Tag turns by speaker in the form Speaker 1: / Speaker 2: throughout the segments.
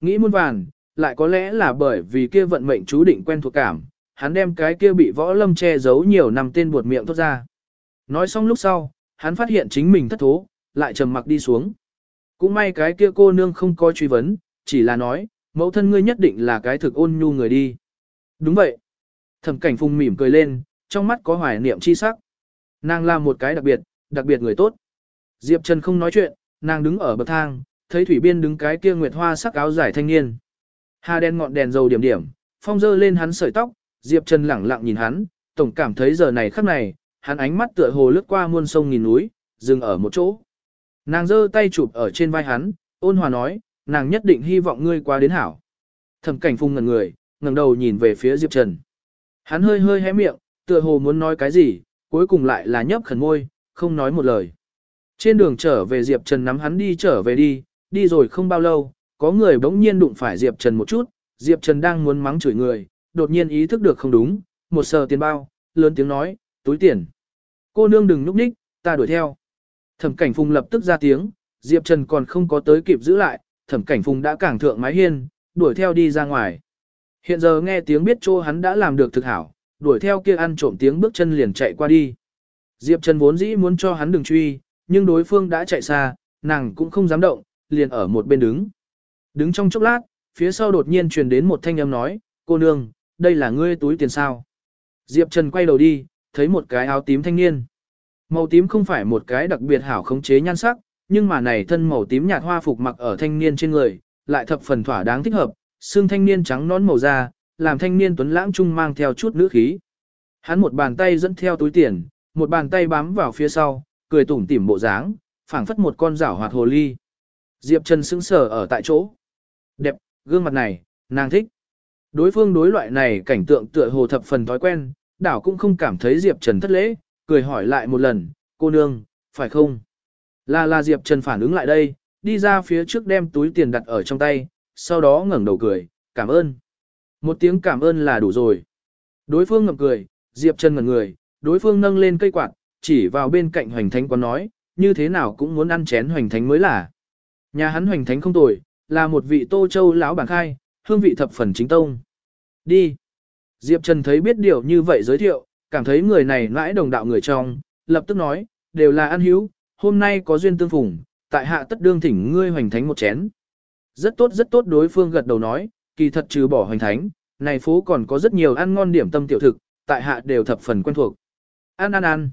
Speaker 1: Nghĩ muôn vàn, lại có lẽ là bởi vì kia vận mệnh chú định quen thuộc cảm, hắn đem cái kia bị võ lâm che giấu nhiều năm tên buột miệng thốt ra. Nói xong lúc sau, hắn phát hiện chính mình thất thố, lại trầm mặc đi xuống. Cũng may cái kia cô nương không có truy vấn, chỉ là nói, mẫu thân ngươi nhất định là cái thực ôn nhu người đi. Đúng vậy. Thẩm cảnh phùng mỉm cười lên, trong mắt có hoài niệm chi sắc. Nàng là một cái đặc biệt, đặc biệt người tốt. Diệp Trần không nói chuyện, nàng đứng ở bậc thang, thấy thủy biên đứng cái kia nguyệt hoa sắc áo dài thanh niên. Hà đen ngọn đèn dầu điểm điểm, phong dơ lên hắn sợi tóc, Diệp Trần lẳng lặng nhìn hắn, tổng cảm thấy giờ này khắc này, hắn ánh mắt tựa hồ lướt qua muôn sông nghìn núi, dừng ở một chỗ. Nàng giơ tay chụp ở trên vai hắn, ôn hòa nói, nàng nhất định hy vọng ngươi qua đến hảo. Thẩm cảnh phung ngẩn người, ngẩng đầu nhìn về phía Diệp Trần. Hắn hơi hơi hé miệng, tựa hồ muốn nói cái gì, cuối cùng lại là nhấp khẩn môi, không nói một lời. Trên đường trở về Diệp Trần nắm hắn đi trở về đi, đi rồi không bao lâu, có người bỗng nhiên đụng phải Diệp Trần một chút, Diệp Trần đang muốn mắng chửi người, đột nhiên ý thức được không đúng, một sờ tiền bao, lớn tiếng nói, túi tiền. Cô nương đừng núp ních, ta đuổi theo. Thẩm cảnh phùng lập tức ra tiếng, Diệp Trần còn không có tới kịp giữ lại, thẩm cảnh phùng đã cảng thượng mái hiên, đuổi theo đi ra ngoài. Hiện giờ nghe tiếng biết chỗ hắn đã làm được thực hảo, đuổi theo kia ăn trộm tiếng bước chân liền chạy qua đi. Diệp Trần vốn dĩ muốn cho hắn đừng truy, nhưng đối phương đã chạy xa, nàng cũng không dám động, liền ở một bên đứng. Đứng trong chốc lát, phía sau đột nhiên truyền đến một thanh âm nói, cô nương, đây là ngươi túi tiền sao. Diệp Trần quay đầu đi, thấy một cái áo tím thanh niên. Màu tím không phải một cái đặc biệt hảo khống chế nhan sắc, nhưng mà này thân màu tím nhạt hoa phục mặc ở thanh niên trên người, lại thập phần thỏa đáng thích hợp, xương thanh niên trắng nón màu da, làm thanh niên tuấn lãng trung mang theo chút nữ khí. Hắn một bàn tay dẫn theo túi tiền, một bàn tay bám vào phía sau, cười tủm tỉm bộ dáng, phảng phất một con rảo hoạt hồ ly. Diệp Trần sững sờ ở tại chỗ. Đẹp, gương mặt này, nàng thích. Đối phương đối loại này cảnh tượng tựa hồ thập phần thói quen, đảo cũng không cảm thấy Diệp Trần thất lễ, cười hỏi lại một lần, cô nương, phải không? Là là Diệp Trần phản ứng lại đây, đi ra phía trước đem túi tiền đặt ở trong tay, sau đó ngẩng đầu cười, cảm ơn. Một tiếng cảm ơn là đủ rồi. Đối phương ngậm cười, Diệp Trần ngẩn người, đối phương nâng lên cây quạt, chỉ vào bên cạnh hoành thánh quán nói, như thế nào cũng muốn ăn chén hoành thánh mới là. Nhà hắn hoành thánh không tồi, là một vị tô châu lão bản khai, hương vị thập phần chính tông. Đi. Diệp Trần thấy biết điều như vậy giới thiệu, cảm thấy người này nãi đồng đạo người trong, lập tức nói, đều là ăn hiếu, hôm nay có duyên tương phùng, tại hạ tất đương thỉnh ngươi hoành thánh một chén. Rất tốt rất tốt đối phương gật đầu nói, kỳ thật trừ bỏ hoành thánh, này phố còn có rất nhiều ăn ngon điểm tâm tiểu thực, tại hạ đều thập phần quen thuộc. Ăn ăn ăn.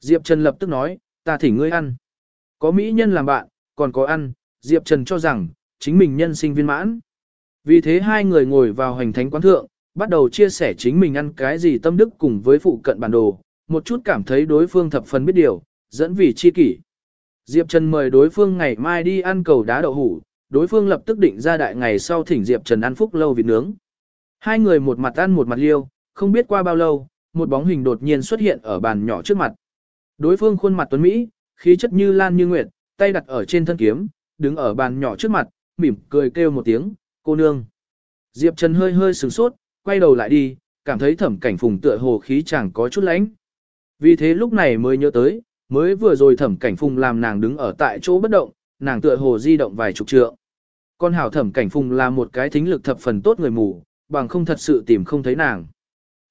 Speaker 1: Diệp Trần lập tức nói, ta thỉnh ngươi ăn. Có mỹ nhân làm bạn, còn có ăn, Diệp Trần cho rằng, chính mình nhân sinh viên mãn. Vì thế hai người ngồi vào hành thánh quán thượng, bắt đầu chia sẻ chính mình ăn cái gì tâm đức cùng với phụ cận bản đồ, một chút cảm thấy đối phương thập phần biết điều, dẫn vì chi kỷ. Diệp Trần mời đối phương ngày mai đi ăn cầu đá đậu hủ, đối phương lập tức định ra đại ngày sau thỉnh Diệp Trần ăn phúc lâu vịt nướng. Hai người một mặt ăn một mặt liêu, không biết qua bao lâu, một bóng hình đột nhiên xuất hiện ở bàn nhỏ trước mặt. Đối phương khuôn mặt tuấn Mỹ, khí chất như lan như nguyệt, tay đặt ở trên thân kiếm, đứng ở bàn nhỏ trước mặt, mỉm cười kêu một tiếng, cô nương. Diệp Trần hơi hơi sửng sốt, quay đầu lại đi, cảm thấy thẩm cảnh phùng tựa hồ khí chẳng có chút lánh. Vì thế lúc này mới nhớ tới, mới vừa rồi thẩm cảnh phùng làm nàng đứng ở tại chỗ bất động, nàng tựa hồ di động vài chục trượng. Con hảo thẩm cảnh phùng là một cái thính lực thập phần tốt người mù, bằng không thật sự tìm không thấy nàng.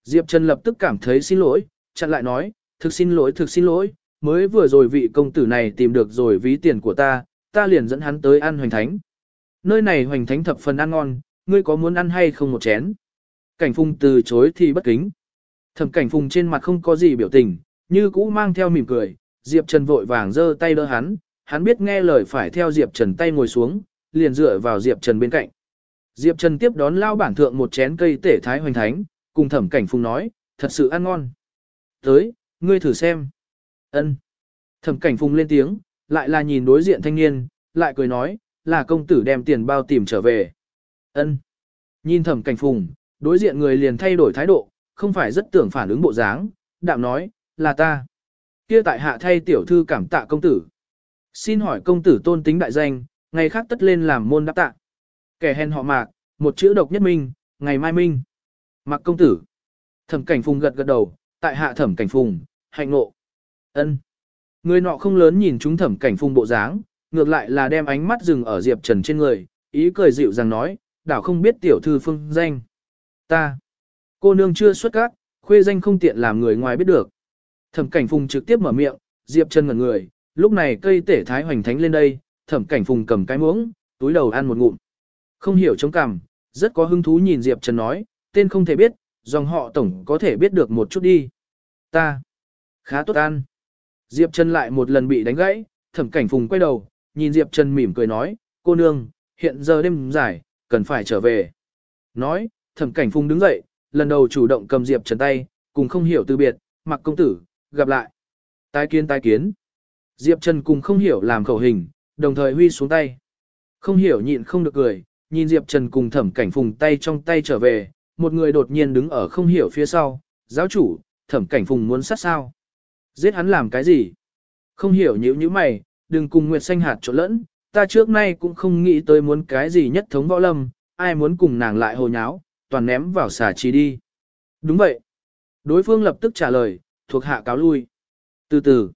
Speaker 1: Diệp Trần lập tức cảm thấy xin lỗi, chặn lại nói, thực xin lỗi thực xin lỗi, mới vừa rồi vị công tử này tìm được rồi ví tiền của ta, ta liền dẫn hắn tới ăn hoành thánh. Nơi này hoành thánh thập phần ăn ngon, ngươi có muốn ăn hay không một chén? Cảnh phùng từ chối thì bất kính. Thẩm cảnh phùng trên mặt không có gì biểu tình, như cũ mang theo mỉm cười, Diệp Trần vội vàng giơ tay đỡ hắn, hắn biết nghe lời phải theo Diệp Trần tay ngồi xuống, liền dựa vào Diệp Trần bên cạnh. Diệp Trần tiếp đón lao bản thượng một chén cây tể thái hoành thánh, cùng thẩm cảnh phùng nói, thật sự ăn ngon. Tới, ngươi thử xem. Ân. Thẩm cảnh phùng lên tiếng, lại là nhìn đối diện thanh niên, lại cười nói, là công tử đem tiền bao tìm trở về. Ân. Nhìn thẩm cảnh phùng, đối diện người liền thay đổi thái độ, không phải rất tưởng phản ứng bộ dáng, đạm nói, là ta. Kia tại hạ thay tiểu thư cảm tạ công tử. Xin hỏi công tử tôn tính đại danh, ngày khác tất lên làm môn đáp tạ. Kẻ hèn họ mạc, một chữ độc nhất minh, ngày mai minh. Mạc công tử. Thẩm cảnh phùng gật gật đầu, tại hạ thẩm cảnh phùng, hạnh ngộ. ân Người nọ không lớn nhìn chúng thẩm cảnh phùng bộ dáng, ngược lại là đem ánh mắt dừng ở Diệp Trần trên người, ý cười dịu dàng nói, đảo không biết tiểu thư phương danh. Ta, cô nương chưa xuất các, khuê danh không tiện làm người ngoài biết được. Thẩm cảnh phùng trực tiếp mở miệng, Diệp Trần ngẩn người, lúc này cây tể thái hoành thánh lên đây, thẩm cảnh phùng cầm cái muỗng, túi đầu ăn một ngụm. Không hiểu chống cằm, rất có hứng thú nhìn Diệp Trần nói, tên không thể biết, dòng họ tổng có thể biết được một chút đi. Ta, khá tốt ăn. Diệp Trần lại một lần bị đánh gãy, thẩm cảnh phùng quay đầu, nhìn Diệp Trần mỉm cười nói, cô nương, hiện giờ đêm dài, cần phải trở về. Nói, thẩm cảnh phùng đứng dậy, lần đầu chủ động cầm Diệp Trần tay, cùng không hiểu từ biệt, mặc công tử, gặp lại. Tái kiến tái kiến. Diệp Trần cùng không hiểu làm khẩu hình, đồng thời huy xuống tay. Không hiểu nhịn không được cười, nhìn Diệp Trần cùng thẩm cảnh phùng tay trong tay trở về, một người đột nhiên đứng ở không hiểu phía sau, giáo chủ, thẩm cảnh phùng muốn sát sao. Giết hắn làm cái gì? Không hiểu nhữ như mày, đừng cùng Nguyệt Xanh hạt trộn lẫn, ta trước nay cũng không nghĩ tới muốn cái gì nhất thống võ lâm, ai muốn cùng nàng lại hồ nháo, toàn ném vào xà trì đi. Đúng vậy. Đối phương lập tức trả lời, thuộc hạ cáo lui. Từ từ,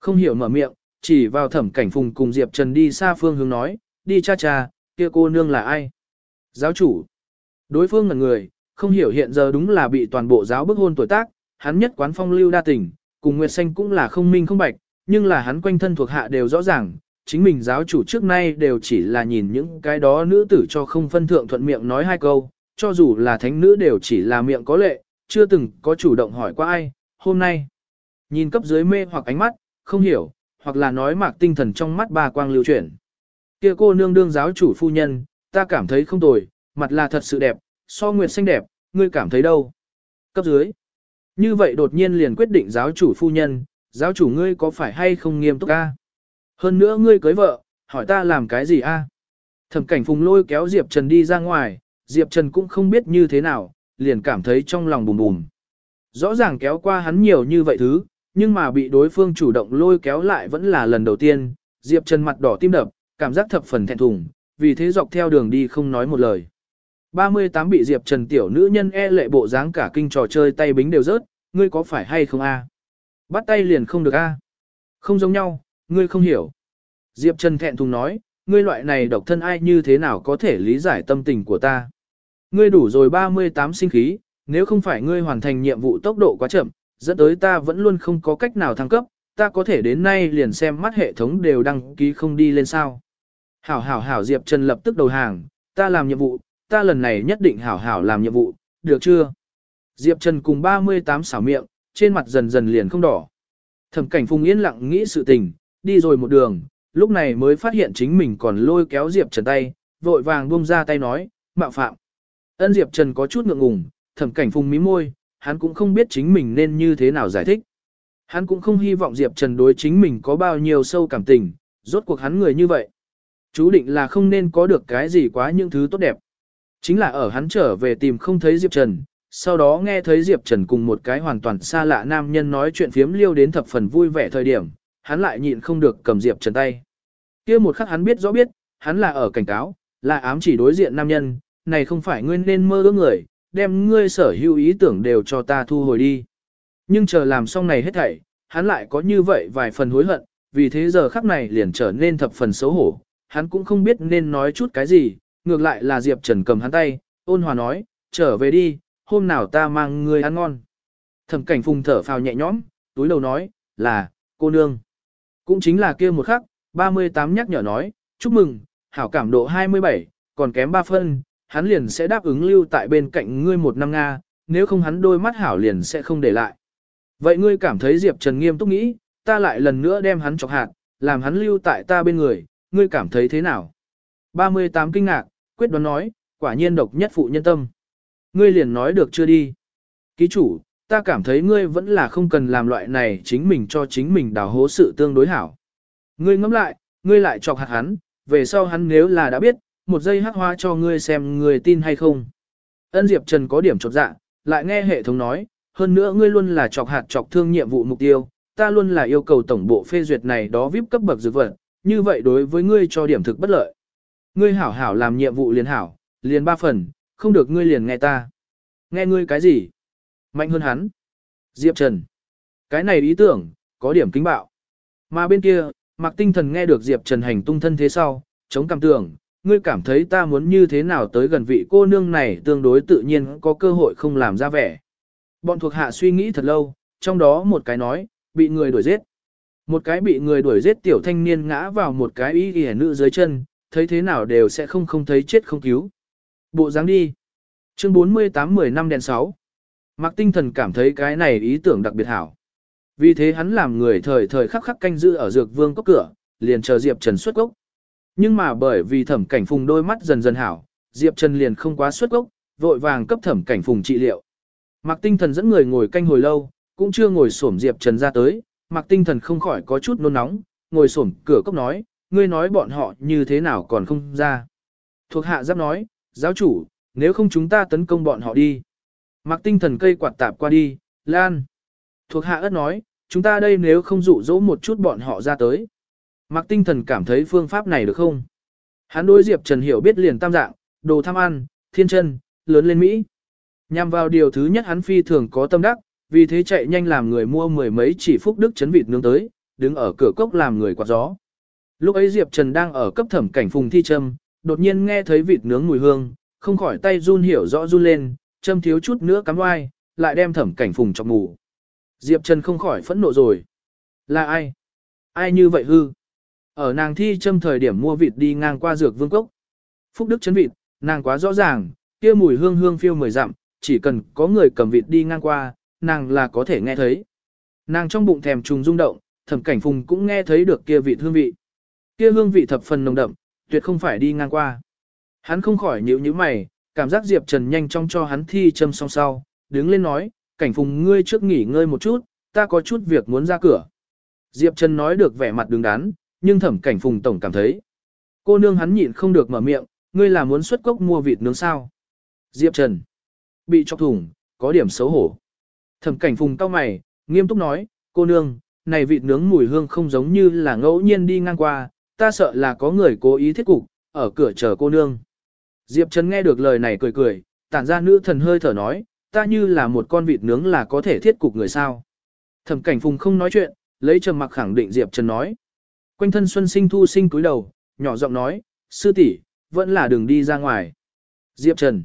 Speaker 1: không hiểu mở miệng, chỉ vào thẩm cảnh phùng cùng Diệp Trần đi xa phương hướng nói, đi cha cha, kia cô nương là ai? Giáo chủ. Đối phương ngần người, không hiểu hiện giờ đúng là bị toàn bộ giáo bức hôn tuổi tác, hắn nhất quán phong lưu đa tình, cùng Nguyệt Xanh cũng là không minh không bạch, nhưng là hắn quanh thân thuộc hạ đều rõ ràng, chính mình giáo chủ trước nay đều chỉ là nhìn những cái đó nữ tử cho không phân thượng thuận miệng nói hai câu, cho dù là thánh nữ đều chỉ là miệng có lệ, chưa từng có chủ động hỏi qua ai, hôm nay. Nhìn cấp dưới mê hoặc ánh mắt, không hiểu, hoặc là nói mạc tinh thần trong mắt bà quang lưu chuyển. Kia cô nương đương giáo chủ phu nhân, ta cảm thấy không tồi, mặt là thật sự đẹp, so nguyệt xanh đẹp, ngươi cảm thấy đâu? Cấp dưới. Như vậy đột nhiên liền quyết định giáo chủ phu nhân, giáo chủ ngươi có phải hay không nghiêm túc a? Hơn nữa ngươi cưới vợ, hỏi ta làm cái gì a? Thẩm cảnh phùng lôi kéo Diệp Trần đi ra ngoài, Diệp Trần cũng không biết như thế nào, liền cảm thấy trong lòng bùm bùm. Rõ ràng kéo qua hắn nhiều như vậy thứ, nhưng mà bị đối phương chủ động lôi kéo lại vẫn là lần đầu tiên, Diệp Trần mặt đỏ tim đập, cảm giác thập phần thẹn thùng, vì thế dọc theo đường đi không nói một lời. 38 bị Diệp Trần tiểu nữ nhân e lệ bộ dáng cả kinh trò chơi tay bính đều rớt, ngươi có phải hay không a? Bắt tay liền không được a. Không giống nhau, ngươi không hiểu. Diệp Trần thẹn thùng nói, ngươi loại này độc thân ai như thế nào có thể lý giải tâm tình của ta. Ngươi đủ rồi 38 sinh khí, nếu không phải ngươi hoàn thành nhiệm vụ tốc độ quá chậm, dẫn tới ta vẫn luôn không có cách nào thăng cấp, ta có thể đến nay liền xem mắt hệ thống đều đăng ký không đi lên sao. Hảo hảo hảo Diệp Trần lập tức đầu hàng, ta làm nhiệm vụ, ta lần này nhất định hảo hảo làm nhiệm vụ, được chưa? Diệp Trần cùng 38 xảo miệng, trên mặt dần dần liền không đỏ. Thẩm cảnh Phùng yên lặng nghĩ sự tình, đi rồi một đường, lúc này mới phát hiện chính mình còn lôi kéo Diệp Trần tay, vội vàng buông ra tay nói, mạo phạm. Ân Diệp Trần có chút ngượng ngùng, thẩm cảnh Phùng mí môi, hắn cũng không biết chính mình nên như thế nào giải thích. Hắn cũng không hy vọng Diệp Trần đối chính mình có bao nhiêu sâu cảm tình, rốt cuộc hắn người như vậy. Chú định là không nên có được cái gì quá những thứ tốt đẹp. Chính là ở hắn trở về tìm không thấy Diệp Trần, sau đó nghe thấy Diệp Trần cùng một cái hoàn toàn xa lạ nam nhân nói chuyện phiếm liêu đến thập phần vui vẻ thời điểm, hắn lại nhịn không được cầm Diệp Trần tay. kia một khắc hắn biết rõ biết, hắn là ở cảnh cáo, là ám chỉ đối diện nam nhân, này không phải ngươi nên mơ ước người, đem ngươi sở hữu ý tưởng đều cho ta thu hồi đi. Nhưng chờ làm xong này hết thảy, hắn lại có như vậy vài phần hối hận, vì thế giờ khắc này liền trở nên thập phần xấu hổ, hắn cũng không biết nên nói chút cái gì, ngược lại là Diệp Trần cầm hắn tay, ôn hòa nói, trở về đi, hôm nào ta mang ngươi ăn ngon. Thẩm cảnh phùng thở phào nhẹ nhõm, túi đầu nói, là, cô nương. Cũng chính là kia một khắc, 38 nhắc nhở nói, chúc mừng, hảo cảm độ 27, còn kém 3 phân, hắn liền sẽ đáp ứng lưu tại bên cạnh ngươi một năm Nga, nếu không hắn đôi mắt hảo liền sẽ không để lại. Vậy ngươi cảm thấy Diệp Trần nghiêm túc nghĩ, ta lại lần nữa đem hắn chọc hạt, làm hắn lưu tại ta bên người, ngươi cảm thấy thế nào? 38 kinh ngạc, quyết đoán nói, quả nhiên độc nhất phụ nhân tâm. Ngươi liền nói được chưa đi? Ký chủ, ta cảm thấy ngươi vẫn là không cần làm loại này chính mình cho chính mình đào hố sự tương đối hảo. Ngươi ngẫm lại, ngươi lại chọc hạt hắn, về sau hắn nếu là đã biết, một giây hắc hoa cho ngươi xem người tin hay không. Ân Diệp Trần có điểm chột dạ, lại nghe hệ thống nói, hơn nữa ngươi luôn là chọc hạt chọc thương nhiệm vụ mục tiêu, ta luôn là yêu cầu tổng bộ phê duyệt này đó VIP cấp bậc dược vật, như vậy đối với ngươi cho điểm thực bất lợi. Ngươi hảo hảo làm nhiệm vụ liền hảo, liền ba phần, không được ngươi liền nghe ta. Nghe ngươi cái gì? Mạnh hơn hắn. Diệp Trần. Cái này ý tưởng, có điểm kính bạo. Mà bên kia, Mạc Tinh Thần nghe được Diệp Trần hành tung thân thế sau, chống cảm tưởng, ngươi cảm thấy ta muốn như thế nào tới gần vị cô nương này tương đối tự nhiên có cơ hội không làm ra vẻ. Bọn thuộc hạ suy nghĩ thật lâu, trong đó một cái nói, bị người đuổi giết. Một cái bị người đuổi giết tiểu thanh niên ngã vào một cái y y nữ dưới chân, thấy thế nào đều sẽ không không thấy chết không cứu. Bộ dáng đi. Chương 48 10 năm đèn 6. Mạc tinh thần cảm thấy cái này ý tưởng đặc biệt hảo. Vì thế hắn làm người thời thời khắc khắc canh giữ ở dược vương cốc cửa, liền chờ Diệp Trần xuất gốc. Nhưng mà bởi vì thẩm cảnh phùng đôi mắt dần dần hảo, Diệp Trần liền không quá xuất gốc, vội vàng cấp thẩm cảnh phùng trị liệu. Mạc tinh thần dẫn người ngồi canh hồi lâu, cũng chưa ngồi xổm Diệp Trần ra tới, Mạc tinh thần không khỏi có chút nôn nóng, ngồi xổm cửa cốc nói, ngươi nói bọn họ như thế nào còn không ra. Thuộc hạ giáp nói, giáo chủ, nếu không chúng ta tấn công bọn họ đi. Mặc tinh thần cây quạt tạp qua đi, lan. Thuộc hạ ất nói, chúng ta đây nếu không dụ dỗ một chút bọn họ ra tới. Mặc tinh thần cảm thấy phương pháp này được không? Hắn đối Diệp Trần hiểu biết liền tam dạng, đồ tham ăn, thiên chân, lớn lên Mỹ. Nhằm vào điều thứ nhất hắn phi thường có tâm đắc, vì thế chạy nhanh làm người mua mười mấy chỉ phúc đức chấn vịt nướng tới, đứng ở cửa cốc làm người quạt gió. Lúc ấy Diệp Trần đang ở cấp thẩm cảnh phùng thi châm, đột nhiên nghe thấy vịt nướng mùi hương, không khỏi tay run hiểu rõ run lên, châm thiếu chút nữa cắm oai, lại đem thẩm cảnh phùng cho ngủ. Diệp Trần không khỏi phẫn nộ rồi. Là ai? Ai như vậy hư? Ở nàng thi châm thời điểm mua vịt đi ngang qua dược vương cốc. Phúc Đức chấn vịt, nàng quá rõ ràng, kia mùi hương hương phiêu mười dặm, chỉ cần có người cầm vịt đi ngang qua, nàng là có thể nghe thấy. Nàng trong bụng thèm trùng rung động, thẩm cảnh phùng cũng nghe thấy được kia vịt hương vị. Kia hương vị thập phần nồng đậm, tuyệt không phải đi ngang qua. Hắn không khỏi nhíu nhíu mày, cảm giác Diệp Trần nhanh chóng cho hắn thi châm song sau, đứng lên nói, cảnh phùng ngươi trước nghỉ ngơi một chút, ta có chút việc muốn ra cửa. Diệp Trần nói được vẻ mặt đứng đắn, nhưng thẩm cảnh phùng tổng cảm thấy. Cô nương hắn nhịn không được mở miệng, ngươi là muốn xuất cốc mua vịt nướng sao. Diệp Trần. Bị chọc thủng, có điểm xấu hổ. Thẩm cảnh phùng cau mày, nghiêm túc nói, cô nương, này vịt nướng mùi hương không giống như là ngẫu nhiên đi ngang qua, ta sợ là có người cố ý thiết cục, ở cửa chờ cô nương. Diệp Trần nghe được lời này cười cười, tản ra nữ thần hơi thở nói, ta như là một con vịt nướng là có thể thiết cục người sao. Thẩm cảnh phùng không nói chuyện, lấy trầm mặc khẳng định Diệp Trần nói. Quanh thân xuân sinh thu sinh cúi đầu, nhỏ giọng nói, sư tỷ vẫn là đường đi ra ngoài. Diệp Trần.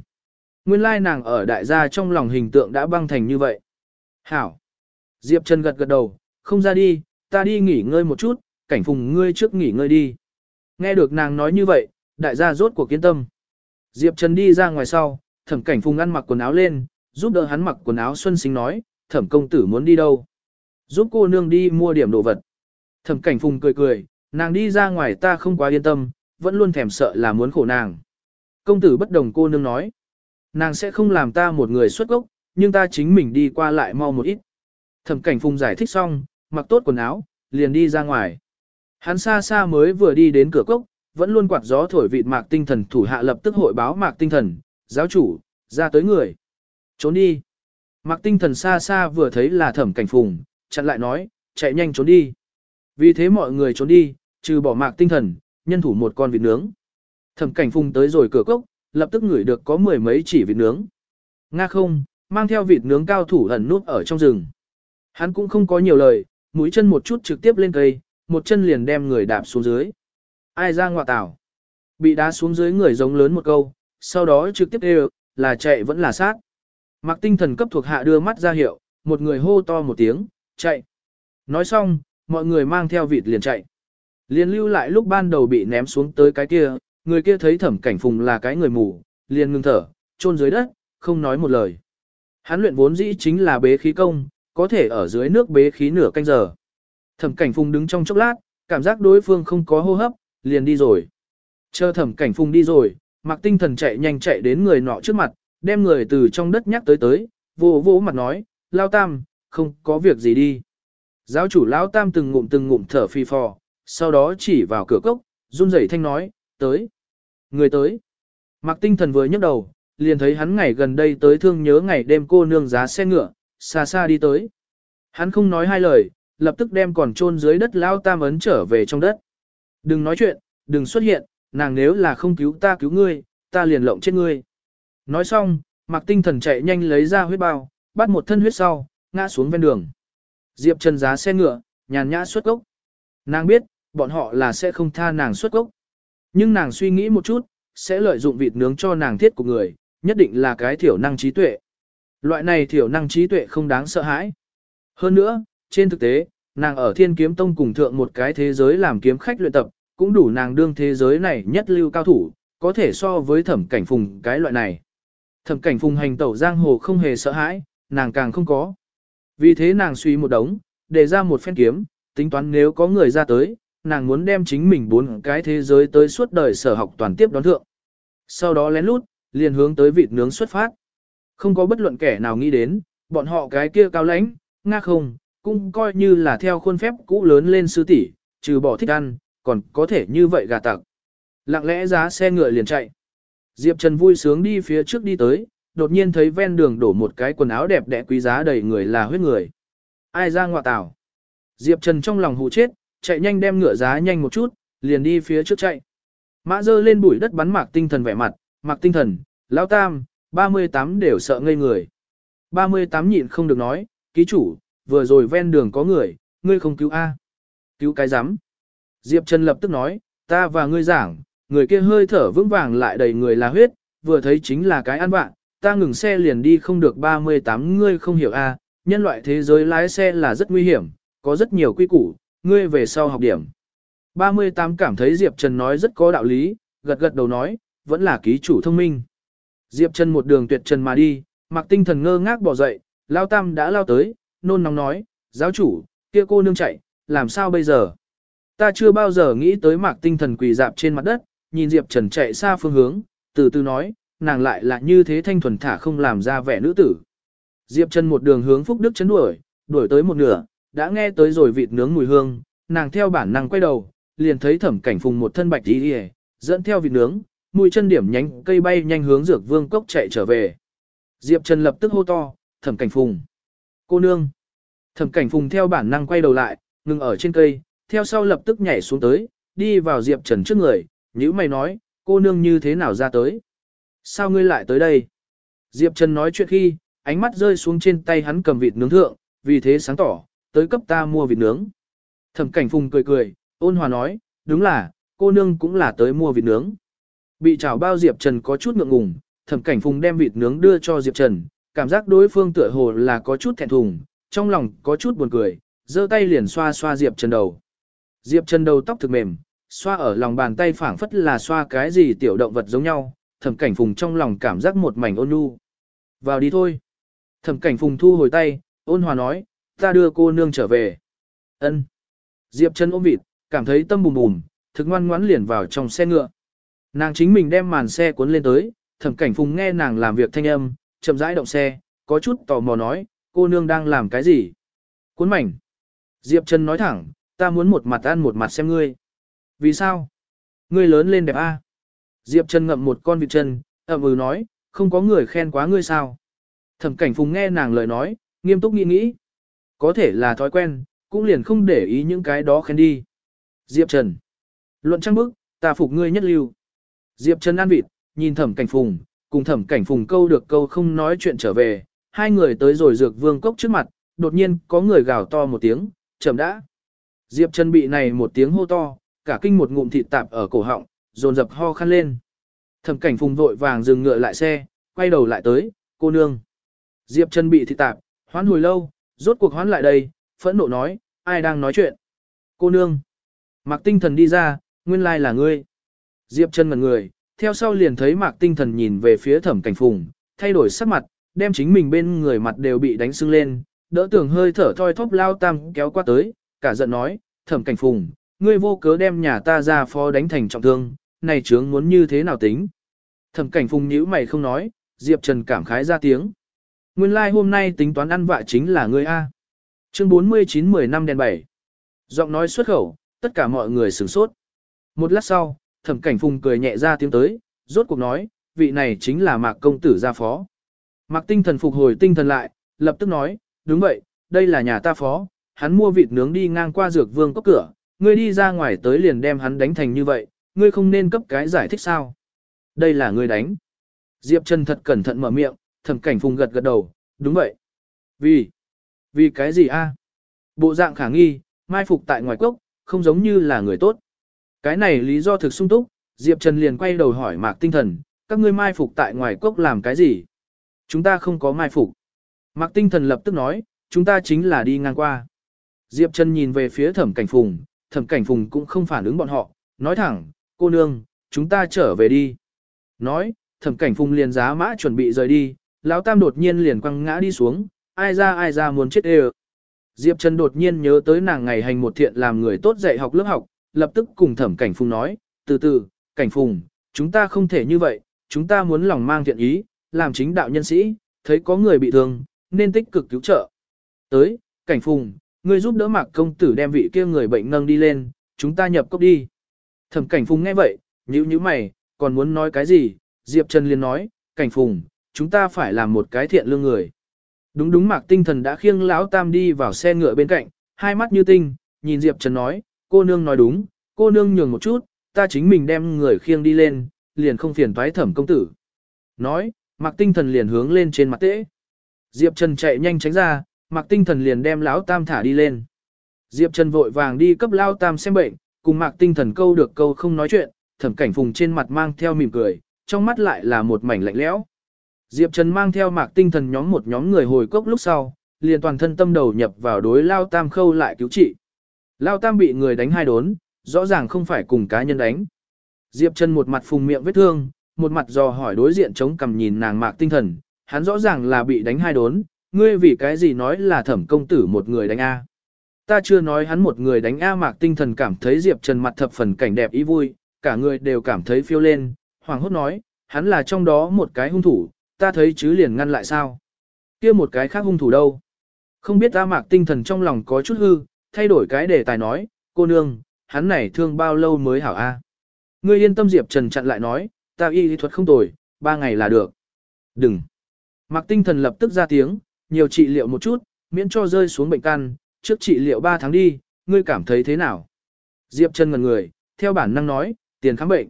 Speaker 1: Nguyên lai nàng ở đại gia trong lòng hình tượng đã băng thành như vậy. Hảo. Diệp Trần gật gật đầu, không ra đi, ta đi nghỉ ngơi một chút, cảnh phùng ngươi trước nghỉ ngơi đi. Nghe được nàng nói như vậy, đại gia rốt cuộc kiên tâm. Diệp Trần đi ra ngoài sau, thẩm cảnh phùng ăn mặc quần áo lên, giúp đỡ hắn mặc quần áo xuân sinh nói, thẩm công tử muốn đi đâu. Giúp cô nương đi mua điểm đồ vật. Thẩm cảnh phùng cười cười, nàng đi ra ngoài ta không quá yên tâm, vẫn luôn thèm sợ là muốn khổ nàng. Công tử bất đồng cô nương nói, nàng sẽ không làm ta một người xuất gốc, nhưng ta chính mình đi qua lại mau một ít. Thẩm cảnh phùng giải thích xong, mặc tốt quần áo, liền đi ra ngoài. Hắn xa xa mới vừa đi đến cửa cốc, vẫn luôn quạt gió thổi vịt mạc tinh thần thủ hạ lập tức hội báo mạc tinh thần, giáo chủ, ra tới người. Trốn đi. Mạc tinh thần xa xa vừa thấy là thẩm cảnh phùng, chặn lại nói, chạy nhanh trốn đi. Vì thế mọi người trốn đi, trừ bỏ mạc tinh thần, nhân thủ một con vịt nướng. Thẩm cảnh phùng tới rồi cửa cốc, lập tức ngửi được có mười mấy chỉ vịt nướng. Nga không, mang theo vịt nướng cao thủ ẩn nút ở trong rừng. Hắn cũng không có nhiều lời, mũi chân một chút trực tiếp lên cây, một chân liền đem người đạp xuống dưới. Ai ra ngoại tảo? Bị đá xuống dưới người giống lớn một câu, sau đó trực tiếp đều, là chạy vẫn là sát. Mặc tinh thần cấp thuộc hạ đưa mắt ra hiệu, một người hô to một tiếng, chạy. Nói xong, mọi người mang theo vịt liền chạy. Liền lưu lại lúc ban đầu bị ném xuống tới cái kia, người kia thấy thẩm cảnh phùng là cái người mù, liền ngừng thở, chôn dưới đất, không nói một lời. Hắn luyện vốn dĩ chính là bế khí công, có thể ở dưới nước bế khí nửa canh giờ. Thẩm cảnh phùng đứng trong chốc lát, cảm giác đối phương không có hô hấp, liền đi rồi. Chờ thẩm cảnh phùng đi rồi, mặc tinh thần chạy nhanh chạy đến người nọ trước mặt, đem người từ trong đất nhắc tới tới, vỗ vỗ mặt nói, lao tam, không có việc gì đi. Giáo chủ lao tam từng ngụm từng ngụm thở phi phò, sau đó chỉ vào cửa cốc, run rẩy thanh nói, tới. Người tới. Mặc tinh thần vừa nhấc đầu, liền thấy hắn ngày gần đây tới thương nhớ ngày đêm cô nương giá xe ngựa, xa xa đi tới. Hắn không nói hai lời, lập tức đem còn chôn dưới đất lao tam ấn trở về trong đất. Đừng nói chuyện, đừng xuất hiện, nàng nếu là không cứu ta cứu ngươi, ta liền lộng chết ngươi. Nói xong, mặc Tinh Thần chạy nhanh lấy ra huyết bao, bắt một thân huyết sau, ngã xuống ven đường. Diệp Trần giá xe ngựa, nhàn nhã xuất gốc. Nàng biết, bọn họ là sẽ không tha nàng xuất gốc. Nhưng nàng suy nghĩ một chút, sẽ lợi dụng vịt nướng cho nàng thiết của người, nhất định là cái thiểu năng trí tuệ. Loại này thiểu năng trí tuệ không đáng sợ hãi. Hơn nữa, trên thực tế, nàng ở thiên kiếm tông cùng thượng một cái thế giới làm kiếm khách luyện tập, cũng đủ nàng đương thế giới này nhất lưu cao thủ, có thể so với thẩm cảnh phùng cái loại này. Thẩm cảnh phùng hành tẩu giang hồ không hề sợ hãi, nàng càng không có. Vì thế nàng suy một đống, để ra một phen kiếm, tính toán nếu có người ra tới, nàng muốn đem chính mình bốn cái thế giới tới suốt đời sở học toàn tiếp đón thượng. Sau đó lén lút, liền hướng tới vịt nướng xuất phát. Không có bất luận kẻ nào nghĩ đến, bọn họ cái kia cao lãnh, nga không, cũng coi như là theo khuôn phép cũ lớn lên sư tỷ, trừ bỏ thích ăn, còn có thể như vậy gà tặc. Lặng lẽ giá xe ngựa liền chạy. Diệp Trần vui sướng đi phía trước đi tới, đột nhiên thấy ven đường đổ một cái quần áo đẹp đẽ quý giá đầy người là huyết người. Ai ra ngọa tảo. Diệp Trần trong lòng hụ chết, chạy nhanh đem ngựa giá nhanh một chút, liền đi phía trước chạy. Mã dơ lên bụi đất bắn mạc tinh thần vẻ mặt, mạc tinh thần, lão tam, 38 đều sợ ngây người. 38 nhịn không được nói, ký chủ, vừa rồi ven đường có người, ngươi không cứu A. Cứu cái rắm Diệp Trần lập tức nói, ta và ngươi giảng, người kia hơi thở vững vàng lại đầy người là huyết, vừa thấy chính là cái ăn vạn, ta ngừng xe liền đi không được 38 ngươi không hiểu A, nhân loại thế giới lái xe là rất nguy hiểm, có rất nhiều quy củ, ngươi về sau học điểm. 38 cảm thấy Diệp Trần nói rất có đạo lý, gật gật đầu nói, vẫn là ký chủ thông minh. Diệp Trần một đường tuyệt trần mà đi, mặc tinh thần ngơ ngác bỏ dậy, lao tam đã lao tới, nôn nóng nói, giáo chủ, kia cô nương chạy, làm sao bây giờ? Ta chưa bao giờ nghĩ tới mạc tinh thần quỳ dạp trên mặt đất, nhìn Diệp Trần chạy xa phương hướng, từ từ nói, nàng lại là như thế thanh thuần thả không làm ra vẻ nữ tử. Diệp Trần một đường hướng Phúc Đức chấn đuổi, đuổi tới một nửa, đã nghe tới rồi vịt nướng mùi hương, nàng theo bản năng quay đầu, liền thấy thẩm cảnh phùng một thân bạch đi dẫn theo vịt nướng, mùi chân điểm nhánh cây bay nhanh hướng dược vương cốc chạy trở về. Diệp Trần lập tức hô to, thẩm cảnh phùng. Cô nương. Thẩm cảnh phùng theo bản năng quay đầu lại, ngừng ở trên cây, theo sau lập tức nhảy xuống tới, đi vào Diệp Trần trước người, nhữ mày nói, cô nương như thế nào ra tới? Sao ngươi lại tới đây? Diệp Trần nói chuyện khi, ánh mắt rơi xuống trên tay hắn cầm vịt nướng thượng, vì thế sáng tỏ, tới cấp ta mua vịt nướng. Thẩm cảnh phùng cười cười, ôn hòa nói, đúng là, cô nương cũng là tới mua vịt nướng. Bị chảo bao Diệp Trần có chút ngượng ngùng, thẩm cảnh phùng đem vịt nướng đưa cho Diệp Trần, cảm giác đối phương tựa hồ là có chút thẹn thùng, trong lòng có chút buồn cười, giơ tay liền xoa xoa Diệp Trần đầu. Diệp Trần đầu tóc thực mềm, xoa ở lòng bàn tay phảng phất là xoa cái gì tiểu động vật giống nhau, thẩm cảnh phùng trong lòng cảm giác một mảnh ôn nhu. Vào đi thôi. Thẩm cảnh phùng thu hồi tay, ôn hòa nói, ta đưa cô nương trở về. Ân. Diệp Trần ôm vịt, cảm thấy tâm bùm bùm, thực ngoan ngoãn liền vào trong xe ngựa. Nàng chính mình đem màn xe cuốn lên tới, thẩm cảnh phùng nghe nàng làm việc thanh âm, chậm rãi động xe, có chút tò mò nói, cô nương đang làm cái gì? Cuốn mảnh. Diệp Trần nói thẳng, ta muốn một mặt ăn một mặt xem ngươi. Vì sao? Ngươi lớn lên đẹp a. Diệp Trần ngậm một con vịt chân, ậm ừ nói, không có người khen quá ngươi sao? Thẩm cảnh phùng nghe nàng lời nói, nghiêm túc nghĩ nghĩ. Có thể là thói quen, cũng liền không để ý những cái đó khen đi. Diệp Trần. Luận trăng bức, ta phục ngươi nhất lưu. Diệp Trần ăn vịt, nhìn thẩm cảnh phùng, cùng thẩm cảnh phùng câu được câu không nói chuyện trở về. Hai người tới rồi dược vương cốc trước mặt, đột nhiên có người gào to một tiếng, chậm đã. Diệp Trần bị này một tiếng hô to, cả kinh một ngụm thịt tạp ở cổ họng, dồn dập ho khăn lên. Thẩm cảnh phùng vội vàng dừng ngựa lại xe, quay đầu lại tới, cô nương. Diệp Trần bị thịt tạp, hoán hồi lâu, rốt cuộc hoán lại đây, phẫn nộ nói, ai đang nói chuyện? Cô nương. mặc tinh thần đi ra, nguyên lai là ngươi. Diệp Trần ngần người, theo sau liền thấy mạc tinh thần nhìn về phía thẩm cảnh phùng, thay đổi sắc mặt, đem chính mình bên người mặt đều bị đánh sưng lên, đỡ tưởng hơi thở thoi thóp lao tam kéo qua tới, cả giận nói, thẩm cảnh phùng, ngươi vô cớ đem nhà ta ra phó đánh thành trọng thương, này trướng muốn như thế nào tính. Thẩm cảnh phùng nhíu mày không nói, Diệp Trần cảm khái ra tiếng. Nguyên lai like hôm nay tính toán ăn vạ chính là ngươi A. Chương 49 10 năm đèn bảy. Giọng nói xuất khẩu, tất cả mọi người sửng sốt. Một lát sau, thẩm cảnh phùng cười nhẹ ra tiếng tới, rốt cuộc nói, vị này chính là mạc công tử gia phó. Mạc tinh thần phục hồi tinh thần lại, lập tức nói, đúng vậy, đây là nhà ta phó, hắn mua vịt nướng đi ngang qua dược vương cốc cửa, ngươi đi ra ngoài tới liền đem hắn đánh thành như vậy, ngươi không nên cấp cái giải thích sao. Đây là ngươi đánh. Diệp Trần thật cẩn thận mở miệng, thẩm cảnh phùng gật gật đầu, đúng vậy. Vì? Vì cái gì a? Bộ dạng khả nghi, mai phục tại ngoài cốc, không giống như là người tốt. Cái này lý do thực sung túc, Diệp Trần liền quay đầu hỏi Mạc Tinh Thần, các ngươi mai phục tại ngoài cốc làm cái gì? Chúng ta không có mai phục. Mạc Tinh Thần lập tức nói, chúng ta chính là đi ngang qua. Diệp Trần nhìn về phía thẩm cảnh phùng, thẩm cảnh phùng cũng không phản ứng bọn họ, nói thẳng, cô nương, chúng ta trở về đi. Nói, thẩm cảnh phùng liền giá mã chuẩn bị rời đi, lão tam đột nhiên liền quăng ngã đi xuống, ai ra ai ra muốn chết ê Diệp Trần đột nhiên nhớ tới nàng ngày hành một thiện làm người tốt dạy học lớp học, lập tức cùng thẩm cảnh phùng nói, từ từ, cảnh phùng, chúng ta không thể như vậy, chúng ta muốn lòng mang thiện ý, làm chính đạo nhân sĩ, thấy có người bị thương, nên tích cực cứu trợ. Tới, cảnh phùng, ngươi giúp đỡ mạc công tử đem vị kia người bệnh nâng đi lên, chúng ta nhập cốc đi. Thẩm cảnh phùng nghe vậy, nhíu nhíu mày, còn muốn nói cái gì, Diệp Trần liền nói, cảnh phùng, chúng ta phải làm một cái thiện lương người. Đúng đúng mạc tinh thần đã khiêng lão tam đi vào xe ngựa bên cạnh, hai mắt như tinh, nhìn Diệp Trần nói, cô nương nói đúng, cô nương nhường một chút, ta chính mình đem người khiêng đi lên, liền không phiền thoái thẩm công tử. Nói, Mặc tinh thần liền hướng lên trên mặt tễ. Diệp Trần chạy nhanh tránh ra, Mặc tinh thần liền đem lão tam thả đi lên. Diệp Trần vội vàng đi cấp lão tam xem bệnh, cùng mạc tinh thần câu được câu không nói chuyện, thẩm cảnh phùng trên mặt mang theo mỉm cười, trong mắt lại là một mảnh lạnh lẽo. Diệp Trần mang theo mạc tinh thần nhóm một nhóm người hồi cốc lúc sau, liền toàn thân tâm đầu nhập vào đối lao tam khâu lại cứu trị. Lao tam bị người đánh hai đốn, rõ ràng không phải cùng cá nhân đánh. Diệp Trần một mặt phùng miệng vết thương, một mặt dò hỏi đối diện chống cằm nhìn nàng mạc tinh thần, hắn rõ ràng là bị đánh hai đốn, ngươi vì cái gì nói là thẩm công tử một người đánh A. Ta chưa nói hắn một người đánh A mạc tinh thần cảm thấy Diệp Trần mặt thập phần cảnh đẹp ý vui, cả người đều cảm thấy phiêu lên, hoàng hốt nói, hắn là trong đó một cái hung thủ, ta thấy chứ liền ngăn lại sao. kia một cái khác hung thủ đâu. Không biết ta mạc tinh thần trong lòng có chút hư, thay đổi cái đề tài nói, cô nương, hắn này thương bao lâu mới hảo a? Ngươi yên tâm Diệp Trần chặn lại nói, ta y lý thuật không tồi, ba ngày là được. Đừng. Mạc tinh thần lập tức ra tiếng, nhiều trị liệu một chút, miễn cho rơi xuống bệnh căn, trước trị liệu 3 tháng đi, ngươi cảm thấy thế nào? Diệp Trần ngần người, theo bản năng nói, tiền khám bệnh.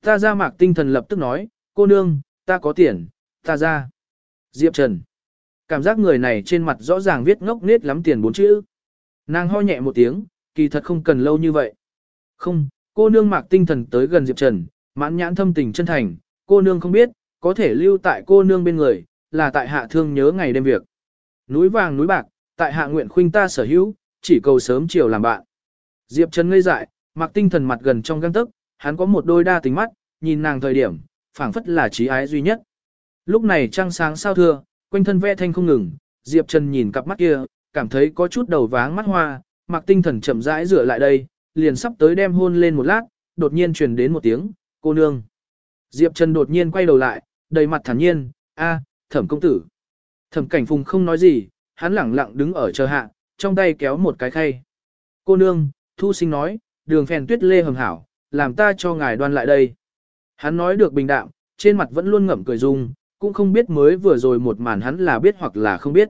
Speaker 1: Ta ra mạc tinh thần lập tức nói, cô nương, ta có tiền, ta ra. Diệp Trần. Cảm giác người này trên mặt rõ ràng viết ngốc nết lắm tiền bốn chữ. Nàng ho nhẹ một tiếng, kỳ thật không cần lâu như vậy. Không, cô nương mạc tinh thần tới gần Diệp Trần, mãn nhãn thâm tình chân thành, cô nương không biết, có thể lưu tại cô nương bên người, là tại hạ thương nhớ ngày đêm việc. Núi vàng núi bạc, tại hạ nguyện khuynh ta sở hữu, chỉ cầu sớm chiều làm bạn. Diệp Trần ngây dại, mạc tinh thần mặt gần trong găng tức, hắn có một đôi đa tính mắt, nhìn nàng thời điểm, phảng phất là trí ái duy nhất. Lúc này trăng sáng sao thưa, quanh thân vẽ thanh không ngừng, Diệp Trần nhìn cặp mắt kia, cảm thấy có chút đầu váng mắt hoa, mặc tinh thần chậm rãi rửa lại đây, liền sắp tới đem hôn lên một lát, đột nhiên truyền đến một tiếng, cô nương. Diệp Trần đột nhiên quay đầu lại, đầy mặt thản nhiên, a, thẩm công tử. Thẩm cảnh phùng không nói gì, hắn lẳng lặng đứng ở chờ hạ, trong tay kéo một cái khay. Cô nương, thu sinh nói, đường phèn tuyết lê hầm hảo, làm ta cho ngài đoan lại đây. Hắn nói được bình đạm, trên mặt vẫn luôn ngậm cười dung, cũng không biết mới vừa rồi một màn hắn là biết hoặc là không biết.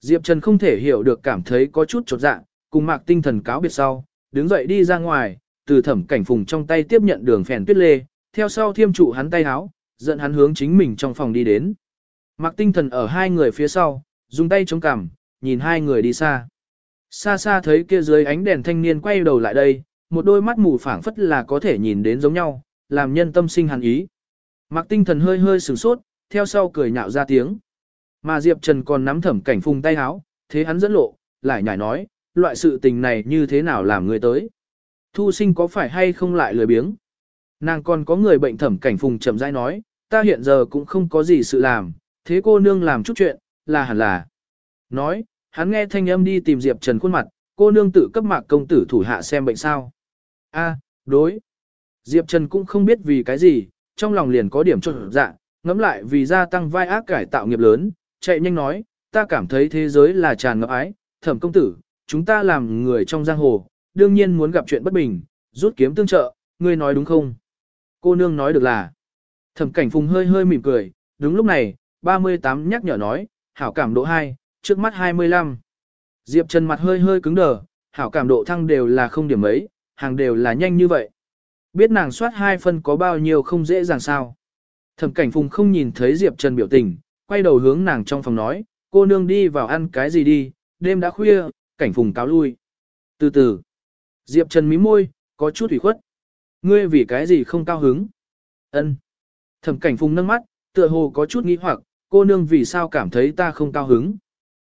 Speaker 1: Diệp Trần không thể hiểu được cảm thấy có chút chột dạ, cùng mạc tinh thần cáo biệt sau, đứng dậy đi ra ngoài, từ thẩm cảnh phùng trong tay tiếp nhận đường phèn tuyết lê, theo sau thiêm trụ hắn tay háo, dẫn hắn hướng chính mình trong phòng đi đến. Mạc tinh thần ở hai người phía sau, dùng tay chống cằm, nhìn hai người đi xa. Xa xa thấy kia dưới ánh đèn thanh niên quay đầu lại đây, một đôi mắt mù phảng phất là có thể nhìn đến giống nhau, làm nhân tâm sinh hàn ý. Mạc tinh thần hơi hơi sửng sốt, theo sau cười nhạo ra tiếng. Mà Diệp Trần còn nắm thẩm cảnh phùng tay háo, thế hắn dẫn lộ, lại nhảy nói, loại sự tình này như thế nào làm người tới. Thu sinh có phải hay không lại lười biếng. Nàng còn có người bệnh thẩm cảnh phùng chậm rãi nói, ta hiện giờ cũng không có gì sự làm, thế cô nương làm chút chuyện, là hẳn là. Nói, hắn nghe thanh âm đi tìm Diệp Trần khuôn mặt, cô nương tự cấp mạc công tử thủ hạ xem bệnh sao. A, đối. Diệp Trần cũng không biết vì cái gì, trong lòng liền có điểm trộn dạ, ngẫm lại vì gia tăng vai ác cải tạo nghiệp lớn, chạy nhanh nói, ta cảm thấy thế giới là tràn ngập ái, thẩm công tử, chúng ta làm người trong giang hồ, đương nhiên muốn gặp chuyện bất bình, rút kiếm tương trợ, ngươi nói đúng không? Cô nương nói được là, thẩm cảnh phùng hơi hơi mỉm cười, đúng lúc này, 38 nhắc nhở nói, hảo cảm độ 2, trước mắt 25. Diệp Trần mặt hơi hơi cứng đờ, hảo cảm độ thăng đều là không điểm mấy, hàng đều là nhanh như vậy. Biết nàng soát hai phân có bao nhiêu không dễ dàng sao. Thẩm cảnh phùng không nhìn thấy Diệp Trần biểu tình, quay đầu hướng nàng trong phòng nói, cô nương đi vào ăn cái gì đi, đêm đã khuya, cảnh phùng cáo lui. Từ từ, Diệp Trần mím môi, có chút ủy khuất. Ngươi vì cái gì không cao hứng? Ân. Thẩm cảnh phùng nâng mắt, tựa hồ có chút nghi hoặc, cô nương vì sao cảm thấy ta không cao hứng?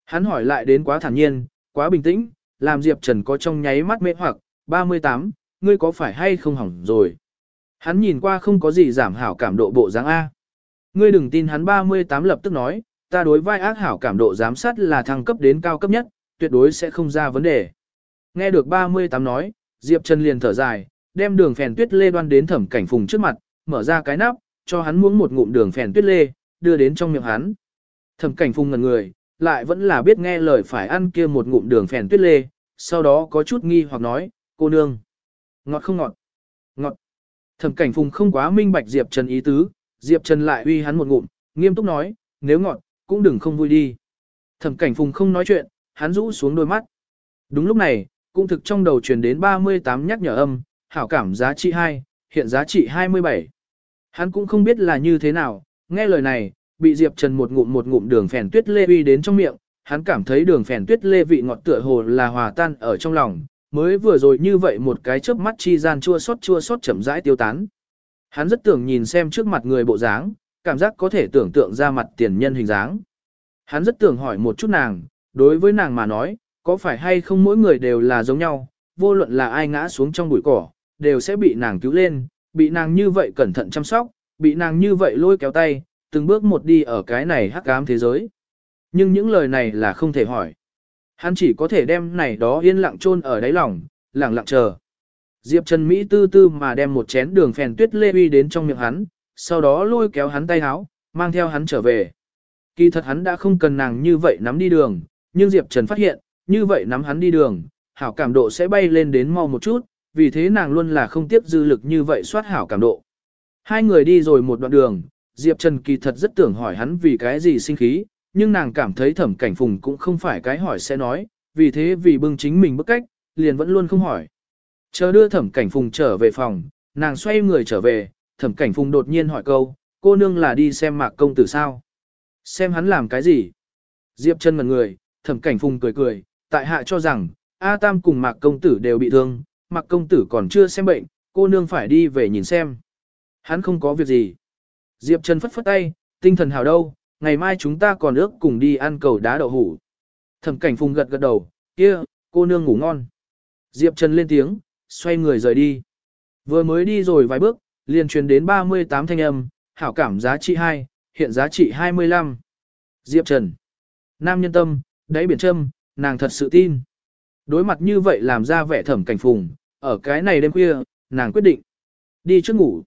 Speaker 1: Hắn hỏi lại đến quá thản nhiên, quá bình tĩnh, làm Diệp Trần có trong nháy mắt mê hoặc, 38, ngươi có phải hay không hỏng rồi? Hắn nhìn qua không có gì giảm hảo cảm độ bộ dáng A. Ngươi đừng tin hắn 38 lập tức nói, ta đối vai ác hảo cảm độ giám sát là thăng cấp đến cao cấp nhất, tuyệt đối sẽ không ra vấn đề. Nghe được 38 nói, Diệp Trần liền thở dài, đem đường phèn tuyết lê đoan đến thẩm cảnh phùng trước mặt, mở ra cái nắp, cho hắn muống một ngụm đường phèn tuyết lê, đưa đến trong miệng hắn. Thẩm cảnh phùng ngần người, lại vẫn là biết nghe lời phải ăn kia một ngụm đường phèn tuyết lê, sau đó có chút nghi hoặc nói, cô nương, ngọt không ngọt, ngọt. Thẩm cảnh phùng không quá minh bạch Diệp Trần ý tứ, Diệp Trần lại uy hắn một ngụm, nghiêm túc nói, nếu ngọt, cũng đừng không vui đi. Thẩm cảnh phùng không nói chuyện, hắn rũ xuống đôi mắt. Đúng lúc này, cũng thực trong đầu truyền đến 38 nhắc nhở âm, hảo cảm giá trị 2, hiện giá trị 27. Hắn cũng không biết là như thế nào, nghe lời này, bị Diệp Trần một ngụm một ngụm đường phèn tuyết lê uy đến trong miệng, hắn cảm thấy đường phèn tuyết lê vị ngọt tựa hồ là hòa tan ở trong lòng, mới vừa rồi như vậy một cái chớp mắt chi gian chua xót chua xót chậm rãi tiêu tán. Hắn rất tưởng nhìn xem trước mặt người bộ dáng, cảm giác có thể tưởng tượng ra mặt tiền nhân hình dáng. Hắn rất tưởng hỏi một chút nàng, đối với nàng mà nói, có phải hay không mỗi người đều là giống nhau, vô luận là ai ngã xuống trong bụi cỏ, đều sẽ bị nàng cứu lên, bị nàng như vậy cẩn thận chăm sóc, bị nàng như vậy lôi kéo tay, từng bước một đi ở cái này hắc ám thế giới. Nhưng những lời này là không thể hỏi. Hắn chỉ có thể đem này đó yên lặng chôn ở đáy lòng, lặng lặng chờ. Diệp Trần Mỹ tư tư mà đem một chén đường phèn tuyết lê uy đến trong miệng hắn, sau đó lôi kéo hắn tay háo, mang theo hắn trở về. Kỳ thật hắn đã không cần nàng như vậy nắm đi đường, nhưng Diệp Trần phát hiện, như vậy nắm hắn đi đường, hảo cảm độ sẽ bay lên đến mau một chút, vì thế nàng luôn là không tiếp dư lực như vậy soát hảo cảm độ. Hai người đi rồi một đoạn đường, Diệp Trần kỳ thật rất tưởng hỏi hắn vì cái gì sinh khí, nhưng nàng cảm thấy thẩm cảnh phùng cũng không phải cái hỏi sẽ nói, vì thế vì bưng chính mình bức cách, liền vẫn luôn không hỏi. Chờ đưa thẩm cảnh phùng trở về phòng, nàng xoay người trở về, thẩm cảnh phùng đột nhiên hỏi câu, cô nương là đi xem mạc công tử sao? Xem hắn làm cái gì? Diệp chân ngần người, thẩm cảnh phùng cười cười, tại hạ cho rằng, A Tam cùng mạc công tử đều bị thương, mạc công tử còn chưa xem bệnh, cô nương phải đi về nhìn xem. Hắn không có việc gì. Diệp Trần phất phất tay, tinh thần hào đâu, ngày mai chúng ta còn ước cùng đi ăn cầu đá đậu hủ. Thẩm cảnh phùng gật gật đầu, kia, cô nương ngủ ngon. Diệp Trần lên tiếng, xoay người rời đi. Vừa mới đi rồi vài bước, liền truyền đến 38 thanh âm, hảo cảm giá trị 2, hiện giá trị 25. Diệp Trần. Nam nhân tâm, đáy biển châm, nàng thật sự tin. Đối mặt như vậy làm ra vẻ thẩm cảnh phùng, ở cái này đêm khuya, nàng quyết định. Đi trước ngủ.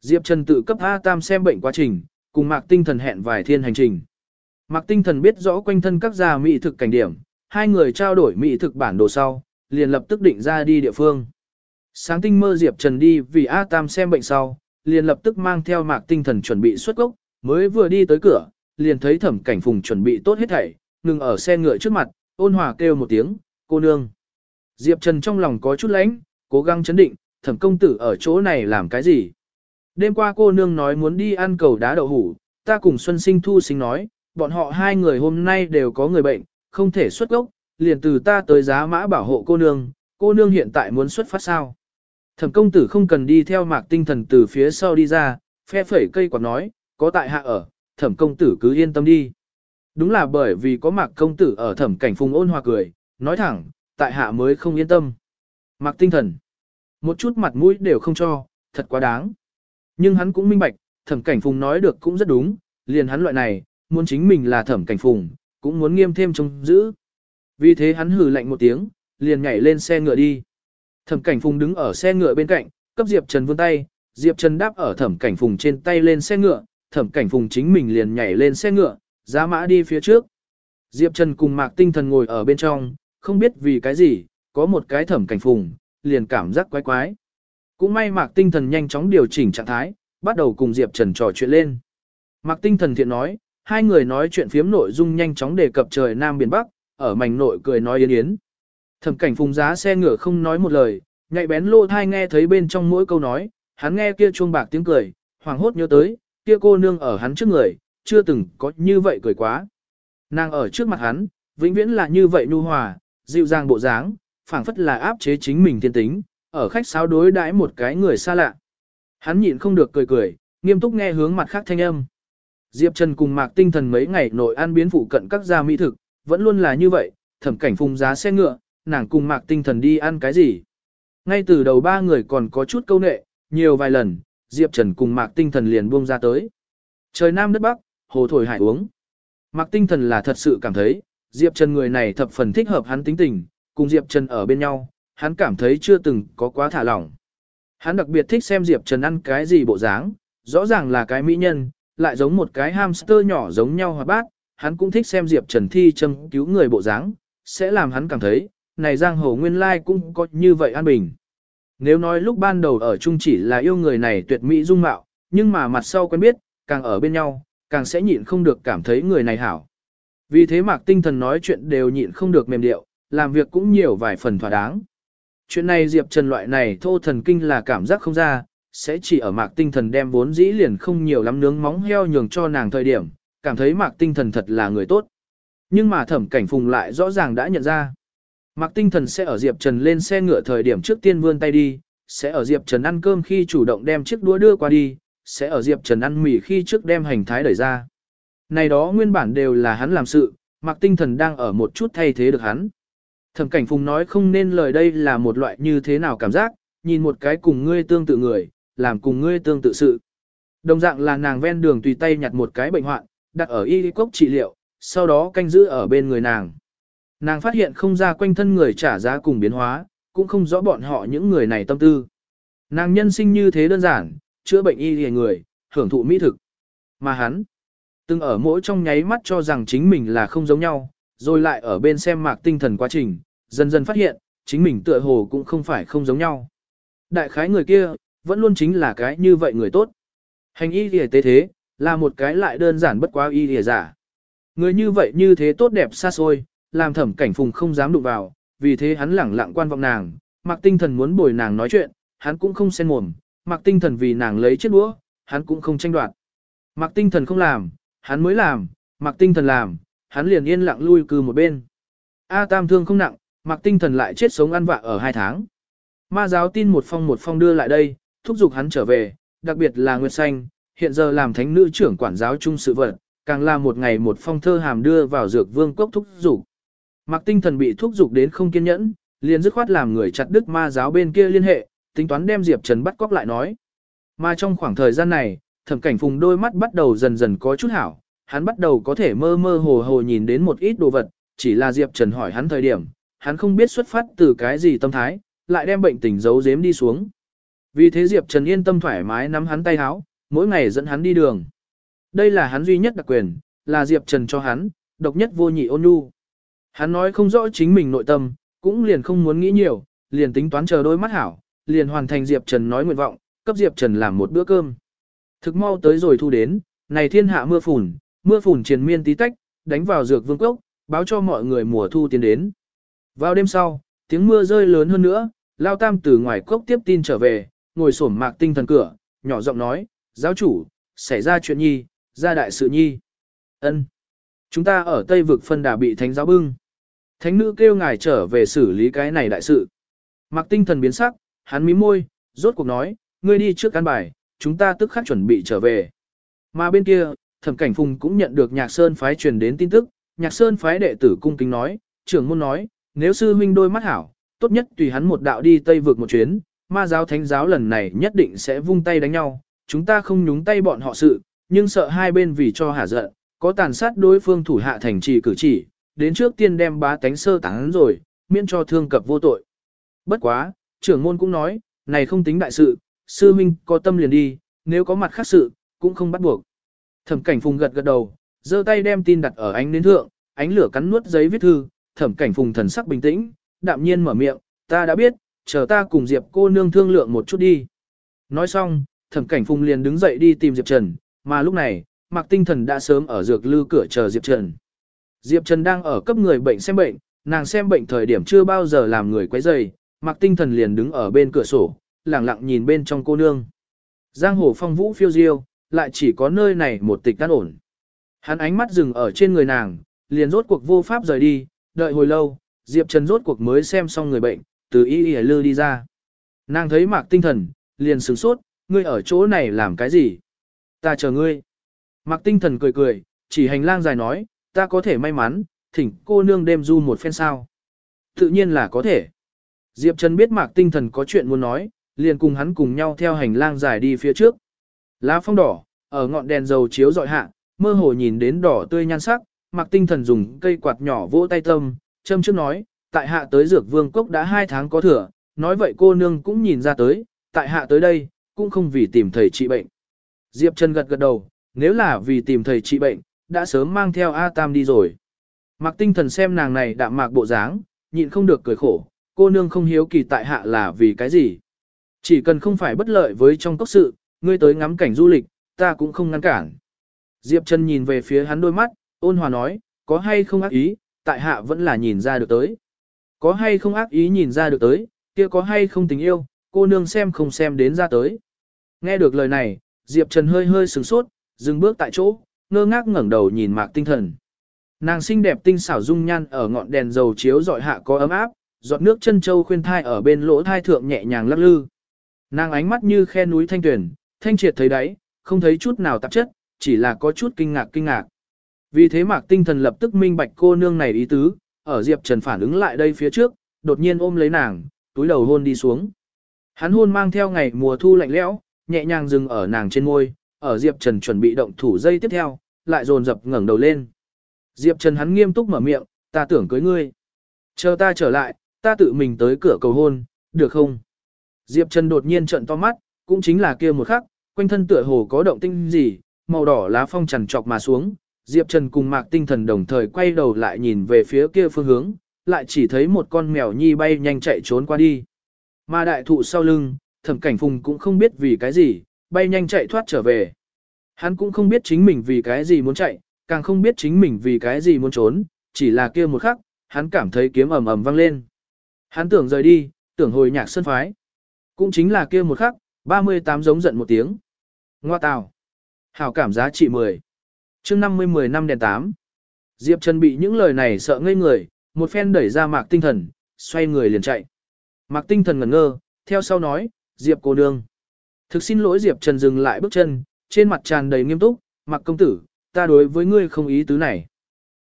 Speaker 1: Diệp Trần tự cấp A Tam xem bệnh quá trình, cùng Mạc Tinh Thần hẹn vài thiên hành trình. Mạc Tinh Thần biết rõ quanh thân các gia mỹ thực cảnh điểm, hai người trao đổi mỹ thực bản đồ sau, liền lập tức định ra đi địa phương. Sáng tinh mơ Diệp Trần đi vì A Tam xem bệnh sau, liền lập tức mang theo Mạc Tinh Thần chuẩn bị xuất gốc, mới vừa đi tới cửa, liền thấy thẩm cảnh phùng chuẩn bị tốt hết thảy, ngừng ở xe ngựa trước mặt, ôn hòa kêu một tiếng, cô nương. Diệp Trần trong lòng có chút lãnh, cố gắng chấn định, thẩm công tử ở chỗ này làm cái gì? Đêm qua cô nương nói muốn đi ăn cầu đá đậu hủ, ta cùng Xuân Sinh Thu Sinh nói, bọn họ hai người hôm nay đều có người bệnh, không thể xuất gốc, liền từ ta tới giá mã bảo hộ cô nương, cô nương hiện tại muốn xuất phát sao. Thẩm công tử không cần đi theo mạc tinh thần từ phía sau đi ra, phe phẩy cây quạt nói, có tại hạ ở, thẩm công tử cứ yên tâm đi. Đúng là bởi vì có mạc công tử ở thẩm cảnh phùng ôn hòa cười, nói thẳng, tại hạ mới không yên tâm. Mạc tinh thần, một chút mặt mũi đều không cho, thật quá đáng. Nhưng hắn cũng minh bạch, thẩm cảnh phùng nói được cũng rất đúng, liền hắn loại này, muốn chính mình là thẩm cảnh phùng, cũng muốn nghiêm thêm trông giữ. Vì thế hắn hừ lạnh một tiếng, liền nhảy lên xe ngựa đi. Thẩm cảnh phùng đứng ở xe ngựa bên cạnh, cấp Diệp Trần vươn tay, Diệp Trần đáp ở thẩm cảnh phùng trên tay lên xe ngựa, thẩm cảnh phùng chính mình liền nhảy lên xe ngựa, giá mã đi phía trước. Diệp Trần cùng mạc tinh thần ngồi ở bên trong, không biết vì cái gì, có một cái thẩm cảnh phùng, liền cảm giác quái quái. Cũng may Mạc Tinh Thần nhanh chóng điều chỉnh trạng thái, bắt đầu cùng Diệp Trần trò chuyện lên. Mạc Tinh Thần thiện nói, hai người nói chuyện phiếm nội dung nhanh chóng đề cập trời Nam Biển Bắc, ở mảnh nội cười nói yến yến. Thẩm cảnh phùng giá xe ngựa không nói một lời, nhạy bén lô thai nghe thấy bên trong mỗi câu nói, hắn nghe kia chuông bạc tiếng cười, hoàng hốt nhớ tới, kia cô nương ở hắn trước người, chưa từng có như vậy cười quá. Nàng ở trước mặt hắn, vĩnh viễn là như vậy nhu hòa, dịu dàng bộ dáng, phảng phất là áp chế chính mình thiên tính, ở khách sáo đối đãi một cái người xa lạ. Hắn nhịn không được cười cười, nghiêm túc nghe hướng mặt khác thanh âm. Diệp Trần cùng Mạc Tinh Thần mấy ngày nội ăn biến phụ cận các gia mỹ thực, vẫn luôn là như vậy, thẩm cảnh phùng giá xe ngựa, nàng cùng Mạc Tinh Thần đi ăn cái gì. Ngay từ đầu ba người còn có chút câu nệ, nhiều vài lần, Diệp Trần cùng Mạc Tinh Thần liền buông ra tới. Trời Nam đất Bắc, hồ thổi hải uống. Mạc Tinh Thần là thật sự cảm thấy, Diệp Trần người này thập phần thích hợp hắn tính tình, cùng Diệp Trần ở bên nhau, hắn cảm thấy chưa từng có quá thả lỏng. Hắn đặc biệt thích xem Diệp Trần ăn cái gì bộ dáng, rõ ràng là cái mỹ nhân, lại giống một cái hamster nhỏ giống nhau hoạt bát, hắn cũng thích xem Diệp Trần thi châm cứu người bộ dáng, sẽ làm hắn cảm thấy, này giang hồ nguyên lai cũng có như vậy an bình. Nếu nói lúc ban đầu ở chung chỉ là yêu người này tuyệt mỹ dung mạo, nhưng mà mặt sau quen biết, càng ở bên nhau, càng sẽ nhịn không được cảm thấy người này hảo. Vì thế mạc tinh thần nói chuyện đều nhịn không được mềm điệu, làm việc cũng nhiều vài phần thỏa đáng. Chuyện này Diệp Trần loại này thô thần kinh là cảm giác không ra, sẽ chỉ ở mạc tinh thần đem vốn dĩ liền không nhiều lắm nướng móng heo nhường cho nàng thời điểm, cảm thấy mạc tinh thần thật là người tốt. Nhưng mà thẩm cảnh phùng lại rõ ràng đã nhận ra. Mạc tinh thần sẽ ở Diệp Trần lên xe ngựa thời điểm trước tiên vươn tay đi, sẽ ở Diệp Trần ăn cơm khi chủ động đem chiếc đũa đưa qua đi, sẽ ở Diệp Trần ăn mì khi trước đem hành thái đẩy ra. Này đó nguyên bản đều là hắn làm sự, Mạc tinh thần đang ở một chút thay thế được hắn. Thẩm cảnh phùng nói không nên lời đây là một loại như thế nào cảm giác, nhìn một cái cùng ngươi tương tự người, làm cùng ngươi tương tự sự. Đồng dạng là nàng ven đường tùy tay nhặt một cái bệnh hoạn, đặt ở y cốc trị liệu, sau đó canh giữ ở bên người nàng. Nàng phát hiện không ra quanh thân người trả giá cùng biến hóa, cũng không rõ bọn họ những người này tâm tư. Nàng nhân sinh như thế đơn giản, chữa bệnh y hề người, hưởng thụ mỹ thực. Mà hắn, từng ở mỗi trong nháy mắt cho rằng chính mình là không giống nhau, rồi lại ở bên xem mạc tinh thần quá trình, dần dần phát hiện, chính mình tựa hồ cũng không phải không giống nhau. Đại khái người kia, vẫn luôn chính là cái như vậy người tốt. Hành y hề tế thế, là một cái lại đơn giản bất quá y hề giả. Người như vậy như thế tốt đẹp xa xôi, làm thẩm cảnh phùng không dám đụng vào, vì thế hắn lẳng lặng quan vọng nàng, mặc tinh thần muốn bồi nàng nói chuyện, hắn cũng không xen mồm, mặc tinh thần vì nàng lấy chiếc đũa, hắn cũng không tranh đoạt. Mặc tinh thần không làm, hắn mới làm, mặc tinh thần làm, hắn liền yên lặng lui cư một bên. A tam thương không nặng, mặc tinh thần lại chết sống ăn vạ ở hai tháng. Ma giáo tin một phong một phong đưa lại đây, thúc giục hắn trở về, đặc biệt là Nguyệt Xanh, hiện giờ làm thánh nữ trưởng quản giáo trung sự vật, càng là một ngày một phong thơ hàm đưa vào dược vương cốc thúc giục. Mặc tinh thần bị thúc giục đến không kiên nhẫn, liền dứt khoát làm người chặt đứt ma giáo bên kia liên hệ, tính toán đem Diệp Trần bắt cóc lại nói. Mà trong khoảng thời gian này, thẩm cảnh phùng đôi mắt bắt đầu dần dần có chút hảo, hắn bắt đầu có thể mơ mơ hồ hồ nhìn đến một ít đồ vật, chỉ là Diệp Trần hỏi hắn thời điểm, hắn không biết xuất phát từ cái gì tâm thái, lại đem bệnh tình giấu giếm đi xuống. Vì thế Diệp Trần yên tâm thoải mái nắm hắn tay háo, mỗi ngày dẫn hắn đi đường. Đây là hắn duy nhất đặc quyền, là Diệp Trần cho hắn, độc nhất vô nhị ôn nhu. Hắn nói không rõ chính mình nội tâm, cũng liền không muốn nghĩ nhiều, liền tính toán chờ đôi mắt hảo, liền hoàn thành Diệp Trần nói nguyện vọng, cấp Diệp Trần làm một bữa cơm. Thực mau tới rồi thu đến, này thiên hạ mưa phùn, mưa phùn triền miên tí tách, đánh vào dược vương cốc, báo cho mọi người mùa thu tiến đến. Vào đêm sau, tiếng mưa rơi lớn hơn nữa, Lao Tam từ ngoài cốc tiếp tin trở về, ngồi xổm mạc tinh thần cửa, nhỏ giọng nói, giáo chủ, xảy ra chuyện nhi, ra đại sự nhi. ân Chúng ta ở Tây vực phân đà bị thánh giáo bưng. Thánh nữ kêu ngài trở về xử lý cái này đại sự. mặc tinh thần biến sắc, hắn mím môi, rốt cuộc nói, ngươi đi trước căn bài, chúng ta tức khắc chuẩn bị trở về. Mà bên kia, thẩm cảnh phùng cũng nhận được nhạc sơn phái truyền đến tin tức, nhạc sơn phái đệ tử cung kính nói, trưởng môn nói, nếu sư huynh đôi mắt hảo, tốt nhất tùy hắn một đạo đi Tây vượt một chuyến, ma giáo thánh giáo lần này nhất định sẽ vung tay đánh nhau, chúng ta không nhúng tay bọn họ sự, nhưng sợ hai bên vì cho hả giận, có tàn sát đối phương thủ hạ thành trì cử chỉ, đến trước tiên đem bá tánh sơ tán rồi, miễn cho thương cập vô tội. Bất quá, trưởng môn cũng nói, này không tính đại sự, sư minh có tâm liền đi, nếu có mặt khác sự, cũng không bắt buộc. Thẩm cảnh phùng gật gật đầu, giơ tay đem tin đặt ở ánh đến thượng, ánh lửa cắn nuốt giấy viết thư, thẩm cảnh phùng thần sắc bình tĩnh, đạm nhiên mở miệng, ta đã biết, chờ ta cùng Diệp cô nương thương lượng một chút đi. Nói xong, thẩm cảnh phùng liền đứng dậy đi tìm Diệp Trần, mà lúc này, Mạc Tinh Thần đã sớm ở dược lư cửa chờ Diệp Trần. Diệp Trần đang ở cấp người bệnh xem bệnh, nàng xem bệnh thời điểm chưa bao giờ làm người quấy rầy, Mạc Tinh Thần liền đứng ở bên cửa sổ, lặng lặng nhìn bên trong cô nương. Giang hồ phong vũ phiêu diêu, lại chỉ có nơi này một tịch tan ổn. Hắn ánh mắt dừng ở trên người nàng, liền rốt cuộc vô pháp rời đi, đợi hồi lâu, Diệp Trần rốt cuộc mới xem xong người bệnh, từ y y lư đi ra. Nàng thấy mạc tinh thần, liền sửng sốt, ngươi ở chỗ này làm cái gì? Ta chờ ngươi. Mạc tinh thần cười cười, chỉ hành lang dài nói, ta có thể may mắn, thỉnh cô nương đêm du một phen sao. Tự nhiên là có thể. Diệp Trần biết mạc tinh thần có chuyện muốn nói, liền cùng hắn cùng nhau theo hành lang dài đi phía trước. Lá phong đỏ, ở ngọn đèn dầu chiếu dọi hạ, mơ hồ nhìn đến đỏ tươi nhan sắc, mạc tinh thần dùng cây quạt nhỏ vỗ tay tâm, châm trước nói, tại hạ tới dược vương cốc đã hai tháng có thừa, nói vậy cô nương cũng nhìn ra tới, tại hạ tới đây, cũng không vì tìm thầy trị bệnh. Diệp Trần gật gật đầu, nếu là vì tìm thầy trị bệnh, đã sớm mang theo A Tam đi rồi. Mạc tinh thần xem nàng này đạm mạc bộ dáng, nhịn không được cười khổ, cô nương không hiếu kỳ tại hạ là vì cái gì. Chỉ cần không phải bất lợi với trong cốc sự, ngươi tới ngắm cảnh du lịch, ta cũng không ngăn cản. Diệp Trần nhìn về phía hắn đôi mắt, ôn hòa nói, có hay không ác ý, tại hạ vẫn là nhìn ra được tới. Có hay không ác ý nhìn ra được tới, kia có hay không tình yêu, cô nương xem không xem đến ra tới. Nghe được lời này, Diệp Trần hơi hơi sửng sốt, dừng bước tại chỗ, ngơ ngác ngẩng đầu nhìn mạc tinh thần. Nàng xinh đẹp tinh xảo dung nhan ở ngọn đèn dầu chiếu dọi hạ có ấm áp, giọt nước chân châu khuyên thai ở bên lỗ thai thượng nhẹ nhàng lắc lư. Nàng ánh mắt như khe núi thanh tuyển, thanh triệt thấy đáy, không thấy chút nào tạp chất, chỉ là có chút kinh ngạc kinh ngạc. Vì thế mạc tinh thần lập tức minh bạch cô nương này ý tứ, ở Diệp Trần phản ứng lại đây phía trước, đột nhiên ôm lấy nàng, túi đầu hôn đi xuống. Hắn hôn mang theo ngày mùa thu lạnh lẽo, nhẹ nhàng dừng ở nàng trên môi, ở Diệp Trần chuẩn bị động thủ dây tiếp theo, lại dồn dập ngẩng đầu lên. Diệp Trần hắn nghiêm túc mở miệng, ta tưởng cưới ngươi. Chờ ta trở lại, ta tự mình tới cửa cầu hôn, được không? Diệp Trần đột nhiên trợn to mắt, cũng chính là kia một khắc, quanh thân tựa hồ có động tinh gì, màu đỏ lá phong trần trọc mà xuống. Diệp Trần cùng Mạc Tinh Thần đồng thời quay đầu lại nhìn về phía kia phương hướng, lại chỉ thấy một con mèo nhi bay nhanh chạy trốn qua đi. Mà đại thụ sau lưng, thẩm cảnh phùng cũng không biết vì cái gì, bay nhanh chạy thoát trở về. Hắn cũng không biết chính mình vì cái gì muốn chạy, càng không biết chính mình vì cái gì muốn trốn, chỉ là kia một khắc, hắn cảm thấy kiếm ầm ầm vang lên. Hắn tưởng rời đi, tưởng hồi nhạc sân phái. Cũng chính là kia một khắc, 38 giống giận một tiếng. Ngoa tào. Hảo cảm giá trị 10. chương 50 10 năm đèn 8. Diệp Trần bị những lời này sợ ngây người, một phen đẩy ra mạc tinh thần, xoay người liền chạy. Mạc tinh thần ngẩn ngơ, theo sau nói, Diệp cô nương. Thực xin lỗi Diệp Trần dừng lại bước chân, trên mặt tràn đầy nghiêm túc, mặc công tử, ta đối với ngươi không ý tứ này.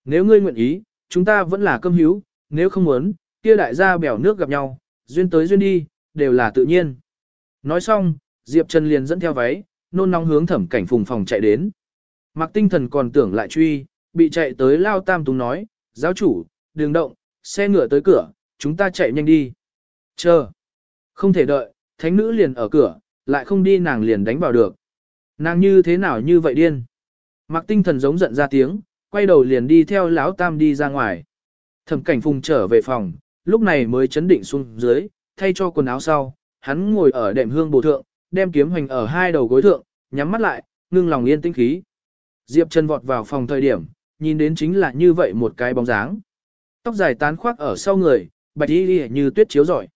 Speaker 1: Nếu ngươi nguyện ý, chúng ta vẫn là cơm hiếu, nếu không muốn, kia đại gia bèo nước gặp nhau, duyên tới duyên đi, đều là tự nhiên. Nói xong, Diệp Trần liền dẫn theo váy, nôn nóng hướng thẩm cảnh phùng phòng chạy đến. Mặc tinh thần còn tưởng lại truy, bị chạy tới lao tam túng nói, giáo chủ, đường động, xe ngựa tới cửa, chúng ta chạy nhanh đi. Chờ. Không thể đợi, thánh nữ liền ở cửa, lại không đi nàng liền đánh vào được. Nàng như thế nào như vậy điên. Mạc tinh thần giống giận ra tiếng, quay đầu liền đi theo lão tam đi ra ngoài. Thẩm cảnh phùng trở về phòng, lúc này mới chấn định xuống dưới, thay cho quần áo sau, hắn ngồi ở đệm hương bổ thượng, đem kiếm hoành ở hai đầu gối thượng, nhắm mắt lại, ngưng lòng yên tĩnh khí. Diệp Trần vọt vào phòng thời điểm, nhìn đến chính là như vậy một cái bóng dáng. Tóc dài tán khoác ở sau người, bạch y như tuyết chiếu rọi.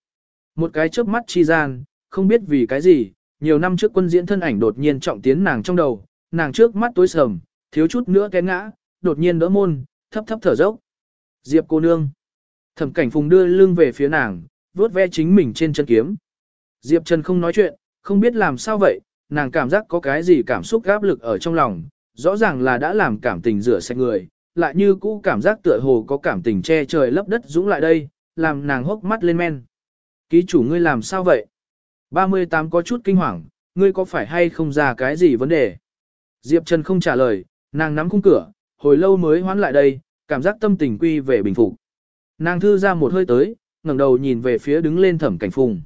Speaker 1: Một cái chớp mắt chi gian, không biết vì cái gì, nhiều năm trước quân diễn thân ảnh đột nhiên trọng tiến nàng trong đầu, nàng trước mắt tối sầm, thiếu chút nữa té ngã, đột nhiên đỡ môn, thấp thấp thở dốc. Diệp cô nương. Thẩm cảnh phùng đưa lưng về phía nàng, vuốt ve chính mình trên chân kiếm. Diệp Trần không nói chuyện, không biết làm sao vậy, nàng cảm giác có cái gì cảm xúc gáp lực ở trong lòng, rõ ràng là đã làm cảm tình rửa sạch người, lại như cũ cảm giác tựa hồ có cảm tình che trời lấp đất dũng lại đây, làm nàng hốc mắt lên men. Ký chủ ngươi làm sao vậy? 38 có chút kinh hoàng, ngươi có phải hay không ra cái gì vấn đề? Diệp Trần không trả lời, nàng nắm khung cửa, hồi lâu mới hoán lại đây, cảm giác tâm tình quy về bình phục. Nàng thư ra một hơi tới, ngẩng đầu nhìn về phía đứng lên thẩm cảnh phùng.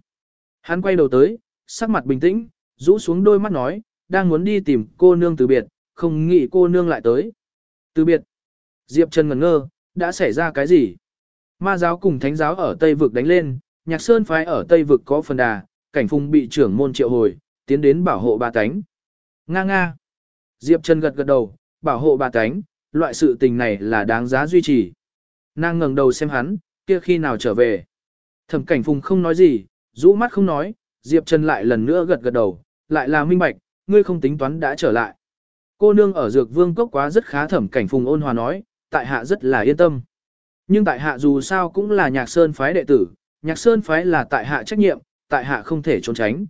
Speaker 1: Hắn quay đầu tới, sắc mặt bình tĩnh, rũ xuống đôi mắt nói, đang muốn đi tìm cô nương từ biệt, không nghĩ cô nương lại tới. Từ biệt. Diệp Trần ngẩn ngơ, đã xảy ra cái gì? Ma giáo cùng thánh giáo ở Tây Vực đánh lên, nhạc sơn phái ở Tây Vực có phần đà, cảnh phùng bị trưởng môn triệu hồi, tiến đến bảo hộ bà tánh. Nga nga. Diệp Trần gật gật đầu, bảo hộ bà tánh, loại sự tình này là đáng giá duy trì. Nàng ngẩng đầu xem hắn, kia khi nào trở về. Thẩm cảnh phùng không nói gì, rũ mắt không nói, Diệp Trần lại lần nữa gật gật đầu, lại là minh bạch, ngươi không tính toán đã trở lại. Cô nương ở dược vương cốc quá rất khá thẩm cảnh phùng ôn hòa nói, tại hạ rất là yên tâm. Nhưng tại hạ dù sao cũng là nhạc sơn phái đệ tử, nhạc sơn phái là tại hạ trách nhiệm, tại hạ không thể trốn tránh.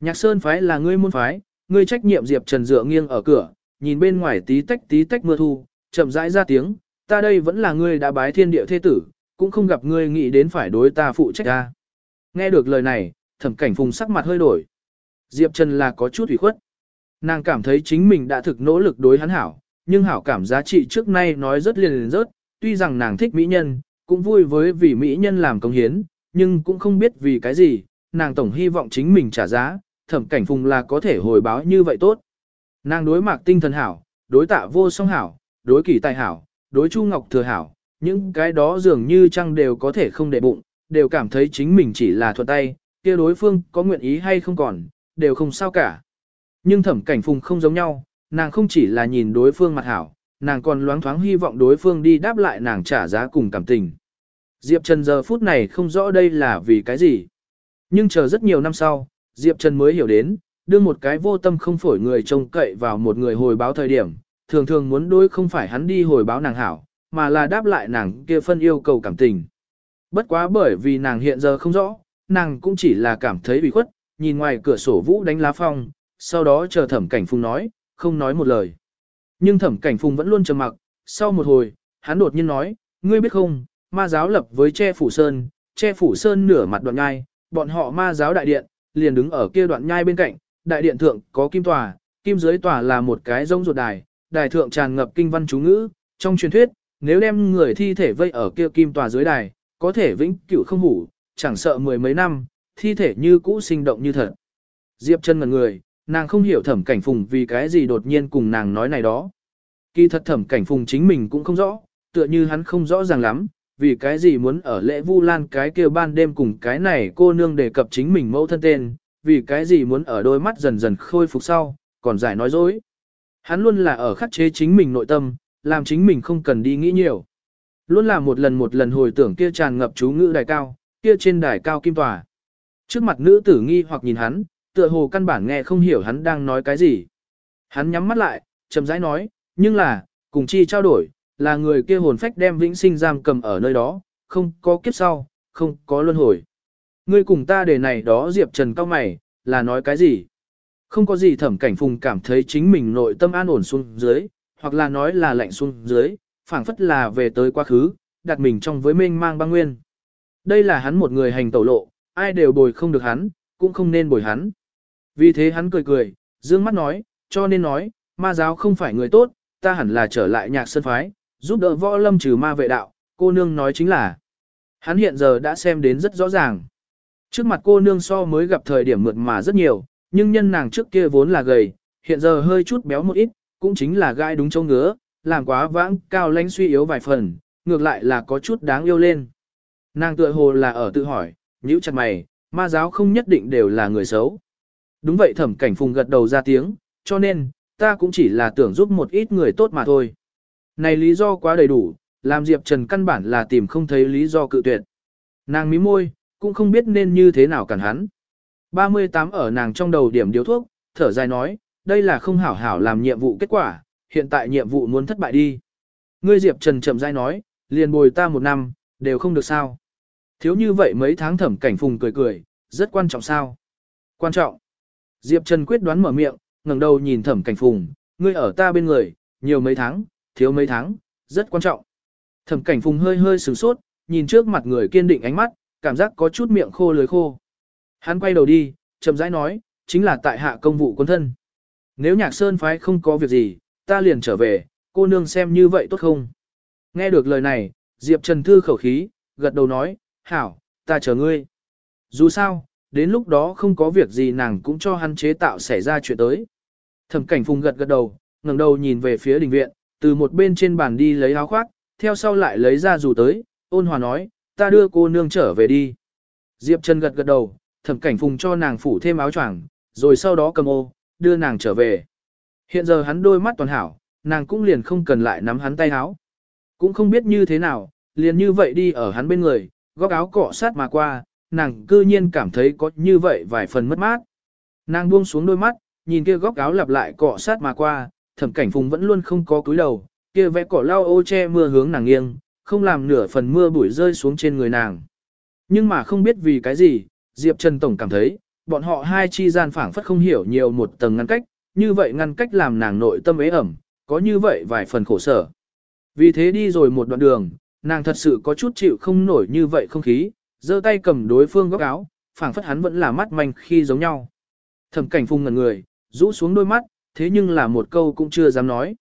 Speaker 1: Nhạc Sơn phái là ngươi môn phái, ngươi trách nhiệm Diệp Trần dựa nghiêng ở cửa, nhìn bên ngoài tí tách tí tách mưa thu, chậm rãi ra tiếng, ta đây vẫn là ngươi đã bái thiên địa thế tử, cũng không gặp ngươi nghĩ đến phải đối ta phụ trách ta. Nghe được lời này, thẩm cảnh phùng sắc mặt hơi đổi. Diệp Trần là có chút ủy khuất. Nàng cảm thấy chính mình đã thực nỗ lực đối hắn hảo, nhưng hảo cảm giá trị trước nay nói rất liền liền rớt, tuy rằng nàng thích mỹ nhân, cũng vui với vì mỹ nhân làm công hiến, nhưng cũng không biết vì cái gì, nàng tổng hy vọng chính mình trả giá, thẩm cảnh phùng là có thể hồi báo như vậy tốt. Nàng đối mạc tinh thần hảo, đối tạ vô song hảo, đối kỳ tài hảo, đối chu ngọc thừa hảo, những cái đó dường như chăng đều có thể không để bụng, đều cảm thấy chính mình chỉ là thuận tay, kia đối phương có nguyện ý hay không còn, đều không sao cả. Nhưng thẩm cảnh phùng không giống nhau, nàng không chỉ là nhìn đối phương mặt hảo, nàng còn loáng thoáng hy vọng đối phương đi đáp lại nàng trả giá cùng cảm tình. Diệp Trần giờ phút này không rõ đây là vì cái gì. Nhưng chờ rất nhiều năm sau, Diệp Trần mới hiểu đến, đưa một cái vô tâm không phổi người trông cậy vào một người hồi báo thời điểm, thường thường muốn đối không phải hắn đi hồi báo nàng hảo, mà là đáp lại nàng kia phân yêu cầu cảm tình. Bất quá bởi vì nàng hiện giờ không rõ, nàng cũng chỉ là cảm thấy bị khuất, nhìn ngoài cửa sổ vũ đánh lá phong, sau đó chờ thẩm cảnh phùng nói, không nói một lời. Nhưng thẩm cảnh phùng vẫn luôn trầm mặc, sau một hồi, hắn đột nhiên nói, ngươi biết không, ma giáo lập với che phủ sơn, che phủ sơn nửa mặt đoạn nhai, bọn họ ma giáo đại điện, liền đứng ở kia đoạn nhai bên cạnh, đại điện thượng có kim tòa, kim dưới tòa là một cái rông ruột đài, đài thượng tràn ngập kinh văn chú ngữ, trong truyền thuyết, nếu đem người thi thể vây ở kia kim tòa dưới đài, có thể vĩnh cửu không hủ, chẳng sợ mười mấy năm, thi thể như cũ sinh động như thật. Diệp chân ngần người, nàng không hiểu thẩm cảnh phùng vì cái gì đột nhiên cùng nàng nói này đó. Kỳ thật thẩm cảnh phùng chính mình cũng không rõ, tựa như hắn không rõ ràng lắm, vì cái gì muốn ở lễ vu lan cái kia ban đêm cùng cái này cô nương đề cập chính mình mẫu thân tên, vì cái gì muốn ở đôi mắt dần dần khôi phục sau, còn giải nói dối. Hắn luôn là ở khắc chế chính mình nội tâm, làm chính mình không cần đi nghĩ nhiều. Luôn là một lần một lần hồi tưởng kia tràn ngập chú ngữ đài cao, kia trên đài cao kim tòa. Trước mặt nữ tử nghi hoặc nhìn hắn, tựa hồ căn bản nghe không hiểu hắn đang nói cái gì. Hắn nhắm mắt lại, chậm rãi nói, nhưng là, cùng chi trao đổi, là người kia hồn phách đem vĩnh sinh giam cầm ở nơi đó, không có kiếp sau, không có luân hồi. Ngươi cùng ta để này đó Diệp Trần cao mày, là nói cái gì? Không có gì thẩm cảnh phùng cảm thấy chính mình nội tâm an ổn xuống dưới, hoặc là nói là lạnh xuống dưới, phảng phất là về tới quá khứ, đặt mình trong với mênh mang băng nguyên. Đây là hắn một người hành tẩu lộ, ai đều bồi không được hắn, cũng không nên bồi hắn. Vì thế hắn cười cười, dương mắt nói, cho nên nói, ma giáo không phải người tốt, ta hẳn là trở lại nhạc sân phái, giúp đỡ võ lâm trừ ma vệ đạo, cô nương nói chính là. Hắn hiện giờ đã xem đến rất rõ ràng. Trước mặt cô nương so mới gặp thời điểm mượt mà rất nhiều, nhưng nhân nàng trước kia vốn là gầy, hiện giờ hơi chút béo một ít, cũng chính là gai đúng châu ngứa, làm quá vãng cao lãnh suy yếu vài phần, ngược lại là có chút đáng yêu lên. Nàng tựa hồ là ở tự hỏi, nhíu chặt mày, ma giáo không nhất định đều là người xấu. Đúng vậy thẩm cảnh phùng gật đầu ra tiếng, cho nên, ta cũng chỉ là tưởng giúp một ít người tốt mà thôi. Này lý do quá đầy đủ, làm Diệp Trần căn bản là tìm không thấy lý do cự tuyệt. Nàng mí môi, cũng không biết nên như thế nào cản hắn. 38 ở nàng trong đầu điểm điếu thuốc, thở dài nói, đây là không hảo hảo làm nhiệm vụ kết quả, hiện tại nhiệm vụ muốn thất bại đi. Ngươi Diệp Trần chậm rãi nói, liền bồi ta một năm, đều không được sao. Thiếu như vậy mấy tháng thẩm cảnh phùng cười cười, rất quan trọng sao. Quan trọng. Diệp Trần quyết đoán mở miệng, ngẩng đầu nhìn thẩm cảnh phùng, ngươi ở ta bên người, nhiều mấy tháng, thiếu mấy tháng, rất quan trọng. Thẩm cảnh phùng hơi hơi sửng sốt, nhìn trước mặt người kiên định ánh mắt, cảm giác có chút miệng khô lưới khô. Hắn quay đầu đi, chậm rãi nói, chính là tại hạ công vụ quân thân. Nếu nhạc sơn phái không có việc gì, ta liền trở về, cô nương xem như vậy tốt không? Nghe được lời này, Diệp Trần Thư khẩu khí, gật đầu nói, hảo, ta chờ ngươi. Dù sao, đến lúc đó không có việc gì nàng cũng cho hắn chế tạo xảy ra chuyện tới. Thẩm cảnh phùng gật gật đầu, ngẩng đầu nhìn về phía đình viện, từ một bên trên bàn đi lấy áo khoác, theo sau lại lấy ra dù tới, ôn hòa nói, ta đưa cô nương trở về đi. Diệp Trần gật gật đầu, thẩm cảnh phùng cho nàng phủ thêm áo choàng, rồi sau đó cầm ô, đưa nàng trở về. Hiện giờ hắn đôi mắt toàn hảo, nàng cũng liền không cần lại nắm hắn tay áo. Cũng không biết như thế nào, liền như vậy đi ở hắn bên người, góc áo cọ sát mà qua, nàng cư nhiên cảm thấy có như vậy vài phần mất mát. Nàng buông xuống đôi mắt, nhìn kia góc áo lặp lại cọ sát mà qua, thẩm cảnh phùng vẫn luôn không có cúi đầu, kia vẽ cỏ lau ô che mưa hướng nàng nghiêng, không làm nửa phần mưa bụi rơi xuống trên người nàng. Nhưng mà không biết vì cái gì, Diệp Trần Tổng cảm thấy, bọn họ hai chi gian phảng phất không hiểu nhiều một tầng ngăn cách, như vậy ngăn cách làm nàng nội tâm ế ẩm, có như vậy vài phần khổ sở. Vì thế đi rồi một đoạn đường, nàng thật sự có chút chịu không nổi như vậy không khí, giơ tay cầm đối phương góc áo, phảng phất hắn vẫn là mắt manh khi giống nhau. Thẩm cảnh phung ngần người, rũ xuống đôi mắt, thế nhưng là một câu cũng chưa dám nói.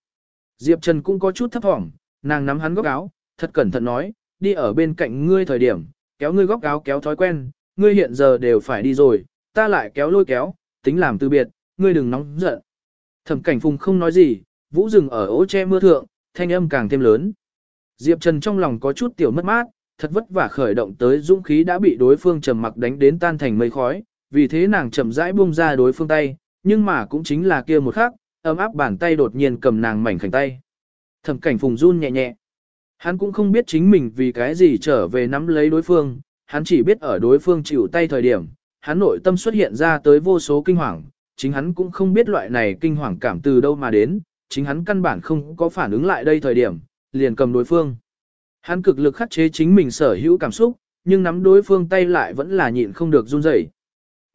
Speaker 1: Diệp Trần cũng có chút thấp thỏm, nàng nắm hắn góc áo, thật cẩn thận nói, đi ở bên cạnh ngươi thời điểm, kéo ngươi góc áo kéo thói quen, ngươi hiện giờ đều phải đi rồi, ta lại kéo lôi kéo, tính làm từ biệt, ngươi đừng nóng giận. Thẩm cảnh phùng không nói gì, vũ rừng ở ố che mưa thượng, thanh âm càng thêm lớn. Diệp Trần trong lòng có chút tiểu mất mát, thật vất vả khởi động tới dũng khí đã bị đối phương trầm mặc đánh đến tan thành mây khói, vì thế nàng chậm rãi buông ra đối phương tay, nhưng mà cũng chính là kia một khắc, ấm áp bàn tay đột nhiên cầm nàng mảnh khảnh tay. Thẩm cảnh phùng run nhẹ nhẹ. Hắn cũng không biết chính mình vì cái gì trở về nắm lấy đối phương, hắn chỉ biết ở đối phương chịu tay thời điểm, hắn nội tâm xuất hiện ra tới vô số kinh hoàng, chính hắn cũng không biết loại này kinh hoàng cảm từ đâu mà đến, chính hắn căn bản không có phản ứng lại đây thời điểm, liền cầm đối phương. Hắn cực lực khắc chế chính mình sở hữu cảm xúc, nhưng nắm đối phương tay lại vẫn là nhịn không được run rẩy.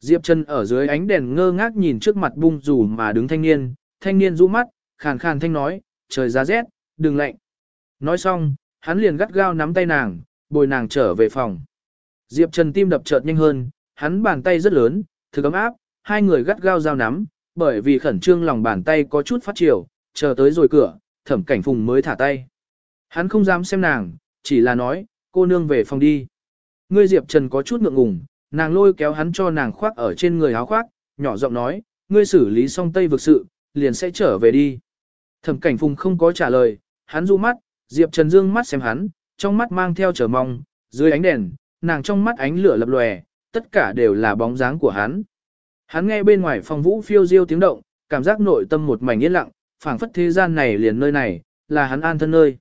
Speaker 1: Diệp Trần ở dưới ánh đèn ngơ ngác nhìn trước mặt bung rủ mà đứng thanh niên, thanh niên rũ mắt, khàn khàn thanh nói, trời giá rét, đừng lạnh. Nói xong, hắn liền gắt gao nắm tay nàng, bồi nàng trở về phòng. Diệp Trần tim đập chợt nhanh hơn, hắn bàn tay rất lớn, thực ấm áp, hai người gắt gao giao nắm, bởi vì khẩn trương lòng bàn tay có chút phát triều, chờ tới rồi cửa, thẩm cảnh phùng mới thả tay. Hắn không dám xem nàng, chỉ là nói, cô nương về phòng đi. Ngươi Diệp Trần có chút ngượng ngùng, nàng lôi kéo hắn cho nàng khoác ở trên người áo khoác, nhỏ giọng nói, ngươi xử lý xong tây vực sự, liền sẽ trở về đi. Thẩm cảnh phùng không có trả lời, hắn du mắt, Diệp Trần dương mắt xem hắn, trong mắt mang theo chờ mong, dưới ánh đèn, nàng trong mắt ánh lửa lập lòe, tất cả đều là bóng dáng của hắn. Hắn nghe bên ngoài phòng vũ phiêu diêu tiếng động, cảm giác nội tâm một mảnh yên lặng, phảng phất thế gian này liền nơi này, là hắn an thân nơi.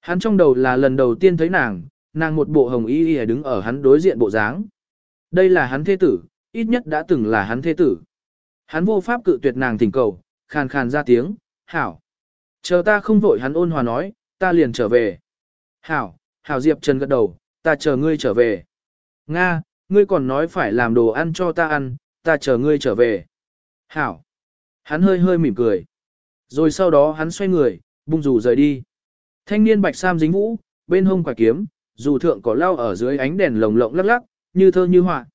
Speaker 1: Hắn trong đầu là lần đầu tiên thấy nàng, nàng một bộ hồng y y đứng ở hắn đối diện bộ dáng. Đây là hắn thế tử, ít nhất đã từng là hắn thế tử. Hắn vô pháp cự tuyệt nàng thỉnh cầu, khàn khàn ra tiếng, hảo. Chờ ta không vội hắn ôn hòa nói, ta liền trở về. Hảo, hảo Diệp Trần gật đầu, ta chờ ngươi trở về. Nga, ngươi còn nói phải làm đồ ăn cho ta ăn, ta chờ ngươi trở về. Hảo. Hắn hơi hơi mỉm cười. Rồi sau đó hắn xoay người, bung rủ rời đi. Thanh niên bạch sam dính vũ, bên hông quả kiếm, dù thượng có lao ở dưới ánh đèn lồng lộng lắc lắc, như thơ như họa.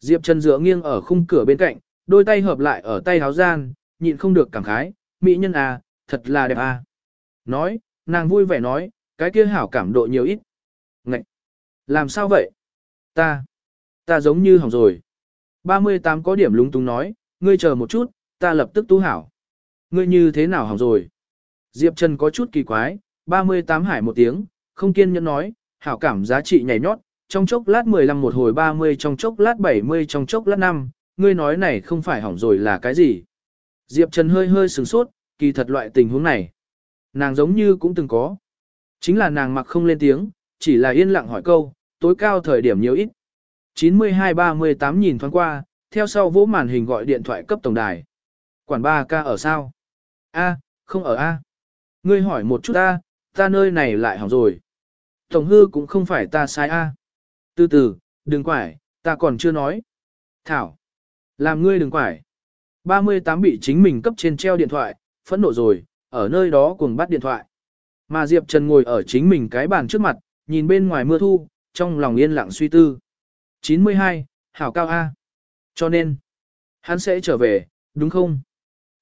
Speaker 1: Diệp Trần dựa nghiêng ở khung cửa bên cạnh, đôi tay hợp lại ở tay háo gian, nhịn không được cảm khái, mỹ nhân à, thật là đẹp à. Nói, nàng vui vẻ nói, cái kia hảo cảm độ nhiều ít. Ngậy! Làm sao vậy? Ta! Ta giống như hỏng rồi. 38 có điểm lúng túng nói, ngươi chờ một chút, ta lập tức tu hảo. Ngươi như thế nào hỏng rồi? Diệp Trần có chút kỳ quái, 38 hải một tiếng, không kiên nhẫn nói, hảo cảm giá trị nhảy nhót, trong chốc lát 15 một hồi 30 trong chốc lát 70 trong chốc lát 5, ngươi nói này không phải hỏng rồi là cái gì? Diệp Trần hơi hơi sửng sốt, kỳ thật loại tình huống này. Nàng giống như cũng từng có. Chính là nàng mặc không lên tiếng, chỉ là yên lặng hỏi câu, tối cao thời điểm nhiều ít. 92-38 nhìn thoáng qua, theo sau vỗ màn hình gọi điện thoại cấp tổng đài. Quản 3 ca ở sao? A, không ở A. Ngươi hỏi một chút A, ta nơi này lại hỏng rồi. Tổng hư cũng không phải ta sai A. Từ từ, đừng quải, ta còn chưa nói. Thảo, làm ngươi đừng quải. 38 bị chính mình cấp trên treo điện thoại, phẫn nộ rồi, ở nơi đó cùng bắt điện thoại. Mà Diệp Trần ngồi ở chính mình cái bàn trước mặt, nhìn bên ngoài mưa thu, trong lòng yên lặng suy tư. 92, hảo cao A. Cho nên, hắn sẽ trở về, đúng không?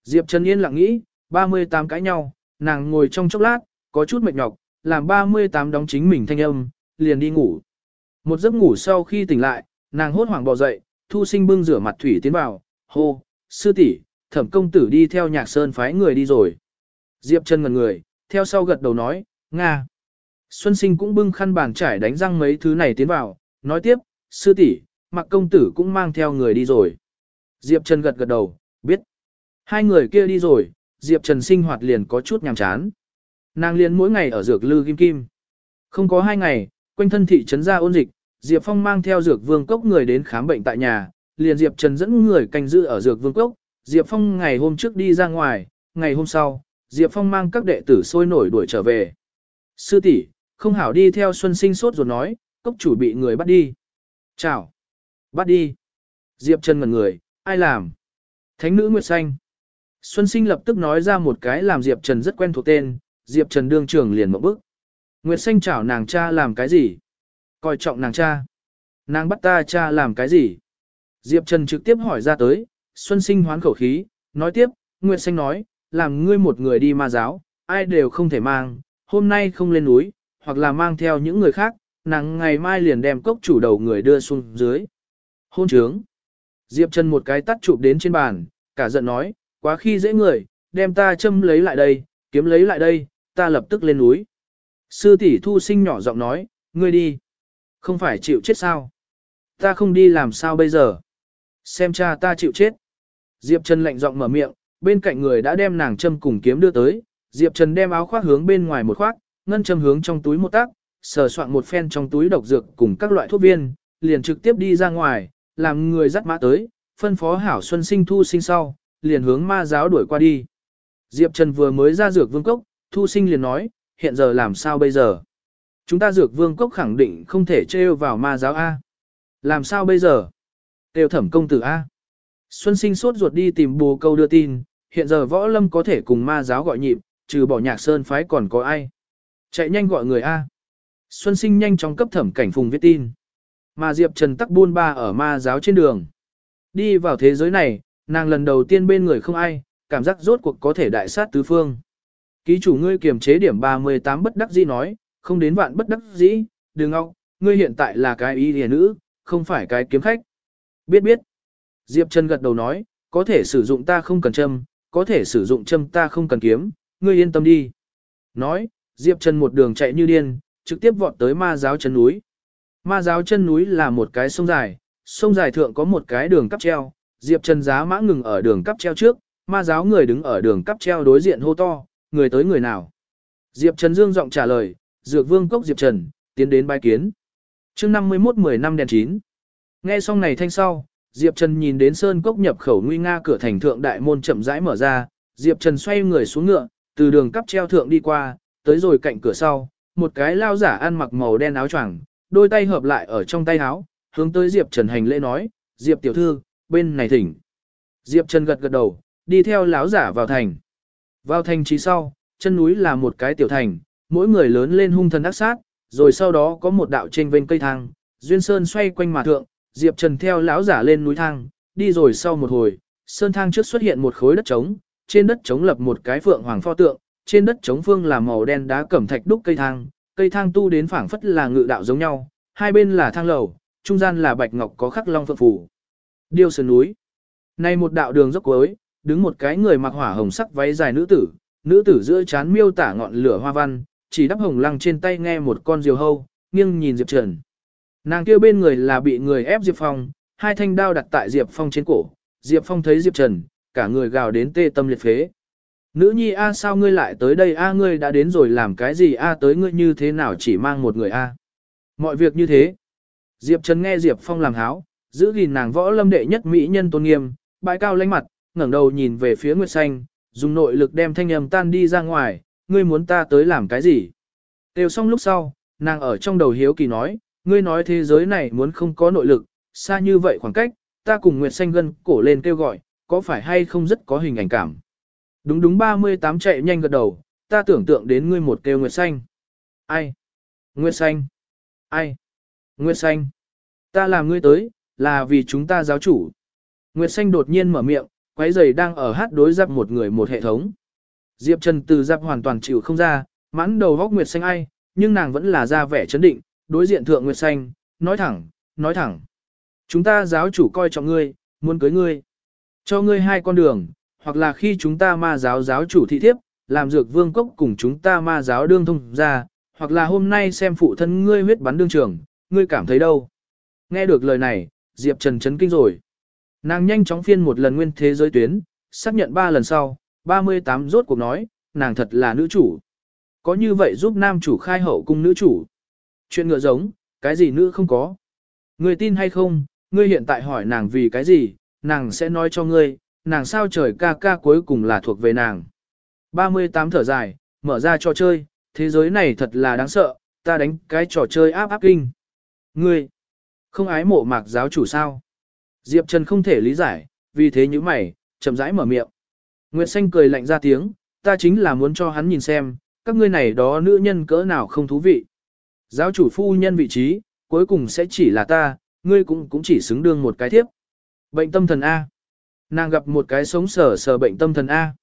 Speaker 1: Diệp Trần yên lặng nghĩ, 38 cãi nhau, nàng ngồi trong chốc lát, có chút mệt nhọc, làm 38 đóng chính mình thanh âm, liền đi ngủ. Một giấc ngủ sau khi tỉnh lại, nàng hốt hoảng bò dậy, thu sinh bưng rửa mặt thủy tiến vào, hô, sư tỷ, thẩm công tử đi theo nhạc sơn phái người đi rồi. Diệp Trần ngần người, theo sau gật đầu nói, Nga. Xuân sinh cũng bưng khăn bàn trải đánh răng mấy thứ này tiến vào, nói tiếp, sư tỷ, mặc công tử cũng mang theo người đi rồi. Diệp Trần gật gật đầu, biết. Hai người kia đi rồi, Diệp Trần sinh hoạt liền có chút nhàm chán. Nàng liền mỗi ngày ở dược lư kim kim. Không có hai ngày, quanh thân thị trấn ra ôn dịch, Diệp Phong mang theo dược vương cốc người đến khám bệnh tại nhà, liền Diệp Trần dẫn người canh giữ ở dược vương cốc. Diệp Phong ngày hôm trước đi ra ngoài, ngày hôm sau, Diệp Phong mang các đệ tử sôi nổi đuổi trở về. Sư tỷ, không hảo đi theo Xuân Sinh sốt rồi nói, cốc chủ bị người bắt đi. Chào. Bắt đi. Diệp Trần ngẩn người, ai làm? Thánh nữ Nguyệt Xanh. Xuân Sinh lập tức nói ra một cái làm Diệp Trần rất quen thuộc tên, Diệp Trần đương trưởng liền một bức. Nguyệt Xanh chảo nàng cha làm cái gì? Coi trọng nàng cha. Nàng bắt ta cha làm cái gì? Diệp Trần trực tiếp hỏi ra tới, Xuân Sinh hoán khẩu khí, nói tiếp, Nguyệt Xanh nói, làm ngươi một người đi ma giáo, ai đều không thể mang, hôm nay không lên núi, hoặc là mang theo những người khác, nàng ngày mai liền đem cốc chủ đầu người đưa xuống dưới. Hôn trướng. Diệp Trần một cái tắt chụp đến trên bàn, cả giận nói, quá khi dễ người, đem ta châm lấy lại đây, kiếm lấy lại đây, ta lập tức lên núi. Sư tỷ thu sinh nhỏ giọng nói, ngươi đi. Không phải chịu chết sao? Ta không đi làm sao bây giờ? Xem cha ta chịu chết. Diệp Trần lạnh giọng mở miệng, bên cạnh người đã đem nàng châm cùng kiếm đưa tới. Diệp Trần đem áo khoác hướng bên ngoài một khoác, ngân châm hướng trong túi một tác, sờ soạn một phen trong túi độc dược cùng các loại thuốc viên, liền trực tiếp đi ra ngoài, làm người dắt mã tới, phân phó hảo xuân sinh thu sinh sau, liền hướng ma giáo đuổi qua đi. Diệp Trần vừa mới ra dược vương cốc, thu sinh liền nói, hiện giờ làm sao bây giờ? Chúng ta dược vương cốc khẳng định không thể trêu vào ma giáo A. Làm sao bây giờ? Tiêu thẩm công tử A. Xuân sinh sốt ruột đi tìm bồ câu đưa tin, hiện giờ võ lâm có thể cùng ma giáo gọi nhịp, trừ bỏ nhạc sơn phái còn có ai. Chạy nhanh gọi người A. Xuân sinh nhanh chóng cấp thẩm cảnh phùng viết tin. Mà Diệp Trần tắc buôn ba ở ma giáo trên đường. Đi vào thế giới này, nàng lần đầu tiên bên người không ai, cảm giác rốt cuộc có thể đại sát tứ phương. Ký chủ ngươi kiềm chế điểm 38 bất đắc dĩ nói, không đến vạn bất đắc dĩ, đừng ngọc, ngươi hiện tại là cái y lìa nữ, không phải cái kiếm khách. Biết biết. Diệp Trần gật đầu nói, có thể sử dụng ta không cần châm, có thể sử dụng châm ta không cần kiếm, ngươi yên tâm đi. Nói, Diệp Trần một đường chạy như điên, trực tiếp vọt tới ma giáo chân núi. Ma giáo chân núi là một cái sông dài, sông dài thượng có một cái đường cắp treo, Diệp Trần giá mã ngừng ở đường cắp treo trước, ma giáo người đứng ở đường cắp treo đối diện hô to, người tới người nào. Diệp Trần dương giọng trả lời, Dược Vương Cốc Diệp Trần, tiến đến bái kiến. chương 51 10 năm đèn 9. Nghe xong này thanh sau, Diệp Trần nhìn đến Sơn Cốc nhập khẩu nguy nga cửa thành thượng đại môn chậm rãi mở ra, Diệp Trần xoay người xuống ngựa, từ đường cắp treo thượng đi qua, tới rồi cạnh cửa sau, một cái lao giả ăn mặc màu đen áo choàng, đôi tay hợp lại ở trong tay áo, hướng tới Diệp Trần hành lễ nói, Diệp tiểu thư, bên này thỉnh. Diệp Trần gật gật đầu, đi theo lão giả vào thành. Vào thành trí sau, chân núi là một cái tiểu thành, mỗi người lớn lên hung thần ác sát, rồi sau đó có một đạo trên vênh cây thang, duyên sơn xoay quanh mà thượng, Diệp Trần theo lão giả lên núi thang, đi rồi sau một hồi, sơn thang trước xuất hiện một khối đất trống, trên đất trống lập một cái phượng hoàng pho tượng, trên đất trống phương là màu đen đá cẩm thạch đúc cây thang, cây thang tu đến phảng phất là ngự đạo giống nhau, hai bên là thang lầu, trung gian là bạch ngọc có khắc long phượng phủ. Điêu sơn núi. Này một đạo đường dốc cuối, đứng một cái người mặc hỏa hồng sắc váy dài nữ tử, nữ tử giữa chán miêu tả ngọn lửa hoa văn, chỉ đắp hồng lăng trên tay nghe một con diều hâu, nghiêng nhìn Diệp Trần. Nàng kia bên người là bị người ép Diệp Phong, hai thanh đao đặt tại Diệp Phong trên cổ, Diệp Phong thấy Diệp Trần, cả người gào đến tê tâm liệt phế. Nữ nhi A sao ngươi lại tới đây A ngươi đã đến rồi làm cái gì A tới ngươi như thế nào chỉ mang một người A. Mọi việc như thế. Diệp Trần nghe Diệp Phong làm háo, giữ gìn nàng võ lâm đệ nhất mỹ nhân tôn nghiêm, bãi cao lánh mặt, ngẩng đầu nhìn về phía Nguyệt Xanh, dùng nội lực đem thanh âm tan đi ra ngoài, ngươi muốn ta tới làm cái gì? Tiêu xong lúc sau, nàng ở trong đầu hiếu kỳ nói, ngươi nói thế giới này muốn không có nội lực, xa như vậy khoảng cách, ta cùng Nguyệt Xanh gân cổ lên kêu gọi, có phải hay không rất có hình ảnh cảm. Đúng đúng 38 chạy nhanh gật đầu, ta tưởng tượng đến ngươi một kêu Nguyệt Xanh. Ai? Nguyệt Xanh. Ai? Nguyệt Xanh. Ta làm ngươi tới, là vì chúng ta giáo chủ. Nguyệt Xanh đột nhiên mở miệng, quấy giày đang ở hát đối giáp một người một hệ thống. Diệp Trần từ giáp hoàn toàn chịu không ra, mãn đầu góc Nguyệt Xanh ai, nhưng nàng vẫn là ra vẻ chấn định, đối diện thượng Nguyệt Xanh, nói thẳng, nói thẳng. Chúng ta giáo chủ coi trọng ngươi, muốn cưới ngươi. Cho ngươi hai con đường, hoặc là khi chúng ta ma giáo giáo chủ thị thiếp, làm dược vương cốc cùng chúng ta ma giáo đương thông ra, hoặc là hôm nay xem phụ thân ngươi huyết bắn đương trường, ngươi cảm thấy đâu. Nghe được lời này, Diệp Trần chấn kinh rồi. Nàng nhanh chóng phiên một lần nguyên thế giới tuyến, xác nhận ba lần sau, 38 rốt cuộc nói, nàng thật là nữ chủ. Có như vậy giúp nam chủ khai hậu cung nữ chủ. Chuyện ngựa giống, cái gì nữ không có. Người tin hay không, ngươi hiện tại hỏi nàng vì cái gì, nàng sẽ nói cho ngươi, nàng sao trời ca ca cuối cùng là thuộc về nàng. 38 thở dài, mở ra trò chơi, thế giới này thật là đáng sợ, ta đánh cái trò chơi áp áp kinh. Ngươi, không ái mộ mạc giáo chủ sao? Diệp Trần không thể lý giải, vì thế như mày, chậm rãi mở miệng. Nguyệt Xanh cười lạnh ra tiếng, ta chính là muốn cho hắn nhìn xem, các ngươi này đó nữ nhân cỡ nào không thú vị. Giáo chủ phu nhân vị trí, cuối cùng sẽ chỉ là ta, ngươi cũng cũng chỉ xứng đương một cái thiếp. Bệnh tâm thần A. Nàng gặp một cái sống sờ sờ bệnh tâm thần A.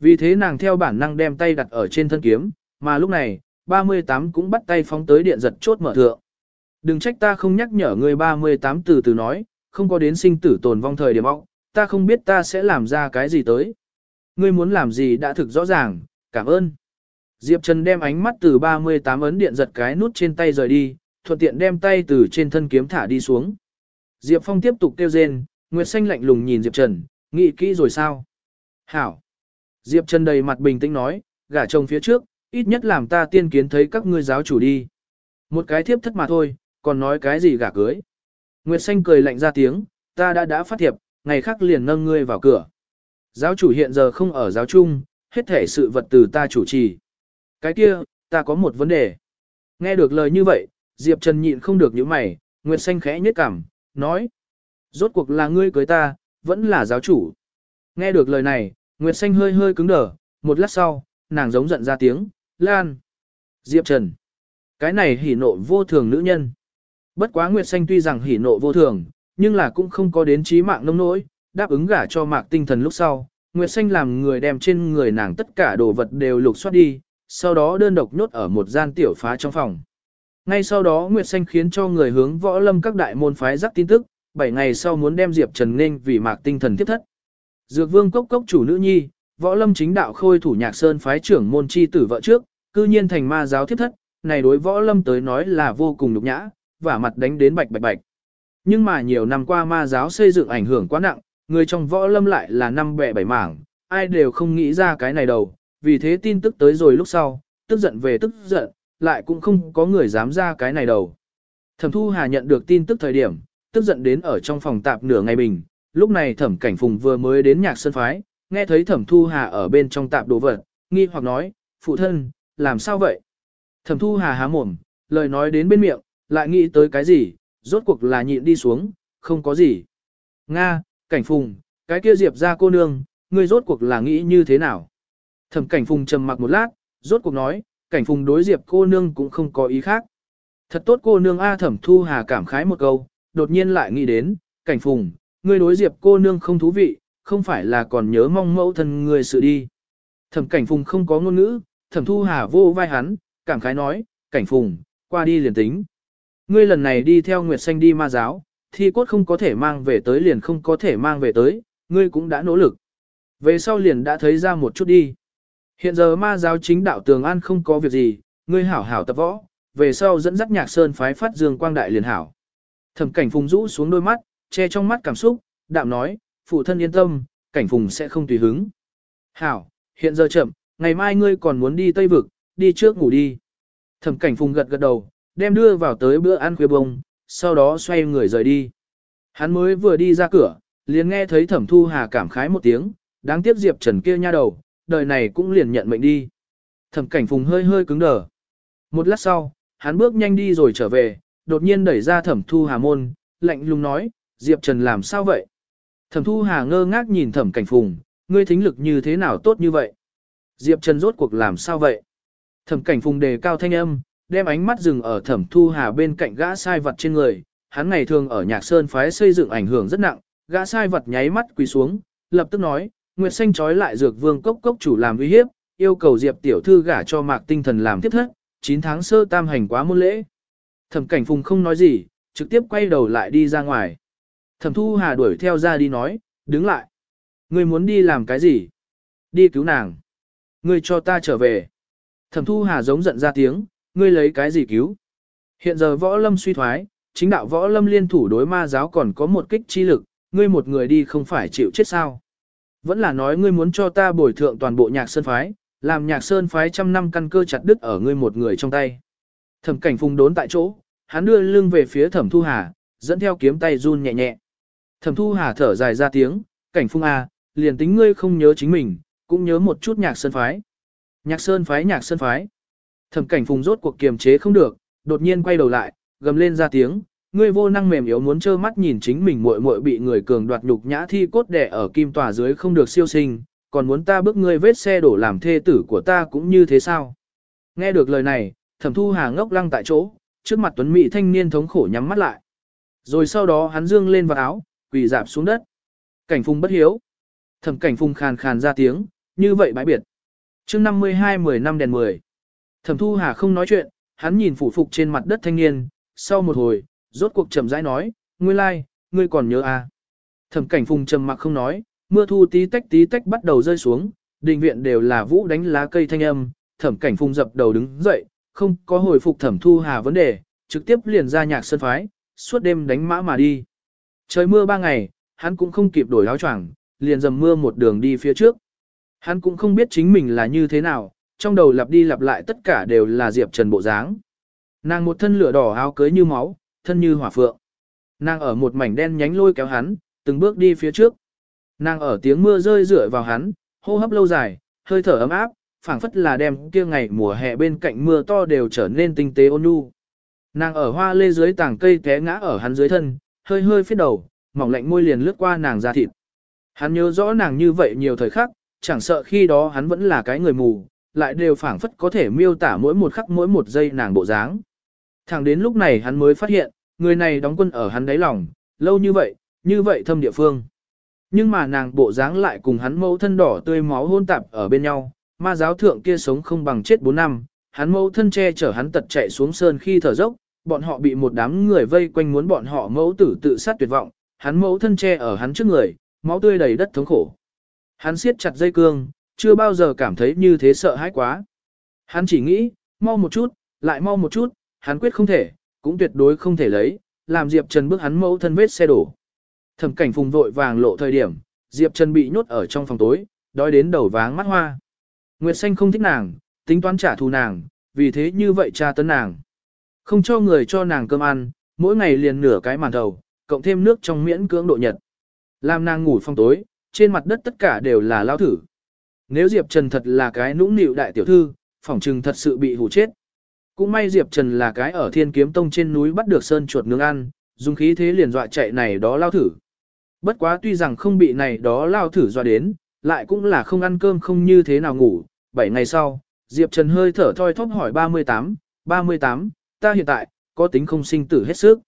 Speaker 1: Vì thế nàng theo bản năng đem tay đặt ở trên thân kiếm, mà lúc này, 38 cũng bắt tay phóng tới điện giật chốt mở thượng. Đừng trách ta không nhắc nhở ngươi 38 từ từ nói, không có đến sinh tử tồn vong thời điểm óc, ta không biết ta sẽ làm ra cái gì tới. Ngươi muốn làm gì đã thực rõ ràng, cảm ơn. Diệp Trần đem ánh mắt từ 38 ấn điện giật cái nút trên tay rời đi, thuận tiện đem tay từ trên thân kiếm thả đi xuống. Diệp Phong tiếp tục kêu rên, Nguyệt Xanh lạnh lùng nhìn Diệp Trần, nghĩ kỹ rồi sao? Hảo. Diệp Trần đầy mặt bình tĩnh nói, gả chồng phía trước, ít nhất làm ta tiên kiến thấy các ngươi giáo chủ đi. Một cái thiếp thất mà thôi, còn nói cái gì gả cưới. Nguyệt Xanh cười lạnh ra tiếng, ta đã đã phát thiệp, ngày khác liền nâng ngươi vào cửa. Giáo chủ hiện giờ không ở giáo chung, hết thể sự vật từ ta chủ trì. Cái kia, ta có một vấn đề. Nghe được lời như vậy, Diệp Trần nhịn không được những mày, Nguyệt Xanh khẽ nhếch cảm, nói. Rốt cuộc là ngươi cưới ta, vẫn là giáo chủ. Nghe được lời này, Nguyệt Xanh hơi hơi cứng đờ, một lát sau, nàng giống giận ra tiếng, Lan. Diệp Trần. Cái này hỉ nộ vô thường nữ nhân. Bất quá Nguyệt Xanh tuy rằng hỉ nộ vô thường, nhưng là cũng không có đến trí mạng nông nỗi, đáp ứng gả cho mạc tinh thần lúc sau. Nguyệt Xanh làm người đem trên người nàng tất cả đồ vật đều lục soát đi, sau đó đơn độc nhốt ở một gian tiểu phá trong phòng. Ngay sau đó Nguyệt Xanh khiến cho người hướng võ lâm các đại môn phái rắc tin tức, 7 ngày sau muốn đem Diệp Trần Ninh vì mạc tinh thần tiếp thất. Dược vương cốc cốc chủ nữ nhi, võ lâm chính đạo khôi thủ nhạc sơn phái trưởng môn chi tử vợ trước, cư nhiên thành ma giáo tiếp thất, này đối võ lâm tới nói là vô cùng nhục nhã, và mặt đánh đến bạch bạch bạch. Nhưng mà nhiều năm qua ma giáo xây dựng ảnh hưởng quá nặng, người trong võ lâm lại là năm bẻ bảy mảng, ai đều không nghĩ ra cái này đâu, vì thế tin tức tới rồi lúc sau, tức giận về tức giận, lại cũng không có người dám ra cái này đâu. Thẩm Thu Hà nhận được tin tức thời điểm, tức giận đến ở trong phòng tạp nửa ngày bình, lúc này Thẩm Cảnh Phùng vừa mới đến nhạc sân phái, nghe thấy Thẩm Thu Hà ở bên trong tạp đồ vật, nghi hoặc nói, phụ thân, làm sao vậy? Thẩm Thu Hà há mồm, lời nói đến bên miệng, lại nghĩ tới cái gì, rốt cuộc là nhịn đi xuống, không có gì. Nga, Cảnh Phùng, cái kia Diệp ra cô nương, ngươi rốt cuộc là nghĩ như thế nào? Thẩm Cảnh Phùng trầm mặc một lát, rốt cuộc nói, Cảnh Phùng đối Diệp cô nương cũng không có ý khác. Thật tốt cô nương A Thẩm Thu Hà cảm khái một câu, đột nhiên lại nghĩ đến, Cảnh Phùng, ngươi đối Diệp cô nương không thú vị, không phải là còn nhớ mong mẫu thân người sự đi. Thẩm Cảnh Phùng không có ngôn ngữ, Thẩm Thu Hà vô vai hắn, cảm khái nói, Cảnh Phùng, qua đi liền tính. Ngươi lần này đi theo Nguyệt Xanh đi ma giáo, thi cốt không có thể mang về tới liền không có thể mang về tới, ngươi cũng đã nỗ lực. Về sau liền đã thấy ra một chút đi. Hiện giờ ma giáo chính đạo tường an không có việc gì, ngươi hảo hảo tập võ, về sau dẫn dắt nhạc sơn phái phát dương quang đại liền hảo. Thẩm cảnh phùng rũ xuống đôi mắt, che trong mắt cảm xúc, đạm nói, phụ thân yên tâm, cảnh phùng sẽ không tùy hứng. Hảo, hiện giờ chậm, ngày mai ngươi còn muốn đi Tây Vực, đi trước ngủ đi. Thẩm cảnh phùng gật gật đầu, đem đưa vào tới bữa ăn khuya bông, sau đó xoay người rời đi. Hắn mới vừa đi ra cửa, liền nghe thấy thẩm thu hà cảm khái một tiếng, đáng tiếc Diệp Trần kia nha đầu, đời này cũng liền nhận mệnh đi. Thẩm cảnh phùng hơi hơi cứng đờ. Một lát sau, hắn bước nhanh đi rồi trở về, đột nhiên đẩy ra thẩm thu hà môn, lạnh lùng nói, Diệp Trần làm sao vậy? Thẩm thu hà ngơ ngác nhìn thẩm cảnh phùng, ngươi thính lực như thế nào tốt như vậy? Diệp Trần rốt cuộc làm sao vậy? Thẩm cảnh phùng đề cao thanh âm, đem ánh mắt dừng ở thẩm thu hà bên cạnh gã sai vật trên người. Hắn ngày thường ở nhạc sơn phái xây dựng ảnh hưởng rất nặng, gã sai vật nháy mắt quỳ xuống, lập tức nói, Nguyệt Xanh trói lại dược vương cốc cốc chủ làm uy hiếp, yêu cầu Diệp tiểu thư gả cho mạc tinh thần làm tiếp thất, 9 tháng sơ tam hành quá môn lễ. Thẩm cảnh phùng không nói gì, trực tiếp quay đầu lại đi ra ngoài. Thẩm thu hà đuổi theo ra đi nói, đứng lại. Ngươi muốn đi làm cái gì? Đi cứu nàng. Ngươi cho ta trở về. Thẩm thu hà giống giận ra tiếng, ngươi lấy cái gì cứu? Hiện giờ võ lâm suy thoái, chính đạo võ lâm liên thủ đối ma giáo còn có một kích chi lực, ngươi một người đi không phải chịu chết sao? Vẫn là nói ngươi muốn cho ta bồi thượng toàn bộ nhạc sơn phái, làm nhạc sơn phái trăm năm căn cơ chặt đứt ở ngươi một người trong tay. Thẩm cảnh phùng đốn tại chỗ, hắn đưa lưng về phía thẩm thu hà, dẫn theo kiếm tay run nhẹ nhẹ. Thẩm thu hà thở dài ra tiếng, cảnh phung à, liền tính ngươi không nhớ chính mình, cũng nhớ một chút nhạc sơn phái. Nhạc sơn phái nhạc sơn phái. Thẩm cảnh phùng rốt cuộc kiềm chế không được, đột nhiên quay đầu lại, gầm lên ra tiếng, ngươi vô năng mềm yếu muốn trơ mắt nhìn chính mình muội muội bị người cường đoạt nhục nhã thi cốt đẻ ở kim tòa dưới không được siêu sinh, còn muốn ta bước ngươi vết xe đổ làm thê tử của ta cũng như thế sao? Nghe được lời này, thẩm thu hà ngốc lăng tại chỗ, trước mặt tuấn mỹ thanh niên thống khổ nhắm mắt lại. Rồi sau đó hắn dương lên vào áo, quỳ dạp xuống đất. Cảnh phùng bất hiếu. Thẩm cảnh phùng khàn khàn ra tiếng, như vậy bãi biệt. chương 52 10 năm đèn 10. Thẩm thu hà không nói chuyện, hắn nhìn phủ phục trên mặt đất thanh niên, sau một hồi, rốt cuộc chậm rãi nói, ngươi lai, like, ngươi còn nhớ à. Thẩm cảnh phùng trầm mặc không nói, mưa thu tí tách tí tách bắt đầu rơi xuống, đình viện đều là vũ đánh lá cây thanh âm, thẩm cảnh phùng dập đầu đứng dậy, không có hồi phục thẩm thu hà vấn đề, trực tiếp liền ra nhạc sân phái, suốt đêm đánh mã mà đi. Trời mưa ba ngày, hắn cũng không kịp đổi áo choàng, liền dầm mưa một đường đi phía trước. Hắn cũng không biết chính mình là như thế nào, trong đầu lặp đi lặp lại tất cả đều là Diệp Trần bộ dáng. Nàng một thân lửa đỏ áo cưới như máu, thân như hỏa phượng. Nàng ở một mảnh đen nhánh lôi kéo hắn, từng bước đi phía trước. Nàng ở tiếng mưa rơi rửa vào hắn, hô hấp lâu dài, hơi thở ấm áp, phảng phất là đem kia ngày mùa hè bên cạnh mưa to đều trở nên tinh tế ôn nhu. Nàng ở hoa lê dưới tảng cây té ngã ở hắn dưới thân, hơi hơi phía đầu, mỏng lạnh môi liền lướt qua nàng da thịt. Hắn nhớ rõ nàng như vậy nhiều thời khắc, chẳng sợ khi đó hắn vẫn là cái người mù, lại đều phảng phất có thể miêu tả mỗi một khắc mỗi một giây nàng bộ dáng. Thẳng đến lúc này hắn mới phát hiện, người này đóng quân ở hắn đáy lòng, lâu như vậy, như vậy thâm địa phương. Nhưng mà nàng bộ dáng lại cùng hắn mẫu thân đỏ tươi máu hôn tạp ở bên nhau, ma giáo thượng kia sống không bằng chết 4 năm, hắn mẫu thân che chở hắn tật chạy xuống sơn khi thở dốc, bọn họ bị một đám người vây quanh muốn bọn họ mẫu tử tự sát tuyệt vọng, hắn mẫu thân che ở hắn trước người, máu tươi đầy đất thống khổ. Hắn siết chặt dây cương, chưa bao giờ cảm thấy như thế sợ hãi quá. Hắn chỉ nghĩ, mau một chút, lại mau một chút, hắn quyết không thể, cũng tuyệt đối không thể lấy, làm Diệp Trần bước hắn mẫu thân vết xe đổ. Thẩm cảnh phùng vội vàng lộ thời điểm, Diệp Trần bị nhốt ở trong phòng tối, đói đến đầu váng mắt hoa. Nguyệt Xanh không thích nàng, tính toán trả thù nàng, vì thế như vậy tra tấn nàng. Không cho người cho nàng cơm ăn, mỗi ngày liền nửa cái màn thầu, cộng thêm nước trong miễn cưỡng độ nhật. Làm nàng ngủ phong tối, trên mặt đất tất cả đều là lao thử. Nếu Diệp Trần thật là cái nũng nịu đại tiểu thư, phỏng trừng thật sự bị hù chết. Cũng may Diệp Trần là cái ở thiên kiếm tông trên núi bắt được sơn chuột nướng ăn, dùng khí thế liền dọa chạy này đó lao thử. Bất quá tuy rằng không bị này đó lao thử dọa đến, lại cũng là không ăn cơm không như thế nào ngủ. Bảy ngày sau, Diệp Trần hơi thở thoi thóp hỏi 38, 38, ta hiện tại, có tính không sinh tử hết sức.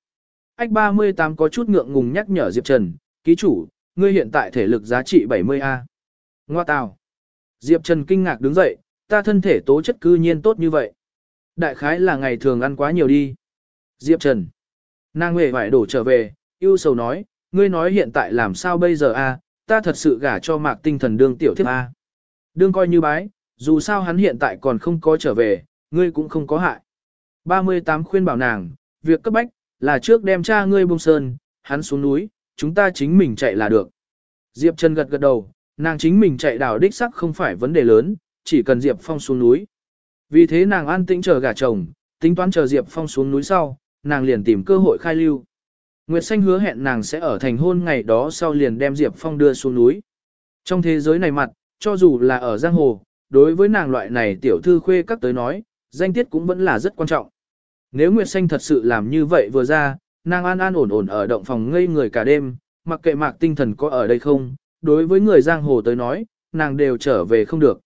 Speaker 1: Ách 38 có chút ngượng ngùng nhắc nhở Diệp Trần, ký chủ, ngươi hiện tại thể lực giá trị 70A. Ngoa tào. Diệp Trần kinh ngạc đứng dậy, ta thân thể tố chất cư nhiên tốt như vậy. Đại khái là ngày thường ăn quá nhiều đi. Diệp Trần. Nàng huệ vải đổ trở về, yêu sầu nói, ngươi nói hiện tại làm sao bây giờ a? ta thật sự gả cho mạc tinh thần đương tiểu thiếp a. Đương coi như bái, dù sao hắn hiện tại còn không có trở về, ngươi cũng không có hại. 38 khuyên bảo nàng, việc cấp bách, là trước đem cha ngươi bông sơn, hắn xuống núi, chúng ta chính mình chạy là được. Diệp Trần gật gật đầu, nàng chính mình chạy đảo đích sắc không phải vấn đề lớn, chỉ cần Diệp Phong xuống núi. Vì thế nàng an tĩnh chờ gả chồng, tính toán chờ Diệp Phong xuống núi sau, nàng liền tìm cơ hội khai lưu. Nguyệt Xanh hứa hẹn nàng sẽ ở thành hôn ngày đó sau liền đem Diệp Phong đưa xuống núi. Trong thế giới này mặt, cho dù là ở giang hồ, đối với nàng loại này tiểu thư khuê các tới nói, danh tiết cũng vẫn là rất quan trọng. Nếu Nguyệt Xanh thật sự làm như vậy vừa ra, nàng an an ổn ổn ở động phòng ngây người cả đêm, mặc kệ mạc tinh thần có ở đây không, đối với người giang hồ tới nói, nàng đều trở về không được.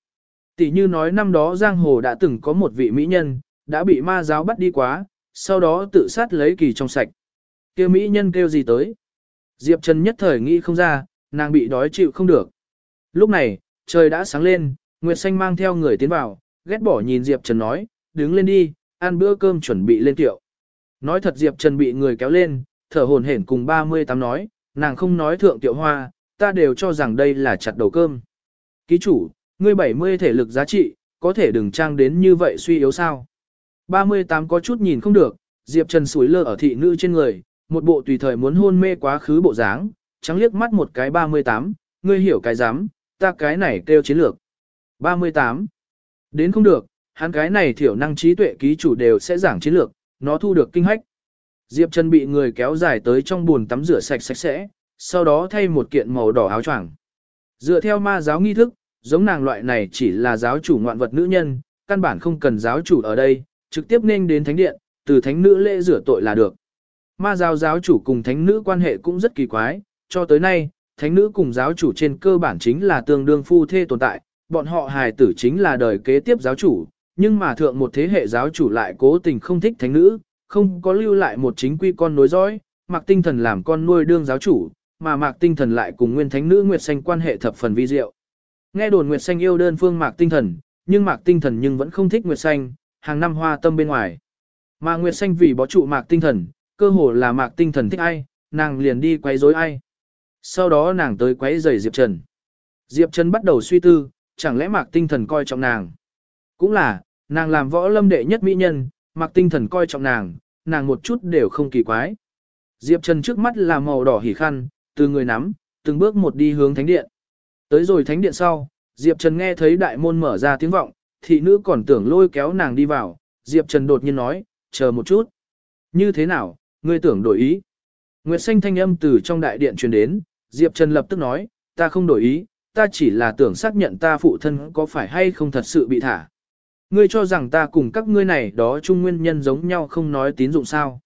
Speaker 1: Tỷ như nói năm đó giang hồ đã từng có một vị mỹ nhân, đã bị ma giáo bắt đi quá, sau đó tự sát lấy kỳ trong sạch. Kêu mỹ nhân kêu gì tới? Diệp Trần nhất thời nghĩ không ra, nàng bị đói chịu không được. Lúc này, trời đã sáng lên, Nguyệt Xanh mang theo người tiến vào, ghét bỏ nhìn Diệp Trần nói, đứng lên đi, ăn bữa cơm chuẩn bị lên tiệu. Nói thật Diệp Trần bị người kéo lên, thở hồn hển cùng 38 nói, nàng không nói thượng tiệu hoa, ta đều cho rằng đây là chặt đầu cơm. Ký chủ, ngươi 70 thể lực giá trị, có thể đừng trang đến như vậy suy yếu sao. 38 có chút nhìn không được, Diệp Trần sủi lơ ở thị nữ trên người, một bộ tùy thời muốn hôn mê quá khứ bộ dáng, trắng liếc mắt một cái 38, ngươi hiểu cái dám, ta cái này kêu chiến lược. 38. Đến không được, hắn cái này thiểu năng trí tuệ ký chủ đều sẽ giảng chiến lược, nó thu được kinh hách. Diệp Trần bị người kéo dài tới trong buồn tắm rửa sạch sạch sẽ, sau đó thay một kiện màu đỏ áo choàng. Dựa theo ma giáo nghi thức, giống nàng loại này chỉ là giáo chủ ngoạn vật nữ nhân, căn bản không cần giáo chủ ở đây, trực tiếp nên đến thánh điện, từ thánh nữ lễ rửa tội là được. Ma giáo giáo chủ cùng thánh nữ quan hệ cũng rất kỳ quái, cho tới nay, thánh nữ cùng giáo chủ trên cơ bản chính là tương đương phu thê tồn tại, bọn họ hài tử chính là đời kế tiếp giáo chủ, nhưng mà thượng một thế hệ giáo chủ lại cố tình không thích thánh nữ, không có lưu lại một chính quy con nối dõi, mặc Tinh Thần làm con nuôi đương giáo chủ, mà Mạc Tinh Thần lại cùng nguyên thánh nữ Nguyệt Xanh quan hệ thập phần vi diệu. Nghe đồn Nguyệt Xanh yêu đơn phương Mạc Tinh Thần, nhưng Mạc Tinh Thần nhưng vẫn không thích Nguyệt Xanh, hàng năm hoa tâm bên ngoài. Mà Nguyệt Xanh vì bó trụ Mạc Tinh Thần, cơ hồ là Mạc Tinh Thần thích ai, nàng liền đi quấy rối ai. Sau đó nàng tới quấy rầy Diệp Trần. Diệp Trần bắt đầu suy tư, chẳng lẽ Mạc Tinh Thần coi trọng nàng. Cũng là, nàng làm võ lâm đệ nhất mỹ nhân, Mạc Tinh Thần coi trọng nàng, nàng một chút đều không kỳ quái. Diệp Trần trước mắt là màu đỏ hỉ khăn, từ người nắm, từng bước một đi hướng thánh điện. Tới rồi thánh điện sau, Diệp Trần nghe thấy đại môn mở ra tiếng vọng, thị nữ còn tưởng lôi kéo nàng đi vào, Diệp Trần đột nhiên nói, chờ một chút. Như thế nào, ngươi tưởng đổi ý? Nguyệt xanh thanh âm từ trong đại điện truyền đến, Diệp Trần lập tức nói, ta không đổi ý, ta chỉ là tưởng xác nhận ta phụ thân có phải hay không thật sự bị thả. Ngươi cho rằng ta cùng các ngươi này đó chung nguyên nhân giống nhau không nói tín dụng sao.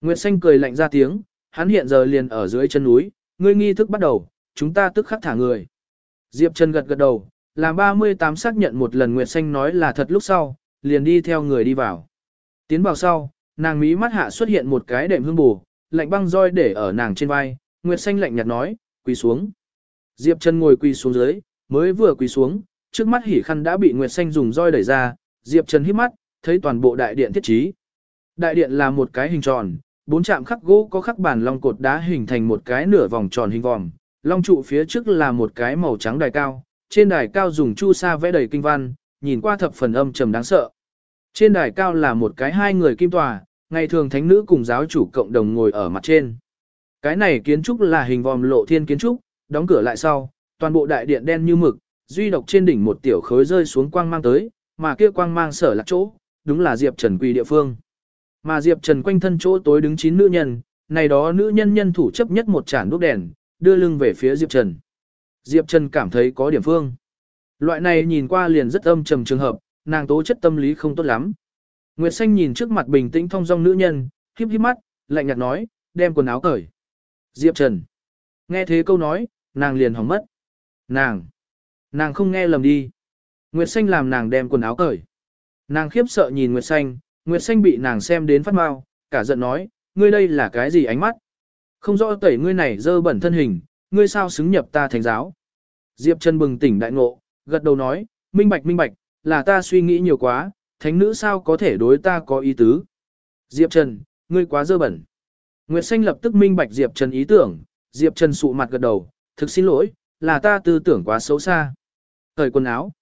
Speaker 1: Nguyệt xanh cười lạnh ra tiếng, hắn hiện giờ liền ở dưới chân núi, ngươi nghi thức bắt đầu, chúng ta tức khắc thả người. Diệp Trần gật gật đầu, làm 38 xác nhận một lần Nguyệt xanh nói là thật lúc sau, liền đi theo người đi vào. Tiến vào sau, nàng mí mắt hạ xuất hiện một cái đệm hương bù, lạnh băng roi để ở nàng trên vai, Nguyệt xanh lạnh nhạt nói, quỳ xuống. Diệp Trần ngồi quỳ xuống dưới, mới vừa quỳ xuống, trước mắt hỉ khăn đã bị Nguyệt xanh dùng roi đẩy ra, Diệp Trần hít mắt, thấy toàn bộ đại điện thiết trí. Đại điện là một cái hình tròn, bốn chạm khắc gỗ có khắc bản long cột đá hình thành một cái nửa vòng tròn hình vòm, long trụ phía trước là một cái màu trắng đài cao, trên đài cao dùng chu sa vẽ đầy kinh văn, nhìn qua thập phần âm trầm đáng sợ. Trên đài cao là một cái hai người kim tòa, ngày thường thánh nữ cùng giáo chủ cộng đồng ngồi ở mặt trên. Cái này kiến trúc là hình vòm lộ thiên kiến trúc, đóng cửa lại sau, toàn bộ đại điện đen như mực, duy độc trên đỉnh một tiểu khối rơi xuống quang mang tới, mà kia quang mang sở lạc chỗ, đúng là Diệp Trần quỳ địa phương. Mà Diệp Trần quanh thân chỗ tối đứng chín nữ nhân, này đó nữ nhân nhân thủ chấp nhất một chản đuốc đèn, đưa lưng về phía Diệp Trần. Diệp Trần cảm thấy có điểm phương. Loại này nhìn qua liền rất âm trầm trường hợp, nàng tố chất tâm lý không tốt lắm. Nguyệt Xanh nhìn trước mặt bình tĩnh thong dong nữ nhân, híp híp mắt, lạnh nhạt nói, đem quần áo cởi. Diệp Trần. Nghe thế câu nói, nàng liền hỏng mất. Nàng. Nàng không nghe lầm đi. Nguyệt Xanh làm nàng đem quần áo cởi. Nàng khiếp sợ nhìn Nguyệt Xanh, Nguyệt Xanh bị nàng xem đến phát mau, cả giận nói, ngươi đây là cái gì ánh mắt? Không rõ tẩy ngươi này dơ bẩn thân hình, ngươi sao xứng nhập ta thành giáo? Diệp Trần bừng tỉnh đại ngộ, gật đầu nói, minh bạch minh bạch, là ta suy nghĩ nhiều quá, thánh nữ sao có thể đối ta có ý tứ? Diệp Trần, ngươi quá dơ bẩn. Nguyệt Xanh lập tức minh bạch Diệp Trần ý tưởng, Diệp Trần sụ mặt gật đầu, thực xin lỗi, là ta tư tưởng quá xấu xa. Thời quần áo.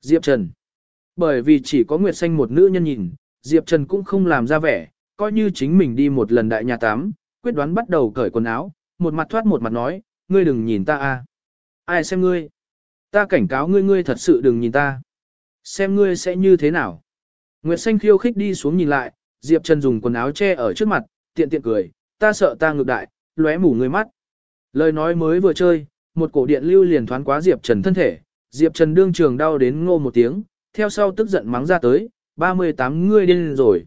Speaker 1: Diệp Trần. Bởi vì chỉ có Nguyệt Xanh một nữ nhân nhìn, Diệp Trần cũng không làm ra vẻ, coi như chính mình đi một lần đại nhà tắm, quyết đoán bắt đầu cởi quần áo, một mặt thoát một mặt nói, ngươi đừng nhìn ta a. Ai xem ngươi? Ta cảnh cáo ngươi ngươi thật sự đừng nhìn ta. Xem ngươi sẽ như thế nào? Nguyệt Xanh khiêu khích đi xuống nhìn lại, Diệp Trần dùng quần áo che ở trước mặt, tiện tiện cười, ta sợ ta ngược đại, lóe mù ngươi mắt. Lời nói mới vừa chơi, một cổ điện lưu liền thoáng quá Diệp Trần thân thể, Diệp Trần đương trường đau đến ngô một tiếng, theo sau tức giận mắng ra tới, 38 ngươi điên rồi.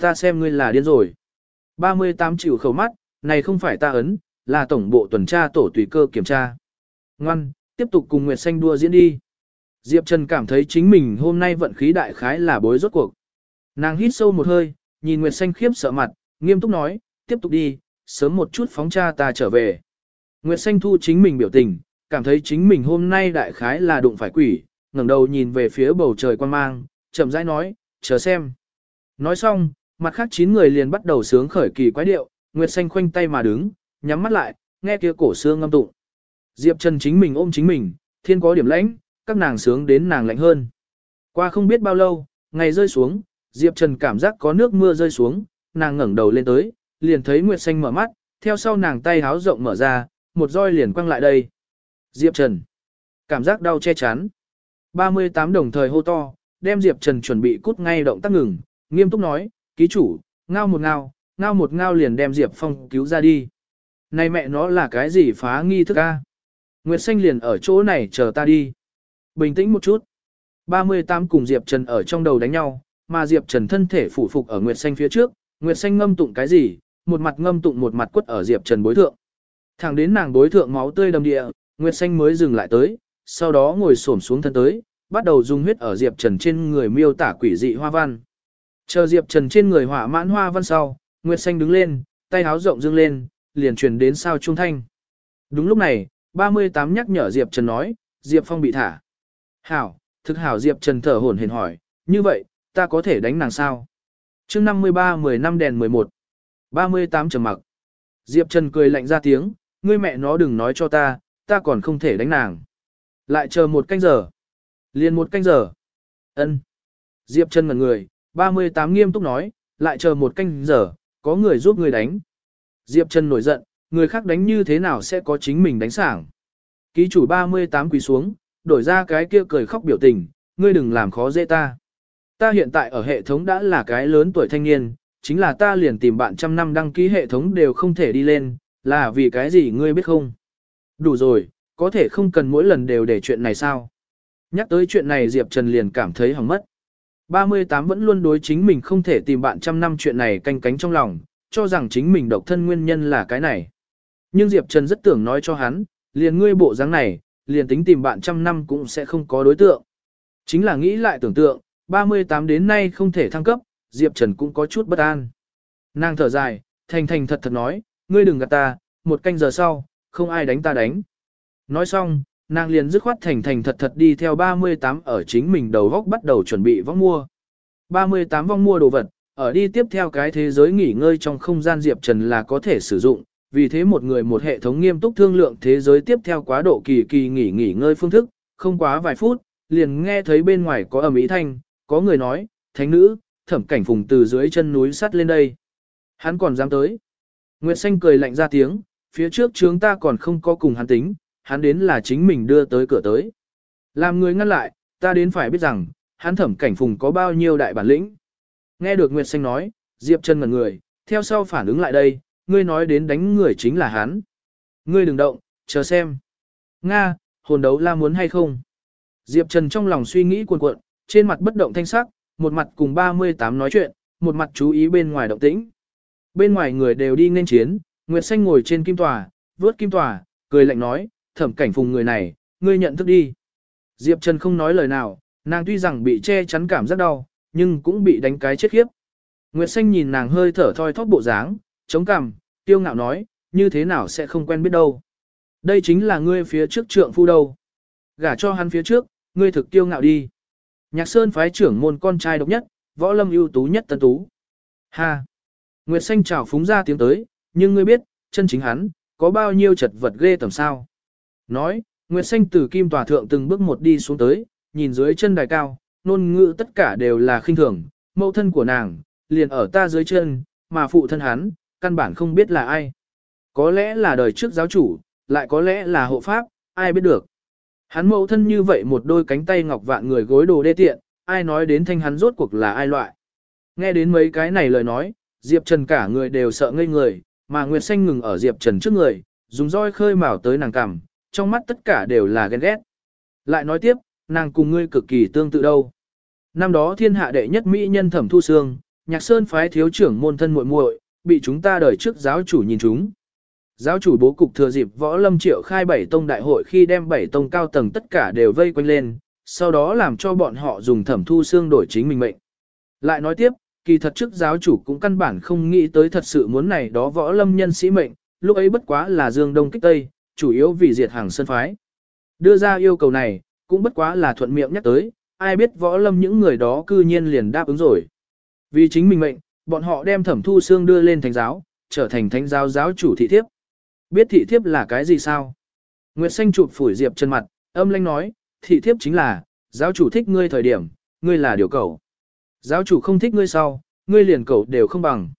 Speaker 1: Ta xem ngươi là điên rồi. 38 chịu khẩu mắt, này không phải ta ấn, là tổng bộ tuần tra tổ tùy cơ kiểm tra. Ngoan, tiếp tục cùng Nguyệt Xanh đua diễn đi. Diệp Trần cảm thấy chính mình hôm nay vận khí đại khái là bối rốt cuộc. Nàng hít sâu một hơi, nhìn Nguyệt Xanh khiếp sợ mặt, nghiêm túc nói, tiếp tục đi, sớm một chút phóng cha ta trở về. Nguyệt Xanh thu chính mình biểu tình, cảm thấy chính mình hôm nay đại khái là đụng phải quỷ, ngẩng đầu nhìn về phía bầu trời quan mang, chậm rãi nói, chờ xem. Nói xong, mặt khác chín người liền bắt đầu sướng khởi kỳ quái điệu, Nguyệt Xanh khoanh tay mà đứng, nhắm mắt lại, nghe kia cổ xương ngâm tụng. Diệp Trần chính mình ôm chính mình, thiên có điểm lãnh, các nàng sướng đến nàng lạnh hơn. Qua không biết bao lâu, ngày rơi xuống, Diệp Trần cảm giác có nước mưa rơi xuống, nàng ngẩng đầu lên tới, liền thấy Nguyệt Xanh mở mắt, theo sau nàng tay háo rộng mở ra, một roi liền quăng lại đây. Diệp Trần. Cảm giác đau che chắn. 38 đồng thời hô to, đem Diệp Trần chuẩn bị cút ngay động tác ngừng, nghiêm túc nói, ký chủ, ngao một ngao, ngao một ngao liền đem Diệp Phong cứu ra đi. Này mẹ nó là cái gì phá nghi thức a? Nguyệt Xanh liền ở chỗ này chờ ta đi. Bình tĩnh một chút. 38 cùng Diệp Trần ở trong đầu đánh nhau, mà Diệp Trần thân thể phủ phục ở Nguyệt Xanh phía trước, Nguyệt Xanh ngâm tụng cái gì, một mặt ngâm tụng một mặt quất ở Diệp Trần bối thượng. Thẳng đến nàng bối thượng máu tươi đầm địa, Nguyệt Xanh mới dừng lại tới, sau đó ngồi xổm xuống thân tới, bắt đầu dùng huyết ở Diệp Trần trên người miêu tả quỷ dị hoa văn. Chờ Diệp Trần trên người hỏa mãn hoa văn sau, Nguyệt Xanh đứng lên, tay háo rộng dương lên, liền truyền đến sao trung thanh. Đúng lúc này, 38 nhắc nhở Diệp Trần nói, Diệp Phong bị thả. Hảo, thực hảo Diệp Trần thở hổn hển hỏi, như vậy, ta có thể đánh nàng sao? chương 53 10 năm đèn 11, 38 trầm mặc. Diệp Trần cười lạnh ra tiếng, ngươi mẹ nó đừng nói cho ta, ta còn không thể đánh nàng. Lại chờ một canh giờ. Liền một canh giờ. ân Diệp Trần ngẩn người, 38 nghiêm túc nói, lại chờ một canh giờ, có người giúp người đánh. Diệp Trần nổi giận, người khác đánh như thế nào sẽ có chính mình đánh sảng. Ký chủ 38 quỳ xuống, đổi ra cái kia cười khóc biểu tình, ngươi đừng làm khó dễ ta. Ta hiện tại ở hệ thống đã là cái lớn tuổi thanh niên, chính là ta liền tìm bạn trăm năm đăng ký hệ thống đều không thể đi lên, là vì cái gì ngươi biết không? Đủ rồi, có thể không cần mỗi lần đều để chuyện này sao? Nhắc tới chuyện này Diệp Trần liền cảm thấy hỏng mất. 38 vẫn luôn đối chính mình không thể tìm bạn trăm năm chuyện này canh cánh trong lòng, cho rằng chính mình độc thân nguyên nhân là cái này. Nhưng Diệp Trần rất tưởng nói cho hắn, liền ngươi bộ dáng này, liền tính tìm bạn trăm năm cũng sẽ không có đối tượng. Chính là nghĩ lại tưởng tượng, 38 đến nay không thể thăng cấp, Diệp Trần cũng có chút bất an. Nàng thở dài, thành thành thật thật nói, ngươi đừng gạt ta, một canh giờ sau, không ai đánh ta đánh. Nói xong, nàng liền dứt khoát thành thành thật thật đi theo 38 ở chính mình đầu góc bắt đầu chuẩn bị vong mua. 38 vong mua đồ vật, ở đi tiếp theo cái thế giới nghỉ ngơi trong không gian Diệp Trần là có thể sử dụng, vì thế một người một hệ thống nghiêm túc thương lượng thế giới tiếp theo quá độ kỳ kỳ nghỉ nghỉ ngơi phương thức, không quá vài phút, liền nghe thấy bên ngoài có ầm ý thanh, có người nói, thánh nữ, thẩm cảnh phùng từ dưới chân núi sắt lên đây. Hắn còn dám tới. Nguyệt Xanh cười lạnh ra tiếng, phía trước chúng ta còn không có cùng hắn tính, hắn đến là chính mình đưa tới cửa tới. Làm người ngăn lại, ta đến phải biết rằng, hắn thẩm cảnh phùng có bao nhiêu đại bản lĩnh. Nghe được Nguyệt Xanh nói, Diệp trần ngẩn người, theo sau phản ứng lại đây, ngươi nói đến đánh người chính là hắn. Ngươi đừng động, chờ xem. Nga, hồn đấu la muốn hay không? Diệp Trần trong lòng suy nghĩ cuồn cuộn, trên mặt bất động thanh sắc, một mặt cùng 38 nói chuyện, một mặt chú ý bên ngoài động tĩnh. Bên ngoài người đều đi nên chiến, Nguyệt Xanh ngồi trên kim tòa, vớt kim tòa, cười lạnh nói, thẩm cảnh phùng người này, ngươi nhận thức đi. Diệp Trần không nói lời nào, nàng tuy rằng bị che chắn cảm rất đau, nhưng cũng bị đánh cái chết khiếp. Nguyệt Xanh nhìn nàng hơi thở thoi thóp bộ dáng, chống cằm, tiêu ngạo nói, như thế nào sẽ không quen biết đâu. Đây chính là ngươi phía trước trượng phu đâu. Gả cho hắn phía trước, ngươi thực tiêu ngạo đi. Nhạc Sơn phái trưởng môn con trai độc nhất, võ lâm ưu tú nhất tân tú. Ha! Nguyệt Xanh chào phúng ra tiếng tới, nhưng ngươi biết, chân chính hắn, có bao nhiêu chật vật ghê tầm sao. Nói, Nguyệt Xanh từ kim tòa thượng từng bước một đi xuống tới, nhìn dưới chân đài cao, nôn ngữ tất cả đều là khinh thường, mẫu thân của nàng, liền ở ta dưới chân, mà phụ thân hắn, căn bản không biết là ai. Có lẽ là đời trước giáo chủ, lại có lẽ là hộ pháp, ai biết được. Hắn mẫu thân như vậy một đôi cánh tay ngọc vạn người gối đồ đê tiện, ai nói đến thanh hắn rốt cuộc là ai loại. Nghe đến mấy cái này lời nói, Diệp Trần cả người đều sợ ngây người, mà Nguyệt Xanh ngừng ở Diệp Trần trước người, dùng roi khơi mào tới nàng cằm, trong mắt tất cả đều là ghen ghét. Lại nói tiếp, nàng cùng ngươi cực kỳ tương tự đâu. Năm đó thiên hạ đệ nhất mỹ nhân thẩm thu xương, nhạc sơn phái thiếu trưởng môn thân muội muội, bị chúng ta đời trước giáo chủ nhìn chúng. Giáo chủ bố cục thừa dịp võ lâm triệu khai bảy tông đại hội khi đem bảy tông cao tầng tất cả đều vây quanh lên, sau đó làm cho bọn họ dùng thẩm thu xương đổi chính mình mệnh. Lại nói tiếp, kỳ thật trước giáo chủ cũng căn bản không nghĩ tới thật sự muốn này đó võ lâm nhân sĩ mệnh, lúc ấy bất quá là dương đông kích tây, chủ yếu vì diệt hàng sân phái. Đưa ra yêu cầu này, cũng bất quá là thuận miệng nhắc tới, ai biết võ lâm những người đó cư nhiên liền đáp ứng rồi. Vì chính mình mệnh, bọn họ đem thẩm thu xương đưa lên thánh giáo, trở thành thánh giáo giáo chủ thị thiếp. Biết thị thiếp là cái gì sao? Nguyệt xanh chụp phủi Diệp chân mặt, âm lanh nói, thị thiếp chính là, giáo chủ thích ngươi thời điểm, ngươi là điều cầu. Giáo chủ không thích ngươi sau, ngươi liền cầu đều không bằng.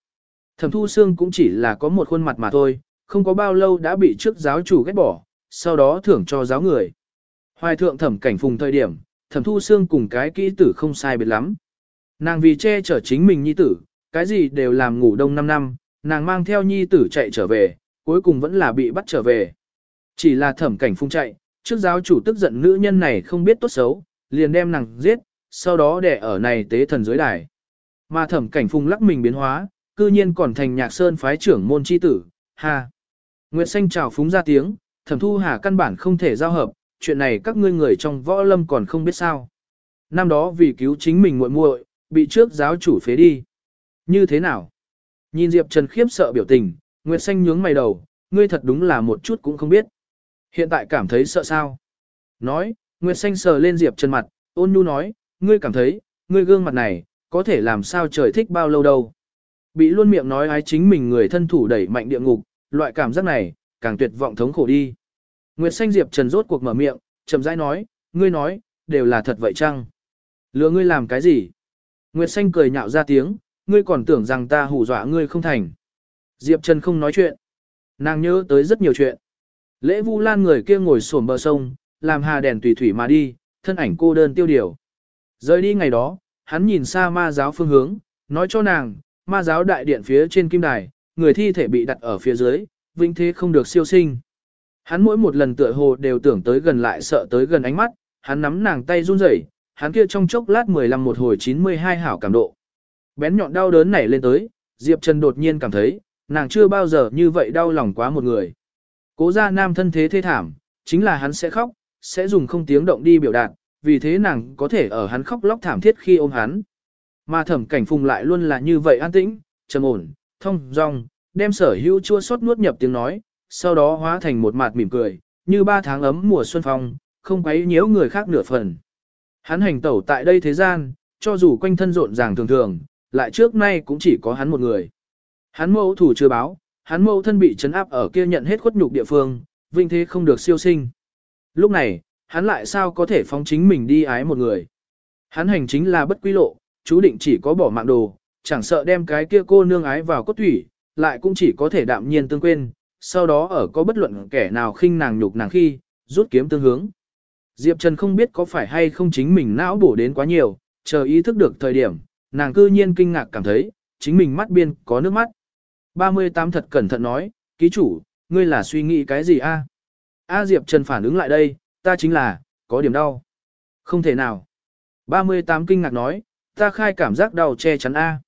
Speaker 1: Thẩm thu xương cũng chỉ là có một khuôn mặt mà thôi, không có bao lâu đã bị trước giáo chủ ghét bỏ, sau đó thưởng cho giáo người. Hoài thượng thẩm cảnh phùng thời điểm, thẩm thu xương cùng cái kỹ tử không sai biệt lắm. Nàng vì che chở chính mình nhi tử, cái gì đều làm ngủ đông 5 năm, nàng mang theo nhi tử chạy trở về, cuối cùng vẫn là bị bắt trở về. Chỉ là thẩm cảnh phùng chạy, trước giáo chủ tức giận nữ nhân này không biết tốt xấu, liền đem nàng giết, sau đó để ở này tế thần dưới đài. Mà thẩm cảnh phùng lắc mình biến hóa, cư nhiên còn thành nhạc sơn phái trưởng môn chi tử, ha. Nguyệt Xanh chào phúng ra tiếng, thẩm thu hà căn bản không thể giao hợp, chuyện này các ngươi người trong võ lâm còn không biết sao. Năm đó vì cứu chính mình muội muội, bị trước giáo chủ phế đi. Như thế nào? Nhìn Diệp Trần khiếp sợ biểu tình, Nguyệt Xanh nhướng mày đầu, ngươi thật đúng là một chút cũng không biết. Hiện tại cảm thấy sợ sao? Nói, Nguyệt Xanh sờ lên Diệp Trần mặt, ôn nhu nói, ngươi cảm thấy, ngươi gương mặt này, có thể làm sao trời thích bao lâu đâu. Bị luôn miệng nói ái chính mình người thân thủ đẩy mạnh địa ngục, loại cảm giác này, càng tuyệt vọng thống khổ đi. Nguyệt Xanh Diệp Trần rốt cuộc mở miệng, chậm rãi nói, ngươi nói, đều là thật vậy chăng? Lừa ngươi làm cái gì? Nguyệt Xanh cười nhạo ra tiếng, ngươi còn tưởng rằng ta hù dọa ngươi không thành. Diệp Trần không nói chuyện. Nàng nhớ tới rất nhiều chuyện. Lễ Vu Lan người kia ngồi xổm bờ sông, làm hà đèn tùy thủy mà đi, thân ảnh cô đơn tiêu điều. Rời đi ngày đó, hắn nhìn xa ma giáo phương hướng, nói cho nàng, ma giáo đại điện phía trên kim đài, người thi thể bị đặt ở phía dưới, vinh thế không được siêu sinh. Hắn mỗi một lần tựa hồ đều tưởng tới gần lại sợ tới gần ánh mắt, hắn nắm nàng tay run rẩy, hắn kia trong chốc lát 15 một hồi 92 hảo cảm độ. Bén nhọn đau đớn nảy lên tới, Diệp Trần đột nhiên cảm thấy, nàng chưa bao giờ như vậy đau lòng quá một người. Cố gia nam thân thế thê thảm, chính là hắn sẽ khóc, sẽ dùng không tiếng động đi biểu đạt, vì thế nàng có thể ở hắn khóc lóc thảm thiết khi ôm hắn. Mà thẩm cảnh phùng lại luôn là như vậy an tĩnh, trầm ổn, thông, dong, đem sở hữu chua xót nuốt nhập tiếng nói, sau đó hóa thành một mặt mỉm cười, như ba tháng ấm mùa xuân phong, không quấy nhiễu người khác nửa phần. Hắn hành tẩu tại đây thế gian, cho dù quanh thân rộn ràng thường thường, lại trước nay cũng chỉ có hắn một người. Hắn mẫu thủ chưa báo, hắn mẫu thân bị chấn áp ở kia nhận hết khuất nhục địa phương, vinh thế không được siêu sinh. Lúc này, hắn lại sao có thể phóng chính mình đi ái một người. Hắn hành chính là bất quy lộ, chú định chỉ có bỏ mạng đồ, chẳng sợ đem cái kia cô nương ái vào cốt thủy, lại cũng chỉ có thể đạm nhiên tương quên, sau đó ở có bất luận kẻ nào khinh nàng nhục nàng khi, rút kiếm tương hướng. Diệp Trần không biết có phải hay không chính mình não bổ đến quá nhiều, chờ ý thức được thời điểm, nàng cư nhiên kinh ngạc cảm thấy, chính mình mắt biên có nước mắt. 38 thật cẩn thận nói, ký chủ, ngươi là suy nghĩ cái gì a? A Diệp Trần phản ứng lại đây, ta chính là, có điểm đau. Không thể nào. 38 kinh ngạc nói, ta khai cảm giác đau che chắn A.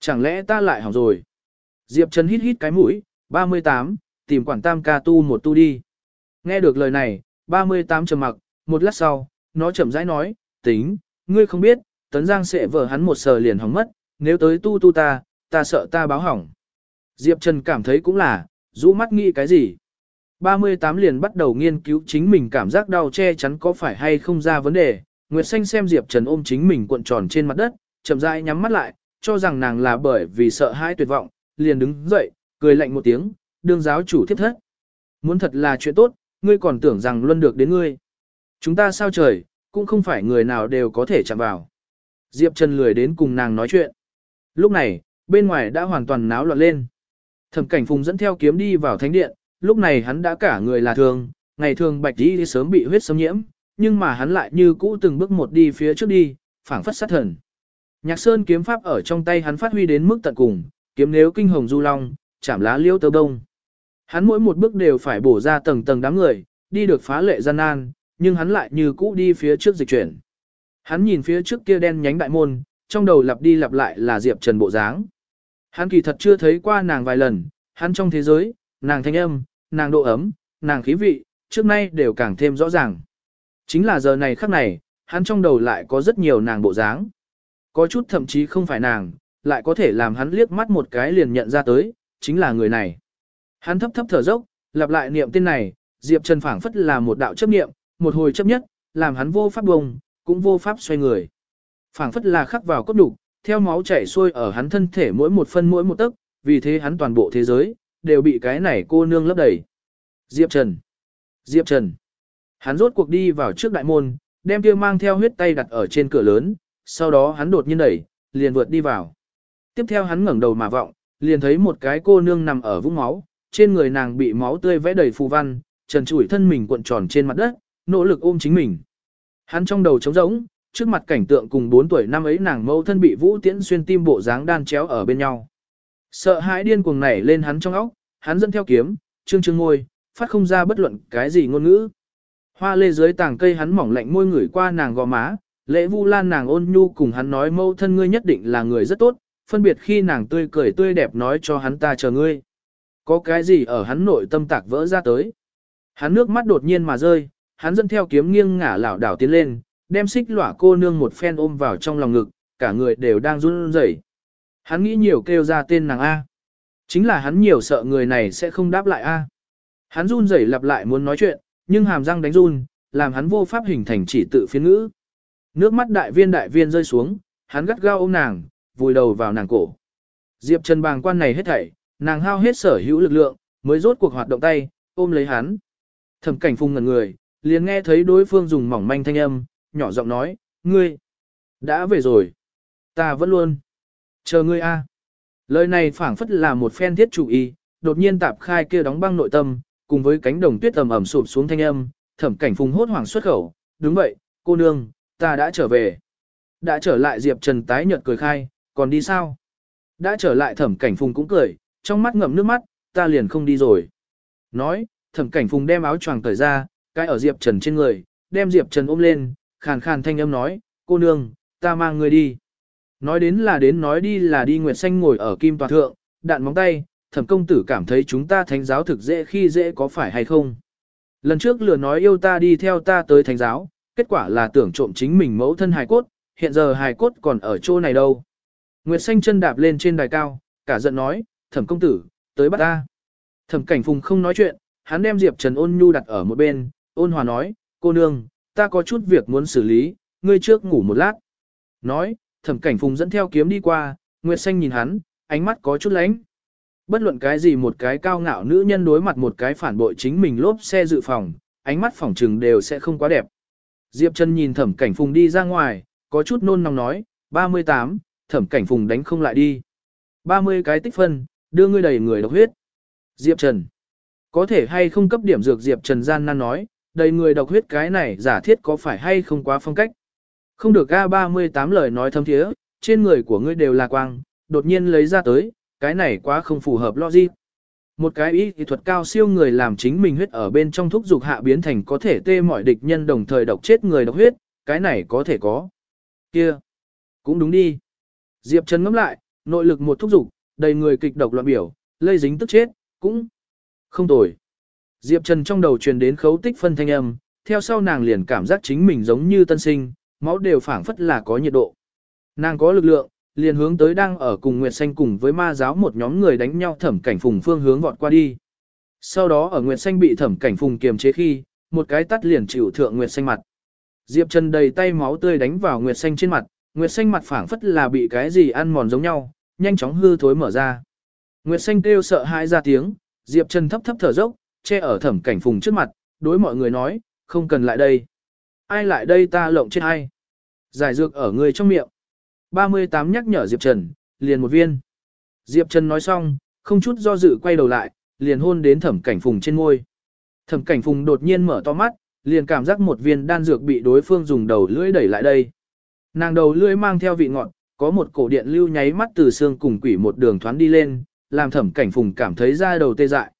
Speaker 1: Chẳng lẽ ta lại hỏng rồi? Diệp Trần hít hít cái mũi, 38, tìm quản tam ca tu một tu đi. Nghe được lời này, 38 trầm mặc, một lát sau, nó chậm rãi nói, tính, ngươi không biết, tấn giang sẽ vở hắn một sờ liền hỏng mất, nếu tới tu tu ta, ta sợ ta báo hỏng. Diệp Trần cảm thấy cũng là, rũ mắt nghĩ cái gì. 38 liền bắt đầu nghiên cứu chính mình cảm giác đau che chắn có phải hay không ra vấn đề. Nguyệt Xanh xem Diệp Trần ôm chính mình cuộn tròn trên mặt đất, chậm rãi nhắm mắt lại, cho rằng nàng là bởi vì sợ hãi tuyệt vọng, liền đứng dậy, cười lạnh một tiếng, đương giáo chủ thiết thất. Muốn thật là chuyện tốt, ngươi còn tưởng rằng luôn được đến ngươi. Chúng ta sao trời, cũng không phải người nào đều có thể chạm vào. Diệp Trần lười đến cùng nàng nói chuyện. Lúc này, bên ngoài đã hoàn toàn náo loạn lên. Thẩm cảnh phùng dẫn theo kiếm đi vào thánh điện, lúc này hắn đã cả người là thường, ngày thường bạch đi sớm bị huyết xâm nhiễm, nhưng mà hắn lại như cũ từng bước một đi phía trước đi, phảng phất sát thần. Nhạc sơn kiếm pháp ở trong tay hắn phát huy đến mức tận cùng, kiếm nếu kinh hồng du long, chạm lá liêu tơ đông. Hắn mỗi một bước đều phải bổ ra tầng tầng đám người, đi được phá lệ gian nan, nhưng hắn lại như cũ đi phía trước dịch chuyển. Hắn nhìn phía trước kia đen nhánh đại môn, trong đầu lặp đi lặp lại là Diệp Trần bộ dáng. Hắn kỳ thật chưa thấy qua nàng vài lần, hắn trong thế giới, nàng thanh âm, nàng độ ấm, nàng khí vị, trước nay đều càng thêm rõ ràng. Chính là giờ này khắc này, hắn trong đầu lại có rất nhiều nàng bộ dáng. Có chút thậm chí không phải nàng, lại có thể làm hắn liếc mắt một cái liền nhận ra tới, chính là người này. Hắn thấp thấp thở dốc, lặp lại niệm tên này, Diệp Trần phảng phất là một đạo chấp niệm, một hồi chấp nhất, làm hắn vô pháp bùng, cũng vô pháp xoay người. phảng phất là khắc vào cốt đục, theo máu chảy xuôi ở hắn thân thể mỗi một phân mỗi một tấc, vì thế hắn toàn bộ thế giới, đều bị cái này cô nương lấp đầy. Diệp Trần. Diệp Trần. Hắn rốt cuộc đi vào trước đại môn, đem kia mang theo huyết tay đặt ở trên cửa lớn, sau đó hắn đột nhiên đẩy, liền vượt đi vào. Tiếp theo hắn ngẩng đầu mà vọng, liền thấy một cái cô nương nằm ở vũng máu, trên người nàng bị máu tươi vẽ đầy phù văn, trần trụi thân mình cuộn tròn trên mặt đất, nỗ lực ôm chính mình. Hắn trong đầu trống rỗng, trước mặt cảnh tượng cùng 4 tuổi năm ấy nàng mâu thân bị Vũ Tiễn xuyên tim bộ dáng đan chéo ở bên nhau. Sợ hãi điên cuồng nảy lên hắn trong óc, hắn dẫn theo kiếm, trương trương ngôi, phát không ra bất luận cái gì ngôn ngữ. Hoa lê dưới tàng cây hắn mỏng lạnh môi ngửi qua nàng gò má, lễ vu lan nàng ôn nhu cùng hắn nói mâu thân ngươi nhất định là người rất tốt, phân biệt khi nàng tươi cười tươi đẹp nói cho hắn ta chờ ngươi. Có cái gì ở hắn nội tâm tạc vỡ ra tới. Hắn nước mắt đột nhiên mà rơi, hắn dẫn theo kiếm nghiêng ngả lảo đảo tiến lên, đem xích lỏa cô nương một phen ôm vào trong lòng ngực, cả người đều đang run rẩy. Hắn nghĩ nhiều kêu ra tên nàng A. Chính là hắn nhiều sợ người này sẽ không đáp lại A. Hắn run rẩy lặp lại muốn nói chuyện, nhưng hàm răng đánh run, làm hắn vô pháp hình thành chỉ tự phiên ngữ. Nước mắt đại viên đại viên rơi xuống, hắn gắt gao ôm nàng, vùi đầu vào nàng cổ. Diệp Trần bàng quan này hết thảy, nàng hao hết sở hữu lực lượng, mới rốt cuộc hoạt động tay, ôm lấy hắn. Thẩm cảnh phung ngẩn người, liền nghe thấy đối phương dùng mỏng manh thanh âm, nhỏ giọng nói, ngươi, đã về rồi. Ta vẫn luôn, chờ ngươi a. Lời này phảng phất là một phen thiết chủ ý, đột nhiên tạp khai kia đóng băng nội tâm, cùng với cánh đồng tuyết ẩm ẩm sụp xuống thanh âm, thẩm cảnh phùng hốt hoảng xuất khẩu, đúng vậy, cô nương, ta đã trở về. Đã trở lại Diệp Trần tái nhợt cười khai, còn đi sao? Đã trở lại thẩm cảnh phùng cũng cười, trong mắt ngậm nước mắt, ta liền không đi rồi. Nói, thẩm cảnh phùng đem áo choàng cởi ra, cái ở Diệp Trần trên người, đem Diệp Trần ôm lên, khàn khàn thanh âm nói, cô nương, ta mang người đi. Nói đến là đến nói đi là đi Nguyệt Xanh ngồi ở kim tòa thượng, đạn móng tay, thẩm công tử cảm thấy chúng ta thánh giáo thực dễ khi dễ có phải hay không. Lần trước lừa nói yêu ta đi theo ta tới thánh giáo, kết quả là tưởng trộm chính mình mẫu thân hài cốt, hiện giờ hài cốt còn ở chỗ này đâu. Nguyệt Xanh chân đạp lên trên đài cao, cả giận nói, thẩm công tử, tới bắt ta. Thẩm cảnh phùng không nói chuyện, hắn đem Diệp Trần ôn nhu đặt ở một bên, ôn hòa nói, cô nương, ta có chút việc muốn xử lý, ngươi trước ngủ một lát. Nói, thẩm cảnh phùng dẫn theo kiếm đi qua, Nguyệt Xanh nhìn hắn, ánh mắt có chút lánh. Bất luận cái gì một cái cao ngạo nữ nhân đối mặt một cái phản bội chính mình lốp xe dự phòng, ánh mắt phỏng trừng đều sẽ không quá đẹp. Diệp Trần nhìn thẩm cảnh phùng đi ra ngoài, có chút nôn nóng nói, 38, thẩm cảnh phùng đánh không lại đi. 30 cái tích phân, đưa ngươi đầy người độc huyết. Diệp Trần. Có thể hay không cấp điểm dược Diệp Trần gian nan nói, đầy người độc huyết cái này giả thiết có phải hay không quá phong cách. Không được A38 lời nói thâm thiế, trên người của ngươi đều là quang, đột nhiên lấy ra tới, cái này quá không phù hợp logic. Một cái ý kỹ thuật cao siêu người làm chính mình huyết ở bên trong thúc dục hạ biến thành có thể tê mọi địch nhân đồng thời độc chết người độc huyết, cái này có thể có. Kia, cũng đúng đi. Diệp Trần ngẫm lại, nội lực một thúc dục, đầy người kịch độc loạn biểu, lây dính tức chết, cũng không tồi. Diệp Trần trong đầu truyền đến khấu tích phân thanh âm, theo sau nàng liền cảm giác chính mình giống như tân sinh, máu đều phản phất là có nhiệt độ. Nàng có lực lượng, liền hướng tới đang ở cùng Nguyệt Xanh cùng với ma giáo một nhóm người đánh nhau thẩm cảnh phùng phương hướng vọt qua đi. Sau đó ở Nguyệt Xanh bị thẩm cảnh phùng kiềm chế khi, một cái tắt liền chịu thượng Nguyệt Xanh mặt. Diệp Trần đầy tay máu tươi đánh vào Nguyệt Xanh trên mặt, Nguyệt Xanh mặt phảng phất là bị cái gì ăn mòn giống nhau, nhanh chóng hư thối mở ra. Nguyệt Xanh kêu sợ hãi ra tiếng, Diệp Trần thấp thấp thở dốc, che ở thẩm cảnh phùng trước mặt, đối mọi người nói, không cần lại đây. Ai lại đây ta lộng chết ai. Giải dược ở người trong miệng. 38 nhắc nhở Diệp Trần, liền một viên. Diệp Trần nói xong, không chút do dự quay đầu lại, liền hôn đến thẩm cảnh phùng trên môi. Thẩm cảnh phùng đột nhiên mở to mắt, liền cảm giác một viên đan dược bị đối phương dùng đầu lưỡi đẩy lại đây. Nàng đầu lưỡi mang theo vị ngọt, có một cổ điện lưu nháy mắt từ xương cùng quỷ một đường thoáng đi lên, làm thẩm cảnh phùng cảm thấy da đầu tê dại.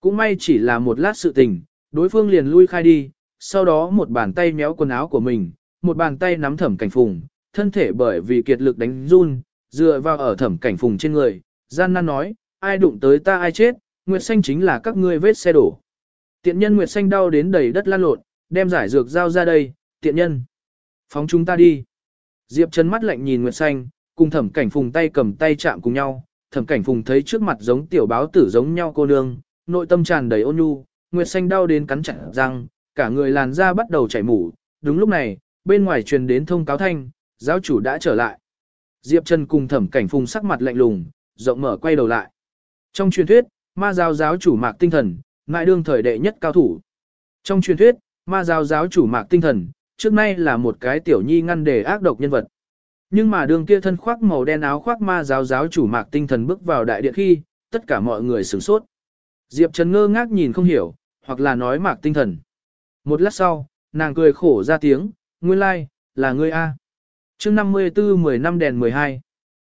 Speaker 1: Cũng may chỉ là một lát sự tình, đối phương liền lui khai đi, sau đó một bàn tay méo quần áo của mình, một bàn tay nắm thẩm cảnh phùng, thân thể bởi vì kiệt lực đánh run, dựa vào ở thẩm cảnh phùng trên người, gian nan nói, ai đụng tới ta ai chết, Nguyệt Xanh chính là các ngươi vết xe đổ. Tiện nhân Nguyệt Xanh đau đến đầy đất lan lộn, đem giải dược giao ra đây, tiện nhân. Phóng chúng ta đi. Diệp Trần mắt lạnh nhìn Nguyệt Xanh, cùng thẩm cảnh phùng tay cầm tay chạm cùng nhau, thẩm cảnh phùng thấy trước mặt giống tiểu báo tử giống nhau cô nương, nội tâm tràn đầy ôn nhu, Nguyệt Xanh đau đến cắn chặt răng, cả người làn da bắt đầu chảy mủ. Đúng lúc này, bên ngoài truyền đến thông cáo thanh, giáo chủ đã trở lại. Diệp Trần cùng thẩm cảnh phùng sắc mặt lạnh lùng, rộng mở quay đầu lại. Trong truyền thuyết, ma giáo giáo chủ mạc tinh thần, ngại đương thời đệ nhất cao thủ. Trong truyền thuyết, ma giáo giáo chủ mạc tinh thần, trước nay là một cái tiểu nhi ngăn đề ác độc nhân vật. Nhưng mà đường kia thân khoác màu đen áo khoác ma giáo giáo chủ mạc tinh thần bước vào đại điện khi, tất cả mọi người sửng sốt. Diệp Trần ngơ ngác nhìn không hiểu, hoặc là nói mạc tinh thần. Một lát sau, nàng cười khổ ra tiếng, nguyên lai, like, là ngươi A chương 54 10 năm đèn 12.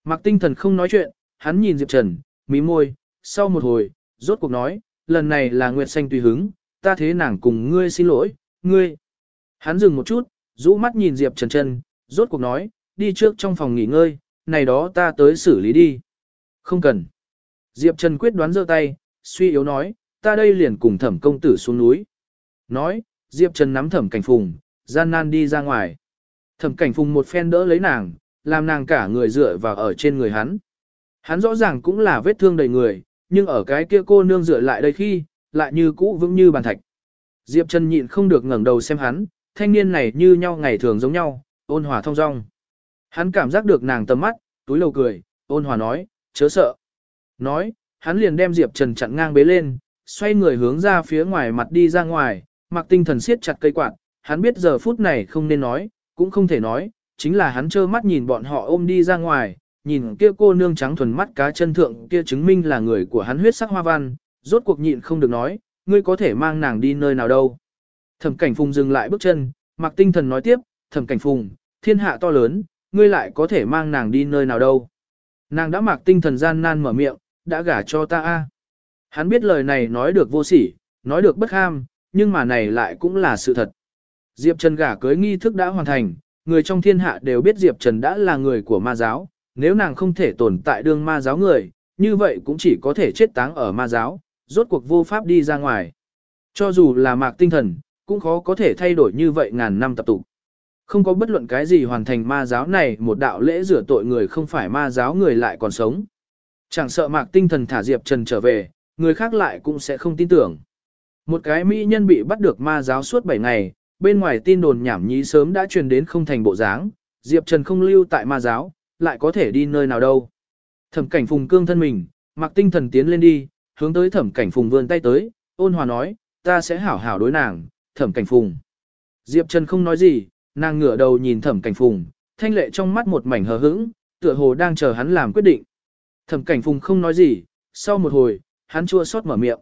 Speaker 1: Mặc tinh thần không nói chuyện, hắn nhìn Diệp Trần, mí môi, sau một hồi, rốt cuộc nói, lần này là Nguyệt Xanh tùy hứng, ta thế nàng cùng ngươi xin lỗi, ngươi. Hắn dừng một chút, rũ mắt nhìn Diệp Trần trần rốt cuộc nói, đi trước trong phòng nghỉ ngơi, này đó ta tới xử lý đi. Không cần. Diệp Trần quyết đoán giơ tay, suy yếu nói, ta đây liền cùng thẩm công tử xuống núi. Nói, Diệp Trần nắm thẩm cảnh phùng, gian nan đi ra ngoài. Thẩm cảnh phùng một phen đỡ lấy nàng, làm nàng cả người dựa vào ở trên người hắn. Hắn rõ ràng cũng là vết thương đầy người, nhưng ở cái kia cô nương dựa lại đây khi, lại như cũ vững như bàn thạch. Diệp Trần nhịn không được ngẩng đầu xem hắn, thanh niên này như nhau ngày thường giống nhau, ôn hòa thông dong. Hắn cảm giác được nàng tầm mắt, túi lầu cười, ôn hòa nói, chớ sợ. Nói, hắn liền đem Diệp Trần chặn ngang bế lên, xoay người hướng ra phía ngoài mặt đi ra ngoài, mặc tinh thần siết chặt cây quạt, hắn biết giờ phút này không nên nói, cũng không thể nói, chính là hắn trơ mắt nhìn bọn họ ôm đi ra ngoài, nhìn kia cô nương trắng thuần mắt cá chân thượng kia chứng minh là người của hắn huyết sắc hoa văn, rốt cuộc nhịn không được nói, ngươi có thể mang nàng đi nơi nào đâu. Thẩm cảnh phùng dừng lại bước chân, mặc tinh thần nói tiếp, thẩm cảnh phùng, thiên hạ to lớn, ngươi lại có thể mang nàng đi nơi nào đâu. Nàng đã mặc tinh thần gian nan mở miệng, đã gả cho ta a. Hắn biết lời này nói được vô sỉ, nói được bất ham, nhưng mà này lại cũng là sự thật. Diệp Trần gả cưới nghi thức đã hoàn thành, người trong thiên hạ đều biết Diệp Trần đã là người của ma giáo, nếu nàng không thể tồn tại đương ma giáo người, như vậy cũng chỉ có thể chết táng ở ma giáo, rốt cuộc vô pháp đi ra ngoài. Cho dù là mạc tinh thần, cũng khó có thể thay đổi như vậy ngàn năm tập tụ. Không có bất luận cái gì hoàn thành ma giáo này một đạo lễ rửa tội người không phải ma giáo người lại còn sống. Chẳng sợ mạc tinh thần thả Diệp Trần trở về, người khác lại cũng sẽ không tin tưởng. Một cái mỹ nhân bị bắt được ma giáo suốt 7 ngày, bên ngoài tin đồn nhảm nhí sớm đã truyền đến không thành bộ dáng, Diệp Trần không lưu tại ma giáo, lại có thể đi nơi nào đâu. Thẩm cảnh phùng cương thân mình, mặc tinh thần tiến lên đi, hướng tới thẩm cảnh phùng vươn tay tới, ôn hòa nói, ta sẽ hảo hảo đối nàng, thẩm cảnh phùng. Diệp Trần không nói gì, nàng ngửa đầu nhìn thẩm cảnh phùng, thanh lệ trong mắt một mảnh hờ hững, tựa hồ đang chờ hắn làm quyết định. Thẩm cảnh phùng không nói gì, sau một hồi, hắn chua xót mở miệng.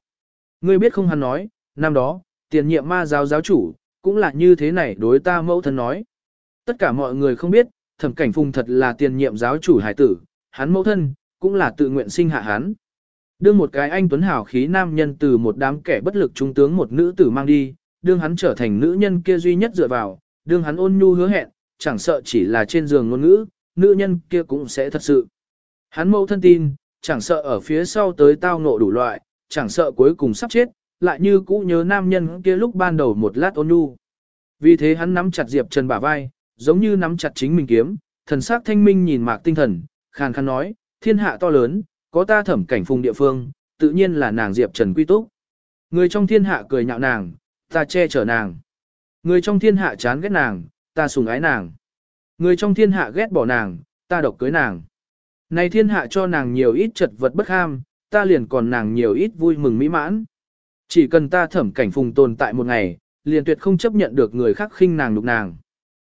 Speaker 1: Ngươi biết không hắn nói, năm đó, tiền nhiệm ma giáo giáo chủ, cũng là như thế này đối ta mẫu thân nói. Tất cả mọi người không biết, thẩm cảnh phùng thật là tiền nhiệm giáo chủ hải tử, hắn mẫu thân, cũng là tự nguyện sinh hạ hắn. Đương một cái anh tuấn hào khí nam nhân từ một đám kẻ bất lực trung tướng một nữ tử mang đi, đương hắn trở thành nữ nhân kia duy nhất dựa vào, đương hắn ôn nhu hứa hẹn, chẳng sợ chỉ là trên giường ngôn ngữ, nữ nhân kia cũng sẽ thật sự. Hắn mẫu thân tin, chẳng sợ ở phía sau tới tao ngộ đủ loại, chẳng sợ cuối cùng sắp chết, lại như cũ nhớ nam nhân kia lúc ban đầu một lát ôn nhu. Vì thế hắn nắm chặt Diệp Trần bả vai, giống như nắm chặt chính mình kiếm, thần sắc thanh minh nhìn mạc tinh thần, khàn khàn nói, thiên hạ to lớn, có ta thẩm cảnh phùng địa phương, tự nhiên là nàng Diệp Trần quy túc. Người trong thiên hạ cười nhạo nàng, ta che chở nàng. Người trong thiên hạ chán ghét nàng, ta sùng ái nàng. Người trong thiên hạ ghét bỏ nàng, ta độc cưới nàng. Này thiên hạ cho nàng nhiều ít chật vật bất ham, ta liền còn nàng nhiều ít vui mừng mỹ mãn. Chỉ cần ta thẩm cảnh phùng tồn tại một ngày, liền tuyệt không chấp nhận được người khác khinh nàng lục nàng.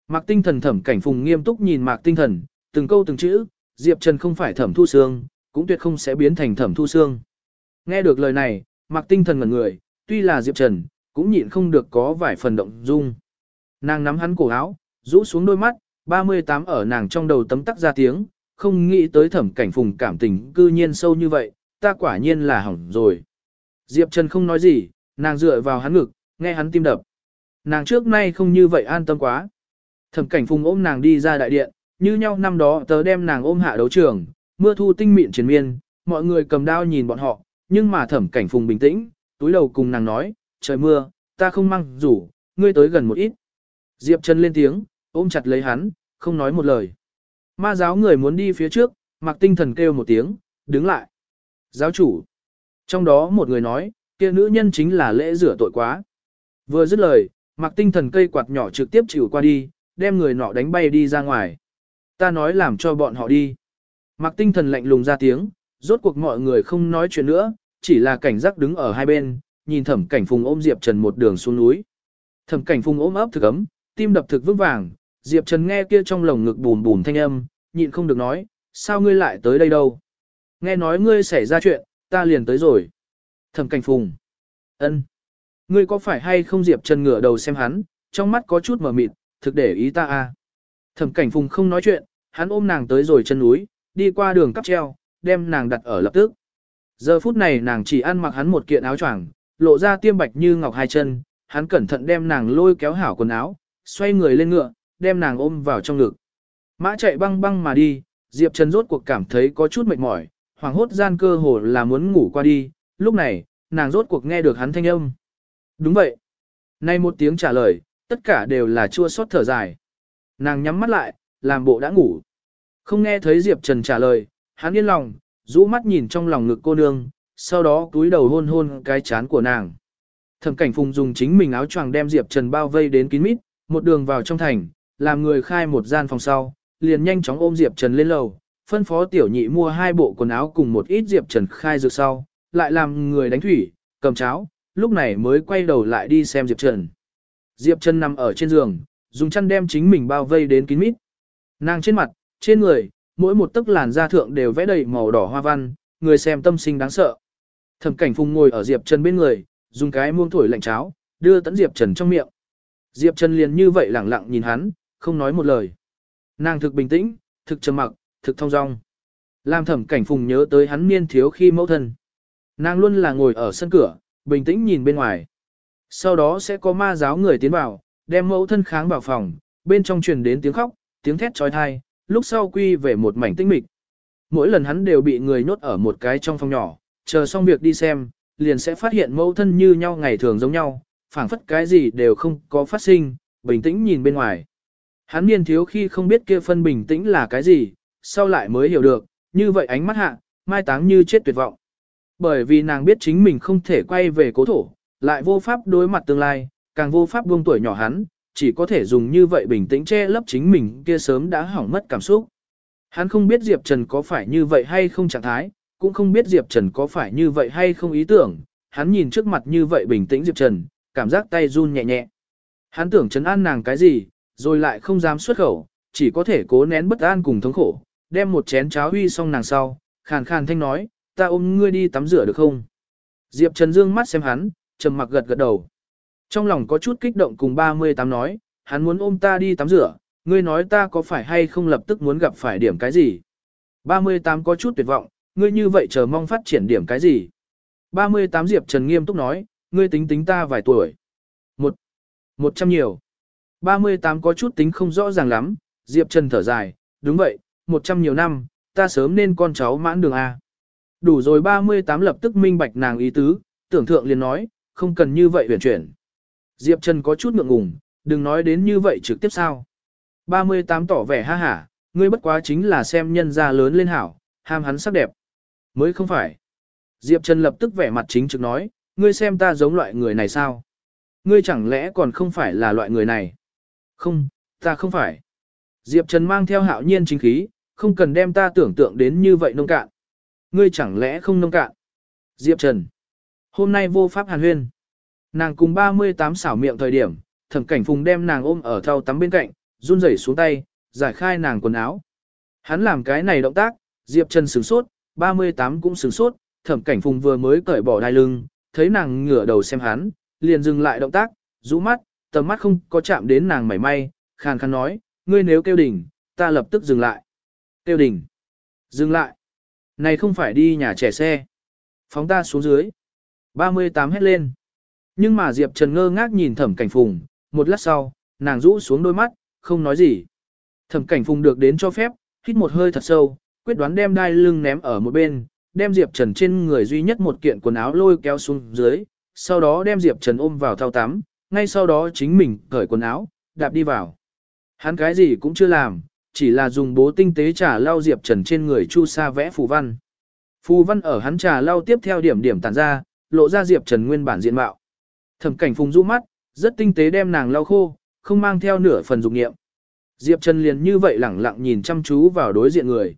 Speaker 1: Mạc tinh thần thẩm cảnh phùng nghiêm túc nhìn mạc tinh thần, từng câu từng chữ, Diệp Trần không phải thẩm thu xương, cũng tuyệt không sẽ biến thành thẩm thu xương. Nghe được lời này, mạc tinh thần ngẩn người, tuy là Diệp Trần, cũng nhịn không được có vài phần động dung. Nàng nắm hắn cổ áo, rũ xuống đôi mắt, 38 ở nàng trong đầu tấm tắc ra tiếng, không nghĩ tới thẩm cảnh phùng cảm tình cư nhiên sâu như vậy, ta quả nhiên là hỏng rồi. Diệp Trần không nói gì, nàng dựa vào hắn ngực, nghe hắn tim đập. Nàng trước nay không như vậy an tâm quá. Thẩm cảnh phùng ôm nàng đi ra đại điện, như nhau năm đó tớ đem nàng ôm hạ đấu trường, mưa thu tinh mịn chiến miên, mọi người cầm đao nhìn bọn họ, nhưng mà thẩm cảnh phùng bình tĩnh, túi đầu cùng nàng nói, trời mưa, ta không mang rủ, ngươi tới gần một ít. Diệp Trần lên tiếng, ôm chặt lấy hắn, không nói một lời. Ma giáo người muốn đi phía trước, mặc tinh thần kêu một tiếng, đứng lại. Giáo chủ. Trong đó một người nói, kia nữ nhân chính là lễ rửa tội quá. Vừa dứt lời, mặc tinh thần cây quạt nhỏ trực tiếp chịu qua đi, đem người nọ đánh bay đi ra ngoài. Ta nói làm cho bọn họ đi. Mặc tinh thần lạnh lùng ra tiếng, rốt cuộc mọi người không nói chuyện nữa, chỉ là cảnh giác đứng ở hai bên, nhìn thẩm cảnh phùng ôm Diệp Trần một đường xuống núi. Thẩm cảnh phùng ôm ấp thực ấm, tim đập thực vững vàng, Diệp Trần nghe kia trong lồng ngực bùn bùn thanh âm, nhịn không được nói, sao ngươi lại tới đây đâu? Nghe nói ngươi xảy ra chuyện, ta liền tới rồi. Thẩm cảnh phùng. ân, Ngươi có phải hay không Diệp Trần ngửa đầu xem hắn, trong mắt có chút mở mịt, thực để ý ta à. Thẩm cảnh phùng không nói chuyện, hắn ôm nàng tới rồi chân núi, đi qua đường cắp treo, đem nàng đặt ở lập tức. Giờ phút này nàng chỉ ăn mặc hắn một kiện áo choàng, lộ ra tiêm bạch như ngọc hai chân, hắn cẩn thận đem nàng lôi kéo hảo quần áo, xoay người lên ngựa, đem nàng ôm vào trong ngực. Mã chạy băng băng mà đi, Diệp Trần rốt cuộc cảm thấy có chút mệt mỏi, hoàng hốt gian cơ hồ là muốn ngủ qua đi, lúc này, nàng rốt cuộc nghe được hắn thanh âm. Đúng vậy. Nay một tiếng trả lời, tất cả đều là chua xót thở dài. Nàng nhắm mắt lại, làm bộ đã ngủ. Không nghe thấy Diệp Trần trả lời, hắn yên lòng, rũ mắt nhìn trong lòng ngực cô nương, sau đó túi đầu hôn hôn cái chán của nàng. Thẩm cảnh phùng dùng chính mình áo choàng đem Diệp Trần bao vây đến kín mít, một đường vào trong thành, làm người khai một gian phòng sau, liền nhanh chóng ôm Diệp Trần lên lầu, phân phó tiểu nhị mua hai bộ quần áo cùng một ít Diệp Trần khai dược sau, lại làm người đánh thủy, cầm cháo, lúc này mới quay đầu lại đi xem Diệp Trần. Diệp Trần nằm ở trên giường, dùng chăn đem chính mình bao vây đến kín mít. Nàng trên mặt, trên người, mỗi một tấc làn da thượng đều vẽ đầy màu đỏ hoa văn, người xem tâm sinh đáng sợ. Thẩm Cảnh Phùng ngồi ở Diệp Trần bên người, dùng cái muông thổi lạnh cháo, đưa tấn Diệp Trần trong miệng. Diệp Trần liền như vậy lẳng lặng nhìn hắn, không nói một lời. Nàng thực bình tĩnh, thực trầm mặc, thực thông dong. Làm Thẩm Cảnh Phùng nhớ tới hắn niên thiếu khi mẫu thân. Nàng luôn là ngồi ở sân cửa, bình tĩnh nhìn bên ngoài. Sau đó sẽ có ma giáo người tiến vào, đem mẫu thân kháng vào phòng, bên trong truyền đến tiếng khóc, tiếng thét trói thai, lúc sau quy về một mảnh tĩnh mịch. Mỗi lần hắn đều bị người nhốt ở một cái trong phòng nhỏ, chờ xong việc đi xem, liền sẽ phát hiện mẫu thân như nhau ngày thường giống nhau, phảng phất cái gì đều không có phát sinh, bình tĩnh nhìn bên ngoài. Hắn niên thiếu khi không biết kia phân bình tĩnh là cái gì, sau lại mới hiểu được, như vậy ánh mắt hạ, mai táng như chết tuyệt vọng. Bởi vì nàng biết chính mình không thể quay về cố thổ, lại vô pháp đối mặt tương lai, càng vô pháp buông tuổi nhỏ hắn, chỉ có thể dùng như vậy bình tĩnh che lấp chính mình kia sớm đã hỏng mất cảm xúc. Hắn không biết Diệp Trần có phải như vậy hay không trạng thái, cũng không biết Diệp Trần có phải như vậy hay không ý tưởng, hắn nhìn trước mặt như vậy bình tĩnh Diệp Trần, cảm giác tay run nhẹ nhẹ. Hắn tưởng trấn an nàng cái gì, rồi lại không dám xuất khẩu, chỉ có thể cố nén bất an cùng thống khổ, đem một chén cháo huy xong nàng sau, khàn khàn thanh nói, ta ôm ngươi đi tắm rửa được không? Diệp Trần dương mắt xem hắn, trầm mặc gật gật đầu. Trong lòng có chút kích động cùng 38 nói, hắn muốn ôm ta đi tắm rửa, ngươi nói ta có phải hay không lập tức muốn gặp phải điểm cái gì? 38 có chút tuyệt vọng, ngươi như vậy chờ mong phát triển điểm cái gì? 38 Diệp Trần nghiêm túc nói, ngươi tính tính ta vài tuổi. Một, một trăm nhiều. 38 có chút tính không rõ ràng lắm, Diệp Trần thở dài, đúng vậy, một trăm nhiều năm, ta sớm nên con cháu mãn đường A. Đủ rồi 38 lập tức minh bạch nàng ý tứ, tưởng thượng liền nói, không cần như vậy huyền chuyển. Diệp Trần có chút ngượng ngùng, đừng nói đến như vậy trực tiếp sao. 38 tỏ vẻ ha hả, ngươi bất quá chính là xem nhân gia lớn lên hảo, ham hắn sắc đẹp. Mới không phải. Diệp Trần lập tức vẻ mặt chính trực nói, ngươi xem ta giống loại người này sao? Ngươi chẳng lẽ còn không phải là loại người này? Không, ta không phải. Diệp Trần mang theo hạo nhiên chính khí, không cần đem ta tưởng tượng đến như vậy nông cạn. Ngươi chẳng lẽ không nông cạn? Diệp Trần. Hôm nay vô pháp hàn huyên. Nàng cùng 38 xảo miệng thời điểm, thẩm cảnh phùng đem nàng ôm ở thau tắm bên cạnh, run rẩy xuống tay, giải khai nàng quần áo. Hắn làm cái này động tác, Diệp Trần sửng sốt, 38 cũng sửng sốt, thẩm cảnh phùng vừa mới cởi bỏ đai lưng, thấy nàng ngửa đầu xem hắn, liền dừng lại động tác, rũ mắt, tầm mắt không có chạm đến nàng mảy may, khàn khàn nói, ngươi nếu kêu đỉnh, ta lập tức dừng lại. Tiêu đỉnh. Dừng lại. Này không phải đi nhà trẻ xe. Phóng ta xuống dưới. 38 hét lên. Nhưng mà Diệp Trần ngơ ngác nhìn thẩm cảnh phùng, một lát sau, nàng rũ xuống đôi mắt, không nói gì. Thẩm cảnh phùng được đến cho phép, hít một hơi thật sâu, quyết đoán đem đai lưng ném ở một bên, đem Diệp Trần trên người duy nhất một kiện quần áo lôi kéo xuống dưới, sau đó đem Diệp Trần ôm vào thao tắm, ngay sau đó chính mình cởi quần áo, đạp đi vào. Hắn cái gì cũng chưa làm, chỉ là dùng bố tinh tế trà lau Diệp Trần trên người chu sa vẽ phù văn. Phù văn ở hắn trà lau tiếp theo điểm điểm tản ra, lộ ra Diệp Trần nguyên bản diện mạo. Thẩm cảnh phùng rũ mắt, rất tinh tế đem nàng lau khô, không mang theo nửa phần dục nghiệm. Diệp Trần liền như vậy lẳng lặng nhìn chăm chú vào đối diện người.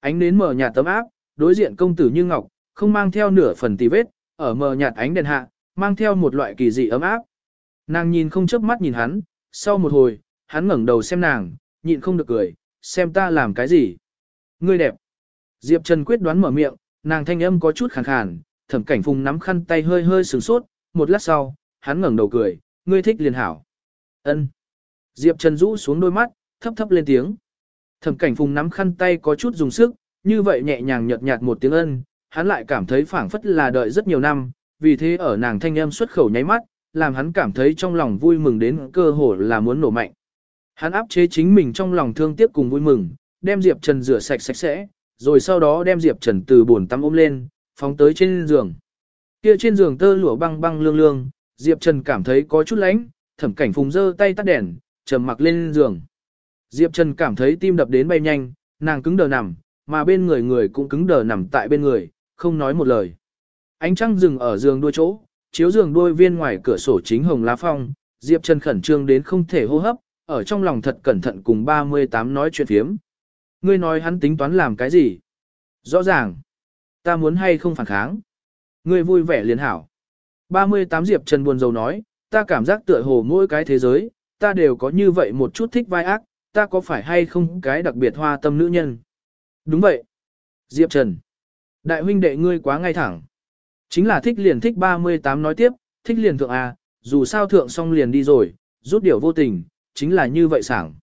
Speaker 1: Ánh nến mở nhạt tấm áp, đối diện công tử như ngọc, không mang theo nửa phần tì vết, ở mờ nhạt ánh đèn hạ, mang theo một loại kỳ dị ấm áp. Nàng nhìn không chớp mắt nhìn hắn, sau một hồi, hắn ngẩng đầu xem nàng, nhịn không được cười, xem ta làm cái gì. Ngươi đẹp. Diệp Trần quyết đoán mở miệng, nàng thanh âm có chút khàn khàn, thẩm cảnh phùng nắm khăn tay hơi hơi sửng sốt, một lát sau, hắn ngẩng đầu cười, ngươi thích liền hảo. Ân. Diệp Trần rũ xuống đôi mắt, thấp thấp lên tiếng. Thẩm cảnh phùng nắm khăn tay có chút dùng sức, như vậy nhẹ nhàng nhợt nhạt một tiếng ân, hắn lại cảm thấy phảng phất là đợi rất nhiều năm, vì thế ở nàng thanh âm xuất khẩu nháy mắt, làm hắn cảm thấy trong lòng vui mừng đến cơ hồ là muốn nổ mạnh. Hắn áp chế chính mình trong lòng thương tiếc cùng vui mừng, đem Diệp Trần rửa sạch sạch sẽ, rồi sau đó đem Diệp Trần từ bồn tắm ôm lên, phóng tới trên giường. Kia trên giường tơ lụa băng băng lương lương, Diệp Trần cảm thấy có chút lạnh, thẩm cảnh phùng giơ tay tắt đèn, trầm mặc lên giường. Diệp Trần cảm thấy tim đập đến bay nhanh, nàng cứng đờ nằm, mà bên người người cũng cứng đờ nằm tại bên người, không nói một lời. Ánh trăng dừng ở giường đuôi chỗ, chiếu giường đuôi viên ngoài cửa sổ chính hồng lá phong, Diệp Trần khẩn trương đến không thể hô hấp, ở trong lòng thật cẩn thận cùng 38 nói chuyện phiếm. Ngươi nói hắn tính toán làm cái gì? Rõ ràng. Ta muốn hay không phản kháng. Ngươi vui vẻ liền hảo. 38 Diệp Trần buồn rầu nói, ta cảm giác tựa hồ mỗi cái thế giới, ta đều có như vậy một chút thích vai ác, ta có phải hay không cái đặc biệt hoa tâm nữ nhân? Đúng vậy. Diệp Trần. Đại huynh đệ ngươi quá ngay thẳng. Chính là thích liền thích 38 nói tiếp, thích liền thượng à, dù sao thượng xong liền đi rồi, rút điều vô tình, chính là như vậy sảng.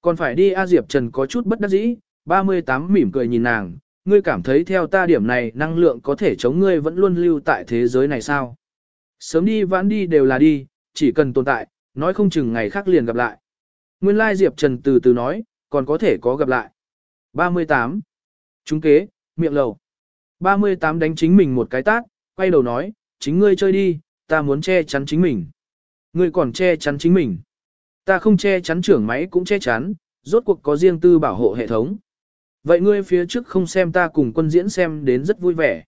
Speaker 1: Còn phải đi A Diệp Trần có chút bất đắc dĩ, 38 mỉm cười nhìn nàng, ngươi cảm thấy theo ta điểm này năng lượng có thể chống ngươi vẫn luôn lưu tại thế giới này sao? Sớm đi vãn đi đều là đi, chỉ cần tồn tại, nói không chừng ngày khác liền gặp lại. Nguyên lai Diệp Trần từ từ nói, còn có thể có gặp lại. 38. Chúng kế, miệng lầu. 38 đánh chính mình một cái tát, quay đầu nói, chính ngươi chơi đi, ta muốn che chắn chính mình. Ngươi còn che chắn chính mình. Ta không che chắn trưởng máy cũng che chắn, rốt cuộc có riêng tư bảo hộ hệ thống. Vậy ngươi phía trước không xem ta cùng quân diễn xem đến rất vui vẻ.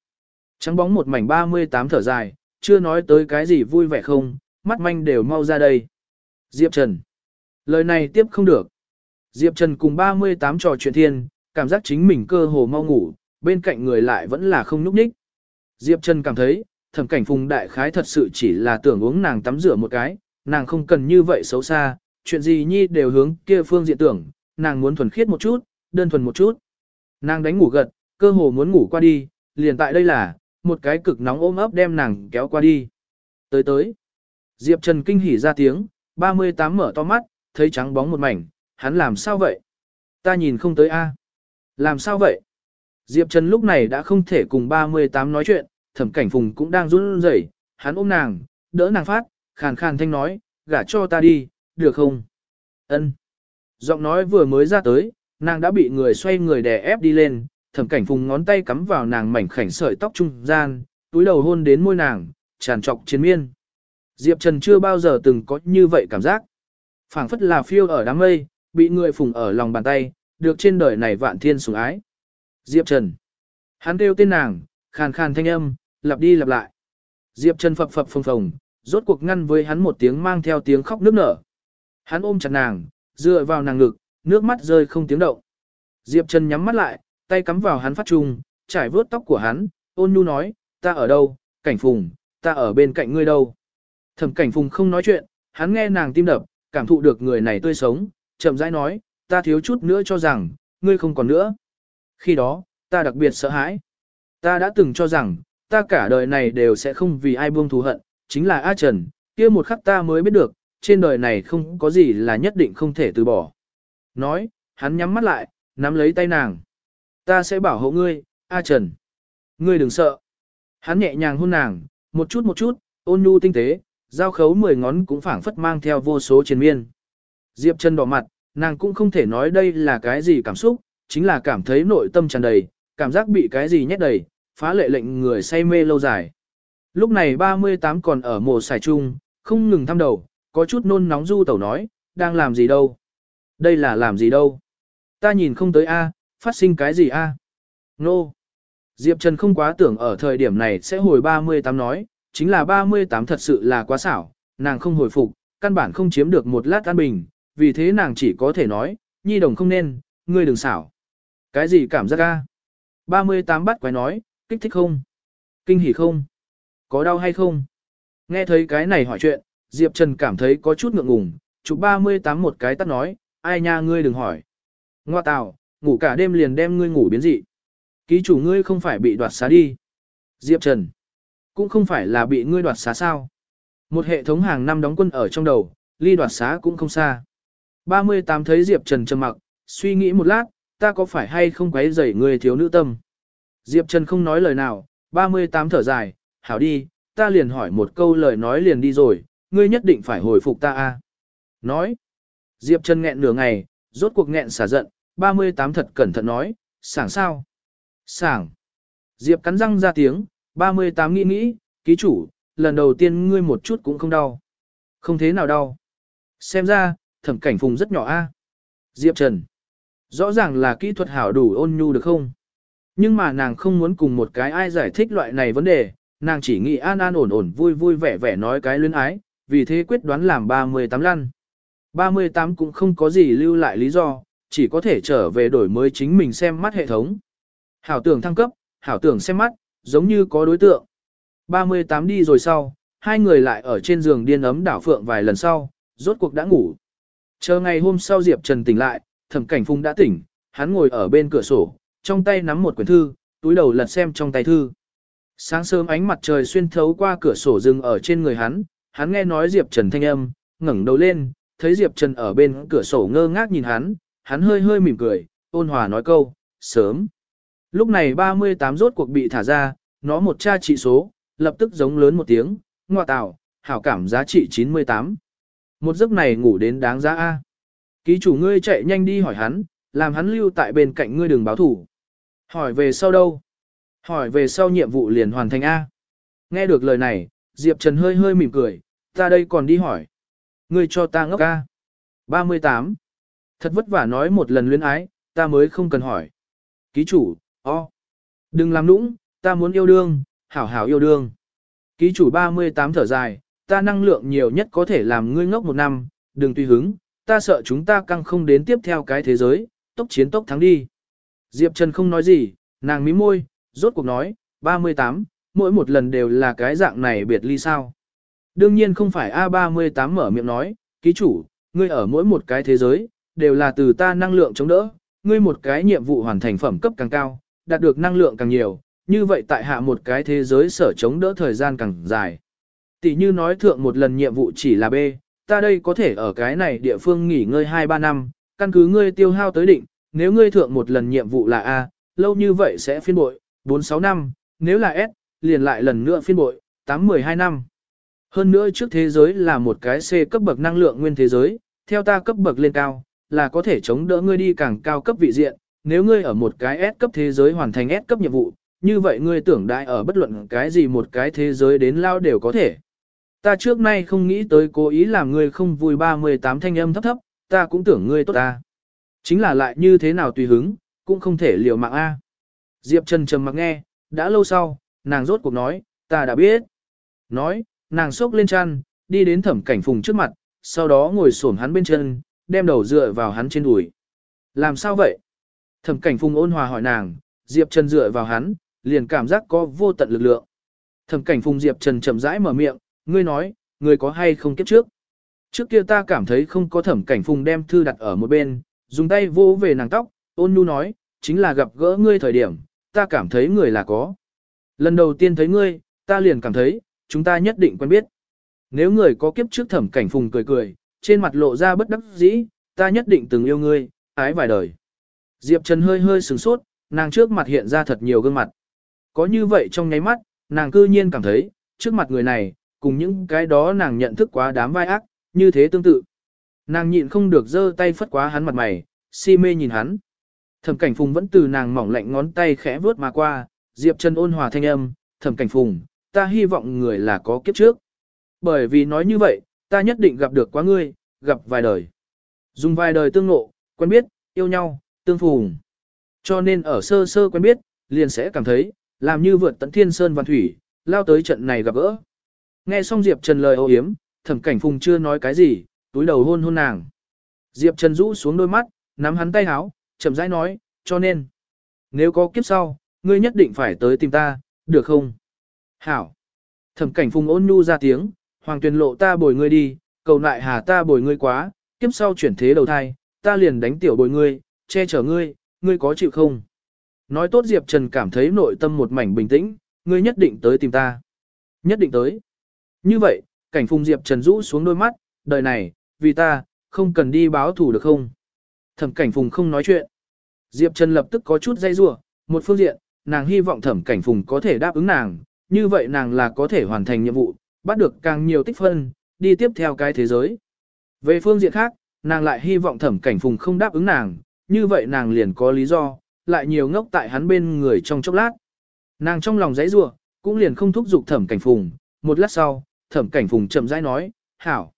Speaker 1: Trắng bóng một mảnh 38 thở dài, chưa nói tới cái gì vui vẻ không, mắt manh đều mau ra đây. Diệp Trần. Lời này tiếp không được. Diệp Trần cùng 38 trò chuyện thiên, cảm giác chính mình cơ hồ mau ngủ, bên cạnh người lại vẫn là không núp ních. Diệp Trần cảm thấy, thẩm cảnh phùng đại khái thật sự chỉ là tưởng uống nàng tắm rửa một cái, nàng không cần như vậy xấu xa, chuyện gì nhi đều hướng kia phương diện tưởng, nàng muốn thuần khiết một chút, đơn thuần một chút. Nàng đánh ngủ gật, cơ hồ muốn ngủ qua đi, liền tại đây là, một cái cực nóng ôm ấp đem nàng kéo qua đi. Tới tới, Diệp Trần kinh hỉ ra tiếng, 38 mở to mắt, thấy trắng bóng một mảnh, hắn làm sao vậy? Ta nhìn không tới a. Làm sao vậy? Diệp Trần lúc này đã không thể cùng 38 nói chuyện, thẩm cảnh phùng cũng đang run rẩy, hắn ôm nàng, đỡ nàng phát, khàn khàn thanh nói, gả cho ta đi, được không? Ân. Giọng nói vừa mới ra tới, nàng đã bị người xoay người đè ép đi lên, thẩm cảnh phùng ngón tay cắm vào nàng mảnh khảnh sợi tóc trung gian, túi đầu hôn đến môi nàng, tràn trọc chiến miên. Diệp Trần chưa bao giờ từng có như vậy cảm giác. phảng phất là phiêu ở đám mây, bị người phùng ở lòng bàn tay, được trên đời này vạn thiên sủng ái. Diệp Trần. Hắn kêu tên nàng, khàn khàn thanh âm, lặp đi lặp lại. Diệp Trần phập phập phồng phồng, rốt cuộc ngăn với hắn một tiếng mang theo tiếng khóc nức nở. Hắn ôm chặt nàng, dựa vào nàng ngực, nước mắt rơi không tiếng động. Diệp Trần nhắm mắt lại, tay cắm vào hắn phát trung, trải vướt tóc của hắn, ôn nhu nói, ta ở đâu, cảnh phùng, ta ở bên cạnh ngươi đâu. Thẩm cảnh phùng không nói chuyện, hắn nghe nàng tim đập, cảm thụ được người này tươi sống, chậm rãi nói, ta thiếu chút nữa cho rằng, ngươi không còn nữa. Khi đó, ta đặc biệt sợ hãi. Ta đã từng cho rằng, ta cả đời này đều sẽ không vì ai buông thù hận, chính là A Trần, kia một khắc ta mới biết được, trên đời này không có gì là nhất định không thể từ bỏ. Nói, hắn nhắm mắt lại, nắm lấy tay nàng. Ta sẽ bảo hộ ngươi, A Trần. Ngươi đừng sợ. Hắn nhẹ nhàng hôn nàng, một chút một chút, ôn nhu tinh tế, giao khấu mười ngón cũng phảng phất mang theo vô số triền miên. Diệp Trần đỏ mặt, nàng cũng không thể nói đây là cái gì cảm xúc, chính là cảm thấy nội tâm tràn đầy, cảm giác bị cái gì nhét đầy, phá lệ lệnh người say mê lâu dài. Lúc này 38 còn ở mồ xài chung, không ngừng thăm đầu, có chút nôn nóng du tẩu nói, đang làm gì đâu? Đây là làm gì đâu? Ta nhìn không tới A, phát sinh cái gì A? Nô! No. Diệp Trần không quá tưởng ở thời điểm này sẽ hồi 38 nói, chính là 38 thật sự là quá xảo, nàng không hồi phục, căn bản không chiếm được một lát an bình, vì thế nàng chỉ có thể nói, nhi đồng không nên, ngươi đừng xảo. Cái gì cảm giác A? 38 bắt quái nói, kích thích không? Kinh hỉ không? Có đau hay không? Nghe thấy cái này hỏi chuyện, Diệp Trần cảm thấy có chút ngượng ngùng, chụp 38 một cái tắt nói, ai nha ngươi đừng hỏi. Ngoa tào, ngủ cả đêm liền đem ngươi ngủ biến dị. Ký chủ ngươi không phải bị đoạt xá đi. Diệp Trần, cũng không phải là bị ngươi đoạt xá sao. Một hệ thống hàng năm đóng quân ở trong đầu, ly đoạt xá cũng không xa. 38 thấy Diệp Trần trầm mặc, suy nghĩ một lát, ta có phải hay không quấy rầy ngươi thiếu nữ tâm. Diệp Trần không nói lời nào, 38 thở dài, hảo đi, ta liền hỏi một câu lời nói liền đi rồi, ngươi nhất định phải hồi phục ta a. Nói. Diệp Trần nghẹn nửa ngày, rốt cuộc nghẹn xả giận, 38 thật cẩn thận nói, sảng sao? Sảng. Diệp cắn răng ra tiếng, 38 nghĩ nghĩ, ký chủ, lần đầu tiên ngươi một chút cũng không đau. Không thế nào đau. Xem ra, thẩm cảnh phùng rất nhỏ a. Diệp Trần. Rõ ràng là kỹ thuật hảo đủ ôn nhu được không? Nhưng mà nàng không muốn cùng một cái ai giải thích loại này vấn đề, nàng chỉ nghĩ an an ổn ổn vui vui vẻ vẻ nói cái luyến ái, vì thế quyết đoán làm 38 lăn. 38 cũng không có gì lưu lại lý do, chỉ có thể trở về đổi mới chính mình xem mắt hệ thống. Hảo tưởng thăng cấp, hảo tưởng xem mắt, giống như có đối tượng. 38 đi rồi sau, hai người lại ở trên giường điên ấm đảo phượng vài lần sau, rốt cuộc đã ngủ. Chờ ngày hôm sau Diệp Trần tỉnh lại, thẩm cảnh phung đã tỉnh, hắn ngồi ở bên cửa sổ, trong tay nắm một quyển thư, túi đầu lật xem trong tay thư. Sáng sớm ánh mặt trời xuyên thấu qua cửa sổ rừng ở trên người hắn, hắn nghe nói Diệp Trần thanh âm, ngẩng đầu lên, thấy Diệp Trần ở bên cửa sổ ngơ ngác nhìn hắn, hắn hơi hơi mỉm cười, ôn hòa nói câu, sớm. Lúc này 38 rốt cuộc bị thả ra, nó một tra trị số, lập tức giống lớn một tiếng, ngoa tạo, hảo cảm giá trị 98. Một giấc này ngủ đến đáng giá A. Ký chủ ngươi chạy nhanh đi hỏi hắn, làm hắn lưu tại bên cạnh ngươi đường báo thủ. Hỏi về sau đâu? Hỏi về sau nhiệm vụ liền hoàn thành A. Nghe được lời này, Diệp Trần hơi hơi mỉm cười, ta đây còn đi hỏi. Ngươi cho ta ngốc ca. 38. Thật vất vả nói một lần luyến ái, ta mới không cần hỏi. Ký chủ, o. Đừng làm nũng, ta muốn yêu đương, hảo hảo yêu đương. Ký chủ 38 thở dài, ta năng lượng nhiều nhất có thể làm ngươi ngốc một năm, đừng tùy hứng, ta sợ chúng ta căng không đến tiếp theo cái thế giới, tốc chiến tốc thắng đi. Diệp Trần không nói gì, nàng mím môi, rốt cuộc nói, 38, mỗi một lần đều là cái dạng này biệt ly sao. Đương nhiên không phải A38 mở miệng nói, ký chủ, ngươi ở mỗi một cái thế giới, đều là từ ta năng lượng chống đỡ, ngươi một cái nhiệm vụ hoàn thành phẩm cấp càng cao, đạt được năng lượng càng nhiều, như vậy tại hạ một cái thế giới sở chống đỡ thời gian càng dài. Tỷ như nói thượng một lần nhiệm vụ chỉ là B, ta đây có thể ở cái này địa phương nghỉ ngơi 2-3 năm, căn cứ ngươi tiêu hao tới định, nếu ngươi thượng một lần nhiệm vụ là A, lâu như vậy sẽ phiên bội, 4-6 năm, nếu là S, liền lại lần nữa phiên bội, 8-12 năm. Hơn nữa trước thế giới là một cái C cấp bậc năng lượng nguyên thế giới, theo ta cấp bậc lên cao, là có thể chống đỡ ngươi đi càng cao cấp vị diện, nếu ngươi ở một cái S cấp thế giới hoàn thành S cấp nhiệm vụ, như vậy ngươi tưởng đại ở bất luận cái gì một cái thế giới đến lao đều có thể. Ta trước nay không nghĩ tới cố ý làm ngươi không vui 38 thanh âm thấp thấp, ta cũng tưởng ngươi tốt ta. Chính là lại như thế nào tùy hứng, cũng không thể liều mạng A. Diệp Trần trầm mặc nghe, đã lâu sau, nàng rốt cuộc nói, ta đã biết. Nói, nàng xốc lên chăn, đi đến thẩm cảnh phùng trước mặt, sau đó ngồi xổm hắn bên chân, đem đầu dựa vào hắn trên đùi. Làm sao vậy? Thẩm cảnh phùng ôn hòa hỏi nàng, Diệp Trần dựa vào hắn, liền cảm giác có vô tận lực lượng. Thẩm cảnh phùng Diệp Trần chậm rãi mở miệng, ngươi nói, ngươi có hay không kiếp trước? Trước kia ta cảm thấy không có thẩm cảnh phùng đem thư đặt ở một bên, dùng tay vô về nàng tóc, ôn nhu nói, chính là gặp gỡ ngươi thời điểm, ta cảm thấy người là có. Lần đầu tiên thấy ngươi, ta liền cảm thấy, chúng ta nhất định quen biết. Nếu người có kiếp trước thẩm cảnh phùng cười cười, trên mặt lộ ra bất đắc dĩ, ta nhất định từng yêu ngươi, ái vài đời. Diệp Trần hơi hơi sửng sốt, nàng trước mặt hiện ra thật nhiều gương mặt. Có như vậy trong nháy mắt, nàng cư nhiên cảm thấy, trước mặt người này, cùng những cái đó nàng nhận thức quá đám vai ác, như thế tương tự. Nàng nhịn không được giơ tay phất quá hắn mặt mày, si mê nhìn hắn. Thẩm cảnh phùng vẫn từ nàng mỏng lạnh ngón tay khẽ vướt mà qua, Diệp Trần ôn hòa thanh âm, thẩm cảnh phùng, ta hy vọng người là có kiếp trước. Bởi vì nói như vậy, ta nhất định gặp được quá ngươi, gặp vài đời. Dùng vài đời tương ngộ, quen biết, yêu nhau, tương phùng. Cho nên ở sơ sơ quen biết, liền sẽ cảm thấy, làm như vượt tận thiên sơn văn thủy, lao tới trận này gặp gỡ. Nghe xong Diệp Trần lời ô hiếm, thẩm cảnh phùng chưa nói cái gì, túi đầu hôn hôn nàng. Diệp Trần rũ xuống đôi mắt, nắm hắn tay háo, chậm rãi nói, cho nên, nếu có kiếp sau, ngươi nhất định phải tới tìm ta, được không? Hảo. Thẩm cảnh phùng ôn nhu ra tiếng, hoàng tuyền lộ ta bồi ngươi đi, cầu nại hà ta bồi ngươi quá, kiếp sau chuyển thế đầu thai, ta liền đánh tiểu bồi ngươi, che chở ngươi, ngươi có chịu không? Nói tốt Diệp Trần cảm thấy nội tâm một mảnh bình tĩnh, ngươi nhất định tới tìm ta. Nhất định tới. Như vậy, cảnh phùng Diệp Trần rũ xuống đôi mắt, đời này, vì ta, không cần đi báo thủ được không? Thẩm cảnh phùng không nói chuyện. Diệp Trần lập tức có chút dây rủa một phương diện, nàng hy vọng thẩm cảnh phùng có thể đáp ứng nàng, như vậy nàng là có thể hoàn thành nhiệm vụ, bắt được càng nhiều tích phân, đi tiếp theo cái thế giới. Về phương diện khác, nàng lại hy vọng thẩm cảnh phùng không đáp ứng nàng, như vậy nàng liền có lý do, lại nhiều ngốc tại hắn bên người trong chốc lát. Nàng trong lòng giấy rua, cũng liền không thúc giục thẩm cảnh phùng, một lát sau, thẩm cảnh phùng chậm rãi nói, hảo.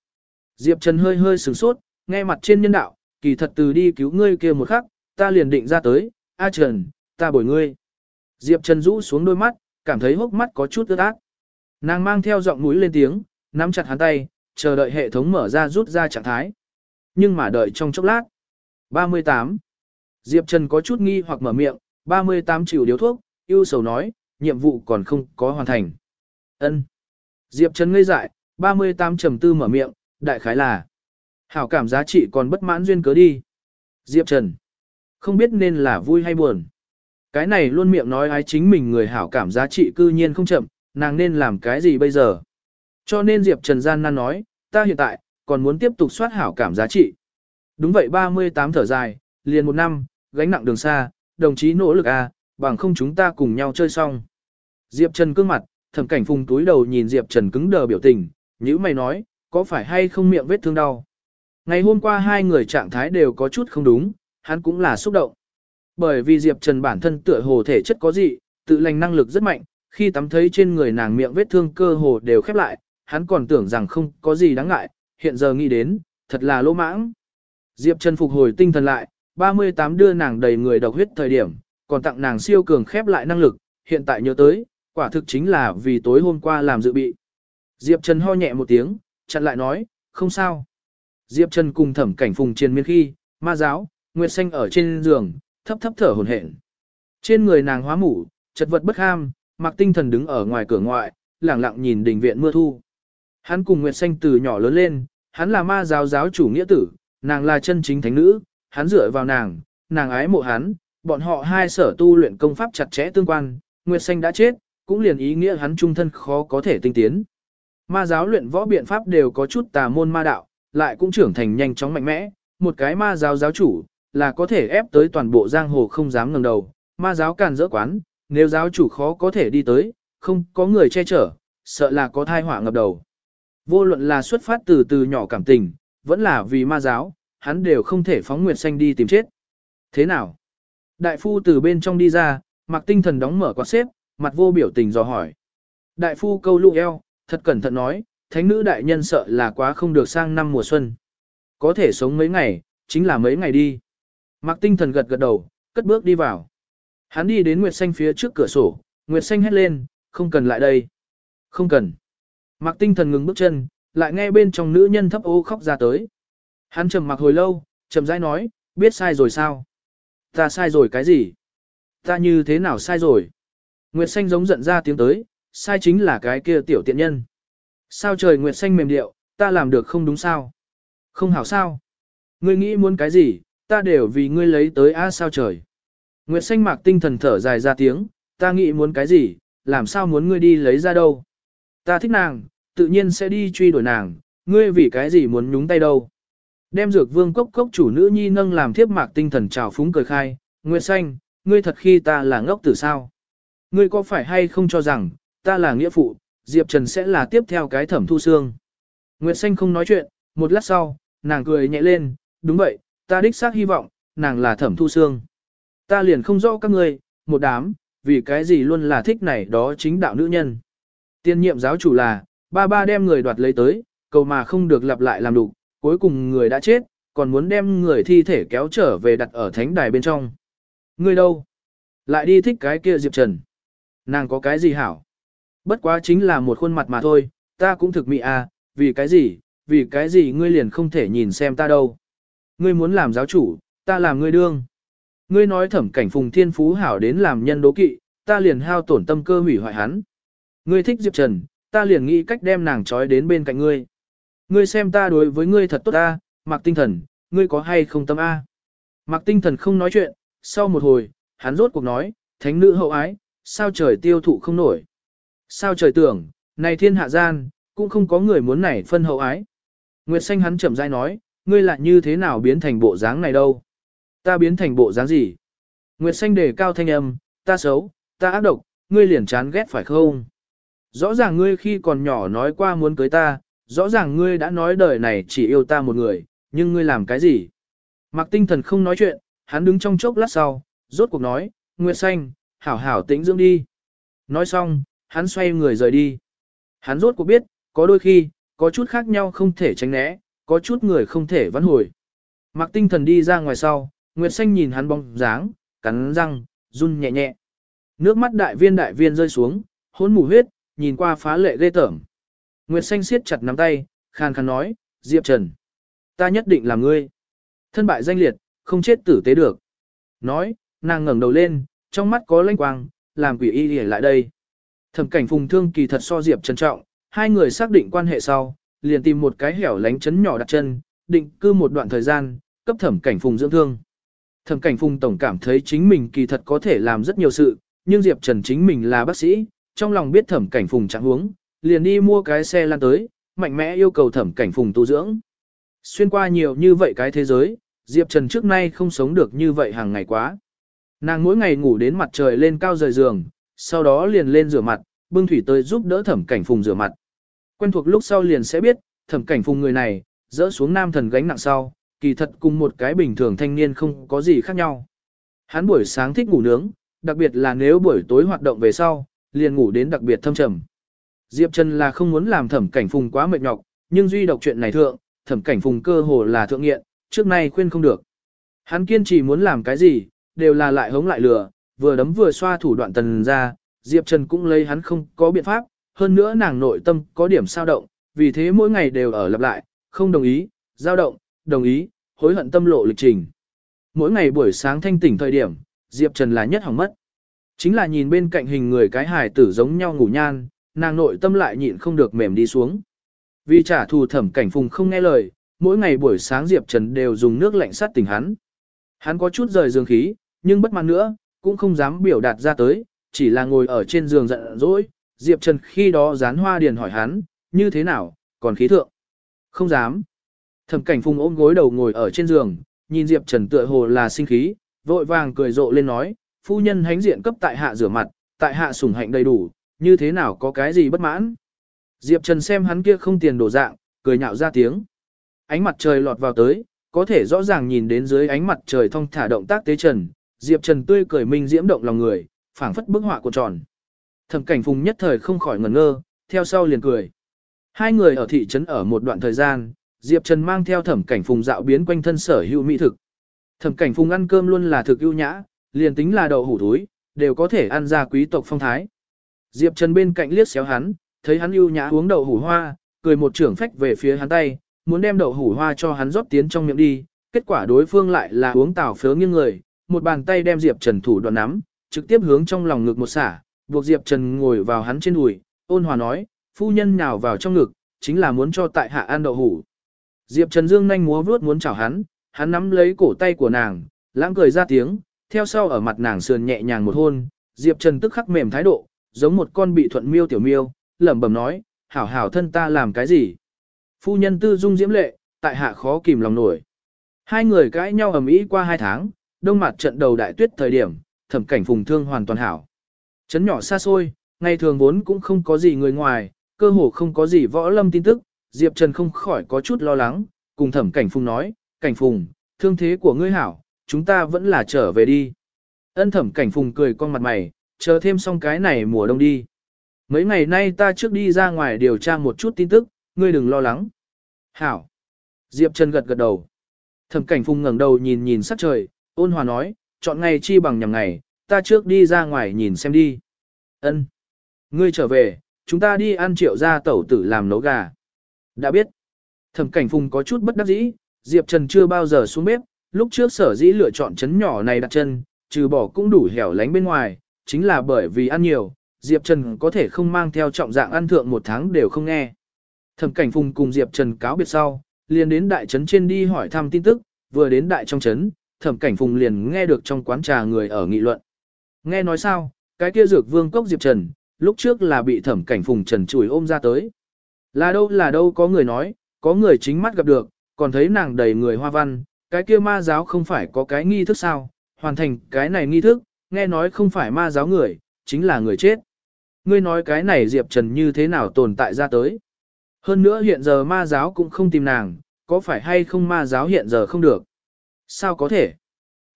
Speaker 1: Diệp Trần hơi hơi sửng sốt, nghe mặt trên nhân đạo, kỳ thật từ đi cứu ngươi kia một khắc, ta liền định ra tới, A Trần, ta bồi ngươi. Diệp Trần rũ xuống đôi mắt, cảm thấy hốc mắt có chút ướt át. Nàng mang theo giọng mũi lên tiếng, nắm chặt hắn tay, chờ đợi hệ thống mở ra rút ra trạng thái. Nhưng mà đợi trong chốc lát. 38. Diệp Trần có chút nghi hoặc mở miệng, 38 chịu điếu thuốc, yêu sầu nói, nhiệm vụ còn không có hoàn thành. ân Diệp Trần ngây dại, 38 trầm tư mở miệng, đại khái là. Hảo cảm giá trị còn bất mãn duyên cớ đi. Diệp Trần. Không biết nên là vui hay buồn. Cái này luôn miệng nói ái chính mình người hảo cảm giá trị cư nhiên không chậm, nàng nên làm cái gì bây giờ. Cho nên Diệp Trần gian nan nói, ta hiện tại, còn muốn tiếp tục soát hảo cảm giá trị. Đúng vậy 38 thở dài, liền một năm, gánh nặng đường xa, đồng chí nỗ lực à, bằng không chúng ta cùng nhau chơi xong. Diệp Trần cương mặt, thẩm cảnh phùng túi đầu nhìn Diệp Trần cứng đờ biểu tình, như mày nói, có phải hay không miệng vết thương đau. Ngày hôm qua hai người trạng thái đều có chút không đúng, hắn cũng là xúc động. Bởi vì Diệp Trần bản thân tựa hồ thể chất có dị, tự lành năng lực rất mạnh, khi tắm thấy trên người nàng miệng vết thương cơ hồ đều khép lại, hắn còn tưởng rằng không có gì đáng ngại, hiện giờ nghĩ đến, thật là lỗ mãng. Diệp Trần phục hồi tinh thần lại, 38 đưa nàng đầy người độc huyết thời điểm, còn tặng nàng siêu cường khép lại năng lực, hiện tại nhớ tới, quả thực chính là vì tối hôm qua làm dự bị. Diệp Trần ho nhẹ một tiếng, chặn lại nói, không sao. Diệp Trần cùng thẩm cảnh phùng triền miên khi, ma giáo, Nguyệt Xanh ở trên giường, thấp thấp thở hồn hển. Trên người nàng hóa mủ, chật vật bất ham, mặc tinh thần đứng ở ngoài cửa ngoại, lẳng lặng nhìn đình viện mưa thu. Hắn cùng Nguyệt Xanh từ nhỏ lớn lên, hắn là ma giáo giáo chủ nghĩa tử, nàng là chân chính thánh nữ, hắn dựa vào nàng, nàng ái mộ hắn, bọn họ hai sở tu luyện công pháp chặt chẽ tương quan, Nguyệt Xanh đã chết, cũng liền ý nghĩa hắn trung thân khó có thể tinh tiến. Ma giáo luyện võ biện pháp đều có chút tà môn ma đạo, lại cũng trưởng thành nhanh chóng mạnh mẽ, một cái ma giáo giáo chủ, là có thể ép tới toàn bộ giang hồ không dám ngẩng đầu, ma giáo càn rỡ quán, nếu giáo chủ khó có thể đi tới, không có người che chở, sợ là có thai họa ngập đầu. Vô luận là xuất phát từ từ nhỏ cảm tình, vẫn là vì ma giáo, hắn đều không thể phóng Nguyệt Xanh đi tìm chết. Thế nào? Đại phu từ bên trong đi ra, mặc tinh thần đóng mở quạt xếp, mặt vô biểu tình dò hỏi. Đại phu câu lụ eo, thật cẩn thận nói, thánh nữ đại nhân sợ là quá không được sang năm mùa xuân. Có thể sống mấy ngày, chính là mấy ngày đi. Mạc tinh thần gật gật đầu, cất bước đi vào. Hắn đi đến Nguyệt Xanh phía trước cửa sổ, Nguyệt Xanh hét lên, không cần lại đây. Không cần. Mạc tinh thần ngừng bước chân, lại nghe bên trong nữ nhân thấp ô khóc ra tới. Hắn trầm mặc hồi lâu, trầm rãi nói, biết sai rồi sao? Ta sai rồi cái gì? Ta như thế nào sai rồi? Nguyệt Xanh giống giận ra tiếng tới, sai chính là cái kia tiểu tiện nhân. Sao trời Nguyệt Xanh mềm điệu, ta làm được không đúng sao? Không hảo sao? Ngươi nghĩ muốn cái gì, ta đều vì ngươi lấy tới a sao trời. Nguyệt Xanh mạc tinh thần thở dài ra tiếng, ta nghĩ muốn cái gì, làm sao muốn ngươi đi lấy ra đâu. Ta thích nàng, tự nhiên sẽ đi truy đuổi nàng, ngươi vì cái gì muốn nhúng tay đâu. Đem dược vương cốc cốc chủ nữ nhi nâng làm thiếp mạc tinh thần trào phúng cười khai, Nguyệt Xanh, ngươi thật khi ta là ngốc tử sao. Ngươi có phải hay không cho rằng, ta là nghĩa phụ, Diệp Trần sẽ là tiếp theo cái thẩm thu xương. Nguyệt Xanh không nói chuyện, một lát sau, nàng cười nhẹ lên, đúng vậy, ta đích xác hy vọng, nàng là thẩm thu xương. Ta liền không rõ các ngươi, một đám, vì cái gì luôn là thích này đó chính đạo nữ nhân. Tiên nhiệm giáo chủ là, ba ba đem người đoạt lấy tới, cầu mà không được lặp lại làm đủ, cuối cùng người đã chết, còn muốn đem người thi thể kéo trở về đặt ở thánh đài bên trong. Ngươi đâu? Lại đi thích cái kia Diệp Trần. Nàng có cái gì hảo? Bất quá chính là một khuôn mặt mà thôi, ta cũng thực mị à, vì cái gì, vì cái gì ngươi liền không thể nhìn xem ta đâu. Ngươi muốn làm giáo chủ, ta làm ngươi đương. Ngươi nói thẩm cảnh phùng thiên phú hảo đến làm nhân đố kỵ, ta liền hao tổn tâm cơ hủy hoại hắn. Ngươi thích Diệp Trần, ta liền nghĩ cách đem nàng trói đến bên cạnh ngươi. Ngươi xem ta đối với ngươi thật tốt ta, mặc tinh thần, ngươi có hay không tâm A. Mặc tinh thần không nói chuyện, sau một hồi, hắn rốt cuộc nói, thánh nữ hậu ái, sao trời tiêu thụ không nổi. Sao trời tưởng, này thiên hạ gian, cũng không có người muốn này phân hậu ái. Nguyệt xanh hắn chậm rãi nói, ngươi lại như thế nào biến thành bộ dáng này đâu? Ta biến thành bộ dáng gì? Nguyệt xanh đề cao thanh âm, ta xấu, ta ác độc, ngươi liền chán ghét phải không? Rõ ràng ngươi khi còn nhỏ nói qua muốn cưới ta, rõ ràng ngươi đã nói đời này chỉ yêu ta một người, nhưng ngươi làm cái gì? Mặc tinh thần không nói chuyện, hắn đứng trong chốc lát sau, rốt cuộc nói, Nguyệt Xanh, hảo hảo tĩnh dưỡng đi. Nói xong, hắn xoay người rời đi. Hắn rốt cuộc biết, có đôi khi, có chút khác nhau không thể tránh né, có chút người không thể vãn hồi. Mặc tinh thần đi ra ngoài sau, Nguyệt Xanh nhìn hắn bóng dáng, cắn răng, run nhẹ nhẹ. Nước mắt đại viên đại viên rơi xuống, hôn mù huyết, nhìn qua phá lệ ghê tởm. Nguyệt Xanh siết chặt nắm tay, khàn khàn nói, Diệp Trần. Ta nhất định là ngươi. Thân bại danh liệt, không chết tử tế được. Nói, nàng ngẩng đầu lên, trong mắt có lanh quang, làm quỷ y lại đây. Thẩm cảnh phùng thương kỳ thật so Diệp Trần trọng, hai người xác định quan hệ sau, liền tìm một cái hẻo lánh chấn nhỏ đặt chân, định cư một đoạn thời gian, cấp thẩm cảnh phùng dưỡng thương. Thẩm cảnh phùng tổng cảm thấy chính mình kỳ thật có thể làm rất nhiều sự, nhưng Diệp Trần chính mình là bác sĩ, trong lòng biết thẩm cảnh phùng trạng huống, liền đi mua cái xe lan tới, mạnh mẽ yêu cầu thẩm cảnh phùng tu dưỡng. Xuyên qua nhiều như vậy cái thế giới, Diệp Trần trước nay không sống được như vậy hàng ngày quá. Nàng mỗi ngày ngủ đến mặt trời lên cao rời giường, sau đó liền lên rửa mặt, bưng thủy tới giúp đỡ thẩm cảnh phùng rửa mặt. Quen thuộc lúc sau liền sẽ biết, thẩm cảnh phùng người này, dỡ xuống nam thần gánh nặng sau, kỳ thật cùng một cái bình thường thanh niên không có gì khác nhau. Hắn buổi sáng thích ngủ nướng, đặc biệt là nếu buổi tối hoạt động về sau, liền ngủ đến đặc biệt thâm trầm. Diệp Trần là không muốn làm thẩm cảnh phùng quá mệt nhọc, nhưng duy độc chuyện này thượng, thẩm cảnh phùng cơ hồ là thượng nghiện, trước nay khuyên không được. Hắn kiên trì muốn làm cái gì, đều là lại hống lại lừa, vừa đấm vừa xoa thủ đoạn tần ra, Diệp Trần cũng lấy hắn không có biện pháp, hơn nữa nàng nội tâm có điểm sao động, vì thế mỗi ngày đều ở lặp lại, không đồng ý, dao động, đồng ý, hối hận tâm lộ lịch trình. Mỗi ngày buổi sáng thanh tỉnh thời điểm, Diệp Trần là nhất hỏng mất. Chính là nhìn bên cạnh hình người cái hài tử giống nhau ngủ nhan, nàng nội tâm lại nhịn không được mềm đi xuống. Vì trả thù thẩm cảnh phùng không nghe lời, mỗi ngày buổi sáng Diệp Trần đều dùng nước lạnh sát tỉnh hắn. Hắn có chút rời giường khí, nhưng bất mãn nữa, cũng không dám biểu đạt ra tới, chỉ là ngồi ở trên giường giận dỗi. Diệp Trần khi đó dán hoa điền hỏi hắn, như thế nào, còn khí thượng. Không dám. Thẩm cảnh phùng ôm gối đầu ngồi ở trên giường, nhìn Diệp Trần tựa hồ là sinh khí, vội vàng cười rộ lên nói, phu nhân hánh diện cấp tại hạ rửa mặt, tại hạ sủng hạnh đầy đủ, như thế nào có cái gì bất mãn. Diệp Trần xem hắn kia không tiền đổ dạng, cười nhạo ra tiếng. Ánh mặt trời lọt vào tới, có thể rõ ràng nhìn đến dưới ánh mặt trời thông thả động tác tế trần, Diệp Trần tươi cười minh diễm động lòng người, phảng phất bức họa của tròn. Thẩm cảnh phùng nhất thời không khỏi ngẩn ngơ, theo sau liền cười. Hai người ở thị trấn ở một đoạn thời gian, Diệp Trần mang theo thẩm cảnh phùng dạo biến quanh thân sở hữu mỹ thực. Thẩm cảnh phùng ăn cơm luôn là thực ưu nhã, liền tính là đậu hủ túi, đều có thể ăn ra quý tộc phong thái. Diệp Trần bên cạnh liếc xéo hắn, thấy hắn ưu nhã uống đậu hủ hoa, cười một trưởng phách về phía hắn tay, muốn đem đậu hủ hoa cho hắn rót tiến trong miệng đi, kết quả đối phương lại là uống tảo phớ nghiêng người, một bàn tay đem Diệp Trần thủ đoạn nắm, trực tiếp hướng trong lòng ngực một xả, buộc Diệp Trần ngồi vào hắn trên đùi, ôn hòa nói, phu nhân nào vào trong ngực, chính là muốn cho tại hạ ăn đậu hủ. Diệp Trần Dương nhanh múa vướt muốn chào hắn, hắn nắm lấy cổ tay của nàng, lãng cười ra tiếng, theo sau ở mặt nàng sườn nhẹ nhàng một hôn, Diệp Trần tức khắc mềm thái độ, giống một con bị thuận miêu tiểu miêu, lẩm bẩm nói, hảo hảo thân ta làm cái gì. Phu nhân tư dung diễm lệ, tại hạ khó kìm lòng nổi. Hai người cãi nhau ầm ĩ qua hai tháng, đông mặt trận đầu đại tuyết thời điểm, thẩm cảnh phùng thương hoàn toàn hảo. Chấn nhỏ xa xôi, ngày thường vốn cũng không có gì người ngoài, cơ hồ không có gì võ lâm tin tức, Diệp Trần không khỏi có chút lo lắng, cùng thẩm cảnh phùng nói, cảnh phùng, thương thế của ngươi hảo, chúng ta vẫn là trở về đi. Ân thẩm cảnh phùng cười con mặt mày, chờ thêm xong cái này mùa đông đi. Mấy ngày nay ta trước đi ra ngoài điều tra một chút tin tức, ngươi đừng lo lắng. Hảo. Diệp Trần gật gật đầu. Thẩm cảnh phùng ngẩng đầu nhìn nhìn sắc trời, ôn hòa nói, chọn ngày chi bằng nhằm ngày, ta trước đi ra ngoài nhìn xem đi. Ân. Ngươi trở về, chúng ta đi ăn triệu gia tẩu tử làm nấu gà. Đã biết. Thẩm cảnh phùng có chút bất đắc dĩ, Diệp Trần chưa bao giờ xuống bếp, lúc trước sở dĩ lựa chọn chấn nhỏ này đặt chân, trừ bỏ cũng đủ hẻo lánh bên ngoài, chính là bởi vì ăn nhiều, Diệp Trần có thể không mang theo trọng dạng ăn thượng một tháng đều không nghe. Thẩm cảnh phùng cùng Diệp Trần cáo biệt sau, liền đến đại trấn trên đi hỏi thăm tin tức, vừa đến đại trong trấn, thẩm cảnh phùng liền nghe được trong quán trà người ở nghị luận. Nghe nói sao, cái kia dược vương cốc Diệp Trần, lúc trước là bị thẩm cảnh phùng trần chùi ôm ra tới. Là đâu là đâu có người nói, có người chính mắt gặp được, còn thấy nàng đầy người hoa văn, cái kia ma giáo không phải có cái nghi thức sao, hoàn thành cái này nghi thức, nghe nói không phải ma giáo người, chính là người chết. Ngươi nói cái này Diệp Trần như thế nào tồn tại ra tới. Hơn nữa hiện giờ ma giáo cũng không tìm nàng, có phải hay không ma giáo hiện giờ không được? Sao có thể?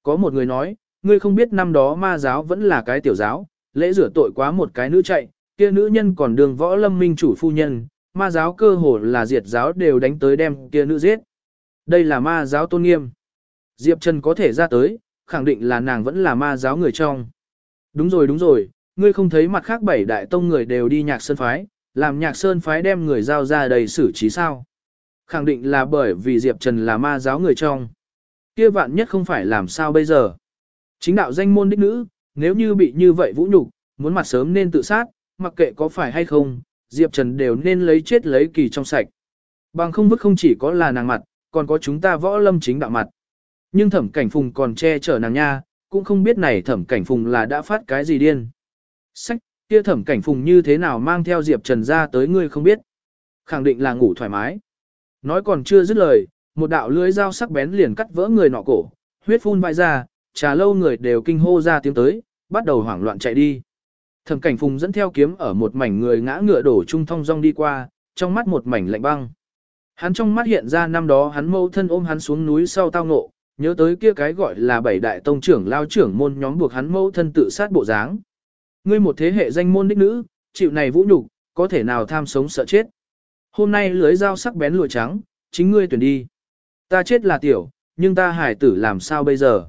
Speaker 1: Có một người nói, ngươi không biết năm đó ma giáo vẫn là cái tiểu giáo, lễ rửa tội quá một cái nữ chạy, kia nữ nhân còn đường võ lâm minh chủ phu nhân, ma giáo cơ hồ là diệt giáo đều đánh tới đem kia nữ giết. Đây là ma giáo tôn nghiêm. Diệp Trần có thể ra tới, khẳng định là nàng vẫn là ma giáo người trong. Đúng rồi đúng rồi, ngươi không thấy mặt khác bảy đại tông người đều đi nhạc sơn phái, làm nhạc sơn phái đem người giao ra đầy xử trí sao. Khẳng định là bởi vì Diệp Trần là ma giáo người trong. Kia vạn nhất không phải làm sao bây giờ. Chính đạo danh môn đích nữ, nếu như bị như vậy vũ nhục, muốn mặt sớm nên tự sát, mặc kệ có phải hay không, Diệp Trần đều nên lấy chết lấy kỳ trong sạch. Bằng không vứt không chỉ có là nàng mặt, còn có chúng ta võ lâm chính đạo mặt. Nhưng thẩm cảnh phùng còn che chở nàng nha, cũng không biết này thẩm cảnh phùng là đã phát cái gì điên. Sách, kia thẩm cảnh phùng như thế nào mang theo Diệp Trần ra tới ngươi không biết. Khẳng định là ngủ thoải mái. Nói còn chưa dứt lời, một đạo lưới dao sắc bén liền cắt vỡ người nọ cổ, huyết phun vai ra, trà lâu người đều kinh hô ra tiếng tới, bắt đầu hoảng loạn chạy đi. Thẩm cảnh phùng dẫn theo kiếm ở một mảnh người ngã ngựa đổ trung thông rong đi qua, trong mắt một mảnh lạnh băng. Hắn trong mắt hiện ra năm đó hắn mâu thân ôm hắn xuống núi sau tao ngộ, nhớ tới kia cái gọi là bảy đại tông trưởng lao trưởng môn nhóm buộc hắn mâu thân tự sát bộ dáng. Ngươi một thế hệ danh môn đích nữ, chịu này vũ nhục, có thể nào tham sống sợ chết. Hôm nay lưới dao sắc bén lụa trắng, chính ngươi tuyển đi. Ta chết là tiểu, nhưng ta hải tử làm sao bây giờ?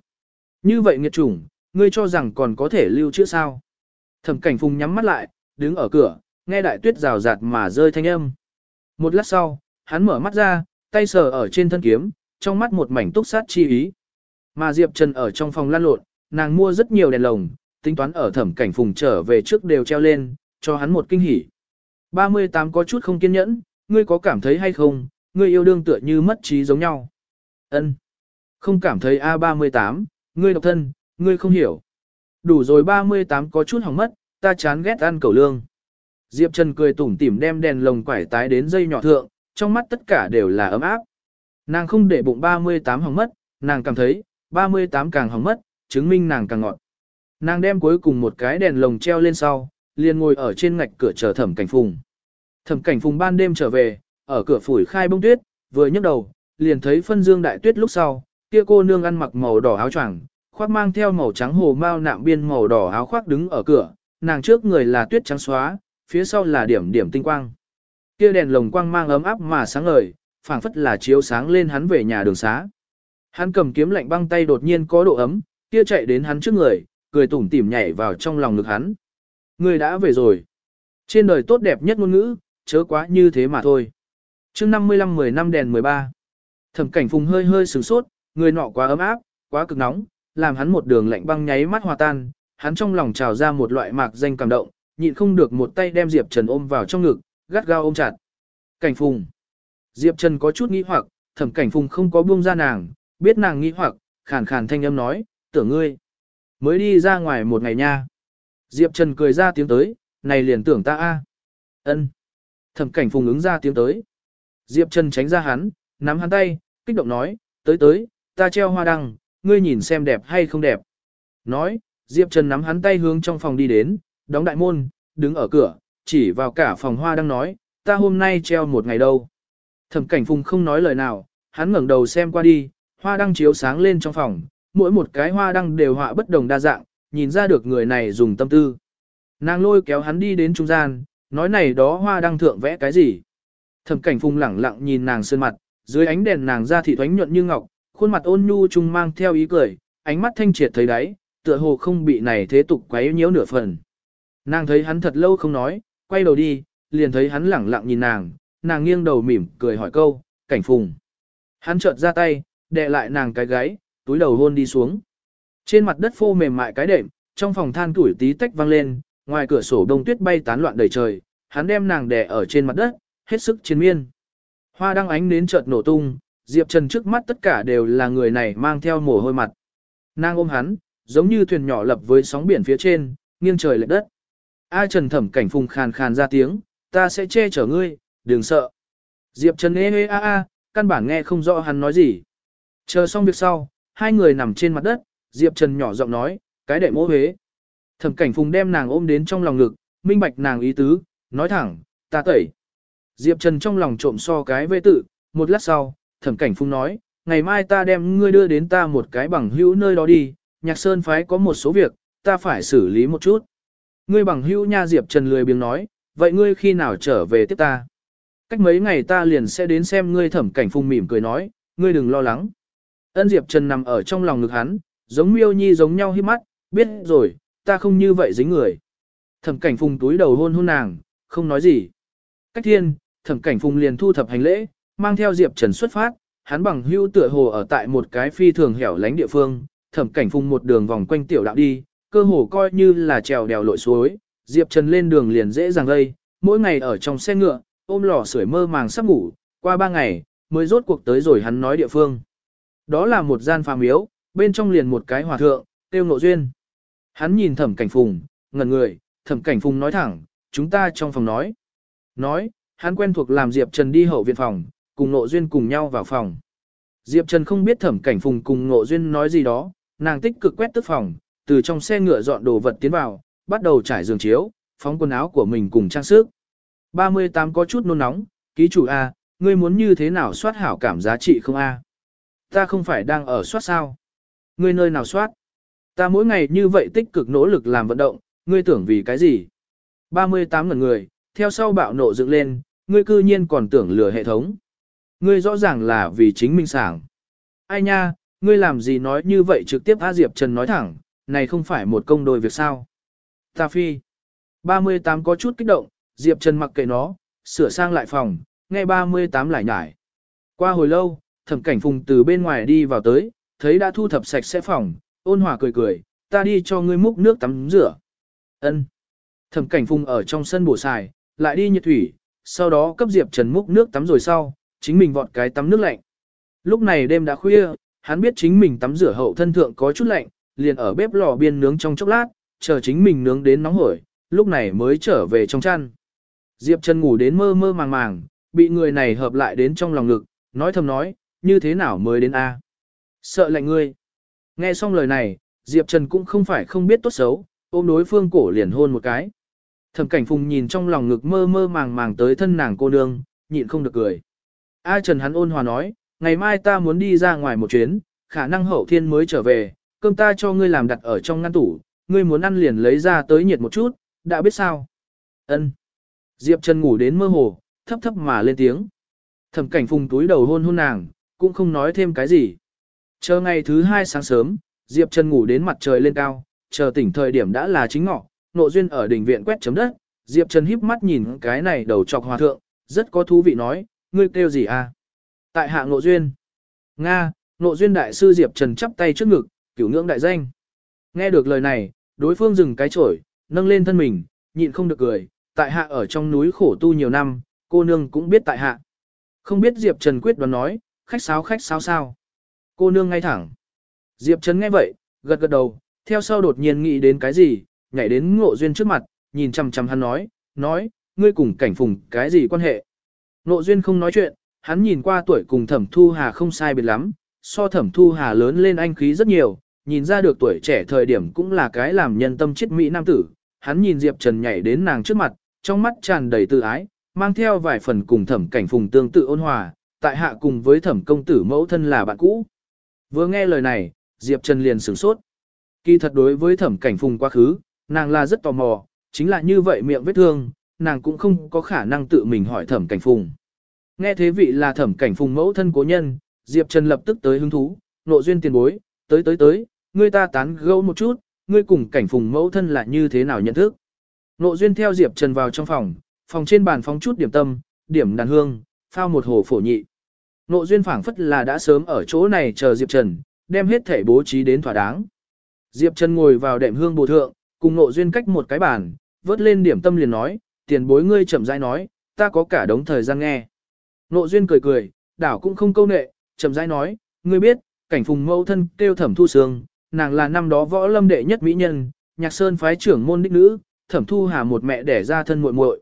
Speaker 1: Như vậy nghiệt chủng, ngươi cho rằng còn có thể lưu chữa sao? Thẩm cảnh phùng nhắm mắt lại, đứng ở cửa, nghe đại tuyết rào rạt mà rơi thanh âm. Một lát sau, hắn mở mắt ra, tay sờ ở trên thân kiếm, trong mắt một mảnh túc sát chi ý. Mà Diệp Trần ở trong phòng lan lộn, nàng mua rất nhiều đèn lồng, tính toán ở thẩm cảnh phùng trở về trước đều treo lên, cho hắn một kinh hỉ. 38 có chút không kiên nhẫn, ngươi có cảm thấy hay không, ngươi yêu đương tựa như mất trí giống nhau. Ân, Không cảm thấy A38, ngươi độc thân, ngươi không hiểu. Đủ rồi 38 có chút hỏng mất, ta chán ghét ăn cẩu lương. Diệp Trần cười tủm tỉm đem đèn lồng quải tái đến dây nhỏ thượng, trong mắt tất cả đều là ấm áp. Nàng không để bụng 38 hỏng mất, nàng cảm thấy, 38 càng hỏng mất, chứng minh nàng càng ngọt. Nàng đem cuối cùng một cái đèn lồng treo lên sau, liền ngồi ở trên ngạch cửa chờ thẩm cảnh phùng. Thẩm cảnh phùng ban đêm trở về, ở cửa phủi khai bông tuyết, vừa nhấc đầu, liền thấy phân dương đại tuyết lúc sau, kia cô nương ăn mặc màu đỏ áo choàng, khoác mang theo màu trắng hồ mao nạm biên màu đỏ áo khoác đứng ở cửa, nàng trước người là tuyết trắng xóa, phía sau là điểm điểm tinh quang. Kia đèn lồng quang mang ấm áp mà sáng ngời, phảng phất là chiếu sáng lên hắn về nhà đường xá. Hắn cầm kiếm lạnh băng tay đột nhiên có độ ấm, kia chạy đến hắn trước người, cười tủm tỉm nhảy vào trong lòng ngực hắn. Người đã về rồi. Trên đời tốt đẹp nhất ngôn ngữ, chớ quá như thế mà thôi. chương 55 10 năm đèn 13. Thẩm cảnh phùng hơi hơi sửng sốt, người nọ quá ấm áp, quá cực nóng, làm hắn một đường lạnh băng nháy mắt hòa tan, hắn trong lòng trào ra một loại mạc danh cảm động, nhịn không được một tay đem Diệp Trần ôm vào trong ngực, gắt gao ôm chặt. Cảnh phùng. Diệp Trần có chút nghĩ hoặc, thẩm cảnh phùng không có buông ra nàng, biết nàng nghĩ hoặc, khàn khàn thanh âm nói, tưởng ngươi. Mới đi ra ngoài một ngày nha. Diệp Trần cười ra tiếng tới, này liền tưởng ta a. Ân. Thẩm cảnh phùng ứng ra tiếng tới. Diệp Trần tránh ra hắn, nắm hắn tay, kích động nói, tới tới, ta treo hoa đăng, ngươi nhìn xem đẹp hay không đẹp. Nói, Diệp Trần nắm hắn tay hướng trong phòng đi đến, đóng đại môn, đứng ở cửa, chỉ vào cả phòng hoa đăng nói, ta hôm nay treo một ngày đâu. Thẩm cảnh phùng không nói lời nào, hắn ngẩng đầu xem qua đi, hoa đăng chiếu sáng lên trong phòng, mỗi một cái hoa đăng đều họa bất đồng đa dạng, nhìn ra được người này dùng tâm tư. Nàng lôi kéo hắn đi đến trung gian, nói này đó hoa đăng thượng vẽ cái gì. Thẩm cảnh phùng lẳng lặng nhìn nàng sơn mặt, dưới ánh đèn nàng ra thị thoánh nhuận như ngọc, khuôn mặt ôn nhu trung mang theo ý cười, ánh mắt thanh triệt thấy đáy, tựa hồ không bị này thế tục quấy nhiễu nửa phần. Nàng thấy hắn thật lâu không nói, quay đầu đi, liền thấy hắn lẳng lặng nhìn nàng, nàng nghiêng đầu mỉm cười hỏi câu, cảnh phùng. Hắn chợt ra tay, đè lại nàng cái gáy, túi đầu hôn đi xuống. Trên mặt đất phô mềm mại cái đệm, trong phòng than tuổi tí tách vang lên, ngoài cửa sổ đông tuyết bay tán loạn đầy trời, hắn đem nàng đè ở trên mặt đất, hết sức chiến miên. Hoa đăng ánh nến chợt nổ tung, Diệp Trần trước mắt tất cả đều là người này mang theo mồ hôi mặt. Nàng ôm hắn, giống như thuyền nhỏ lập với sóng biển phía trên, nghiêng trời lệch đất. A Trần thẩm cảnh phùng khàn khàn ra tiếng, ta sẽ che chở ngươi, đừng sợ. Diệp Trần ê ê a a, căn bản nghe không rõ hắn nói gì. Chờ xong việc sau, hai người nằm trên mặt đất, Diệp Trần nhỏ giọng nói, cái đệ mô huế. Thẩm cảnh phùng đem nàng ôm đến trong lòng ngực, minh bạch nàng ý tứ, nói thẳng, ta tẩy. Diệp Trần trong lòng trộm so cái vê tự, một lát sau, thẩm cảnh Phung nói, ngày mai ta đem ngươi đưa đến ta một cái bằng hữu nơi đó đi, nhạc sơn phái có một số việc, ta phải xử lý một chút. Ngươi bằng hữu nha Diệp Trần lười biếng nói, vậy ngươi khi nào trở về tiếp ta? Cách mấy ngày ta liền sẽ đến xem ngươi thẩm cảnh Phung mỉm cười nói, ngươi đừng lo lắng. Ân Diệp Trần nằm ở trong lòng ngực hắn, giống miêu nhi giống nhau hiếp mắt, biết rồi, ta không như vậy dính người. Thẩm cảnh phùng túi đầu hôn hôn nàng, không nói gì. Cách thiên, thẩm cảnh phùng liền thu thập hành lễ, mang theo Diệp Trần xuất phát, hắn bằng hưu tựa hồ ở tại một cái phi thường hẻo lánh địa phương, thẩm cảnh phùng một đường vòng quanh tiểu đạo đi, cơ hồ coi như là trèo đèo lội suối, Diệp Trần lên đường liền dễ dàng gây, mỗi ngày ở trong xe ngựa, ôm lò sưởi mơ màng sắp ngủ, qua ba ngày, mới rốt cuộc tới rồi hắn nói địa phương. Đó là một gian phàm miếu, bên trong liền một cái hòa thượng, tiêu ngộ duyên. Hắn nhìn thẩm cảnh phùng, ngẩn người, thẩm cảnh phùng nói thẳng, chúng ta trong phòng nói. Nói, hắn quen thuộc làm Diệp Trần đi hậu viện phòng, cùng ngộ duyên cùng nhau vào phòng. Diệp Trần không biết thẩm cảnh phùng cùng ngộ duyên nói gì đó, nàng tích cực quét tức phòng, từ trong xe ngựa dọn đồ vật tiến vào, bắt đầu trải giường chiếu, phóng quần áo của mình cùng trang sức. 38 có chút nôn nóng, ký chủ A, ngươi muốn như thế nào soát hảo cảm giá trị không A? Ta không phải đang ở soát sao? Ngươi nơi nào soát? Ta mỗi ngày như vậy tích cực nỗ lực làm vận động, ngươi tưởng vì cái gì? 38 ngần người, theo sau bạo nộ dựng lên, ngươi cư nhiên còn tưởng lừa hệ thống. Ngươi rõ ràng là vì chính minh sảng. Ai nha, ngươi làm gì nói như vậy trực tiếp A Diệp Trần nói thẳng, này không phải một công đôi việc sao. Ta phi. 38 có chút kích động, Diệp Trần mặc kệ nó, sửa sang lại phòng, nghe 38 lại nhải. Qua hồi lâu, thẩm cảnh phùng từ bên ngoài đi vào tới, thấy đã thu thập sạch sẽ phòng, ôn hòa cười cười, ta đi cho ngươi múc nước tắm rửa. Ân. Thẩm cảnh phùng ở trong sân bổ xài, lại đi nhiệt thủy, sau đó cấp Diệp Trần múc nước tắm rồi sau, chính mình vọt cái tắm nước lạnh. Lúc này đêm đã khuya, hắn biết chính mình tắm rửa hậu thân thượng có chút lạnh, liền ở bếp lò biên nướng trong chốc lát, chờ chính mình nướng đến nóng hổi, lúc này mới trở về trong chăn. Diệp Trần ngủ đến mơ mơ màng màng, bị người này hợp lại đến trong lòng ngực, nói thầm nói, như thế nào mới đến A. Sợ lạnh ngươi. Nghe xong lời này, Diệp Trần cũng không phải không biết tốt xấu, ôm đối phương cổ liền hôn một cái. Thẩm cảnh phùng nhìn trong lòng ngực mơ mơ màng màng tới thân nàng cô nương, nhịn không được cười. A Trần hắn ôn hòa nói, ngày mai ta muốn đi ra ngoài một chuyến, khả năng hậu thiên mới trở về, cơm ta cho ngươi làm đặt ở trong ngăn tủ, ngươi muốn ăn liền lấy ra tới nhiệt một chút, đã biết sao. Ân. Diệp Trần ngủ đến mơ hồ, thấp thấp mà lên tiếng. Thẩm cảnh phùng túi đầu hôn hôn nàng, cũng không nói thêm cái gì. Chờ ngày thứ hai sáng sớm, Diệp Trần ngủ đến mặt trời lên cao, chờ tỉnh thời điểm đã là chính ngọ, nộ duyên ở đỉnh viện quét chấm đất. Diệp Trần híp mắt nhìn cái này đầu trọc hòa thượng, rất có thú vị nói, ngươi kêu gì à? Tại hạ ngộ duyên. Nga, ngộ duyên đại sư Diệp Trần chắp tay trước ngực, cửu ngưỡng đại danh. Nghe được lời này, đối phương dừng cái chổi, nâng lên thân mình, nhịn không được cười, tại hạ ở trong núi khổ tu nhiều năm, cô nương cũng biết tại hạ. Không biết Diệp Trần quyết đoán nói, khách sáo khách sáo sao. Cô nương ngay thẳng. Diệp Trần nghe vậy, gật gật đầu, theo sau đột nhiên nghĩ đến cái gì, nhảy đến ngộ duyên trước mặt, nhìn chằm chằm hắn nói, nói, ngươi cùng cảnh phùng cái gì quan hệ. Nộ duyên không nói chuyện, hắn nhìn qua tuổi cùng thẩm thu hà không sai biệt lắm, so thẩm thu hà lớn lên anh khí rất nhiều, nhìn ra được tuổi trẻ thời điểm cũng là cái làm nhân tâm chết mỹ nam tử. Hắn nhìn Diệp Trần nhảy đến nàng trước mặt, trong mắt tràn đầy tự ái, mang theo vài phần cùng thẩm cảnh phùng tương tự ôn hòa, tại hạ cùng với thẩm công tử mẫu thân là bạn cũ. Vừa nghe lời này, Diệp Trần liền sửng sốt. Kỳ thật đối với thẩm cảnh phùng quá khứ, nàng là rất tò mò, chính là như vậy miệng vết thương, nàng cũng không có khả năng tự mình hỏi thẩm cảnh phùng. Nghe thế vị là thẩm cảnh phùng mẫu thân cố nhân, Diệp Trần lập tức tới hứng thú, nộ duyên tiền bối, tới tới tới, ngươi ta tán gẫu một chút, ngươi cùng cảnh phùng mẫu thân là như thế nào nhận thức. Nộ duyên theo Diệp Trần vào trong phòng, phòng trên bàn phóng chút điểm tâm, điểm đàn hương, phao một hồ phổ nhị. Nộ duyên phảng phất là đã sớm ở chỗ này chờ Diệp Trần, đem hết thể bố trí đến thỏa đáng. Diệp Trần ngồi vào đệm hương bồ thượng, cùng nộ duyên cách một cái bàn, vớt lên điểm tâm liền nói, tiền bối ngươi chậm rãi nói, ta có cả đống thời gian nghe. Nộ duyên cười cười, đảo cũng không câu nệ, chậm rãi nói, ngươi biết, cảnh phùng mẫu thân kêu thẩm thu sương, nàng là năm đó võ lâm đệ nhất mỹ nhân, nhạc sơn phái trưởng môn đích nữ, thẩm thu hà một mẹ đẻ ra thân muội muội.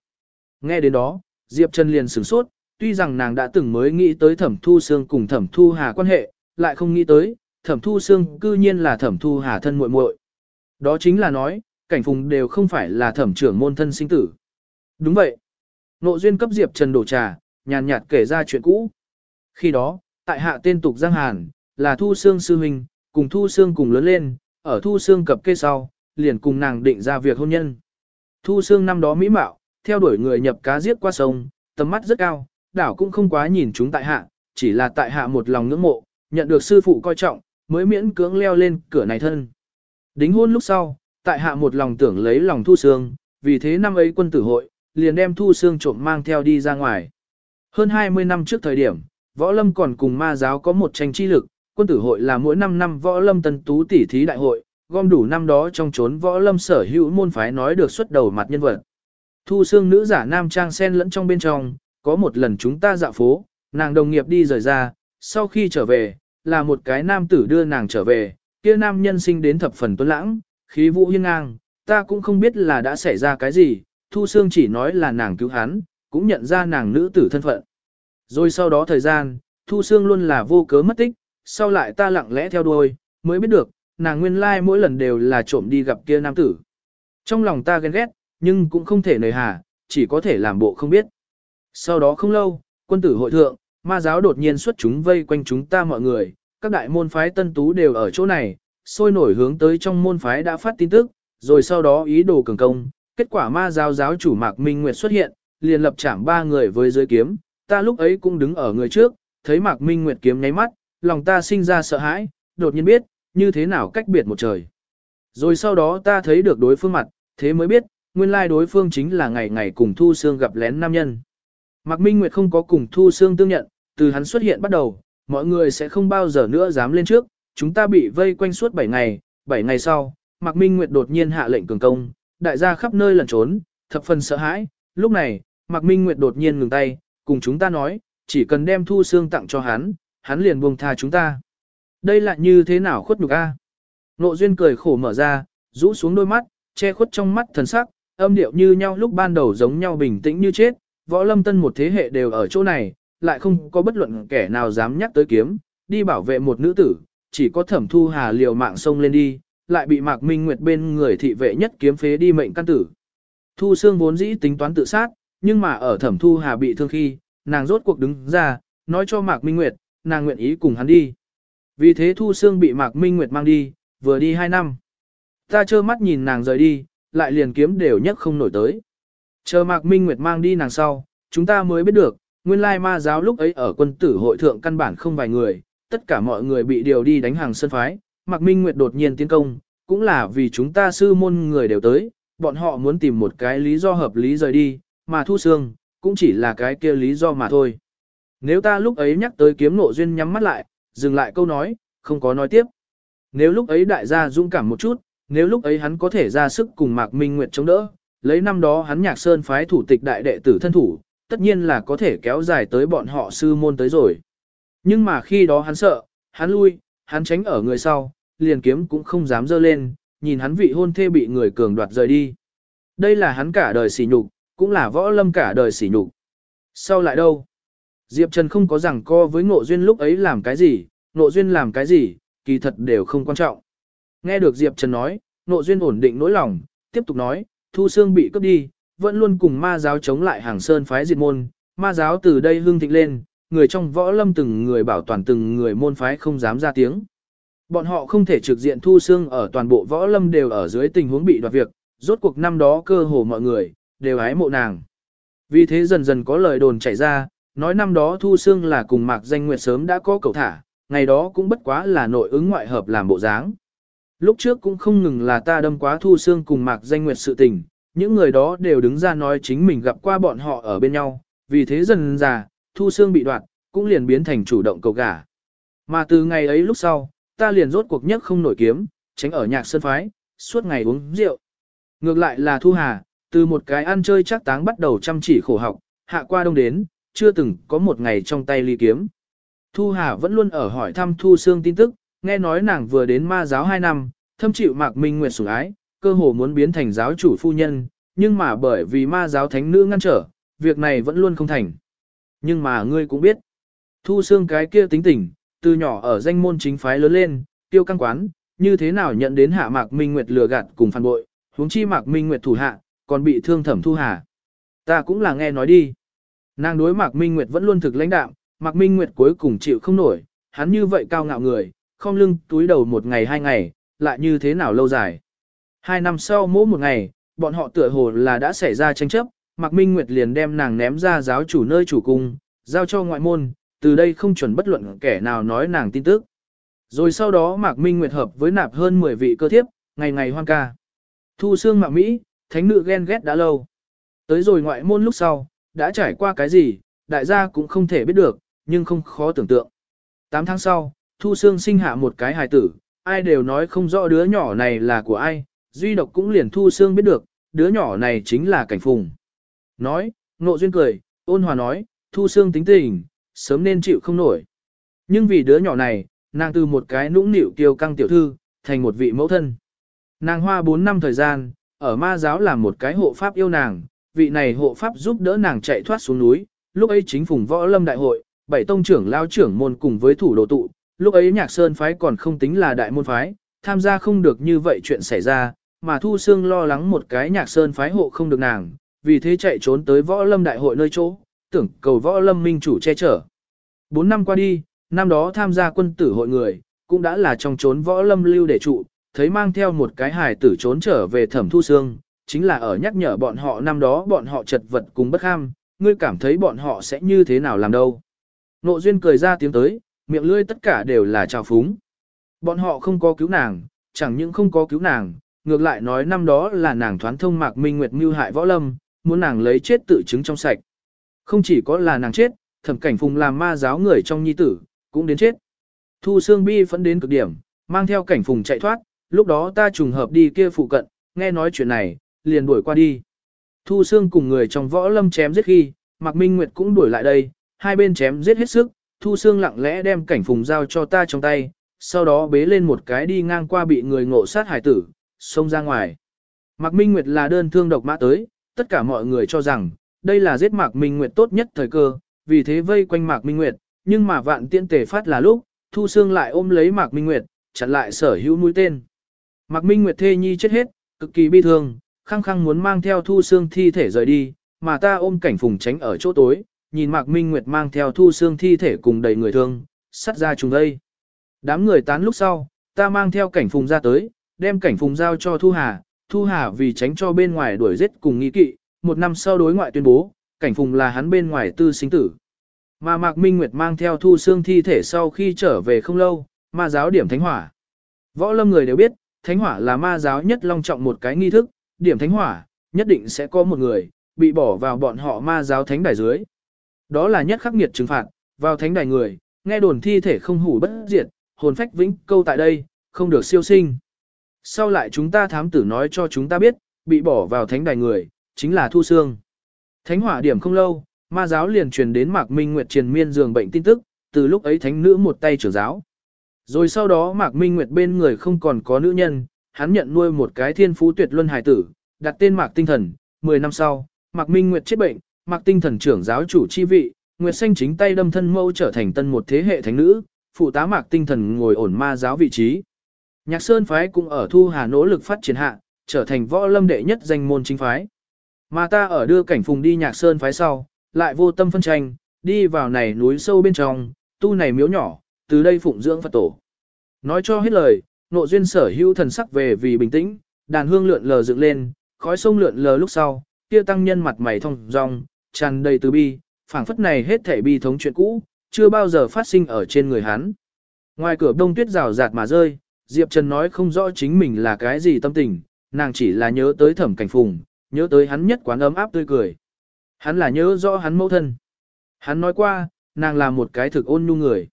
Speaker 1: Nghe đến đó, Diệp Trần liền sửng sốt, tuy rằng nàng đã từng mới nghĩ tới thẩm thu sương cùng thẩm thu hà quan hệ, lại không nghĩ tới, thẩm thu sương cư nhiên là thẩm thu hà thân muội muội. Đó chính là nói, cảnh phùng đều không phải là thẩm trưởng môn thân sinh tử. Đúng vậy. Nộ duyên cấp Diệp Trần đổ trà, nhàn nhạt kể ra chuyện cũ. Khi đó, tại hạ tên tục Giang Hàn, là Thu Sương sư huynh, cùng Thu Sương cùng lớn lên, ở Thu Sương cập kê sau, liền cùng nàng định ra việc hôn nhân. Thu Sương năm đó mỹ mạo, theo đuổi người nhập cá giết qua sông, tầm mắt rất cao, đảo cũng không quá nhìn chúng tại hạ, chỉ là tại hạ một lòng ngưỡng mộ, nhận được sư phụ coi trọng, mới miễn cưỡng leo lên cửa này thân. Đính hôn lúc sau, tại hạ một lòng tưởng lấy lòng Thu Sương, vì thế năm ấy quân tử hội, liền đem Thu xương trộm mang theo đi ra ngoài. Hơn 20 năm trước thời điểm, võ lâm còn cùng ma giáo có một tranh chi lực, quân tử hội là mỗi 5 năm võ lâm tân tú tỷ thí đại hội, gom đủ năm đó trong chốn võ lâm sở hữu môn phái nói được xuất đầu mặt nhân vật. Thu xương nữ giả nam trang sen lẫn trong bên trong, có một lần chúng ta dạo phố, nàng đồng nghiệp đi rời ra, sau khi trở về, là một cái nam tử đưa nàng trở về, kia nam nhân sinh đến thập phần tuấn lãng, khí vũ hiên ngang, ta cũng không biết là đã xảy ra cái gì, Thu Sương chỉ nói là nàng cứu hắn, cũng nhận ra nàng nữ tử thân phận. Rồi sau đó thời gian, Thu Sương luôn là vô cớ mất tích, sau lại ta lặng lẽ theo đuôi, mới biết được, nàng nguyên lai like mỗi lần đều là trộm đi gặp kia nam tử. Trong lòng ta ghen ghét, nhưng cũng không thể nời hà, chỉ có thể làm bộ không biết. Sau đó không lâu, quân tử hội thượng, ma giáo đột nhiên xuất chúng vây quanh chúng ta mọi người, các đại môn phái tân tú đều ở chỗ này, sôi nổi hướng tới trong môn phái đã phát tin tức, rồi sau đó ý đồ cường công, kết quả ma giáo giáo chủ Mạc Minh Nguyệt xuất hiện, liền lập chạm ba người với dưới kiếm, ta lúc ấy cũng đứng ở người trước, thấy Mạc Minh Nguyệt kiếm nháy mắt, lòng ta sinh ra sợ hãi, đột nhiên biết, như thế nào cách biệt một trời. Rồi sau đó ta thấy được đối phương mặt, thế mới biết, nguyên lai đối phương chính là ngày ngày cùng Thu Sương gặp lén nam nhân. Mạc Minh Nguyệt không có cùng Thu Sương tương nhận, từ hắn xuất hiện bắt đầu, mọi người sẽ không bao giờ nữa dám lên trước, chúng ta bị vây quanh suốt 7 ngày, 7 ngày sau, Mạc Minh Nguyệt đột nhiên hạ lệnh cường công, đại gia khắp nơi lẩn trốn, thập phần sợ hãi, lúc này, Mạc Minh Nguyệt đột nhiên ngừng tay, cùng chúng ta nói, chỉ cần đem Thu xương tặng cho hắn, hắn liền buông tha chúng ta. Đây là như thế nào khuất nhục a? Nộ duyên cười khổ mở ra, rũ xuống đôi mắt, che khuất trong mắt thần sắc, âm điệu như nhau lúc ban đầu giống nhau bình tĩnh như chết, võ lâm tân một thế hệ đều ở chỗ này, lại không có bất luận kẻ nào dám nhắc tới kiếm, đi bảo vệ một nữ tử, chỉ có thẩm thu hà liều mạng sông lên đi, lại bị mạc minh nguyệt bên người thị vệ nhất kiếm phế đi mệnh căn tử. Thu Sương vốn dĩ tính toán tự sát, nhưng mà ở thẩm thu hà bị thương khi, nàng rốt cuộc đứng ra, nói cho mạc minh nguyệt, nàng nguyện ý cùng hắn đi. Vì thế Thu Sương bị Mạc Minh Nguyệt mang đi, vừa đi hai năm. Ta trơ mắt nhìn nàng rời đi, lại liền kiếm đều nhất không nổi tới. Chờ Mạc Minh Nguyệt mang đi nàng sau, chúng ta mới biết được, nguyên lai ma giáo lúc ấy ở quân tử hội thượng căn bản không vài người, tất cả mọi người bị điều đi đánh hàng sân phái. Mạc Minh Nguyệt đột nhiên tiến công, cũng là vì chúng ta sư môn người đều tới, bọn họ muốn tìm một cái lý do hợp lý rời đi, mà Thu Sương, cũng chỉ là cái kia lý do mà thôi. Nếu ta lúc ấy nhắc tới kiếm nộ duyên nhắm mắt lại, dừng lại câu nói, không có nói tiếp. Nếu lúc ấy đại gia dũng cảm một chút, nếu lúc ấy hắn có thể ra sức cùng Mạc Minh Nguyệt chống đỡ, lấy năm đó hắn nhạc sơn phái thủ tịch đại đệ tử thân thủ, tất nhiên là có thể kéo dài tới bọn họ sư môn tới rồi. Nhưng mà khi đó hắn sợ, hắn lui, hắn tránh ở người sau, liền kiếm cũng không dám dơ lên, nhìn hắn vị hôn thê bị người cường đoạt rời đi. Đây là hắn cả đời sỉ nhục, cũng là võ lâm cả đời sỉ nhục. Sau lại đâu? Diệp Trần không có rằng co với Ngộ Duyên lúc ấy làm cái gì, Ngộ Duyên làm cái gì, kỳ thật đều không quan trọng. Nghe được Diệp Trần nói, Ngộ Duyên ổn định nỗi lòng, tiếp tục nói, Thu Sương bị cướp đi, vẫn luôn cùng ma giáo chống lại hàng sơn phái diệt môn, ma giáo từ đây hưng thịnh lên, người trong võ lâm từng người bảo toàn từng người môn phái không dám ra tiếng. Bọn họ không thể trực diện Thu xương ở toàn bộ võ lâm đều ở dưới tình huống bị đoạt việc, rốt cuộc năm đó cơ hồ mọi người, đều ái mộ nàng. Vì thế dần dần có lời đồn chảy ra, nói năm đó Thu xương là cùng Mạc Danh Nguyệt sớm đã có cầu thả, ngày đó cũng bất quá là nội ứng ngoại hợp làm bộ dáng. Lúc trước cũng không ngừng là ta đâm quá Thu xương cùng Mạc Danh Nguyệt sự tình, những người đó đều đứng ra nói chính mình gặp qua bọn họ ở bên nhau, vì thế dần già, Thu xương bị đoạt, cũng liền biến thành chủ động cầu gả. Mà từ ngày ấy lúc sau, ta liền rốt cuộc nhất không nổi kiếm, tránh ở nhạc sân phái, suốt ngày uống rượu. Ngược lại là Thu Hà, từ một cái ăn chơi chắc táng bắt đầu chăm chỉ khổ học, hạ qua đông đến, chưa từng có một ngày trong tay ly kiếm. Thu Hà vẫn luôn ở hỏi thăm Thu Sương tin tức, nghe nói nàng vừa đến ma giáo 2 năm, thâm chịu Mạc Minh Nguyệt sủng ái, cơ hồ muốn biến thành giáo chủ phu nhân, nhưng mà bởi vì ma giáo thánh nữ ngăn trở, việc này vẫn luôn không thành. Nhưng mà ngươi cũng biết, Thu Sương cái kia tính tình, từ nhỏ ở danh môn chính phái lớn lên, tiêu căng quán, như thế nào nhận đến hạ Mạc Minh Nguyệt lừa gạt cùng phản bội, huống chi Mạc Minh Nguyệt thủ hạ, còn bị thương thẩm Thu Hà. Ta cũng là nghe nói đi. Nàng đối Mạc Minh Nguyệt vẫn luôn thực lãnh đạm, Mạc Minh Nguyệt cuối cùng chịu không nổi, hắn như vậy cao ngạo người, không lưng túi đầu một ngày hai ngày, lại như thế nào lâu dài. Hai năm sau mỗi một ngày, bọn họ tựa hồ là đã xảy ra tranh chấp, Mạc Minh Nguyệt liền đem nàng ném ra giáo chủ nơi chủ cung, giao cho ngoại môn, từ đây không chuẩn bất luận kẻ nào nói nàng tin tức. Rồi sau đó Mạc Minh Nguyệt hợp với nạp hơn 10 vị cơ thiếp, ngày ngày hoan ca. Thu xương Mạc Mỹ, thánh nữ ghen ghét đã lâu. Tới rồi ngoại môn lúc sau, đã trải qua cái gì, đại gia cũng không thể biết được, nhưng không khó tưởng tượng. 8 tháng sau, Thu xương sinh hạ một cái hài tử, ai đều nói không rõ đứa nhỏ này là của ai, duy độc cũng liền Thu xương biết được, đứa nhỏ này chính là cảnh phùng. Nói, ngộ duyên cười, ôn hòa nói, Thu xương tính tình, sớm nên chịu không nổi. Nhưng vì đứa nhỏ này, nàng từ một cái nũng nịu kiêu căng tiểu thư, thành một vị mẫu thân. Nàng hoa 4 năm thời gian, ở ma giáo làm một cái hộ pháp yêu nàng, vị này hộ pháp giúp đỡ nàng chạy thoát xuống núi, lúc ấy chính phùng võ lâm đại hội, bảy tông trưởng lao trưởng môn cùng với thủ đồ tụ, lúc ấy nhạc sơn phái còn không tính là đại môn phái, tham gia không được như vậy chuyện xảy ra, mà thu xương lo lắng một cái nhạc sơn phái hộ không được nàng, vì thế chạy trốn tới võ lâm đại hội nơi chỗ, tưởng cầu võ lâm minh chủ che chở. Bốn năm qua đi, năm đó tham gia quân tử hội người, cũng đã là trong trốn võ lâm lưu để trụ, thấy mang theo một cái hài tử trốn trở về thẩm thu xương, chính là ở nhắc nhở bọn họ năm đó bọn họ chật vật cùng bất ham, ngươi cảm thấy bọn họ sẽ như thế nào làm đâu. Nộ duyên cười ra tiếng tới, miệng lưỡi tất cả đều là trào phúng. Bọn họ không có cứu nàng, chẳng những không có cứu nàng, ngược lại nói năm đó là nàng thoán thông mạc minh nguyệt mưu hại võ lâm, muốn nàng lấy chết tự chứng trong sạch. Không chỉ có là nàng chết, thẩm cảnh phùng làm ma giáo người trong nhi tử, cũng đến chết. Thu Sương Bi phẫn đến cực điểm, mang theo cảnh phùng chạy thoát, lúc đó ta trùng hợp đi kia phụ cận, nghe nói chuyện này, liền đuổi qua đi. Thu Sương cùng người trong võ lâm chém giết khi, Mạc Minh Nguyệt cũng đuổi lại đây, hai bên chém giết hết sức, Thu Sương lặng lẽ đem cảnh phùng giao cho ta trong tay, sau đó bế lên một cái đi ngang qua bị người ngộ sát hải tử, xông ra ngoài. Mạc Minh Nguyệt là đơn thương độc mã tới, tất cả mọi người cho rằng, đây là giết Mạc Minh Nguyệt tốt nhất thời cơ, vì thế vây quanh Mạc Minh Nguyệt, nhưng mà vạn tiễn tề phát là lúc, Thu Sương lại ôm lấy Mạc Minh Nguyệt, chặn lại sở hữu mũi tên. Mạc Minh Nguyệt thê nhi chết hết, cực kỳ bi thương, khăng khăng muốn mang theo Thu Sương thi thể rời đi, mà ta ôm cảnh phùng tránh ở chỗ tối, nhìn Mạc Minh Nguyệt mang theo Thu Sương thi thể cùng đầy người thương, sắt ra trùng đây. Đám người tán lúc sau, ta mang theo cảnh phùng ra tới, đem cảnh phùng giao cho Thu Hà, Thu Hà vì tránh cho bên ngoài đuổi giết cùng nghi kỵ, một năm sau đối ngoại tuyên bố, cảnh phùng là hắn bên ngoài tư sinh tử. Mà Mạc Minh Nguyệt mang theo thu xương thi thể sau khi trở về không lâu, ma giáo điểm thánh hỏa. Võ lâm người đều biết, thánh hỏa là ma giáo nhất long trọng một cái nghi thức, điểm thánh hỏa, nhất định sẽ có một người, bị bỏ vào bọn họ ma giáo thánh đài dưới. Đó là nhất khắc nghiệt trừng phạt, vào thánh đài người, nghe đồn thi thể không hủ bất diệt, hồn phách vĩnh câu tại đây, không được siêu sinh. Sau lại chúng ta thám tử nói cho chúng ta biết, bị bỏ vào thánh đài người, chính là Thu Sương. Thánh hỏa điểm không lâu, ma giáo liền truyền đến Mạc Minh Nguyệt triền miên giường bệnh tin tức, từ lúc ấy thánh nữ một tay trưởng giáo. Rồi sau đó Mạc Minh Nguyệt bên người không còn có nữ nhân, hắn nhận nuôi một cái thiên phú tuyệt luân hải tử, đặt tên Mạc Tinh Thần, 10 năm sau, Mạc Minh Nguyệt chết bệnh, Mạc Tinh Thần trưởng giáo chủ chi vị, Nguyệt Xanh chính tay đâm thân mâu trở thành tân một thế hệ thánh nữ, phụ tá Mạc Tinh Thần ngồi ổn ma giáo vị trí. Nhạc Sơn phái cũng ở Thu Hà nỗ lực phát triển hạ, trở thành võ lâm đệ nhất danh môn chính phái. Mà ta ở đưa cảnh phùng đi Nhạc Sơn phái sau, lại vô tâm phân tranh, đi vào này núi sâu bên trong, tu này miếu nhỏ, từ đây phụng dưỡng Phật tổ. Nói cho hết lời, nộ duyên sở hữu thần sắc về vì bình tĩnh, đàn hương lượn lờ dựng lên, khói sông lượn lờ lúc sau, kia tăng nhân mặt mày thông dong, tràn đầy từ bi, phảng phất này hết thể bi thống chuyện cũ, chưa bao giờ phát sinh ở trên người hắn. Ngoài cửa đông tuyết rào rạt mà rơi, Diệp Trần nói không rõ chính mình là cái gì tâm tình, nàng chỉ là nhớ tới thẩm cảnh phùng, nhớ tới hắn nhất quán ấm áp tươi cười. Hắn là nhớ rõ hắn mẫu thân. Hắn nói qua, nàng là một cái thực ôn nhu người.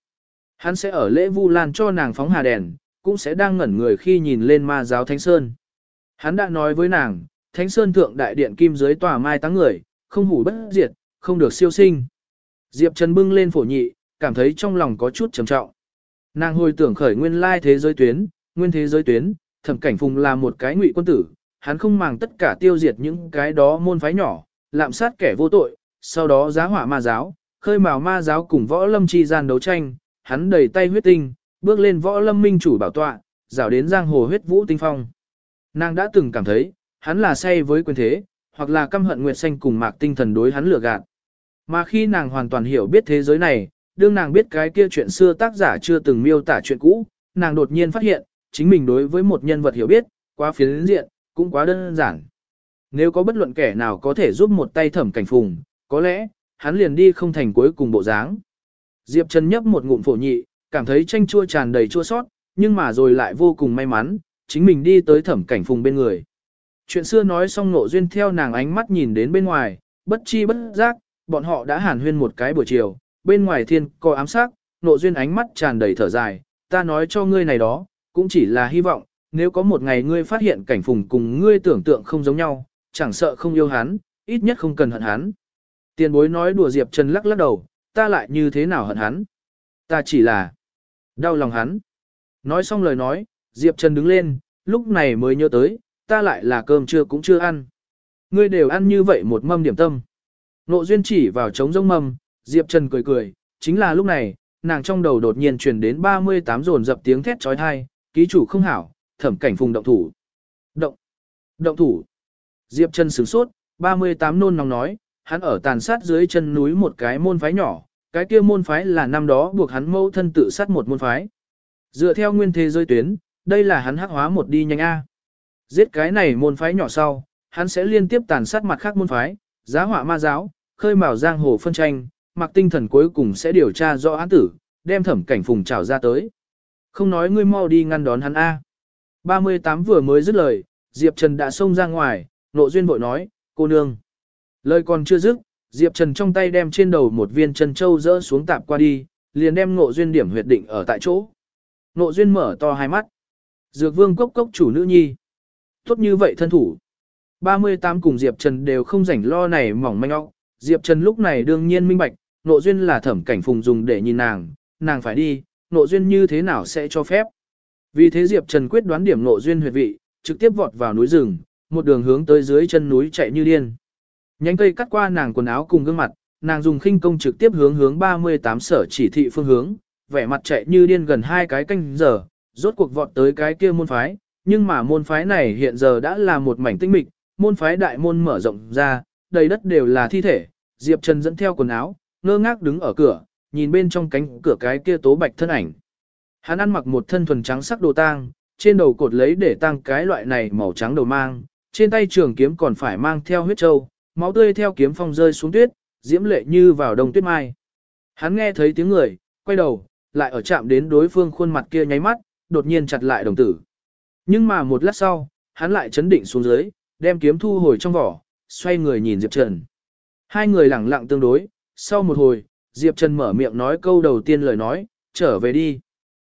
Speaker 1: Hắn sẽ ở lễ vu lan cho nàng phóng hà đèn, cũng sẽ đang ngẩn người khi nhìn lên ma giáo Thánh Sơn. Hắn đã nói với nàng, Thánh Sơn thượng đại điện kim dưới tòa mai táng người, không hủ bất diệt, không được siêu sinh. Diệp Trần bưng lên phổ nhị, cảm thấy trong lòng có chút trầm trọng. Nàng hồi tưởng khởi nguyên lai thế giới tuyến, nguyên thế giới tuyến, thẩm cảnh phùng là một cái ngụy quân tử, hắn không màng tất cả tiêu diệt những cái đó môn phái nhỏ, lạm sát kẻ vô tội, sau đó giá hỏa ma giáo, khơi mào ma giáo cùng võ lâm chi gian đấu tranh, hắn đầy tay huyết tinh, bước lên võ lâm minh chủ bảo tọa, rảo đến giang hồ huyết vũ tinh phong. Nàng đã từng cảm thấy, hắn là say với quyền thế, hoặc là căm hận nguyệt xanh cùng mạc tinh thần đối hắn lừa gạt. Mà khi nàng hoàn toàn hiểu biết thế giới này, đương nàng biết cái kia chuyện xưa tác giả chưa từng miêu tả chuyện cũ, nàng đột nhiên phát hiện, chính mình đối với một nhân vật hiểu biết, quá phiến diện, cũng quá đơn giản. Nếu có bất luận kẻ nào có thể giúp một tay thẩm cảnh phùng, có lẽ, hắn liền đi không thành cuối cùng bộ dáng. Diệp Trần nhấp một ngụm phổ nhị, cảm thấy chanh chua tràn đầy chua sót, nhưng mà rồi lại vô cùng may mắn, chính mình đi tới thẩm cảnh phùng bên người. Chuyện xưa nói xong nộ duyên theo nàng ánh mắt nhìn đến bên ngoài, bất chi bất giác, bọn họ đã hàn huyên một cái buổi chiều, bên ngoài thiên có ám sát, nộ duyên ánh mắt tràn đầy thở dài, ta nói cho ngươi này đó, cũng chỉ là hy vọng, nếu có một ngày ngươi phát hiện cảnh phùng cùng ngươi tưởng tượng không giống nhau, chẳng sợ không yêu hắn, ít nhất không cần hận hắn. Tiền bối nói đùa Diệp Trần lắc lắc đầu, ta lại như thế nào hận hắn? Ta chỉ là đau lòng hắn. Nói xong lời nói, Diệp Trần đứng lên, lúc này mới nhớ tới, ta lại là cơm trưa cũng chưa ăn. Ngươi đều ăn như vậy một mâm điểm tâm. Nộ duyên chỉ vào trống rông mâm, Diệp Trần cười cười, chính là lúc này, nàng trong đầu đột nhiên truyền đến 38 dồn dập tiếng thét trói thai, ký chủ không hảo, thẩm cảnh phùng động thủ. Động, động thủ. Diệp Trần sửng sốt, 38 nôn nóng nói, hắn ở tàn sát dưới chân núi một cái môn phái nhỏ, cái kia môn phái là năm đó buộc hắn mâu thân tự sát một môn phái. Dựa theo nguyên thế rơi tuyến, đây là hắn hắc hóa một đi nhanh A. Giết cái này môn phái nhỏ sau, hắn sẽ liên tiếp tàn sát mặt khác môn phái, giá họa ma giáo, khơi mào giang hồ phân tranh, mặc tinh thần cuối cùng sẽ điều tra rõ án tử, đem thẩm cảnh phùng trào ra tới. Không nói ngươi mau đi ngăn đón hắn A. 38 vừa mới dứt lời, Diệp Trần đã xông ra ngoài, nộ duyên vội nói, cô nương. Lời còn chưa dứt, Diệp Trần trong tay đem trên đầu một viên chân châu rỡ xuống tạp qua đi, liền đem nộ duyên điểm huyệt định ở tại chỗ. Nộ duyên mở to hai mắt. Dược vương cốc cốc chủ nữ nhi. Tốt như vậy thân thủ. 38 cùng Diệp Trần đều không rảnh lo này mỏng manh óc. Diệp Trần lúc này đương nhiên minh bạch, nộ duyên là thẩm cảnh phùng dùng để nhìn nàng, nàng phải đi, nộ duyên như thế nào sẽ cho phép. Vì thế Diệp Trần quyết đoán điểm nộ duyên huyệt vị, trực tiếp vọt vào núi rừng, một đường hướng tới dưới chân núi chạy như điên. Nhánh cây cắt qua nàng quần áo cùng gương mặt, nàng dùng khinh công trực tiếp hướng hướng 38 sở chỉ thị phương hướng, vẻ mặt chạy như điên gần hai cái canh giờ, rốt cuộc vọt tới cái kia môn phái, nhưng mà môn phái này hiện giờ đã là một mảnh tinh mịch, môn phái đại môn mở rộng ra, đầy đất đều là thi thể, Diệp Trần dẫn theo quần áo, ngơ ngác đứng ở cửa, nhìn bên trong cánh cửa cái kia tố bạch thân ảnh. Hắn ăn mặc một thân thuần trắng sắc đồ tang, trên đầu cột lấy để tăng cái loại này màu trắng đầu mang, trên tay trường kiếm còn phải mang theo huyết châu, máu tươi theo kiếm phong rơi xuống tuyết, diễm lệ như vào đông tuyết mai. Hắn nghe thấy tiếng người, quay đầu, lại ở chạm đến đối phương khuôn mặt kia nháy mắt, đột nhiên chặt lại đồng tử. Nhưng mà một lát sau, hắn lại chấn định xuống dưới, đem kiếm thu hồi trong vỏ, xoay người nhìn Diệp Trần. Hai người lẳng lặng tương đối, sau một hồi, Diệp Trần mở miệng nói câu đầu tiên lời nói, trở về đi.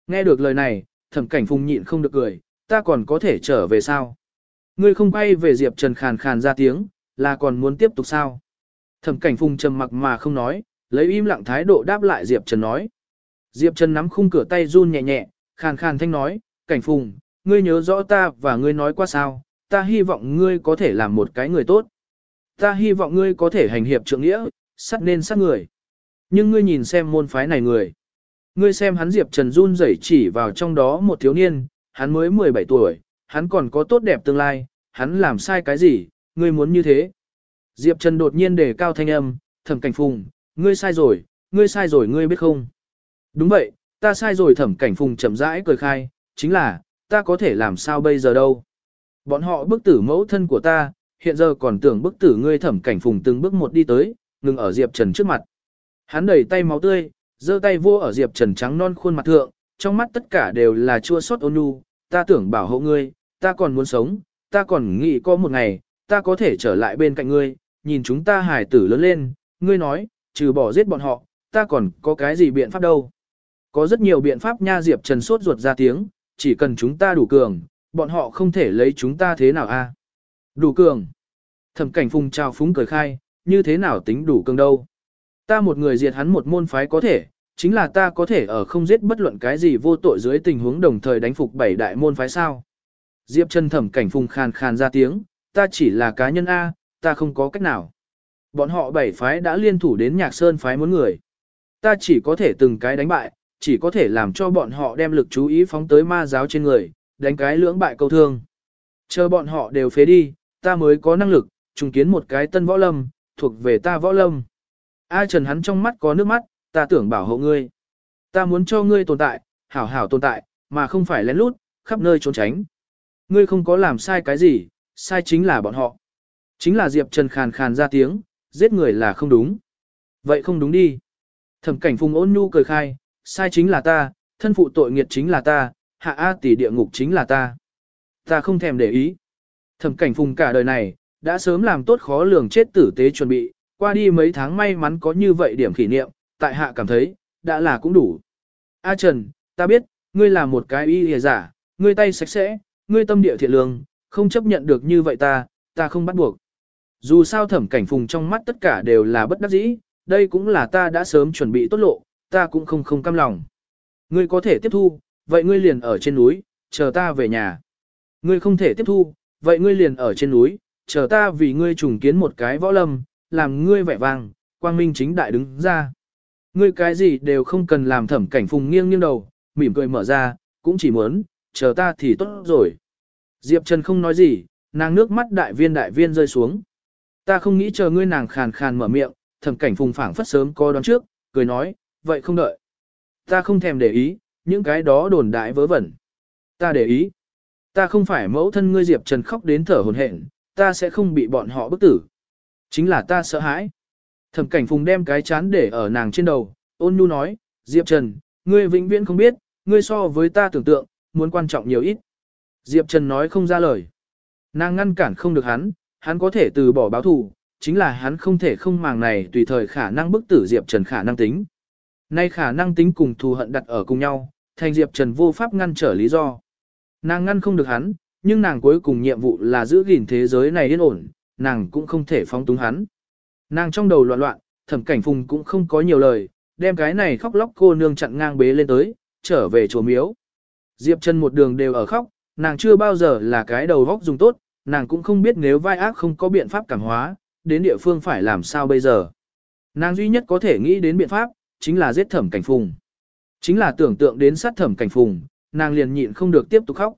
Speaker 1: Nghe được lời này, thẩm cảnh phùng nhịn không được cười, ta còn có thể trở về sao? Ngươi không quay về Diệp Trần khàn khàn ra tiếng, là còn muốn tiếp tục sao? Thẩm cảnh phùng trầm mặc mà không nói, lấy im lặng thái độ đáp lại Diệp Trần nói. Diệp Trần nắm khung cửa tay run nhẹ nhẹ, khàn khàn thanh nói, cảnh phùng, ngươi nhớ rõ ta và ngươi nói qua sao, ta hy vọng ngươi có thể làm một cái người tốt. Ta hy vọng ngươi có thể hành hiệp trượng nghĩa, sắt nên sát người. Nhưng ngươi nhìn xem môn phái này người. Ngươi xem hắn Diệp Trần run rẩy chỉ vào trong đó một thiếu niên, hắn mới 17 tuổi, hắn còn có tốt đẹp tương lai, hắn làm sai cái gì, ngươi muốn như thế. Diệp Trần đột nhiên đề cao thanh âm, thẩm cảnh phùng, ngươi sai rồi, ngươi sai rồi ngươi biết không. Đúng vậy, ta sai rồi thẩm cảnh phùng chậm rãi cười khai, chính là, ta có thể làm sao bây giờ đâu. Bọn họ bức tử mẫu thân của ta, hiện giờ còn tưởng bức tử ngươi thẩm cảnh phùng từng bước một đi tới, ngừng ở Diệp Trần trước mặt. Hắn đẩy tay máu tươi, giơ tay vô ở Diệp Trần trắng non khuôn mặt thượng, trong mắt tất cả đều là chua xót ôn nhu, ta tưởng bảo hộ ngươi, ta còn muốn sống, ta còn nghĩ có một ngày, ta có thể trở lại bên cạnh ngươi, nhìn chúng ta hài tử lớn lên, ngươi nói, trừ bỏ giết bọn họ, ta còn có cái gì biện pháp đâu. Có rất nhiều biện pháp nha Diệp Trần sốt ruột ra tiếng, chỉ cần chúng ta đủ cường, bọn họ không thể lấy chúng ta thế nào a? Đủ cường. Thẩm cảnh phùng trao phúng cười khai, như thế nào tính đủ cường đâu. Ta một người diệt hắn một môn phái có thể, chính là ta có thể ở không giết bất luận cái gì vô tội dưới tình huống đồng thời đánh phục bảy đại môn phái sao. Diệp chân thẩm cảnh phùng khàn khàn ra tiếng, ta chỉ là cá nhân A, ta không có cách nào. Bọn họ bảy phái đã liên thủ đến nhạc sơn phái muốn người. Ta chỉ có thể từng cái đánh bại, chỉ có thể làm cho bọn họ đem lực chú ý phóng tới ma giáo trên người, đánh cái lưỡng bại câu thương. Chờ bọn họ đều phế đi, ta mới có năng lực, trùng kiến một cái tân võ lâm, thuộc về ta võ lâm. A Trần hắn trong mắt có nước mắt, ta tưởng bảo hộ ngươi. Ta muốn cho ngươi tồn tại, hảo hảo tồn tại, mà không phải lén lút, khắp nơi trốn tránh. Ngươi không có làm sai cái gì, sai chính là bọn họ. Chính là Diệp Trần khàn khàn ra tiếng, giết người là không đúng. Vậy không đúng đi. Thẩm cảnh phùng ôn nhu cười khai, sai chính là ta, thân phụ tội nghiệt chính là ta, hạ A tỷ địa ngục chính là ta. Ta không thèm để ý. Thẩm cảnh phùng cả đời này, đã sớm làm tốt khó lường chết tử tế chuẩn bị, qua đi mấy tháng may mắn có như vậy điểm kỷ niệm, tại hạ cảm thấy, đã là cũng đủ. A Trần, ta biết, ngươi là một cái y hề giả, ngươi tay sạch sẽ, ngươi tâm địa thiện lương, không chấp nhận được như vậy ta, ta không bắt buộc. Dù sao thẩm cảnh phùng trong mắt tất cả đều là bất đắc dĩ, đây cũng là ta đã sớm chuẩn bị tốt lộ, ta cũng không không cam lòng. Ngươi có thể tiếp thu, vậy ngươi liền ở trên núi, chờ ta về nhà. Ngươi không thể tiếp thu, vậy ngươi liền ở trên núi, chờ ta vì ngươi trùng kiến một cái võ lâm, làm ngươi vẻ vang, quang minh chính đại đứng ra. Ngươi cái gì đều không cần làm thẩm cảnh phùng nghiêng nghiêng đầu, mỉm cười mở ra, cũng chỉ muốn, chờ ta thì tốt rồi. Diệp Trần không nói gì, nàng nước mắt đại viên đại viên rơi xuống. Ta không nghĩ chờ ngươi nàng khàn khàn mở miệng, thẩm cảnh phùng phảng phất sớm có đoán trước, cười nói, vậy không đợi. Ta không thèm để ý, những cái đó đồn đại vớ vẩn. Ta để ý. Ta không phải mẫu thân ngươi Diệp Trần khóc đến thở hồn hển, ta sẽ không bị bọn họ bức tử. Chính là ta sợ hãi. Thẩm cảnh phùng đem cái chán để ở nàng trên đầu, ôn nhu nói, Diệp Trần, ngươi vĩnh viễn không biết, ngươi so với ta tưởng tượng, muốn quan trọng nhiều ít. Diệp Trần nói không ra lời. Nàng ngăn cản không được hắn, hắn có thể từ bỏ báo thù, chính là hắn không thể không màng này tùy thời khả năng bức tử Diệp Trần khả năng tính. Nay khả năng tính cùng thù hận đặt ở cùng nhau, thành Diệp Trần vô pháp ngăn trở lý do. Nàng ngăn không được hắn, nhưng nàng cuối cùng nhiệm vụ là giữ gìn thế giới này yên ổn, nàng cũng không thể phóng túng hắn. Nàng trong đầu loạn loạn, thẩm cảnh phùng cũng không có nhiều lời, đem cái này khóc lóc cô nương chặn ngang bế lên tới, trở về chùa miếu. Diệp chân một đường đều ở khóc, nàng chưa bao giờ là cái đầu góc dùng tốt, nàng cũng không biết nếu vai ác không có biện pháp cảm hóa, đến địa phương phải làm sao bây giờ. Nàng duy nhất có thể nghĩ đến biện pháp, chính là giết thẩm cảnh phùng. Chính là tưởng tượng đến sát thẩm cảnh phùng, nàng liền nhịn không được tiếp tục khóc.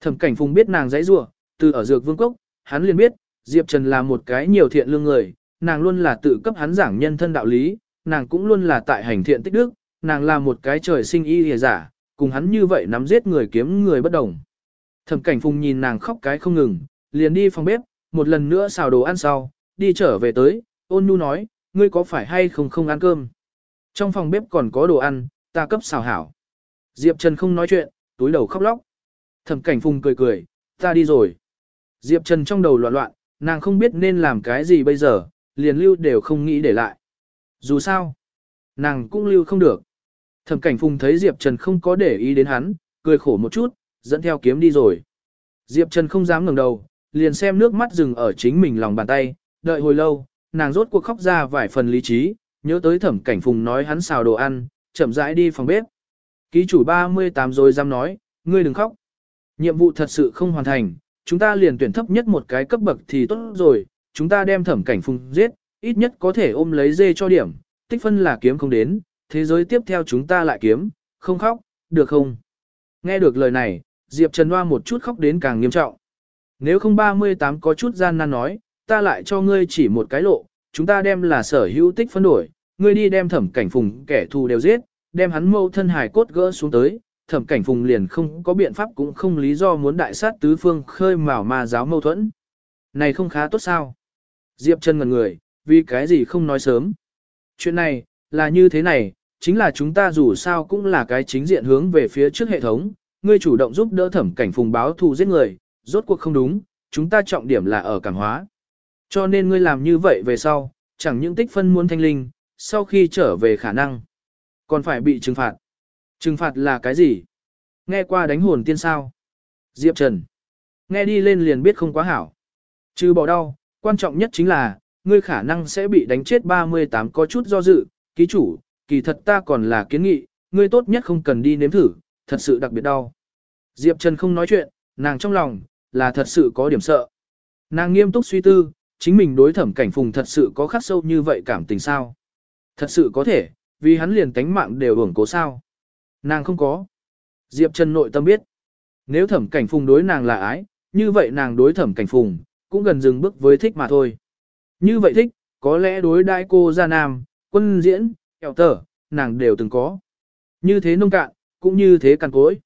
Speaker 1: Thẩm cảnh phùng biết nàng dãy rủa từ ở dược vương cốc, hắn liền biết, Diệp Trần là một cái nhiều thiện lương người, nàng luôn là tự cấp hắn giảng nhân thân đạo lý, nàng cũng luôn là tại hành thiện tích đức, nàng là một cái trời sinh y hề giả, cùng hắn như vậy nắm giết người kiếm người bất đồng. Thẩm cảnh phùng nhìn nàng khóc cái không ngừng, liền đi phòng bếp, một lần nữa xào đồ ăn sau, đi trở về tới, ôn nhu nói, ngươi có phải hay không không ăn cơm? Trong phòng bếp còn có đồ ăn, ta cấp xào hảo. Diệp Trần không nói chuyện, túi đầu khóc lóc. Thẩm cảnh phùng cười cười, ta đi rồi. Diệp Trần trong đầu loạn loạn, nàng không biết nên làm cái gì bây giờ, liền lưu đều không nghĩ để lại. Dù sao, nàng cũng lưu không được. Thẩm cảnh phùng thấy Diệp Trần không có để ý đến hắn, cười khổ một chút, dẫn theo kiếm đi rồi. Diệp Trần không dám ngẩng đầu, liền xem nước mắt dừng ở chính mình lòng bàn tay, đợi hồi lâu, nàng rốt cuộc khóc ra vài phần lý trí, nhớ tới thẩm cảnh phùng nói hắn xào đồ ăn, chậm rãi đi phòng bếp. Ký chủ 38 rồi dám nói, ngươi đừng khóc. Nhiệm vụ thật sự không hoàn thành, chúng ta liền tuyển thấp nhất một cái cấp bậc thì tốt rồi, chúng ta đem thẩm cảnh phùng giết, ít nhất có thể ôm lấy dê cho điểm, tích phân là kiếm không đến, thế giới tiếp theo chúng ta lại kiếm, không khóc, được không? Nghe được lời này, Diệp Trần Hoa một chút khóc đến càng nghiêm trọng. Nếu không 38 có chút gian nan nói, ta lại cho ngươi chỉ một cái lộ, chúng ta đem là sở hữu tích phân đổi, ngươi đi đem thẩm cảnh phùng kẻ thù đều giết, đem hắn mâu thân hài cốt gỡ xuống tới, thẩm cảnh phùng liền không có biện pháp cũng không lý do muốn đại sát tứ phương khơi mào ma giáo mâu thuẫn. Này không khá tốt sao? Diệp chân ngần người, vì cái gì không nói sớm? Chuyện này, là như thế này, chính là chúng ta dù sao cũng là cái chính diện hướng về phía trước hệ thống, ngươi chủ động giúp đỡ thẩm cảnh phùng báo thù giết người, rốt cuộc không đúng, chúng ta trọng điểm là ở cảm hóa. Cho nên ngươi làm như vậy về sau, chẳng những tích phân muốn thanh linh, sau khi trở về khả năng, còn phải bị trừng phạt. Trừng phạt là cái gì? Nghe qua đánh hồn tiên sao? Diệp Trần. Nghe đi lên liền biết không quá hảo. Trừ bỏ đau, quan trọng nhất chính là, ngươi khả năng sẽ bị đánh chết 38 có chút do dự, ký chủ, kỳ thật ta còn là kiến nghị, ngươi tốt nhất không cần đi nếm thử, thật sự đặc biệt đau. Diệp Trần không nói chuyện, nàng trong lòng, là thật sự có điểm sợ. Nàng nghiêm túc suy tư, chính mình đối thẩm cảnh phùng thật sự có khắc sâu như vậy cảm tình sao. Thật sự có thể, vì hắn liền tánh mạng đều hưởng cố sao. Nàng không có. Diệp Trần nội tâm biết. Nếu thẩm cảnh phùng đối nàng là ái, như vậy nàng đối thẩm cảnh phùng, cũng gần dừng bước với thích mà thôi. Như vậy thích, có lẽ đối đại cô gia nam, quân diễn, kẹo tở, nàng đều từng có. Như thế nông cạn, cũng như thế cằn cối.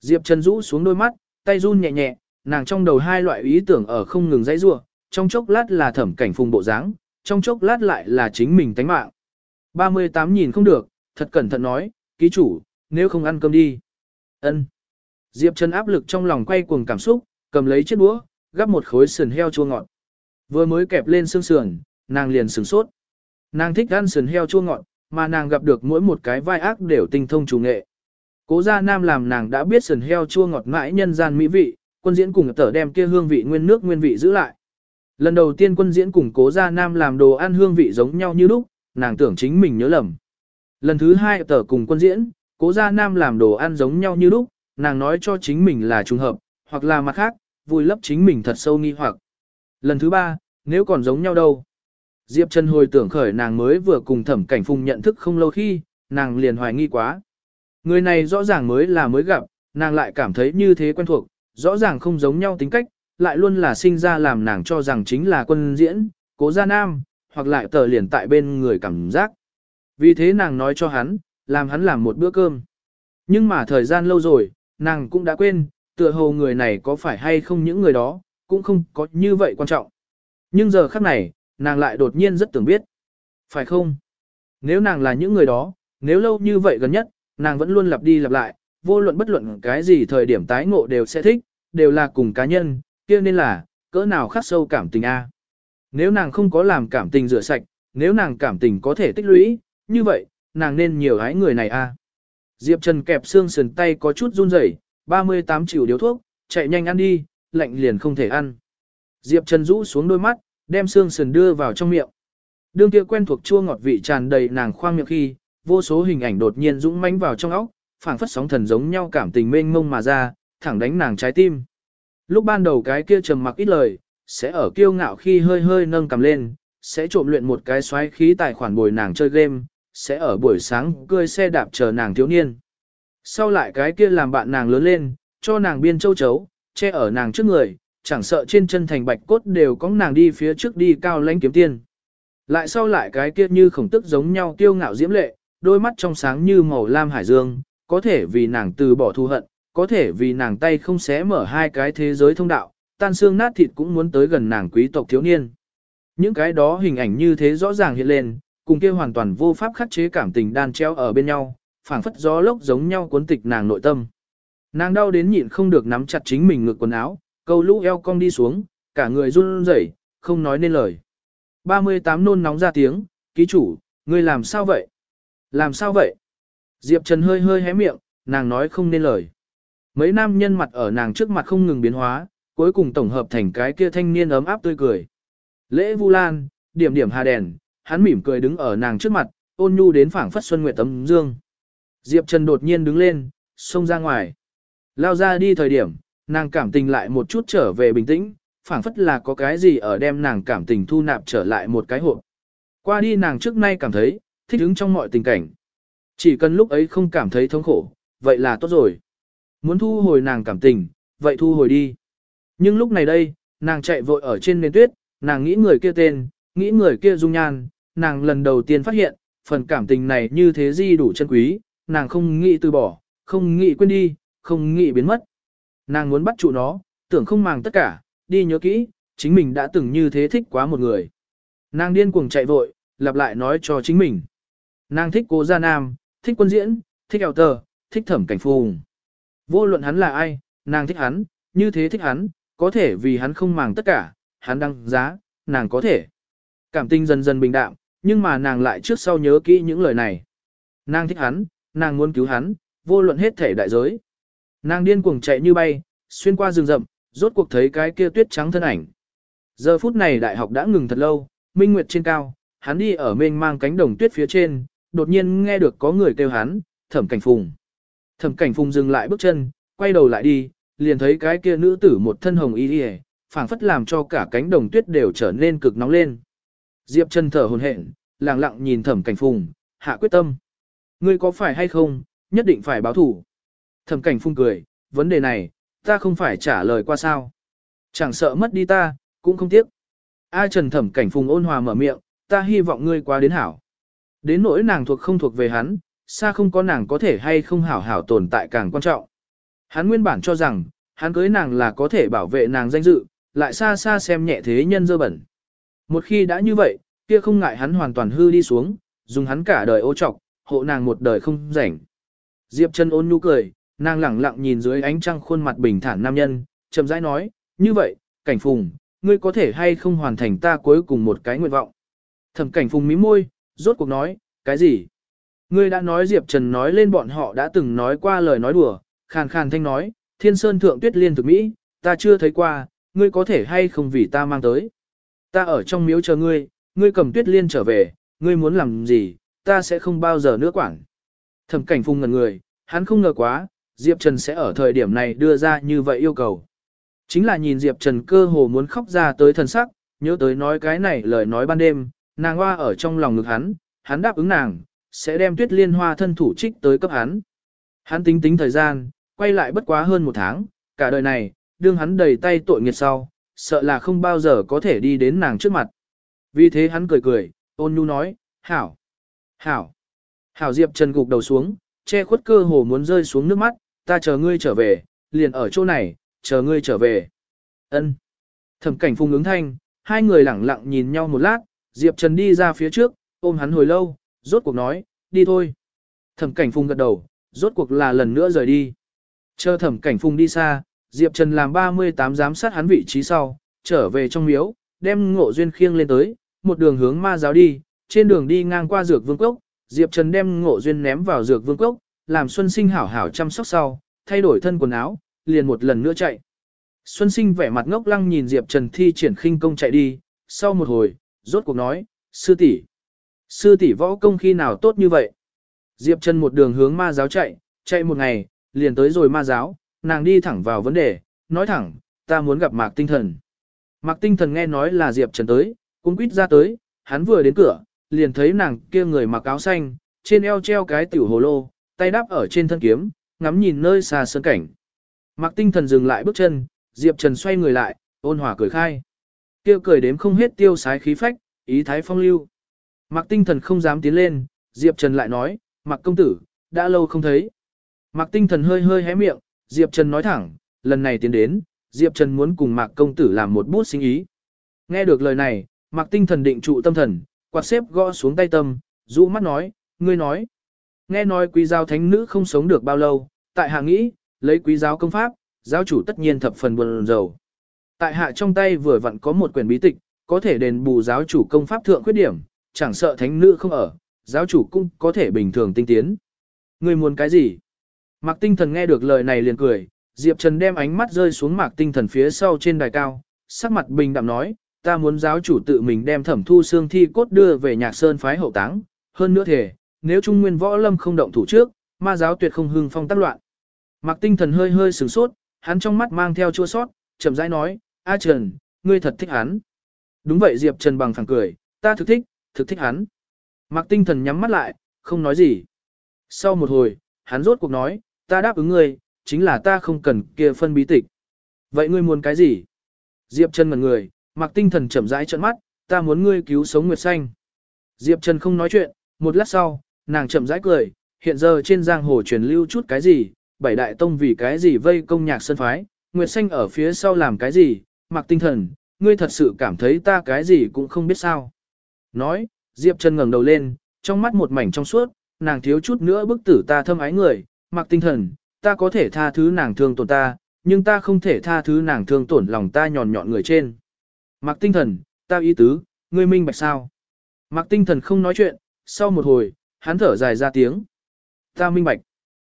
Speaker 1: Diệp Trần rũ xuống đôi mắt, tay run nhẹ nhẹ, nàng trong đầu hai loại ý tưởng ở không ngừng dãy rua, trong chốc lát là thẩm cảnh phùng bộ dáng, trong chốc lát lại là chính mình tánh mạng. 38 nhìn không được, thật cẩn thận nói, ký chủ, nếu không ăn cơm đi. ân Diệp Trần áp lực trong lòng quay cuồng cảm xúc, cầm lấy chiếc đũa, gắp một khối sườn heo chua ngọt. Vừa mới kẹp lên xương sườn, nàng liền sửng sốt. Nàng thích ăn sườn heo chua ngọt, mà nàng gặp được mỗi một cái vai ác đều tinh thông chủ nghệ. Cố gia nam làm nàng đã biết sườn heo chua ngọt mãi nhân gian mỹ vị, quân diễn cùng tở đem kia hương vị nguyên nước nguyên vị giữ lại. Lần đầu tiên quân diễn cùng cố gia nam làm đồ ăn hương vị giống nhau như lúc, nàng tưởng chính mình nhớ lầm. Lần thứ hai tở cùng quân diễn, cố gia nam làm đồ ăn giống nhau như lúc, nàng nói cho chính mình là trùng hợp, hoặc là mặt khác, vui lấp chính mình thật sâu nghi hoặc. Lần thứ ba, nếu còn giống nhau đâu. Diệp Trần hồi tưởng khởi nàng mới vừa cùng thẩm cảnh phùng nhận thức không lâu khi, nàng liền hoài nghi quá. Người này rõ ràng mới là mới gặp, nàng lại cảm thấy như thế quen thuộc, rõ ràng không giống nhau tính cách, lại luôn là sinh ra làm nàng cho rằng chính là quân diễn, cố gia nam, hoặc lại tờ liền tại bên người cảm giác. Vì thế nàng nói cho hắn, làm hắn làm một bữa cơm. Nhưng mà thời gian lâu rồi, nàng cũng đã quên, tựa hồ người này có phải hay không những người đó, cũng không có như vậy quan trọng. Nhưng giờ khắc này, nàng lại đột nhiên rất tưởng biết. Phải không? Nếu nàng là những người đó, nếu lâu như vậy gần nhất, nàng vẫn luôn lặp đi lặp lại, vô luận bất luận cái gì thời điểm tái ngộ đều sẽ thích, đều là cùng cá nhân, kia nên là, cỡ nào khắc sâu cảm tình a. Nếu nàng không có làm cảm tình rửa sạch, nếu nàng cảm tình có thể tích lũy, như vậy, nàng nên nhiều hái người này a. Diệp Trần kẹp xương sườn tay có chút run rẩy, 38 triệu điếu thuốc, chạy nhanh ăn đi, lạnh liền không thể ăn. Diệp Trần rũ xuống đôi mắt, đem xương sườn đưa vào trong miệng. Đương kia quen thuộc chua ngọt vị tràn đầy nàng khoang miệng khi, vô số hình ảnh đột nhiên dũng mãnh vào trong óc, phảng phất sóng thần giống nhau cảm tình mênh mông mà ra, thẳng đánh nàng trái tim. Lúc ban đầu cái kia trầm mặc ít lời, sẽ ở kiêu ngạo khi hơi hơi nâng cầm lên, sẽ trộm luyện một cái xoáy khí tài khoản bồi nàng chơi game, sẽ ở buổi sáng cười xe đạp chờ nàng thiếu niên. Sau lại cái kia làm bạn nàng lớn lên, cho nàng biên châu chấu, che ở nàng trước người, chẳng sợ trên chân thành bạch cốt đều có nàng đi phía trước đi cao lãnh kiếm tiền. Lại sau lại cái kia như khổng tức giống nhau tiêu ngạo diễm lệ, đôi mắt trong sáng như màu lam hải dương, có thể vì nàng từ bỏ thù hận, có thể vì nàng tay không xé mở hai cái thế giới thông đạo, tan xương nát thịt cũng muốn tới gần nàng quý tộc thiếu niên. Những cái đó hình ảnh như thế rõ ràng hiện lên, cùng kia hoàn toàn vô pháp khắc chế cảm tình đan treo ở bên nhau, phảng phất gió lốc giống nhau cuốn tịch nàng nội tâm. Nàng đau đến nhịn không được nắm chặt chính mình ngực quần áo, câu lũ eo cong đi xuống, cả người run rẩy, không nói nên lời. 38 nôn nóng ra tiếng, ký chủ, ngươi làm sao vậy? Làm sao vậy? Diệp Trần hơi hơi hé miệng, nàng nói không nên lời. Mấy nam nhân mặt ở nàng trước mặt không ngừng biến hóa, cuối cùng tổng hợp thành cái kia thanh niên ấm áp tươi cười. Lễ Vu Lan, điểm điểm hà đèn, hắn mỉm cười đứng ở nàng trước mặt, ôn nhu đến phảng phất xuân nguyệt tấm dương. Diệp Trần đột nhiên đứng lên, xông ra ngoài. Lao ra đi thời điểm, nàng cảm tình lại một chút trở về bình tĩnh, phảng phất là có cái gì ở đem nàng cảm tình thu nạp trở lại một cái hộp. Qua đi nàng trước nay cảm thấy, thích ứng trong mọi tình cảnh. Chỉ cần lúc ấy không cảm thấy thống khổ, vậy là tốt rồi. Muốn thu hồi nàng cảm tình, vậy thu hồi đi. Nhưng lúc này đây, nàng chạy vội ở trên nền tuyết, nàng nghĩ người kia tên, nghĩ người kia dung nhan, nàng lần đầu tiên phát hiện, phần cảm tình này như thế di đủ chân quý, nàng không nghĩ từ bỏ, không nghĩ quên đi, không nghĩ biến mất. Nàng muốn bắt trụ nó, tưởng không màng tất cả, đi nhớ kỹ, chính mình đã từng như thế thích quá một người. Nàng điên cuồng chạy vội, lặp lại nói cho chính mình. Nàng thích cố gia nam, thích quân diễn, thích eo tờ, thích thẩm cảnh phùng. Vô luận hắn là ai, nàng thích hắn, như thế thích hắn, có thể vì hắn không màng tất cả, hắn đăng giá, nàng có thể. Cảm tình dần dần bình đạm, nhưng mà nàng lại trước sau nhớ kỹ những lời này. Nàng thích hắn, nàng muốn cứu hắn, vô luận hết thể đại giới. Nàng điên cuồng chạy như bay, xuyên qua rừng rậm, rốt cuộc thấy cái kia tuyết trắng thân ảnh. Giờ phút này đại học đã ngừng thật lâu, minh nguyệt trên cao, hắn đi ở mênh mang cánh đồng tuyết phía trên, đột nhiên nghe được có người kêu hắn, thẩm cảnh phùng. Thẩm cảnh phùng dừng lại bước chân, quay đầu lại đi, liền thấy cái kia nữ tử một thân hồng y đi phảng phất làm cho cả cánh đồng tuyết đều trở nên cực nóng lên. Diệp Trần thở hồn hển, lặng lặng nhìn thẩm cảnh phùng, hạ quyết tâm. Ngươi có phải hay không, nhất định phải báo thủ. Thẩm cảnh phùng cười, vấn đề này, ta không phải trả lời qua sao. Chẳng sợ mất đi ta, cũng không tiếc. A Trần thẩm cảnh phùng ôn hòa mở miệng, ta hy vọng ngươi qua đến hảo. Đến nỗi nàng thuộc không thuộc về hắn, xa không có nàng có thể hay không hảo hảo tồn tại càng quan trọng. Hắn nguyên bản cho rằng, hắn cưới nàng là có thể bảo vệ nàng danh dự, lại xa xa xem nhẹ thế nhân dơ bẩn. Một khi đã như vậy, kia không ngại hắn hoàn toàn hư đi xuống, dùng hắn cả đời ô trọc, hộ nàng một đời không rảnh. Diệp chân ôn nhu cười, nàng lẳng lặng nhìn dưới ánh trăng khuôn mặt bình thản nam nhân, chậm rãi nói, như vậy, cảnh phùng, ngươi có thể hay không hoàn thành ta cuối cùng một cái nguyện vọng. Thẩm cảnh phùng mí môi, rốt cuộc nói, cái gì? Ngươi đã nói Diệp Trần nói lên bọn họ đã từng nói qua lời nói đùa, khàn khàn thanh nói, thiên sơn thượng tuyết liên thực Mỹ, ta chưa thấy qua, ngươi có thể hay không vì ta mang tới. Ta ở trong miếu chờ ngươi, ngươi cầm tuyết liên trở về, ngươi muốn làm gì, ta sẽ không bao giờ nữa quản. Thẩm cảnh phung ngần người, hắn không ngờ quá, Diệp Trần sẽ ở thời điểm này đưa ra như vậy yêu cầu. Chính là nhìn Diệp Trần cơ hồ muốn khóc ra tới thần sắc, nhớ tới nói cái này lời nói ban đêm, nàng hoa ở trong lòng ngực hắn, hắn đáp ứng nàng, sẽ đem tuyết liên hoa thân thủ trích tới cấp hắn. Hắn tính tính thời gian, quay lại bất quá hơn một tháng, cả đời này, đương hắn đầy tay tội nghiệt sau, sợ là không bao giờ có thể đi đến nàng trước mặt. Vì thế hắn cười cười, ôn nhu nói, hảo, hảo, hảo Diệp Trần gục đầu xuống, che khuất cơ hồ muốn rơi xuống nước mắt, ta chờ ngươi trở về, liền ở chỗ này, chờ ngươi trở về. Ân. Thẩm cảnh Phung ứng thanh, hai người lẳng lặng nhìn nhau một lát, Diệp Trần đi ra phía trước, ôm hắn hồi lâu, rốt cuộc nói, đi thôi. Thẩm cảnh Phung gật đầu, rốt cuộc là lần nữa rời đi. Chờ thẩm cảnh Phung đi xa, Diệp Trần làm 38 giám sát hắn vị trí sau, trở về trong miếu, đem ngộ duyên khiêng lên tới, một đường hướng ma giáo đi, trên đường đi ngang qua dược vương cốc, Diệp Trần đem ngộ duyên ném vào dược vương cốc, làm Xuân Sinh hảo hảo chăm sóc sau, thay đổi thân quần áo, liền một lần nữa chạy. Xuân Sinh vẻ mặt ngốc lăng nhìn Diệp Trần thi triển khinh công chạy đi, sau một hồi, rốt cuộc nói, sư tỷ, sư tỷ võ công khi nào tốt như vậy? Diệp Trần một đường hướng ma giáo chạy, chạy một ngày, liền tới rồi ma giáo, nàng đi thẳng vào vấn đề, nói thẳng, ta muốn gặp Mạc Tinh Thần. Mạc Tinh Thần nghe nói là Diệp Trần tới, cũng quýt ra tới, hắn vừa đến cửa, liền thấy nàng kia người mặc áo xanh, trên eo treo cái tiểu hồ lô, tay đáp ở trên thân kiếm, ngắm nhìn nơi xa sơn cảnh. Mạc Tinh Thần dừng lại bước chân, Diệp Trần xoay người lại, ôn hòa cười khai. Kia cười đếm không hết tiêu sái khí phách, ý thái phong lưu. Mạc Tinh Thần không dám tiến lên, Diệp Trần lại nói, Mạc công tử, đã lâu không thấy. Mạc Tinh Thần hơi hơi hé miệng, Diệp Trần nói thẳng, lần này tiến đến, Diệp Trần muốn cùng Mạc công tử làm một bút sinh ý. Nghe được lời này, Mạc Tinh Thần định trụ tâm thần, quạt xếp gõ xuống tay tâm, rũ mắt nói, ngươi nói. Nghe nói quý giáo thánh nữ không sống được bao lâu, tại hạ nghĩ, lấy quý giáo công pháp, giáo chủ tất nhiên thập phần buồn rầu. Tại hạ trong tay vừa vặn có một quyển bí tịch, có thể đền bù giáo chủ công pháp thượng khuyết điểm, chẳng sợ thánh nữ không ở, giáo chủ cũng có thể bình thường tinh tiến. Ngươi muốn cái gì? Mạc tinh thần nghe được lời này liền cười, Diệp Trần đem ánh mắt rơi xuống mạc tinh thần phía sau trên đài cao, sắc mặt bình đạm nói, ta muốn giáo chủ tự mình đem thẩm thu xương thi cốt đưa về nhạc sơn phái hậu táng, hơn nữa thể, nếu trung nguyên võ lâm không động thủ trước, ma giáo tuyệt không hưng phong tác loạn. Mạc tinh thần hơi hơi sửng sốt, hắn trong mắt mang theo chua sót, chậm rãi nói, A Trần, ngươi thật thích hắn. Đúng vậy Diệp Trần bằng phẳng cười, ta thực thích, thực thích hắn. Mạc tinh thần nhắm mắt lại, không nói gì. Sau một hồi, hắn rốt cuộc nói, ta đáp ứng ngươi, chính là ta không cần kia phân bí tịch. Vậy ngươi muốn cái gì? Diệp Trần ngẩn người, mặc tinh thần chậm rãi trợn mắt, ta muốn ngươi cứu sống Nguyệt Xanh. Diệp Trần không nói chuyện, một lát sau, nàng chậm rãi cười, hiện giờ trên giang hồ truyền lưu chút cái gì, bảy đại tông vì cái gì vây công nhạc sân phái, Nguyệt Xanh ở phía sau làm cái gì, mặc tinh thần, ngươi thật sự cảm thấy ta cái gì cũng không biết sao. Nói, Diệp Trần ngẩng đầu lên, trong mắt một mảnh trong suốt, nàng thiếu chút nữa bức tử ta thâm ái người, mặc tinh thần, ta có thể tha thứ nàng thương tổn ta, nhưng ta không thể tha thứ nàng thương tổn lòng ta nhọn nhọn người trên. Mặc tinh thần, ta ý tứ, ngươi minh bạch sao? Mặc tinh thần không nói chuyện, sau một hồi, hắn thở dài ra tiếng. Ta minh bạch.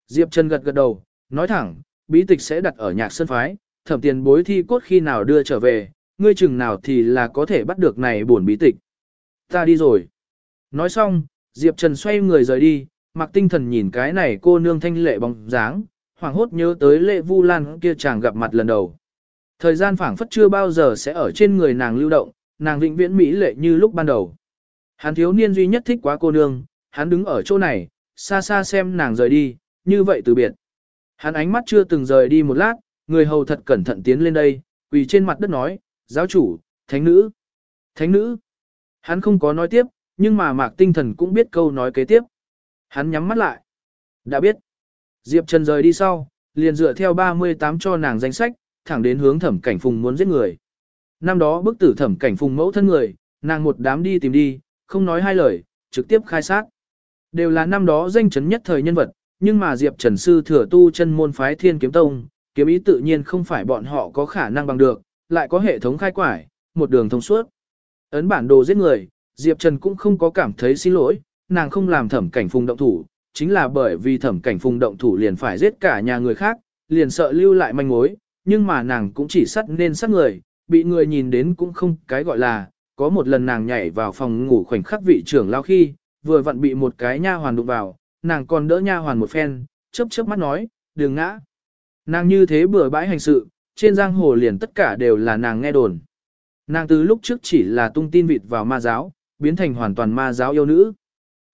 Speaker 1: Diệp Trần gật gật đầu, nói thẳng, bí tịch sẽ đặt ở nhạc sân phái, thẩm tiền bối thi cốt khi nào đưa trở về, ngươi chừng nào thì là có thể bắt được này buồn bí tịch. Ta đi rồi. Nói xong, Diệp Trần xoay người rời đi, mặc tinh thần nhìn cái này cô nương thanh lệ bóng dáng, hoàng hốt nhớ tới lệ vu lan kia chàng gặp mặt lần đầu. Thời gian phảng phất chưa bao giờ sẽ ở trên người nàng lưu động, nàng vĩnh viễn mỹ lệ như lúc ban đầu. Hắn thiếu niên duy nhất thích quá cô nương, hắn đứng ở chỗ này, xa xa xem nàng rời đi, như vậy từ biệt. Hắn ánh mắt chưa từng rời đi một lát, người hầu thật cẩn thận tiến lên đây, quỳ trên mặt đất nói, giáo chủ, thánh nữ, thánh nữ. Hắn không có nói tiếp, nhưng mà mạc tinh thần cũng biết câu nói kế tiếp. Hắn nhắm mắt lại. Đã biết. Diệp Trần rời đi sau, liền dựa theo 38 cho nàng danh sách, thẳng đến hướng thẩm cảnh phùng muốn giết người. Năm đó bức tử thẩm cảnh phùng mẫu thân người, nàng một đám đi tìm đi, không nói hai lời, trực tiếp khai sát. Đều là năm đó danh chấn nhất thời nhân vật, nhưng mà Diệp Trần Sư thừa tu chân môn phái thiên kiếm tông, kiếm ý tự nhiên không phải bọn họ có khả năng bằng được, lại có hệ thống khai quải, một đường thông suốt. Ấn bản đồ giết người, Diệp Trần cũng không có cảm thấy xin lỗi, nàng không làm thẩm cảnh phùng động thủ, chính là bởi vì thẩm cảnh phùng động thủ liền phải giết cả nhà người khác, liền sợ lưu lại manh mối, nhưng mà nàng cũng chỉ sắt nên sắt người, bị người nhìn đến cũng không cái gọi là, có một lần nàng nhảy vào phòng ngủ khoảnh khắc vị trưởng lao khi, vừa vặn bị một cái nha hoàn đụng vào, nàng còn đỡ nha hoàn một phen, chớp chớp mắt nói, đừng ngã. Nàng như thế bừa bãi hành sự, trên giang hồ liền tất cả đều là nàng nghe đồn. Nàng từ lúc trước chỉ là tung tin vịt vào ma giáo, biến thành hoàn toàn ma giáo yêu nữ.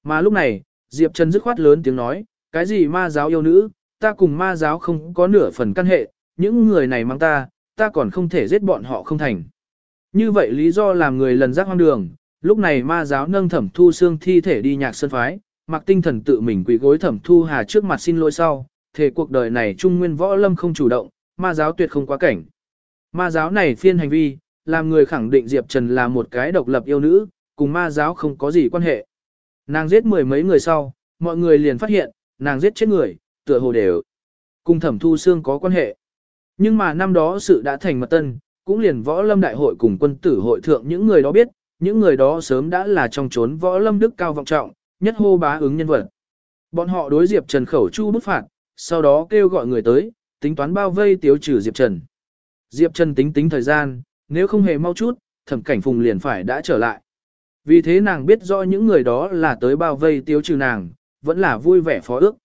Speaker 1: Mà lúc này, Diệp Trần dứt khoát lớn tiếng nói, cái gì ma giáo yêu nữ, ta cùng ma giáo không có nửa phần căn hệ, những người này mang ta, ta còn không thể giết bọn họ không thành. Như vậy lý do làm người lần giác hoang đường, lúc này ma giáo nâng thẩm thu xương thi thể đi nhạc sơn phái, mặc tinh thần tự mình quỳ gối thẩm thu hà trước mặt xin lỗi sau, thể cuộc đời này trung nguyên võ lâm không chủ động, ma giáo tuyệt không quá cảnh. Ma giáo này phiên hành vi, làm người khẳng định Diệp Trần là một cái độc lập yêu nữ, cùng ma giáo không có gì quan hệ. Nàng giết mười mấy người sau, mọi người liền phát hiện, nàng giết chết người, tựa hồ đều cùng thẩm thu xương có quan hệ. Nhưng mà năm đó sự đã thành mật tân, cũng liền võ lâm đại hội cùng quân tử hội thượng những người đó biết, những người đó sớm đã là trong chốn võ lâm đức cao vọng trọng, nhất hô bá ứng nhân vật. Bọn họ đối Diệp Trần khẩu chu bút phạt, sau đó kêu gọi người tới, tính toán bao vây tiêu trừ Diệp Trần. Diệp Trần tính tính thời gian, nếu không hề mau chút, thẩm cảnh phùng liền phải đã trở lại. Vì thế nàng biết rõ những người đó là tới bao vây tiêu trừ nàng, vẫn là vui vẻ phó ước.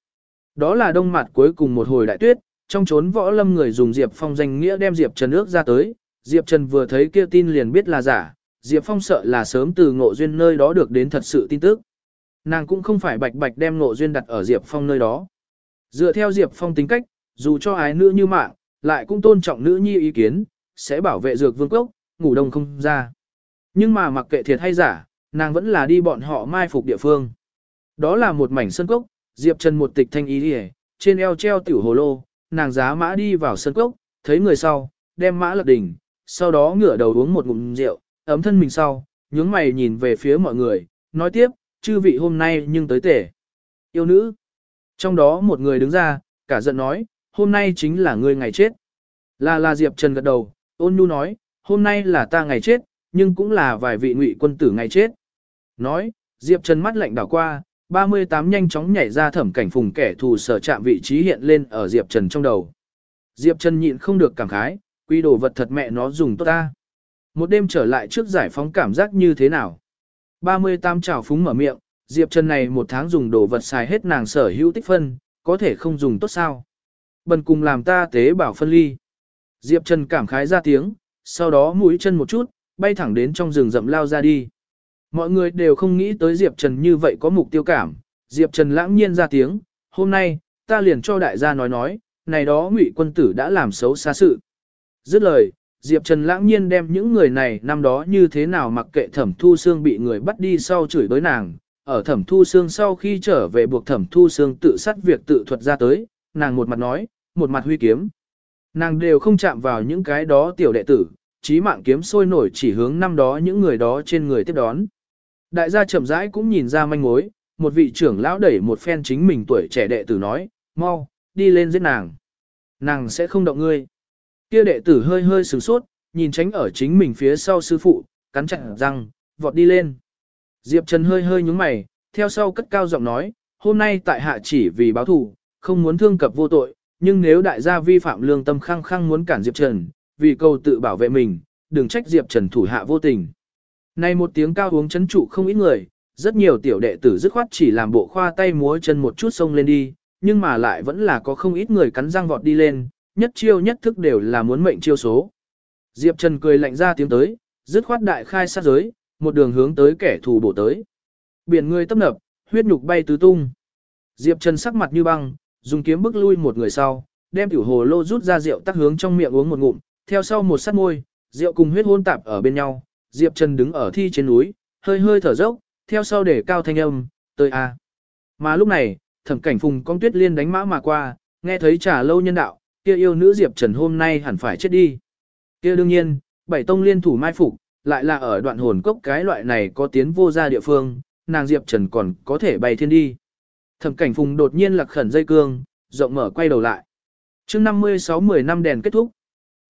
Speaker 1: Đó là đông mặt cuối cùng một hồi đại tuyết, trong chốn võ lâm người dùng Diệp Phong danh nghĩa đem Diệp Trần ước ra tới, Diệp Trần vừa thấy kia tin liền biết là giả, Diệp Phong sợ là sớm từ ngộ duyên nơi đó được đến thật sự tin tức. Nàng cũng không phải bạch bạch đem ngộ duyên đặt ở Diệp Phong nơi đó. Dựa theo Diệp Phong tính cách, dù cho ái nữ như mạng, lại cũng tôn trọng nữ nhi ý kiến, sẽ bảo vệ dược vương cốc, ngủ đông không ra. Nhưng mà mặc kệ thiệt hay giả, nàng vẫn là đi bọn họ mai phục địa phương. Đó là một mảnh sân cốc, Diệp Trần một tịch thanh ý đi trên eo treo tiểu hồ lô, nàng giá mã đi vào sân cốc, thấy người sau, đem mã lật đỉnh, sau đó ngửa đầu uống một ngụm rượu, ấm thân mình sau, nhướng mày nhìn về phía mọi người, nói tiếp, chư vị hôm nay nhưng tới tể. Yêu nữ. Trong đó một người đứng ra, cả giận nói, hôm nay chính là ngươi ngày chết. Là là Diệp Trần gật đầu, ôn nhu nói, hôm nay là ta ngày chết, nhưng cũng là vài vị ngụy quân tử ngày chết. Nói, Diệp Trần mắt lạnh đảo qua, 38 nhanh chóng nhảy ra thẩm cảnh phùng kẻ thù sở chạm vị trí hiện lên ở Diệp Trần trong đầu. Diệp Trần nhịn không được cảm khái, quy đồ vật thật mẹ nó dùng tốt ta. Một đêm trở lại trước giải phóng cảm giác như thế nào? 38 trào phúng mở miệng, Diệp Trần này một tháng dùng đồ vật xài hết nàng sở hữu tích phân, có thể không dùng tốt sao? Bần cùng làm ta tế bảo phân ly. Diệp Trần cảm khái ra tiếng, sau đó mũi chân một chút, bay thẳng đến trong rừng rậm lao ra đi. Mọi người đều không nghĩ tới Diệp Trần như vậy có mục tiêu cảm. Diệp Trần lãng nhiên ra tiếng, hôm nay, ta liền cho đại gia nói nói, này đó ngụy quân tử đã làm xấu xa sự. Dứt lời, Diệp Trần lãng nhiên đem những người này năm đó như thế nào mặc kệ thẩm thu xương bị người bắt đi sau chửi đối nàng. Ở thẩm thu xương sau khi trở về buộc thẩm thu xương tự sát việc tự thuật ra tới, nàng một mặt nói, một mặt huy kiếm. Nàng đều không chạm vào những cái đó tiểu đệ tử, trí mạng kiếm sôi nổi chỉ hướng năm đó những người đó trên người tiếp đón. Đại gia chậm rãi cũng nhìn ra manh mối, một vị trưởng lão đẩy một phen chính mình tuổi trẻ đệ tử nói, mau, đi lên giết nàng. Nàng sẽ không động ngươi. Kia đệ tử hơi hơi sửng sốt, nhìn tránh ở chính mình phía sau sư phụ, cắn chặt răng, vọt đi lên. Diệp Trần hơi hơi nhúng mày, theo sau cất cao giọng nói, hôm nay tại hạ chỉ vì báo thù, không muốn thương cập vô tội, nhưng nếu đại gia vi phạm lương tâm khăng khăng muốn cản Diệp Trần, vì cầu tự bảo vệ mình, đừng trách Diệp Trần thủ hạ vô tình. Này một tiếng cao uống chấn trụ không ít người, rất nhiều tiểu đệ tử dứt khoát chỉ làm bộ khoa tay múa chân một chút xông lên đi, nhưng mà lại vẫn là có không ít người cắn răng vọt đi lên, nhất chiêu nhất thức đều là muốn mệnh chiêu số. Diệp Trần cười lạnh ra tiếng tới, dứt khoát đại khai sát giới, một đường hướng tới kẻ thù bổ tới. Biển người tấp nập, huyết nhục bay tứ tung. Diệp Trần sắc mặt như băng, dùng kiếm bức lui một người sau, đem tiểu hồ lô rút ra rượu tắc hướng trong miệng uống một ngụm, theo sau một sát môi, rượu cùng huyết hôn tạp ở bên nhau, Diệp Trần đứng ở thi trên núi, hơi hơi thở dốc, theo sau để cao thanh âm, tới a. Mà lúc này, thẩm cảnh phùng con tuyết liên đánh mã mà qua, nghe thấy trả lâu nhân đạo, kia yêu nữ Diệp Trần hôm nay hẳn phải chết đi. Kia đương nhiên, bảy tông liên thủ mai phục, lại là ở đoạn hồn cốc cái loại này có tiến vô ra địa phương, nàng Diệp Trần còn có thể bay thiên đi. Thẩm cảnh phùng đột nhiên lạc khẩn dây cương, rộng mở quay đầu lại. chương 56-10 năm đèn kết thúc.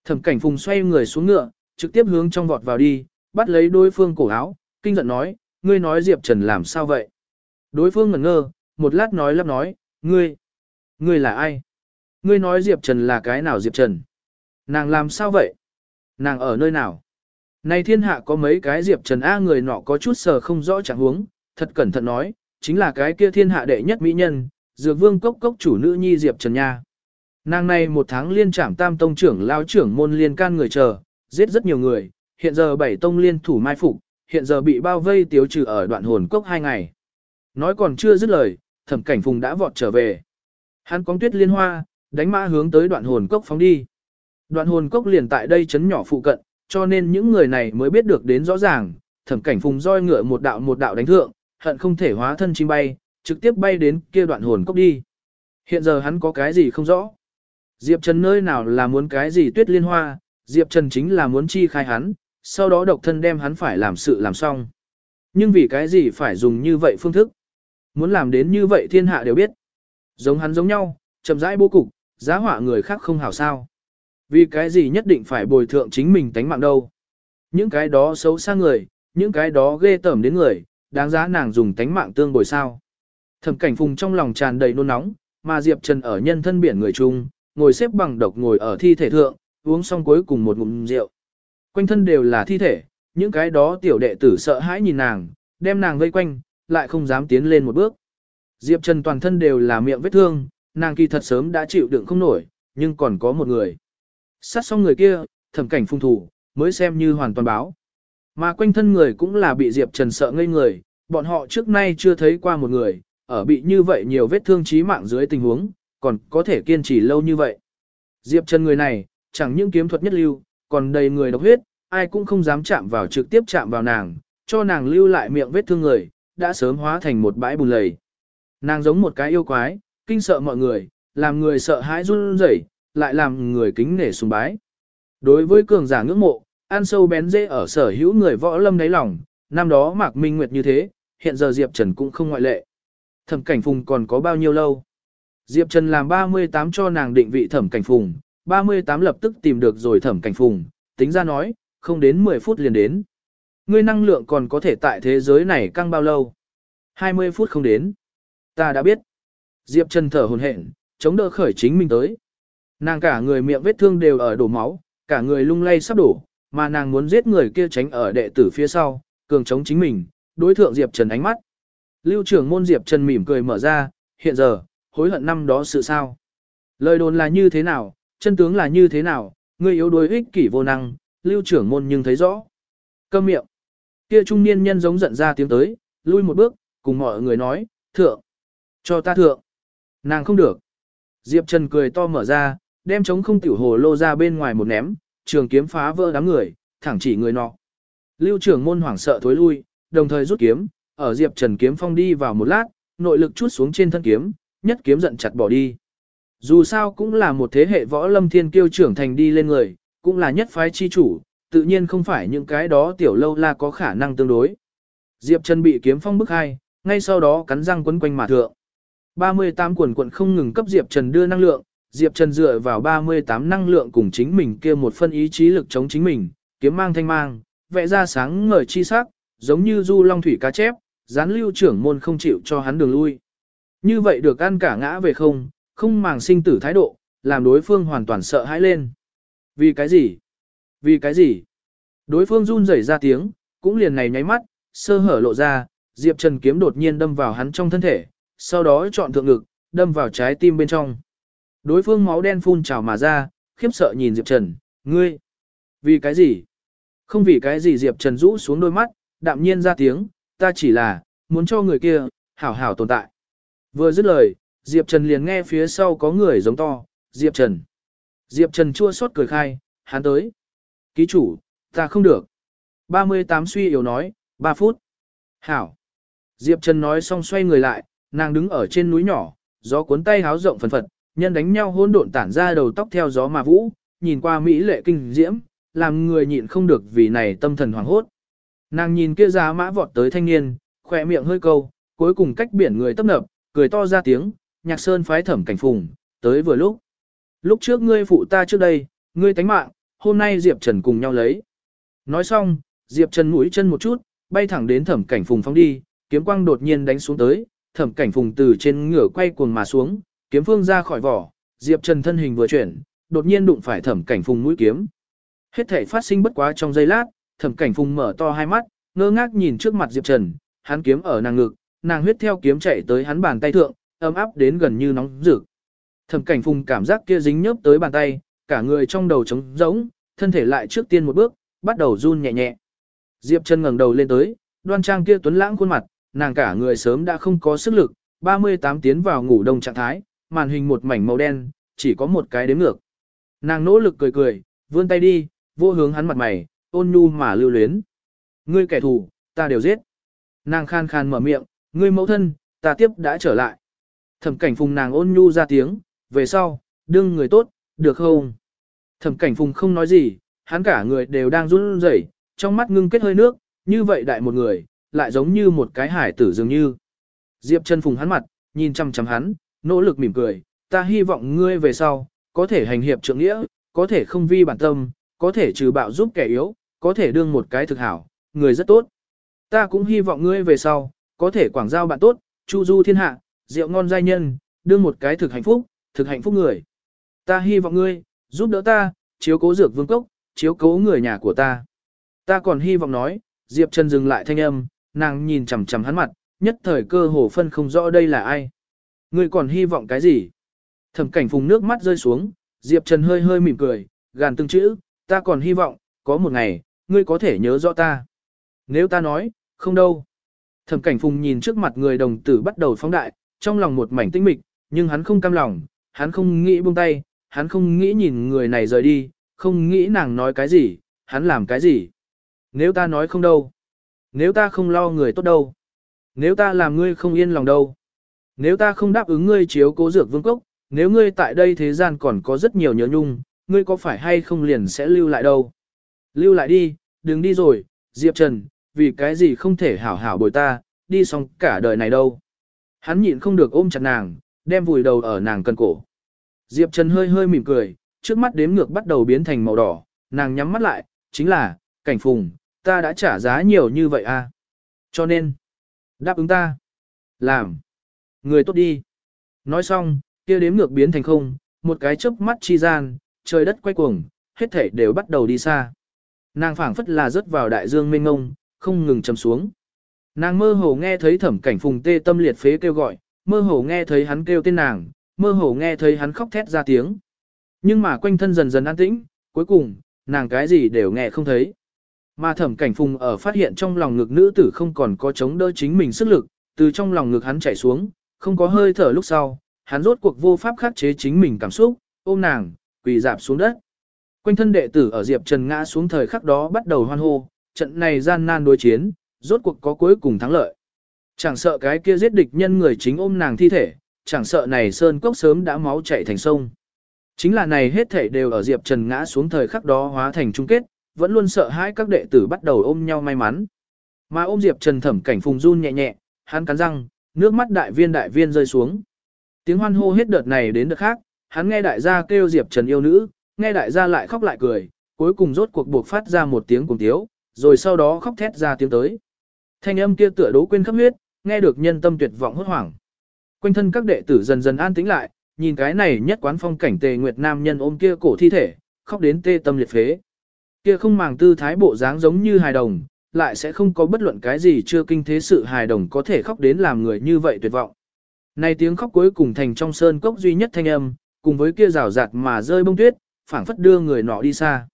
Speaker 1: Thẩm cảnh phùng xoay người xuống ngựa, trực tiếp hướng trong vọt vào đi, bắt lấy đối phương cổ áo, kinh giận nói, ngươi nói Diệp Trần làm sao vậy? Đối phương ngẩn ngơ, một lát nói lắp nói, ngươi, ngươi là ai? Ngươi nói Diệp Trần là cái nào Diệp Trần? Nàng làm sao vậy? Nàng ở nơi nào? Này thiên hạ có mấy cái Diệp Trần A người nọ có chút sờ không rõ trạng huống, thật cẩn thận nói, chính là cái kia thiên hạ đệ nhất mỹ nhân, dược vương cốc cốc chủ nữ nhi Diệp Trần Nha. Nàng này một tháng liên trảm tam tông trưởng lao trưởng môn liên can người chờ, giết rất nhiều người, hiện giờ bảy tông liên thủ mai phục, hiện giờ bị bao vây tiêu trừ ở đoạn hồn cốc hai ngày. Nói còn chưa dứt lời, thẩm cảnh phùng đã vọt trở về. Hắn cóng tuyết liên hoa, đánh mã hướng tới đoạn hồn cốc phóng đi. Đoạn hồn cốc liền tại đây chấn nhỏ phụ cận, cho nên những người này mới biết được đến rõ ràng, thẩm cảnh phùng roi ngựa một đạo một đạo đánh thượng, hận không thể hóa thân chim bay, trực tiếp bay đến kia đoạn hồn cốc đi. Hiện giờ hắn có cái gì không rõ. Diệp Trần nơi nào là muốn cái gì tuyết liên hoa, Diệp Trần chính là muốn chi khai hắn, sau đó độc thân đem hắn phải làm sự làm xong. Nhưng vì cái gì phải dùng như vậy phương thức? Muốn làm đến như vậy thiên hạ đều biết. Giống hắn giống nhau, chậm rãi bố cục, giá họa người khác không hảo sao. Vì cái gì nhất định phải bồi thượng chính mình tánh mạng đâu. Những cái đó xấu xa người, những cái đó ghê tởm đến người, đáng giá nàng dùng tánh mạng tương bồi sao. Thẩm cảnh phùng trong lòng tràn đầy nôn nóng, mà Diệp Trần ở nhân thân biển người chung, ngồi xếp bằng độc ngồi ở thi thể thượng, uống xong cuối cùng một ngụm rượu. Quanh thân đều là thi thể, những cái đó tiểu đệ tử sợ hãi nhìn nàng, đem nàng vây quanh, lại không dám tiến lên một bước. Diệp Trần toàn thân đều là miệng vết thương, nàng kỳ thật sớm đã chịu đựng không nổi, nhưng còn có một người. Sát xong người kia, thẩm cảnh phung thủ, mới xem như hoàn toàn báo. Mà quanh thân người cũng là bị Diệp Trần sợ ngây người, bọn họ trước nay chưa thấy qua một người, ở bị như vậy nhiều vết thương chí mạng dưới tình huống, còn có thể kiên trì lâu như vậy. Diệp Trần người này, chẳng những kiếm thuật nhất lưu, còn đầy người độc huyết, ai cũng không dám chạm vào trực tiếp chạm vào nàng, cho nàng lưu lại miệng vết thương người, đã sớm hóa thành một bãi bùn lầy. Nàng giống một cái yêu quái, kinh sợ mọi người, làm người sợ hãi run rẩy, lại làm người kính nể sùng bái. Đối với cường giả ngưỡng mộ, ăn sâu bén dễ ở sở hữu người võ lâm đáy lòng, năm đó Mạc Minh Nguyệt như thế, hiện giờ Diệp Trần cũng không ngoại lệ. Thẩm cảnh phùng còn có bao nhiêu lâu? Diệp Trần làm 38 cho nàng định vị thẩm cảnh phùng, 38 lập tức tìm được rồi thẩm cảnh phùng, tính ra nói, không đến 10 phút liền đến. Ngươi năng lượng còn có thể tại thế giới này căng bao lâu? 20 phút không đến. Ta đã biết. Diệp Trần thở hồn hển, chống đỡ khởi chính mình tới. Nàng cả người miệng vết thương đều ở đổ máu, cả người lung lay sắp đổ, mà nàng muốn giết người kia tránh ở đệ tử phía sau, cường chống chính mình, đối thượng Diệp Trần ánh mắt. Lưu trưởng môn Diệp Trần mỉm cười mở ra, hiện giờ, hối hận năm đó sự sao. Lời đồn là như thế nào, chân tướng là như thế nào, người yếu đuối ích kỷ vô năng, lưu trưởng môn nhưng thấy rõ. Câm miệng. Kia trung niên nhân giống giận ra tiếng tới, lui một bước, cùng mọi người nói, thượng. Cho ta thượng. Nàng không được. Diệp Trần cười to mở ra, đem chống không tiểu hồ lô ra bên ngoài một ném, trường kiếm phá vỡ đám người, thẳng chỉ người nọ. Lưu trưởng môn hoảng sợ thối lui, đồng thời rút kiếm, ở Diệp Trần kiếm phong đi vào một lát, nội lực chút xuống trên thân kiếm, nhất kiếm giận chặt bỏ đi. Dù sao cũng là một thế hệ võ lâm thiên kiêu trưởng thành đi lên người, cũng là nhất phái chi chủ, tự nhiên không phải những cái đó tiểu lâu la có khả năng tương đối. Diệp Trần bị kiếm phong bức hai, ngay sau đó cắn răng quấn quanh mà thượng. 38 quần quận không ngừng cấp Diệp Trần đưa năng lượng, Diệp Trần dựa vào 38 năng lượng cùng chính mình kia một phân ý chí lực chống chính mình, kiếm mang thanh mang, vẽ ra sáng ngời chi sắc, giống như du long thủy cá chép, gián lưu trưởng môn không chịu cho hắn đường lui. Như vậy được ăn cả ngã về không, không màng sinh tử thái độ, làm đối phương hoàn toàn sợ hãi lên. Vì cái gì? Vì cái gì? Đối phương run rẩy ra tiếng, cũng liền này nháy mắt, sơ hở lộ ra, Diệp Trần kiếm đột nhiên đâm vào hắn trong thân thể, sau đó chọn thượng ngực, đâm vào trái tim bên trong. Đối phương máu đen phun trào mà ra, khiếp sợ nhìn Diệp Trần, ngươi, vì cái gì? Không vì cái gì Diệp Trần rũ xuống đôi mắt, đạm nhiên ra tiếng, ta chỉ là, muốn cho người kia, hảo hảo tồn tại. Vừa dứt lời, Diệp Trần liền nghe phía sau có người giống to, Diệp Trần. Diệp Trần chua xót cười khai, hắn tới. Ký chủ, ta không được. 38 suy yếu nói, 3 phút. Hảo. Diệp Trần nói xong xoay người lại, nàng đứng ở trên núi nhỏ, gió cuốn tay háo rộng phần phật, nhân đánh nhau hỗn độn tản ra đầu tóc theo gió mà vũ, nhìn qua mỹ lệ kinh diễm, làm người nhịn không được vì này tâm thần hoảng hốt. Nàng nhìn kia giá mã vọt tới thanh niên, khỏe miệng hơi câu, cuối cùng cách biển người tấp nập, cười to ra tiếng, nhạc sơn phái thẩm cảnh phùng, tới vừa lúc. Lúc trước ngươi phụ ta trước đây, ngươi tánh mạng, hôm nay Diệp Trần cùng nhau lấy. Nói xong, Diệp Trần mũi chân một chút, bay thẳng đến thẩm cảnh phùng phóng đi, kiếm quang đột nhiên đánh xuống tới, thẩm cảnh phùng từ trên ngửa quay cuồng mà xuống, kiếm phương ra khỏi vỏ, Diệp Trần thân hình vừa chuyển, đột nhiên đụng phải thẩm cảnh phùng mũi kiếm. Hết thể phát sinh bất quá trong giây lát, thẩm cảnh phùng mở to hai mắt, ngơ ngác nhìn trước mặt Diệp Trần, hắn kiếm ở nàng ngực, nàng huyết theo kiếm chạy tới hắn bàn tay thượng, ấm áp đến gần như nóng rực. Thẩm cảnh phùng cảm giác kia dính nhớp tới bàn tay, cả người trong đầu trống rỗng, thân thể lại trước tiên một bước, bắt đầu run nhẹ nhẹ. Diệp chân ngẩng đầu lên tới, đoan trang kia tuấn lãng khuôn mặt, nàng cả người sớm đã không có sức lực, 38 tiến vào ngủ đông trạng thái, màn hình một mảnh màu đen, chỉ có một cái đếm ngược. Nàng nỗ lực cười cười, vươn tay đi, vô hướng hắn mặt mày, ôn nhu mà lưu luyến. Ngươi kẻ thù, ta đều giết. Nàng khan khan mở miệng, ngươi mẫu thân, ta tiếp đã trở lại. Thẩm cảnh phùng nàng ôn nhu ra tiếng, về sau, đương người tốt, được không? Thẩm cảnh phùng không nói gì, hắn cả người đều đang run rẩy, trong mắt ngưng kết hơi nước, như vậy đại một người, lại giống như một cái hải tử dường như. Diệp chân phùng hắn mặt, nhìn chăm chăm hắn, nỗ lực mỉm cười, ta hy vọng ngươi về sau, có thể hành hiệp trượng nghĩa, có thể không vi bản tâm, có thể trừ bạo giúp kẻ yếu, có thể đương một cái thực hảo, người rất tốt. Ta cũng hy vọng ngươi về sau, có thể quảng giao bạn tốt, chu du thiên hạ, rượu ngon giai nhân, đương một cái thực hạnh phúc, thực hạnh phúc người. Ta hy vọng ngươi, giúp đỡ ta, chiếu cố dược vương cốc, chiếu cố người nhà của ta. Ta còn hy vọng nói, Diệp Trần dừng lại thanh âm, nàng nhìn chằm chằm hắn mặt, nhất thời cơ hồ phân không rõ đây là ai. Ngươi còn hy vọng cái gì? Thẩm cảnh phùng nước mắt rơi xuống, Diệp Trần hơi hơi mỉm cười, gàn từng chữ, ta còn hy vọng, có một ngày, ngươi có thể nhớ rõ ta. Nếu ta nói, không đâu. Thẩm cảnh phùng nhìn trước mặt người đồng tử bắt đầu phóng đại, trong lòng một mảnh tĩnh mịch, nhưng hắn không cam lòng, hắn không nghĩ buông tay, hắn không nghĩ nhìn người này rời đi, không nghĩ nàng nói cái gì, hắn làm cái gì. Nếu ta nói không đâu. Nếu ta không lo người tốt đâu. Nếu ta làm ngươi không yên lòng đâu. Nếu ta không đáp ứng ngươi chiếu cố dược vương cốc, nếu ngươi tại đây thế gian còn có rất nhiều nhớ nhung, ngươi có phải hay không liền sẽ lưu lại đâu. Lưu lại đi, đừng đi rồi, Diệp Trần, vì cái gì không thể hảo hảo bồi ta, đi xong cả đời này đâu. Hắn nhịn không được ôm chặt nàng, đem vùi đầu ở nàng cần cổ. Diệp Trần hơi hơi mỉm cười, trước mắt đếm ngược bắt đầu biến thành màu đỏ, nàng nhắm mắt lại, chính là, cảnh phùng, ta đã trả giá nhiều như vậy à. Cho nên, đáp ứng ta. Làm. Người tốt đi. Nói xong, kia đếm ngược biến thành không, một cái chớp mắt chi gian, trời đất quay cuồng, hết thể đều bắt đầu đi xa. Nàng phảng phất là rớt vào đại dương mênh ngông, không ngừng chầm xuống. Nàng mơ hồ nghe thấy thẩm cảnh phùng tê tâm liệt phế kêu gọi, mơ hồ nghe thấy hắn kêu tên nàng, mơ hồ nghe thấy hắn khóc thét ra tiếng. Nhưng mà quanh thân dần dần an tĩnh, cuối cùng, nàng cái gì đều nghe không thấy. Mà thẩm cảnh phùng ở phát hiện trong lòng ngực nữ tử không còn có chống đỡ chính mình sức lực, từ trong lòng ngực hắn chảy xuống, không có hơi thở lúc sau, hắn rốt cuộc vô pháp khắc chế chính mình cảm xúc, ôm nàng, quỳ dạp xuống đất. Quanh thân đệ tử ở Diệp Trần ngã xuống thời khắc đó bắt đầu hoan hô, trận này gian nan đối chiến, rốt cuộc có cuối cùng thắng lợi. Chẳng sợ cái kia giết địch nhân người chính ôm nàng thi thể, chẳng sợ này sơn cốc sớm đã máu chảy thành sông. Chính là này hết thảy đều ở Diệp Trần ngã xuống thời khắc đó hóa thành chung kết, vẫn luôn sợ hãi các đệ tử bắt đầu ôm nhau may mắn. Mà ôm Diệp Trần thẩm cảnh phùng run nhẹ nhẹ, hắn cắn răng, nước mắt đại viên đại viên rơi xuống. Tiếng hoan hô hết đợt này đến đợt khác, hắn nghe đại gia kêu Diệp Trần yêu nữ, nghe đại gia lại khóc lại cười, cuối cùng rốt cuộc buộc phát ra một tiếng cùng tiếu, rồi sau đó khóc thét ra tiếng tới. Thanh âm kia tựa đố quên khắp huyết, nghe được nhân tâm tuyệt vọng hốt hoảng. Quanh thân các đệ tử dần dần an tĩnh lại, nhìn cái này nhất quán phong cảnh tề nguyệt nam nhân ôm kia cổ thi thể, khóc đến tê tâm liệt phế. Kia không màng tư thái bộ dáng giống như hài đồng, lại sẽ không có bất luận cái gì chưa kinh thế sự hài đồng có thể khóc đến làm người như vậy tuyệt vọng. Này tiếng khóc cuối cùng thành trong sơn cốc duy nhất thanh âm, cùng với kia rào rạt mà rơi bông tuyết, phảng phất đưa người nọ đi xa.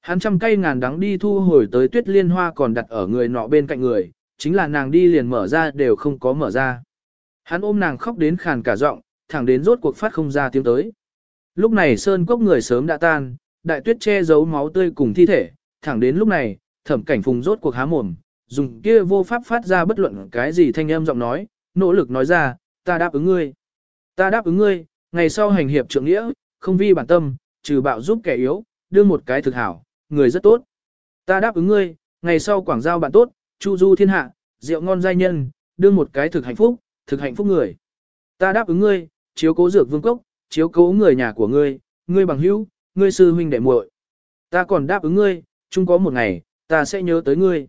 Speaker 1: Hắn trăm cây ngàn đắng đi thu hồi tới tuyết liên hoa còn đặt ở người nọ bên cạnh người, chính là nàng đi liền mở ra đều không có mở ra. Hắn ôm nàng khóc đến khàn cả giọng, thẳng đến rốt cuộc phát không ra tiếng tới. Lúc này sơn cốc người sớm đã tan, đại tuyết che giấu máu tươi cùng thi thể, thẳng đến lúc này, thẩm cảnh phùng rốt cuộc há mồm, dùng kia vô pháp phát ra bất luận cái gì thanh âm giọng nói, nỗ lực nói ra, ta đáp ứng ngươi. Ta đáp ứng ngươi, ngày sau hành hiệp trượng nghĩa, không vi bản tâm, trừ bạo giúp kẻ yếu, đưa một cái thực hảo, người rất tốt. Ta đáp ứng ngươi, ngày sau quảng giao bạn tốt, chu du thiên hạ, rượu ngon giai nhân, đưa một cái thực hạnh phúc, thực hạnh phúc người. Ta đáp ứng ngươi, chiếu cố dược vương cốc, chiếu cố người nhà của ngươi, ngươi bằng hữu, ngươi sư huynh đệ muội. Ta còn đáp ứng ngươi, chung có một ngày, ta sẽ nhớ tới ngươi.